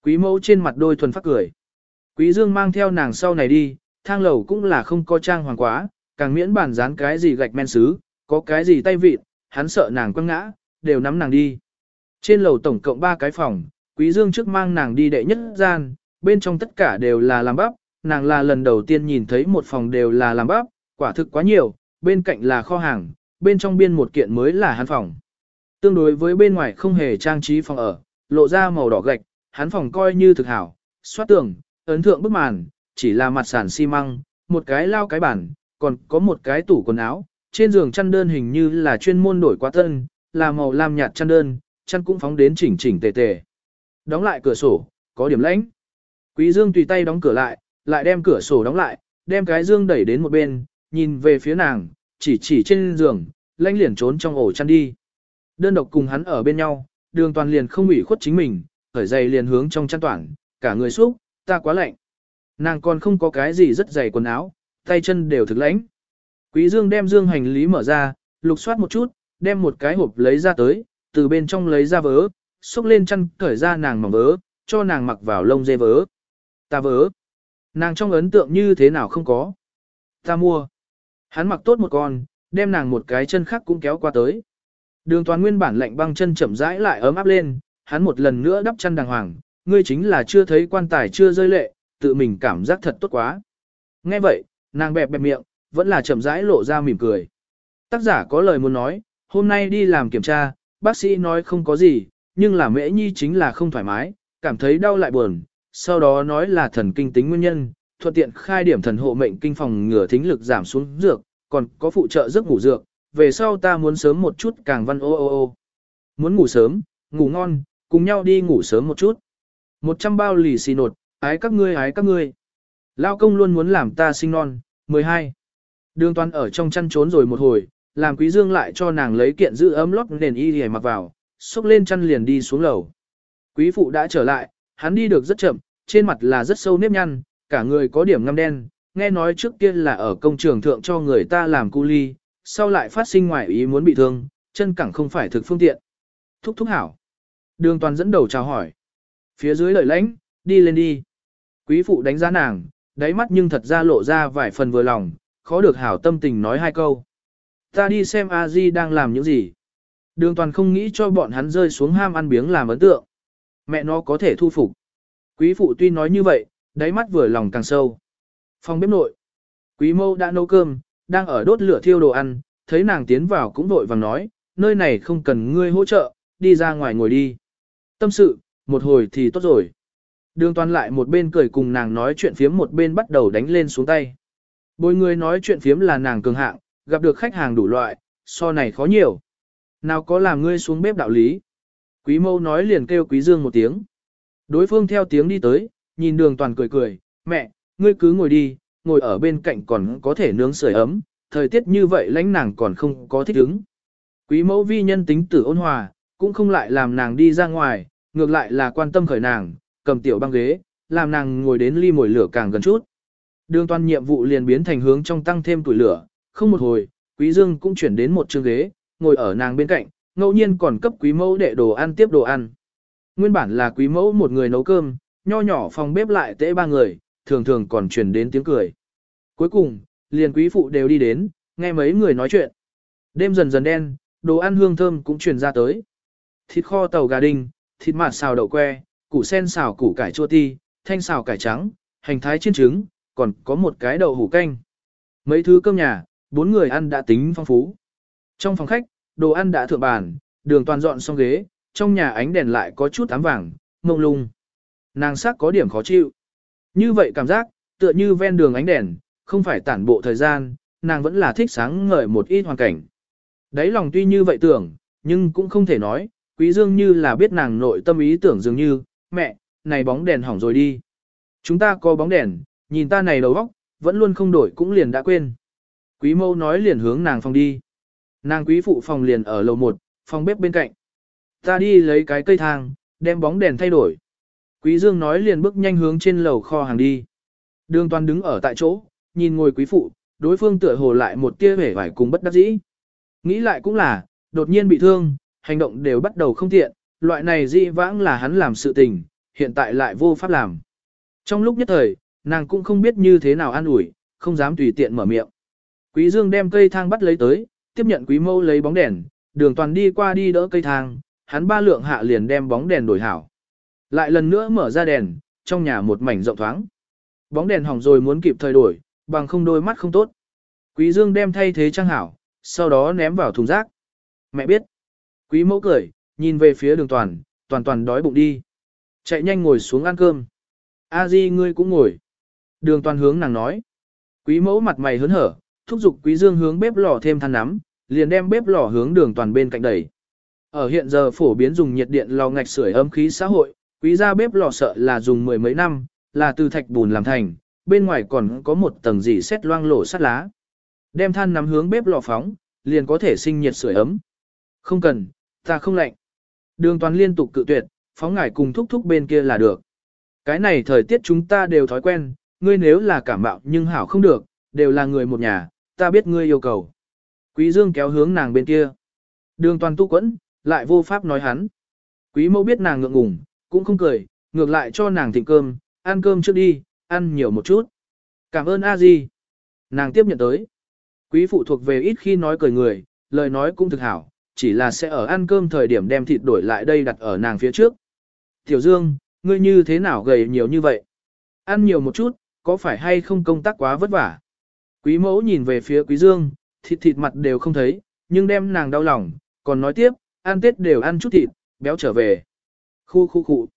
Quý mẫu trên mặt đôi thuần phát cười. Quý dương mang theo nàng sau này đi, thang lầu cũng là không có trang hoàng quá, càng miễn bản dán cái gì gạch men sứ, có cái gì tay vịt, hắn sợ nàng quăng ngã, đều nắm nàng đi. Trên lầu tổng cộng 3 cái phòng, Quý Dương trước mang nàng đi đệ nhất gian, bên trong tất cả đều là làm bắp, nàng là lần đầu tiên nhìn thấy một phòng đều là làm bắp, quả thực quá nhiều, bên cạnh là kho hàng, bên trong biên một kiện mới là hắn phòng. Tương đối với bên ngoài không hề trang trí phòng ở, lộ ra màu đỏ gạch, hắn phòng coi như thực hảo, xoát tường, ấn thượng bức màn, chỉ là mặt sàn xi măng, một cái lao cái bàn còn có một cái tủ quần áo, trên giường chăn đơn hình như là chuyên môn đổi qua thân, là màu lam nhạt chăn đơn, chăn cũng phóng đến chỉnh chỉnh tề tề. Đóng lại cửa sổ, có điểm lãnh. Quý Dương tùy tay đóng cửa lại, lại đem cửa sổ đóng lại, đem cái dương đẩy đến một bên, nhìn về phía nàng, chỉ chỉ trên giường, lãnh liền trốn trong ổ chăn đi. Đơn độc cùng hắn ở bên nhau, đường toàn liền không ủy khuất chính mình, khởi giày liền hướng trong chăn toàn, cả người xúc, ta quá lạnh. Nàng còn không có cái gì rất dày quần áo, tay chân đều thực lãnh. Quý Dương đem dương hành lý mở ra, lục soát một chút, đem một cái hộp lấy ra tới, từ bên trong lấy ra vớ, xúc lên chăn cởi ra nàng mỏng vớ, cho nàng mặc vào lông dê vớ. Ta vớ. Nàng trong ấn tượng như thế nào không có. Ta mua. Hắn mặc tốt một con, đem nàng một cái chân khác cũng kéo qua tới. Đường toàn nguyên bản lạnh băng chân chậm rãi lại ấm áp lên, hắn một lần nữa đắp chân đàng hoàng, ngươi chính là chưa thấy quan tài chưa rơi lệ, tự mình cảm giác thật tốt quá. Nghe vậy, nàng bẹp bẹp miệng, vẫn là chậm rãi lộ ra mỉm cười. Tác giả có lời muốn nói, hôm nay đi làm kiểm tra, bác sĩ nói không có gì, nhưng là mễ nhi chính là không thoải mái, cảm thấy đau lại buồn, sau đó nói là thần kinh tính nguyên nhân, thuận tiện khai điểm thần hộ mệnh kinh phòng ngừa thính lực giảm xuống dược, còn có phụ trợ giấc ngủ dược, về sau ta muốn sớm một chút càng văn ô ô ô. Muốn ngủ sớm, ngủ ngon, cùng nhau đi ngủ sớm một chút. Một trăm bao lì xì nột, ái các ngươi ái các ngươi. Lao công luôn muốn làm ta sinh non, 12. Đường toàn ở trong chăn trốn rồi một hồi, làm quý dương lại cho nàng lấy kiện giữ ấm lót nền y để mặc vào, xúc lên chăn liền đi xuống lầu. Quý phụ đã trở lại, hắn đi được rất chậm, trên mặt là rất sâu nếp nhăn, cả người có điểm ngăm đen, nghe nói trước kia là ở công trường thượng cho người ta làm cu ly, sau lại phát sinh ngoại ý muốn bị thương, chân cẳng không phải thực phương tiện. Thúc thúc hảo. Đường toàn dẫn đầu chào hỏi. Phía dưới lợi lãnh, đi lên đi. Quý phụ đánh giá nàng, đáy mắt nhưng thật ra lộ ra vài phần vừa lòng, khó được hảo tâm tình nói hai câu. Ta đi xem a di đang làm những gì. Đường toàn không nghĩ cho bọn hắn rơi xuống ham ăn biếng làm ấn tượng. Mẹ nó có thể thu phục. Quý phụ tuy nói như vậy, đáy mắt vừa lòng càng sâu. Phòng bếp nội. Quý mâu đã nấu cơm, đang ở đốt lửa thiêu đồ ăn, thấy nàng tiến vào cũng vội vàng nói, nơi này không cần ngươi hỗ trợ, đi ra ngoài ngồi đi. Tâm sự, một hồi thì tốt rồi. Đường toàn lại một bên cười cùng nàng nói chuyện phiếm một bên bắt đầu đánh lên xuống tay. Bồi người nói chuyện phiếm là nàng cường hạng, gặp được khách hàng đủ loại, so này khó nhiều. Nào có làm ngươi xuống bếp đạo lý. Quý mâu nói liền kêu quý dương một tiếng. Đối phương theo tiếng đi tới, nhìn đường toàn cười cười, mẹ, ngươi cứ ngồi đi, ngồi ở bên cạnh còn có thể nướng sưởi ấm, thời tiết như vậy lãnh nàng còn không có thích ứng. Quý mẫu vi nhân tính tử ôn hòa, cũng không lại làm nàng đi ra ngoài, ngược lại là quan tâm khởi nàng, cầm tiểu băng ghế, làm nàng ngồi đến ly mồi lửa càng gần chút. Đường toàn nhiệm vụ liền biến thành hướng trong tăng thêm tuổi lửa, không một hồi, quý dương cũng chuyển đến một chương ghế, ngồi ở nàng bên cạnh, ngẫu nhiên còn cấp quý mẫu đệ đồ ăn tiếp đồ ăn. Nguyên bản là quý mẫu một người nấu cơm, nho nhỏ phòng bếp lại tễ ba người, thường thường còn truyền đến tiếng cười. Cuối cùng, liền quý phụ đều đi đến, nghe mấy người nói chuyện. Đêm dần dần đen, đồ ăn hương thơm cũng truyền ra tới. Thịt kho tàu gà đinh, thịt mạt xào đậu que, củ sen xào củ cải chua ti, thanh xào cải trắng, hành thái chiên trứng, còn có một cái đậu hủ canh. Mấy thứ cơm nhà, bốn người ăn đã tính phong phú. Trong phòng khách, đồ ăn đã thượng bàn, đường toàn dọn xong ghế, trong nhà ánh đèn lại có chút ám vàng, mông lung. Nàng sắc có điểm khó chịu. Như vậy cảm giác, tựa như ven đường ánh đèn, không phải tản bộ thời gian, nàng vẫn là thích sáng ngời một ít hoàn cảnh. Đấy lòng tuy như vậy tưởng, nhưng cũng không thể nói, quý dương như là biết nàng nội tâm ý tưởng dường như, mẹ, này bóng đèn hỏng rồi đi. Chúng ta có bóng đèn, nhìn ta này đầu óc, vẫn luôn không đổi cũng liền đã quên. Quý mâu nói liền hướng nàng phòng đi. Nàng quý phụ phòng liền ở lầu 1, phòng bếp bên cạnh. Ta đi lấy cái cây thang, đem bóng đèn thay đổi. Quý dương nói liền bước nhanh hướng trên lầu kho hàng đi. Đường toàn đứng ở tại chỗ, nhìn ngồi quý phụ, đối phương tựa hồ lại một tia vẻ vải cùng bất đắc dĩ. Nghĩ lại cũng là, đột nhiên bị thương, hành động đều bắt đầu không tiện, loại này dị vãng là hắn làm sự tình, hiện tại lại vô pháp làm. Trong lúc nhất thời, nàng cũng không biết như thế nào an ủi, không dám tùy tiện mở miệng. Quý Dương đem cây thang bắt lấy tới, tiếp nhận quý mâu lấy bóng đèn, đường toàn đi qua đi đỡ cây thang, hắn ba lượng hạ liền đem bóng đèn đổi hảo. Lại lần nữa mở ra đèn, trong nhà một mảnh rộng thoáng. Bóng đèn hỏng rồi muốn kịp thời đổi, bằng không đôi mắt không tốt. Quý Dương đem thay thế trang hảo, sau đó ném vào thùng rác. Mẹ biết. Quý mẫu cười, nhìn về phía đường toàn, toàn toàn đói bụng đi. Chạy nhanh ngồi xuống ăn cơm. A Di ngươi cũng ngồi. Đường toàn hướng nàng nói. Quý mẫu mặt mày hớn hở, thúc giục quý dương hướng bếp lò thêm than nắm, liền đem bếp lò hướng đường toàn bên cạnh đẩy. Ở hiện giờ phổ biến dùng nhiệt điện lò ngạch sưởi ấm khí xã hội, quý gia bếp lò sợ là dùng mười mấy năm, là từ thạch bùn làm thành, bên ngoài còn có một tầng gì xét loang lổ sắt lá. Đem than nắm hướng bếp lò phóng, liền có thể sinh nhiệt sưởi ấm. Không cần, ta không lạnh. Đường toàn liên tục cự tuyệt, phóng ngải cùng thúc thúc bên kia là được. Cái này thời tiết chúng ta đều thói quen, ngươi nếu là cảm bạo nhưng hảo không được, đều là người một nhà, ta biết ngươi yêu cầu. Quý Dương kéo hướng nàng bên kia. Đường toàn tu quẫn, lại vô pháp nói hắn. Quý mẫu biết nàng ngượng ngùng, cũng không cười, ngược lại cho nàng thịnh cơm, ăn cơm trước đi, ăn nhiều một chút. Cảm ơn a di. Nàng tiếp nhận tới. Quý phụ thuộc về ít khi nói cười người, lời nói cũng thực hảo, chỉ là sẽ ở ăn cơm thời điểm đem thịt đổi lại đây đặt ở nàng phía trước. Tiểu Dương, ngươi như thế nào gầy nhiều như vậy? Ăn nhiều một chút, có phải hay không công tác quá vất vả? Quý mẫu nhìn về phía Quý Dương, thịt thịt mặt đều không thấy, nhưng đem nàng đau lòng, còn nói tiếp, ăn tết đều ăn chút thịt, béo trở về. Khu khu khu.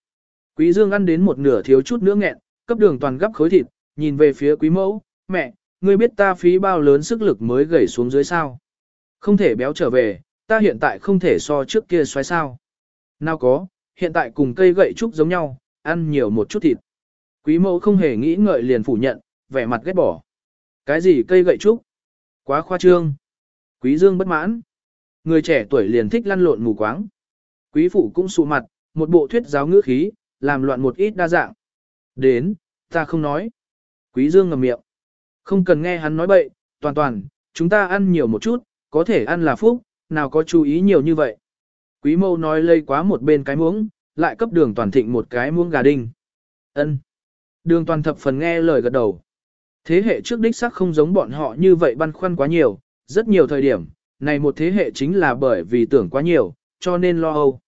Quý Dương ăn đến một nửa thiếu chút nữa nghẹn, cấp đường toàn gấp khối thịt, nhìn về phía quý mẫu, mẹ, ngươi biết ta phí bao lớn sức lực mới gầy xuống dưới sao. Không thể béo trở về, ta hiện tại không thể so trước kia xoáy sao. Nào có, hiện tại cùng cây gậy trúc giống nhau, ăn nhiều một chút thịt. Quý mẫu không hề nghĩ ngợi liền phủ nhận, vẻ mặt ghét bỏ. Cái gì cây gậy trúc? Quá khoa trương. Quý dương bất mãn. Người trẻ tuổi liền thích lăn lộn mù quáng. Quý phụ cũng sụ mặt, một bộ thuyết giáo ngữ khí, làm loạn một ít đa dạng. Đến, ta không nói. Quý dương ngầm miệng. Không cần nghe hắn nói bậy, toàn toàn, chúng ta ăn nhiều một chút, có thể ăn là phúc, nào có chú ý nhiều như vậy. Quý mâu nói lây quá một bên cái muỗng, lại cấp đường toàn thịnh một cái muỗng gà đinh. ân Đường toàn thập phần nghe lời gật đầu. Thế hệ trước đích xác không giống bọn họ như vậy băn khoăn quá nhiều, rất nhiều thời điểm, này một thế hệ chính là bởi vì tưởng quá nhiều, cho nên lo âu.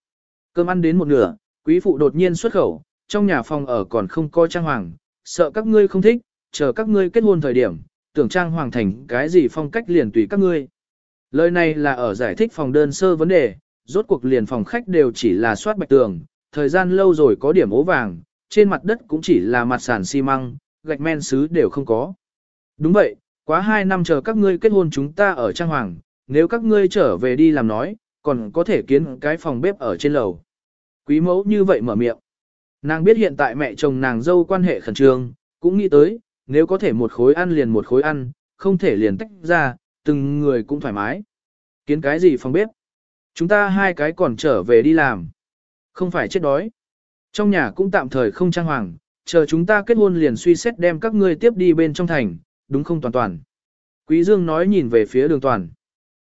Cơm ăn đến một nửa, quý phụ đột nhiên xuất khẩu, trong nhà phòng ở còn không coi trang hoàng, sợ các ngươi không thích, chờ các ngươi kết hôn thời điểm, tưởng trang hoàng thành cái gì phong cách liền tùy các ngươi. Lời này là ở giải thích phòng đơn sơ vấn đề, rốt cuộc liền phòng khách đều chỉ là soát bạch tường, thời gian lâu rồi có điểm ố vàng, trên mặt đất cũng chỉ là mặt sàn xi măng, gạch men xứ đều không có. Đúng vậy, quá 2 năm chờ các ngươi kết hôn chúng ta ở trang hoàng, nếu các ngươi trở về đi làm nói, còn có thể kiến cái phòng bếp ở trên lầu. Quý mẫu như vậy mở miệng. Nàng biết hiện tại mẹ chồng nàng dâu quan hệ khẩn trương, cũng nghĩ tới, nếu có thể một khối ăn liền một khối ăn, không thể liền tách ra, từng người cũng thoải mái. Kiến cái gì phòng bếp? Chúng ta hai cái còn trở về đi làm. Không phải chết đói. Trong nhà cũng tạm thời không trang hoàng, chờ chúng ta kết hôn liền suy xét đem các ngươi tiếp đi bên trong thành, đúng không toàn toàn. Quý Dương nói nhìn về phía đường toàn.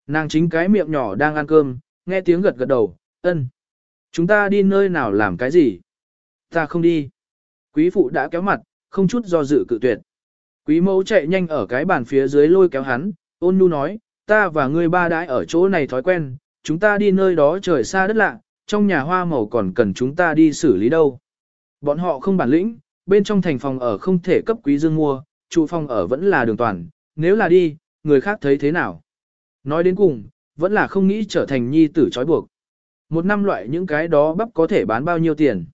Nàng chính cái miệng nhỏ đang ăn cơm, nghe tiếng gật gật đầu, ân. Chúng ta đi nơi nào làm cái gì? Ta không đi. Quý phụ đã kéo mặt, không chút do dự cự tuyệt. Quý mẫu chạy nhanh ở cái bàn phía dưới lôi kéo hắn, ôn nhu nói, ta và ngươi ba đãi ở chỗ này thói quen, chúng ta đi nơi đó trời xa đất lạ, trong nhà hoa màu còn cần chúng ta đi xử lý đâu. Bọn họ không bản lĩnh, bên trong thành phòng ở không thể cấp quý dương mua, trụ phòng ở vẫn là đường toàn, nếu là đi, người khác thấy thế nào. Nói đến cùng, vẫn là không nghĩ trở thành nhi tử trói buộc. Một năm loại những cái đó bắp có thể bán bao nhiêu tiền.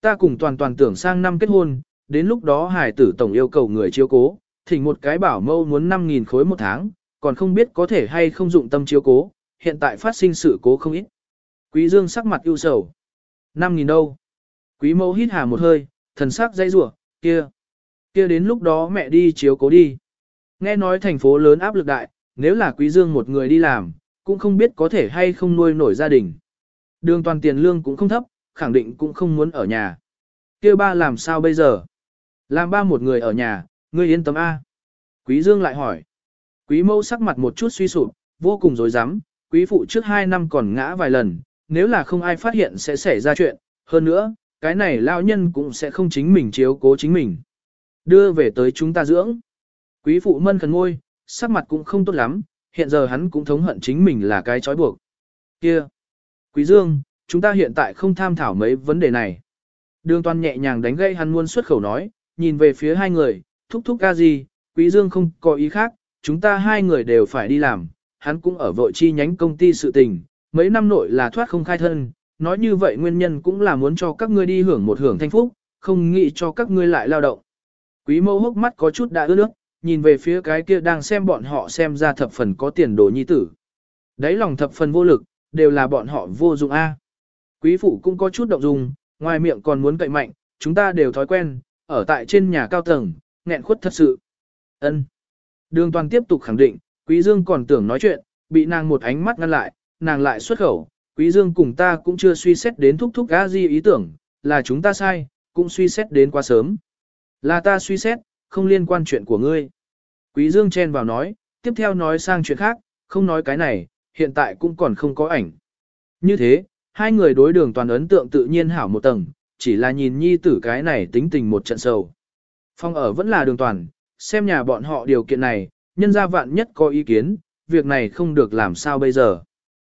Ta cùng toàn toàn tưởng sang năm kết hôn, đến lúc đó hải tử tổng yêu cầu người chiếu cố, thỉnh một cái bảo mâu muốn 5.000 khối một tháng, còn không biết có thể hay không dụng tâm chiếu cố, hiện tại phát sinh sự cố không ít. Quý Dương sắc mặt ưu sầu. 5.000 đâu? Quý mẫu hít hà một hơi, thần sắc dây rủa kia. Kia đến lúc đó mẹ đi chiếu cố đi. Nghe nói thành phố lớn áp lực đại, nếu là Quý Dương một người đi làm, cũng không biết có thể hay không nuôi nổi gia đình. Đường toàn tiền lương cũng không thấp, khẳng định cũng không muốn ở nhà. Kia ba làm sao bây giờ? Làm ba một người ở nhà, ngươi yên tâm A. Quý Dương lại hỏi. Quý mẫu sắc mặt một chút suy sụp, vô cùng rối rắm quý phụ trước hai năm còn ngã vài lần, nếu là không ai phát hiện sẽ xảy ra chuyện, hơn nữa, cái này lao nhân cũng sẽ không chính mình chiếu cố chính mình. Đưa về tới chúng ta dưỡng. Quý phụ mân khẩn ngôi, sắc mặt cũng không tốt lắm, hiện giờ hắn cũng thống hận chính mình là cái trói buộc. Kia! Quý Dương, chúng ta hiện tại không tham thảo mấy vấn đề này. Đường toàn nhẹ nhàng đánh gây hắn muôn xuất khẩu nói, nhìn về phía hai người, thúc thúc ca gì, Quý Dương không có ý khác, chúng ta hai người đều phải đi làm, hắn cũng ở vội chi nhánh công ty sự tình, mấy năm nội là thoát không khai thân, nói như vậy nguyên nhân cũng là muốn cho các ngươi đi hưởng một hưởng thanh phúc, không nghĩ cho các ngươi lại lao động. Quý Mâu hốc mắt có chút đã ướt nước, nhìn về phía cái kia đang xem bọn họ xem ra thập phần có tiền đồ nhi tử. Đấy lòng thập phần vô lực, đều là bọn họ vô dụng A. Quý phụ cũng có chút động dung, ngoài miệng còn muốn cậy mạnh, chúng ta đều thói quen, ở tại trên nhà cao tầng, nghẹn khuất thật sự. Ân. Đường toàn tiếp tục khẳng định, Quý Dương còn tưởng nói chuyện, bị nàng một ánh mắt ngăn lại, nàng lại xuất khẩu, Quý Dương cùng ta cũng chưa suy xét đến thúc thúc gã gì ý tưởng, là chúng ta sai, cũng suy xét đến quá sớm. Là ta suy xét, không liên quan chuyện của ngươi. Quý Dương chen vào nói, tiếp theo nói sang chuyện khác, không nói cái này, hiện tại cũng còn không có ảnh. Như thế, hai người đối đường toàn ấn tượng tự nhiên hảo một tầng, chỉ là nhìn nhi tử cái này tính tình một trận sầu. Phong ở vẫn là đường toàn, xem nhà bọn họ điều kiện này, nhân gia vạn nhất có ý kiến, việc này không được làm sao bây giờ.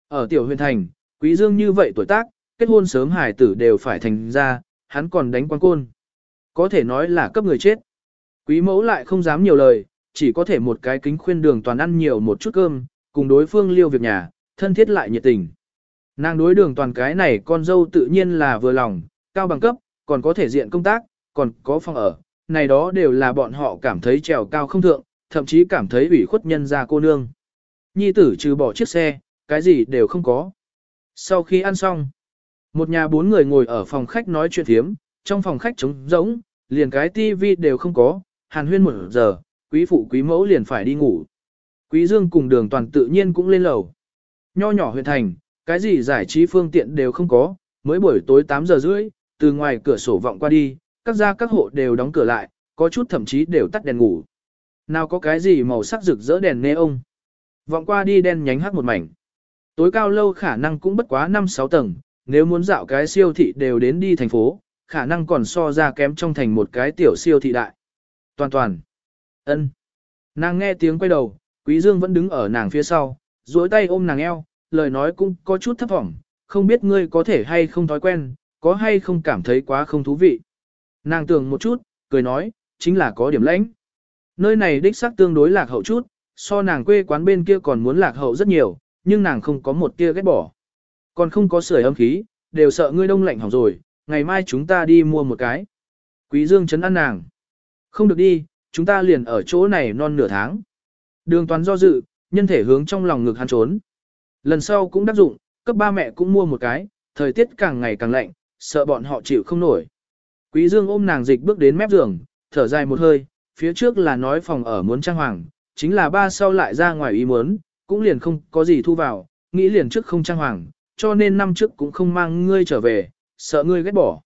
Ở tiểu huyền thành, quý dương như vậy tuổi tác, kết hôn sớm hải tử đều phải thành ra, hắn còn đánh quan côn. Có thể nói là cấp người chết. Quý mẫu lại không dám nhiều lời, chỉ có thể một cái kính khuyên đường toàn ăn nhiều một chút cơm, cùng đối phương liêu việc nhà, thân thiết lại nhiệt tình. Nàng đối đường toàn cái này con dâu tự nhiên là vừa lòng, cao bằng cấp, còn có thể diện công tác, còn có phòng ở, này đó đều là bọn họ cảm thấy trèo cao không thượng, thậm chí cảm thấy ủy khuất nhân ra cô nương. Nhi tử trừ bỏ chiếc xe, cái gì đều không có. Sau khi ăn xong, một nhà bốn người ngồi ở phòng khách nói chuyện thiếm, trong phòng khách trống rỗng, liền cái tivi đều không có, hàn huyên một giờ, quý phụ quý mẫu liền phải đi ngủ. Quý Dương cùng đường toàn tự nhiên cũng lên lầu. Nho nhỏ huyện thành, cái gì giải trí phương tiện đều không có, mới buổi tối 8 giờ rưỡi, từ ngoài cửa sổ vọng qua đi, các gia các hộ đều đóng cửa lại, có chút thậm chí đều tắt đèn ngủ. Nào có cái gì màu sắc rực rỡ đèn neon. Vọng qua đi đen nhánh hắt một mảnh. Tối cao lâu khả năng cũng bất quá 5-6 tầng, nếu muốn dạo cái siêu thị đều đến đi thành phố, khả năng còn so ra kém trong thành một cái tiểu siêu thị đại. Toàn toàn. ân Nàng nghe tiếng quay đầu, Quý Dương vẫn đứng ở nàng phía sau, duỗi tay ôm nàng eo, lời nói cũng có chút thấp vọng, không biết ngươi có thể hay không thói quen, có hay không cảm thấy quá không thú vị. Nàng tưởng một chút, cười nói, chính là có điểm lãnh. Nơi này đích xác tương đối lạc hậu chút, so nàng quê quán bên kia còn muốn lạc hậu rất nhiều, nhưng nàng không có một tia ghét bỏ. Còn không có sưởi ấm khí, đều sợ ngươi đông lạnh hỏng rồi, ngày mai chúng ta đi mua một cái. Quý Dương chấn an nàng. Không được đi, chúng ta liền ở chỗ này non nửa tháng. Đường toán do dự, nhân thể hướng trong lòng ngực hắn trốn. Lần sau cũng đắc dụng, cấp ba mẹ cũng mua một cái, thời tiết càng ngày càng lạnh, sợ bọn họ chịu không nổi. Quý Dương ôm nàng dịch bước đến mép giường, thở dài một hơi, phía trước là nói phòng ở muốn trang hoàng, chính là ba sau lại ra ngoài ý muốn, cũng liền không có gì thu vào, nghĩ liền trước không trang hoàng, cho nên năm trước cũng không mang ngươi trở về, sợ ngươi ghét bỏ.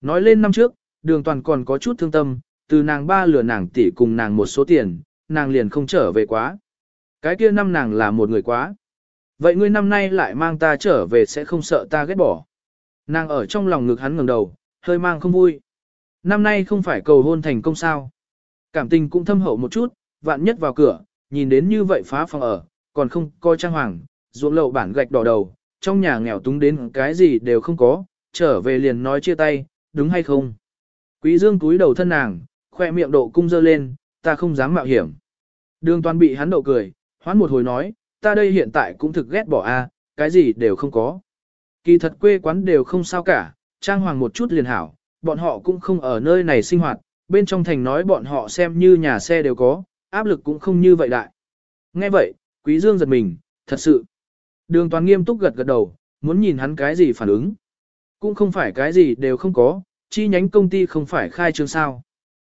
Nói lên năm trước, đường toàn còn có chút thương tâm, từ nàng ba lừa nàng tỷ cùng nàng một số tiền, nàng liền không trở về quá. Cái kia năm nàng là một người quá. Vậy ngươi năm nay lại mang ta trở về sẽ không sợ ta ghét bỏ. Nàng ở trong lòng ngực hắn ngẩng đầu, hơi mang không vui. Năm nay không phải cầu hôn thành công sao. Cảm tình cũng thâm hậu một chút, vạn nhất vào cửa, nhìn đến như vậy phá phòng ở, còn không coi trang hoàng, ruộng lậu bản gạch đỏ đầu, trong nhà nghèo túng đến cái gì đều không có, trở về liền nói chia tay, đúng hay không? Quý dương cúi đầu thân nàng, khoe miệng độ cung dơ lên, ta không dám mạo hiểm. Đường toàn bị hắn đậu cười, hoán một hồi nói, ta đây hiện tại cũng thực ghét bỏ a, cái gì đều không có. Kỳ thật quê quán đều không sao cả, trang hoàng một chút liền hảo, bọn họ cũng không ở nơi này sinh hoạt, bên trong thành nói bọn họ xem như nhà xe đều có, áp lực cũng không như vậy đại. Nghe vậy, Quý Dương giật mình, thật sự. Đường toàn nghiêm túc gật gật đầu, muốn nhìn hắn cái gì phản ứng. Cũng không phải cái gì đều không có, chi nhánh công ty không phải khai trương sao.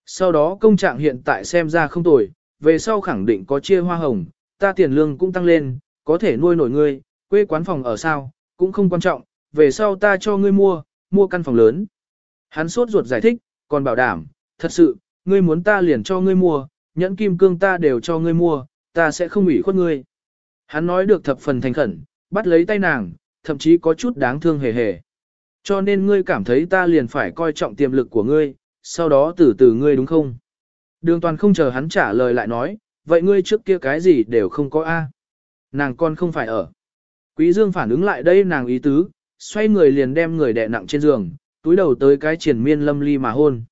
Sau đó công trạng hiện tại xem ra không tồi, về sau khẳng định có chia hoa hồng, ta tiền lương cũng tăng lên, có thể nuôi nổi ngươi, quê quán phòng ở sao, cũng không quan trọng, về sau ta cho ngươi mua, mua căn phòng lớn. Hắn sốt ruột giải thích, còn bảo đảm, thật sự, ngươi muốn ta liền cho ngươi mua, nhẫn kim cương ta đều cho ngươi mua, ta sẽ không ủy khuất ngươi. Hắn nói được thập phần thành khẩn, bắt lấy tay nàng, thậm chí có chút đáng thương hề hề. Cho nên ngươi cảm thấy ta liền phải coi trọng tiềm lực của ngươi, sau đó từ từ ngươi đúng không? Đường toàn không chờ hắn trả lời lại nói, vậy ngươi trước kia cái gì đều không có A. Nàng con không phải ở. Quý dương phản ứng lại đây nàng ý tứ, xoay người liền đem người đè nặng trên giường, túi đầu tới cái triển miên lâm ly mà hôn.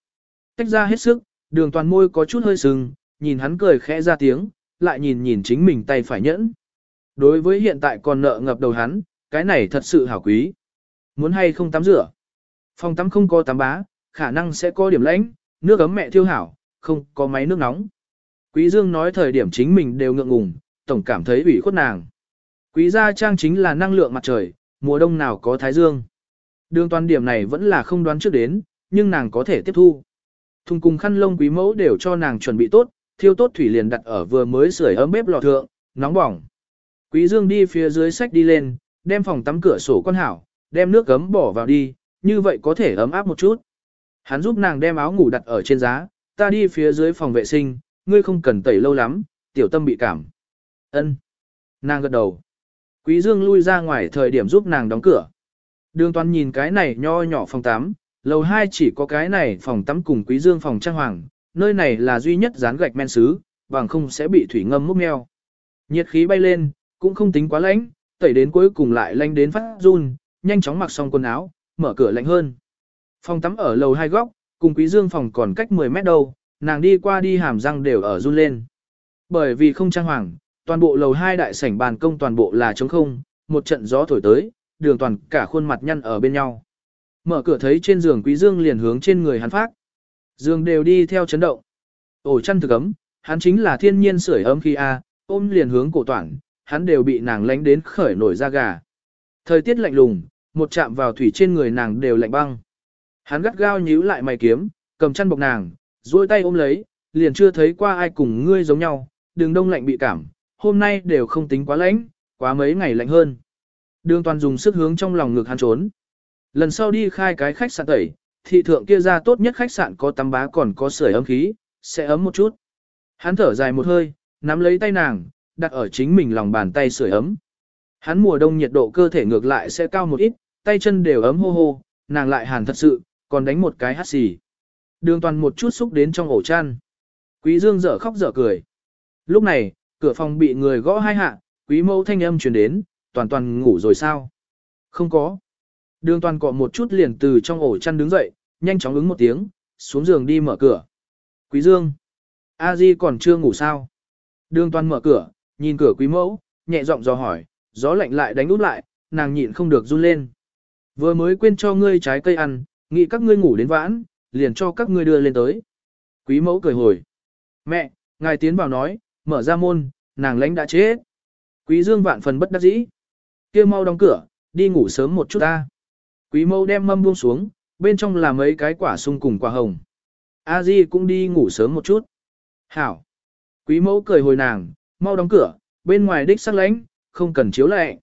Tách ra hết sức, đường toàn môi có chút hơi sưng, nhìn hắn cười khẽ ra tiếng, lại nhìn nhìn chính mình tay phải nhẫn. Đối với hiện tại còn nợ ngập đầu hắn, cái này thật sự hảo quý. Muốn hay không tắm rửa? Phòng tắm không có tắm bá, khả năng sẽ có điểm lãnh, nước ấm mẹ thiêu hảo, không có máy nước nóng. Quý Dương nói thời điểm chính mình đều ngượng ngùng, tổng cảm thấy ủy khuất nàng. Quý gia trang chính là năng lượng mặt trời, mùa đông nào có thái dương. Đường toàn điểm này vẫn là không đoán trước đến, nhưng nàng có thể tiếp thu. Thùng cùng khăn lông quý mẫu đều cho nàng chuẩn bị tốt, thiêu tốt thủy liền đặt ở vừa mới sưởi ấm bếp lò thượng, nóng bỏng. Quý Dương đi phía dưới sách đi lên, đem phòng tắm cửa sổ con hảo, đem nước gấm bỏ vào đi, như vậy có thể ấm áp một chút. Hắn giúp nàng đem áo ngủ đặt ở trên giá, ta đi phía dưới phòng vệ sinh, ngươi không cần tẩy lâu lắm, tiểu tâm bị cảm. Ân. Nàng gật đầu. Quý Dương lui ra ngoài thời điểm giúp nàng đóng cửa. Đường toàn nhìn cái này nho nhỏ phòng tắm, lầu 2 chỉ có cái này phòng tắm cùng Quý Dương phòng trang hoàng, nơi này là duy nhất dán gạch men sứ, bằng không sẽ bị thủy ngâm múc meo. Nhiệt khí bay lên, cũng không tính quá lạnh, tẩy đến cuối cùng lại lạnh đến phát run, nhanh chóng mặc xong quần áo, mở cửa lạnh hơn. Phòng tắm ở lầu hai góc, cùng Quý Dương phòng còn cách 10 mét đâu, nàng đi qua đi hàm răng đều ở run lên. Bởi vì không trang hoàng, toàn bộ lầu hai đại sảnh bàn công toàn bộ là trống không, một trận gió thổi tới, đường toàn cả khuôn mặt nhăn ở bên nhau. Mở cửa thấy trên giường Quý Dương liền hướng trên người hắn phát. Giường đều đi theo chấn động. Ổ chăn thực ấm, hắn chính là thiên nhiên sưởi ấm khi a, ôm liền hướng cổ toản, hắn đều bị nàng lánh đến khởi nổi da gà. Thời tiết lạnh lùng, một chạm vào thủy trên người nàng đều lạnh băng. Hắn gắt gao nhíu lại mày kiếm, cầm chăn bọc nàng, duỗi tay ôm lấy, liền chưa thấy qua ai cùng ngươi giống nhau, đường đông lạnh bị cảm, hôm nay đều không tính quá lạnh, quá mấy ngày lạnh hơn. Đường toàn dùng sức hướng trong lòng ngực hắn trốn. Lần sau đi khai cái khách sạn tẩy, thị thượng kia ra tốt nhất khách sạn có tắm bá còn có sưởi ấm khí, sẽ ấm một chút. Hắn thở dài một hơi, nắm lấy tay nàng, đặt ở chính mình lòng bàn tay sưởi ấm. Hắn mùa đông nhiệt độ cơ thể ngược lại sẽ cao một ít, tay chân đều ấm hô hô, nàng lại hàn thật sự, còn đánh một cái hát xì. Đường toàn một chút xúc đến trong ổ chăn. Quý dương dở khóc dở cười. Lúc này, cửa phòng bị người gõ hai hạ, quý mẫu thanh âm truyền đến, toàn toàn ngủ rồi sao? Không có. Đường toàn cọ một chút liền từ trong ổ chăn đứng dậy, nhanh chóng ứng một tiếng, xuống giường đi mở cửa. Quý dương. A Di còn chưa ngủ sao? Đường toàn mở cửa, nhìn cửa quý mẫu, nhẹ giọng dò hỏi, gió lạnh lại đánh út lại, nàng nhịn không được run lên. Vừa mới quên cho ngươi trái cây ăn, nghĩ các ngươi ngủ đến vãn, liền cho các ngươi đưa lên tới. Quý mẫu cười hồi. Mẹ, ngài tiến vào nói, mở ra môn, nàng lãnh đã chết. Quý dương vạn phần bất đắc dĩ. kia mau đóng cửa, đi ngủ sớm một chút ta. Quý mẫu đem mâm buông xuống, bên trong là mấy cái quả sung cùng quả hồng. A Di cũng đi ngủ sớm một chút. Hảo. Quý mẫu cười hồi nàng, mau đóng cửa, bên ngoài đích sắc lánh, không cần chiếu lệ.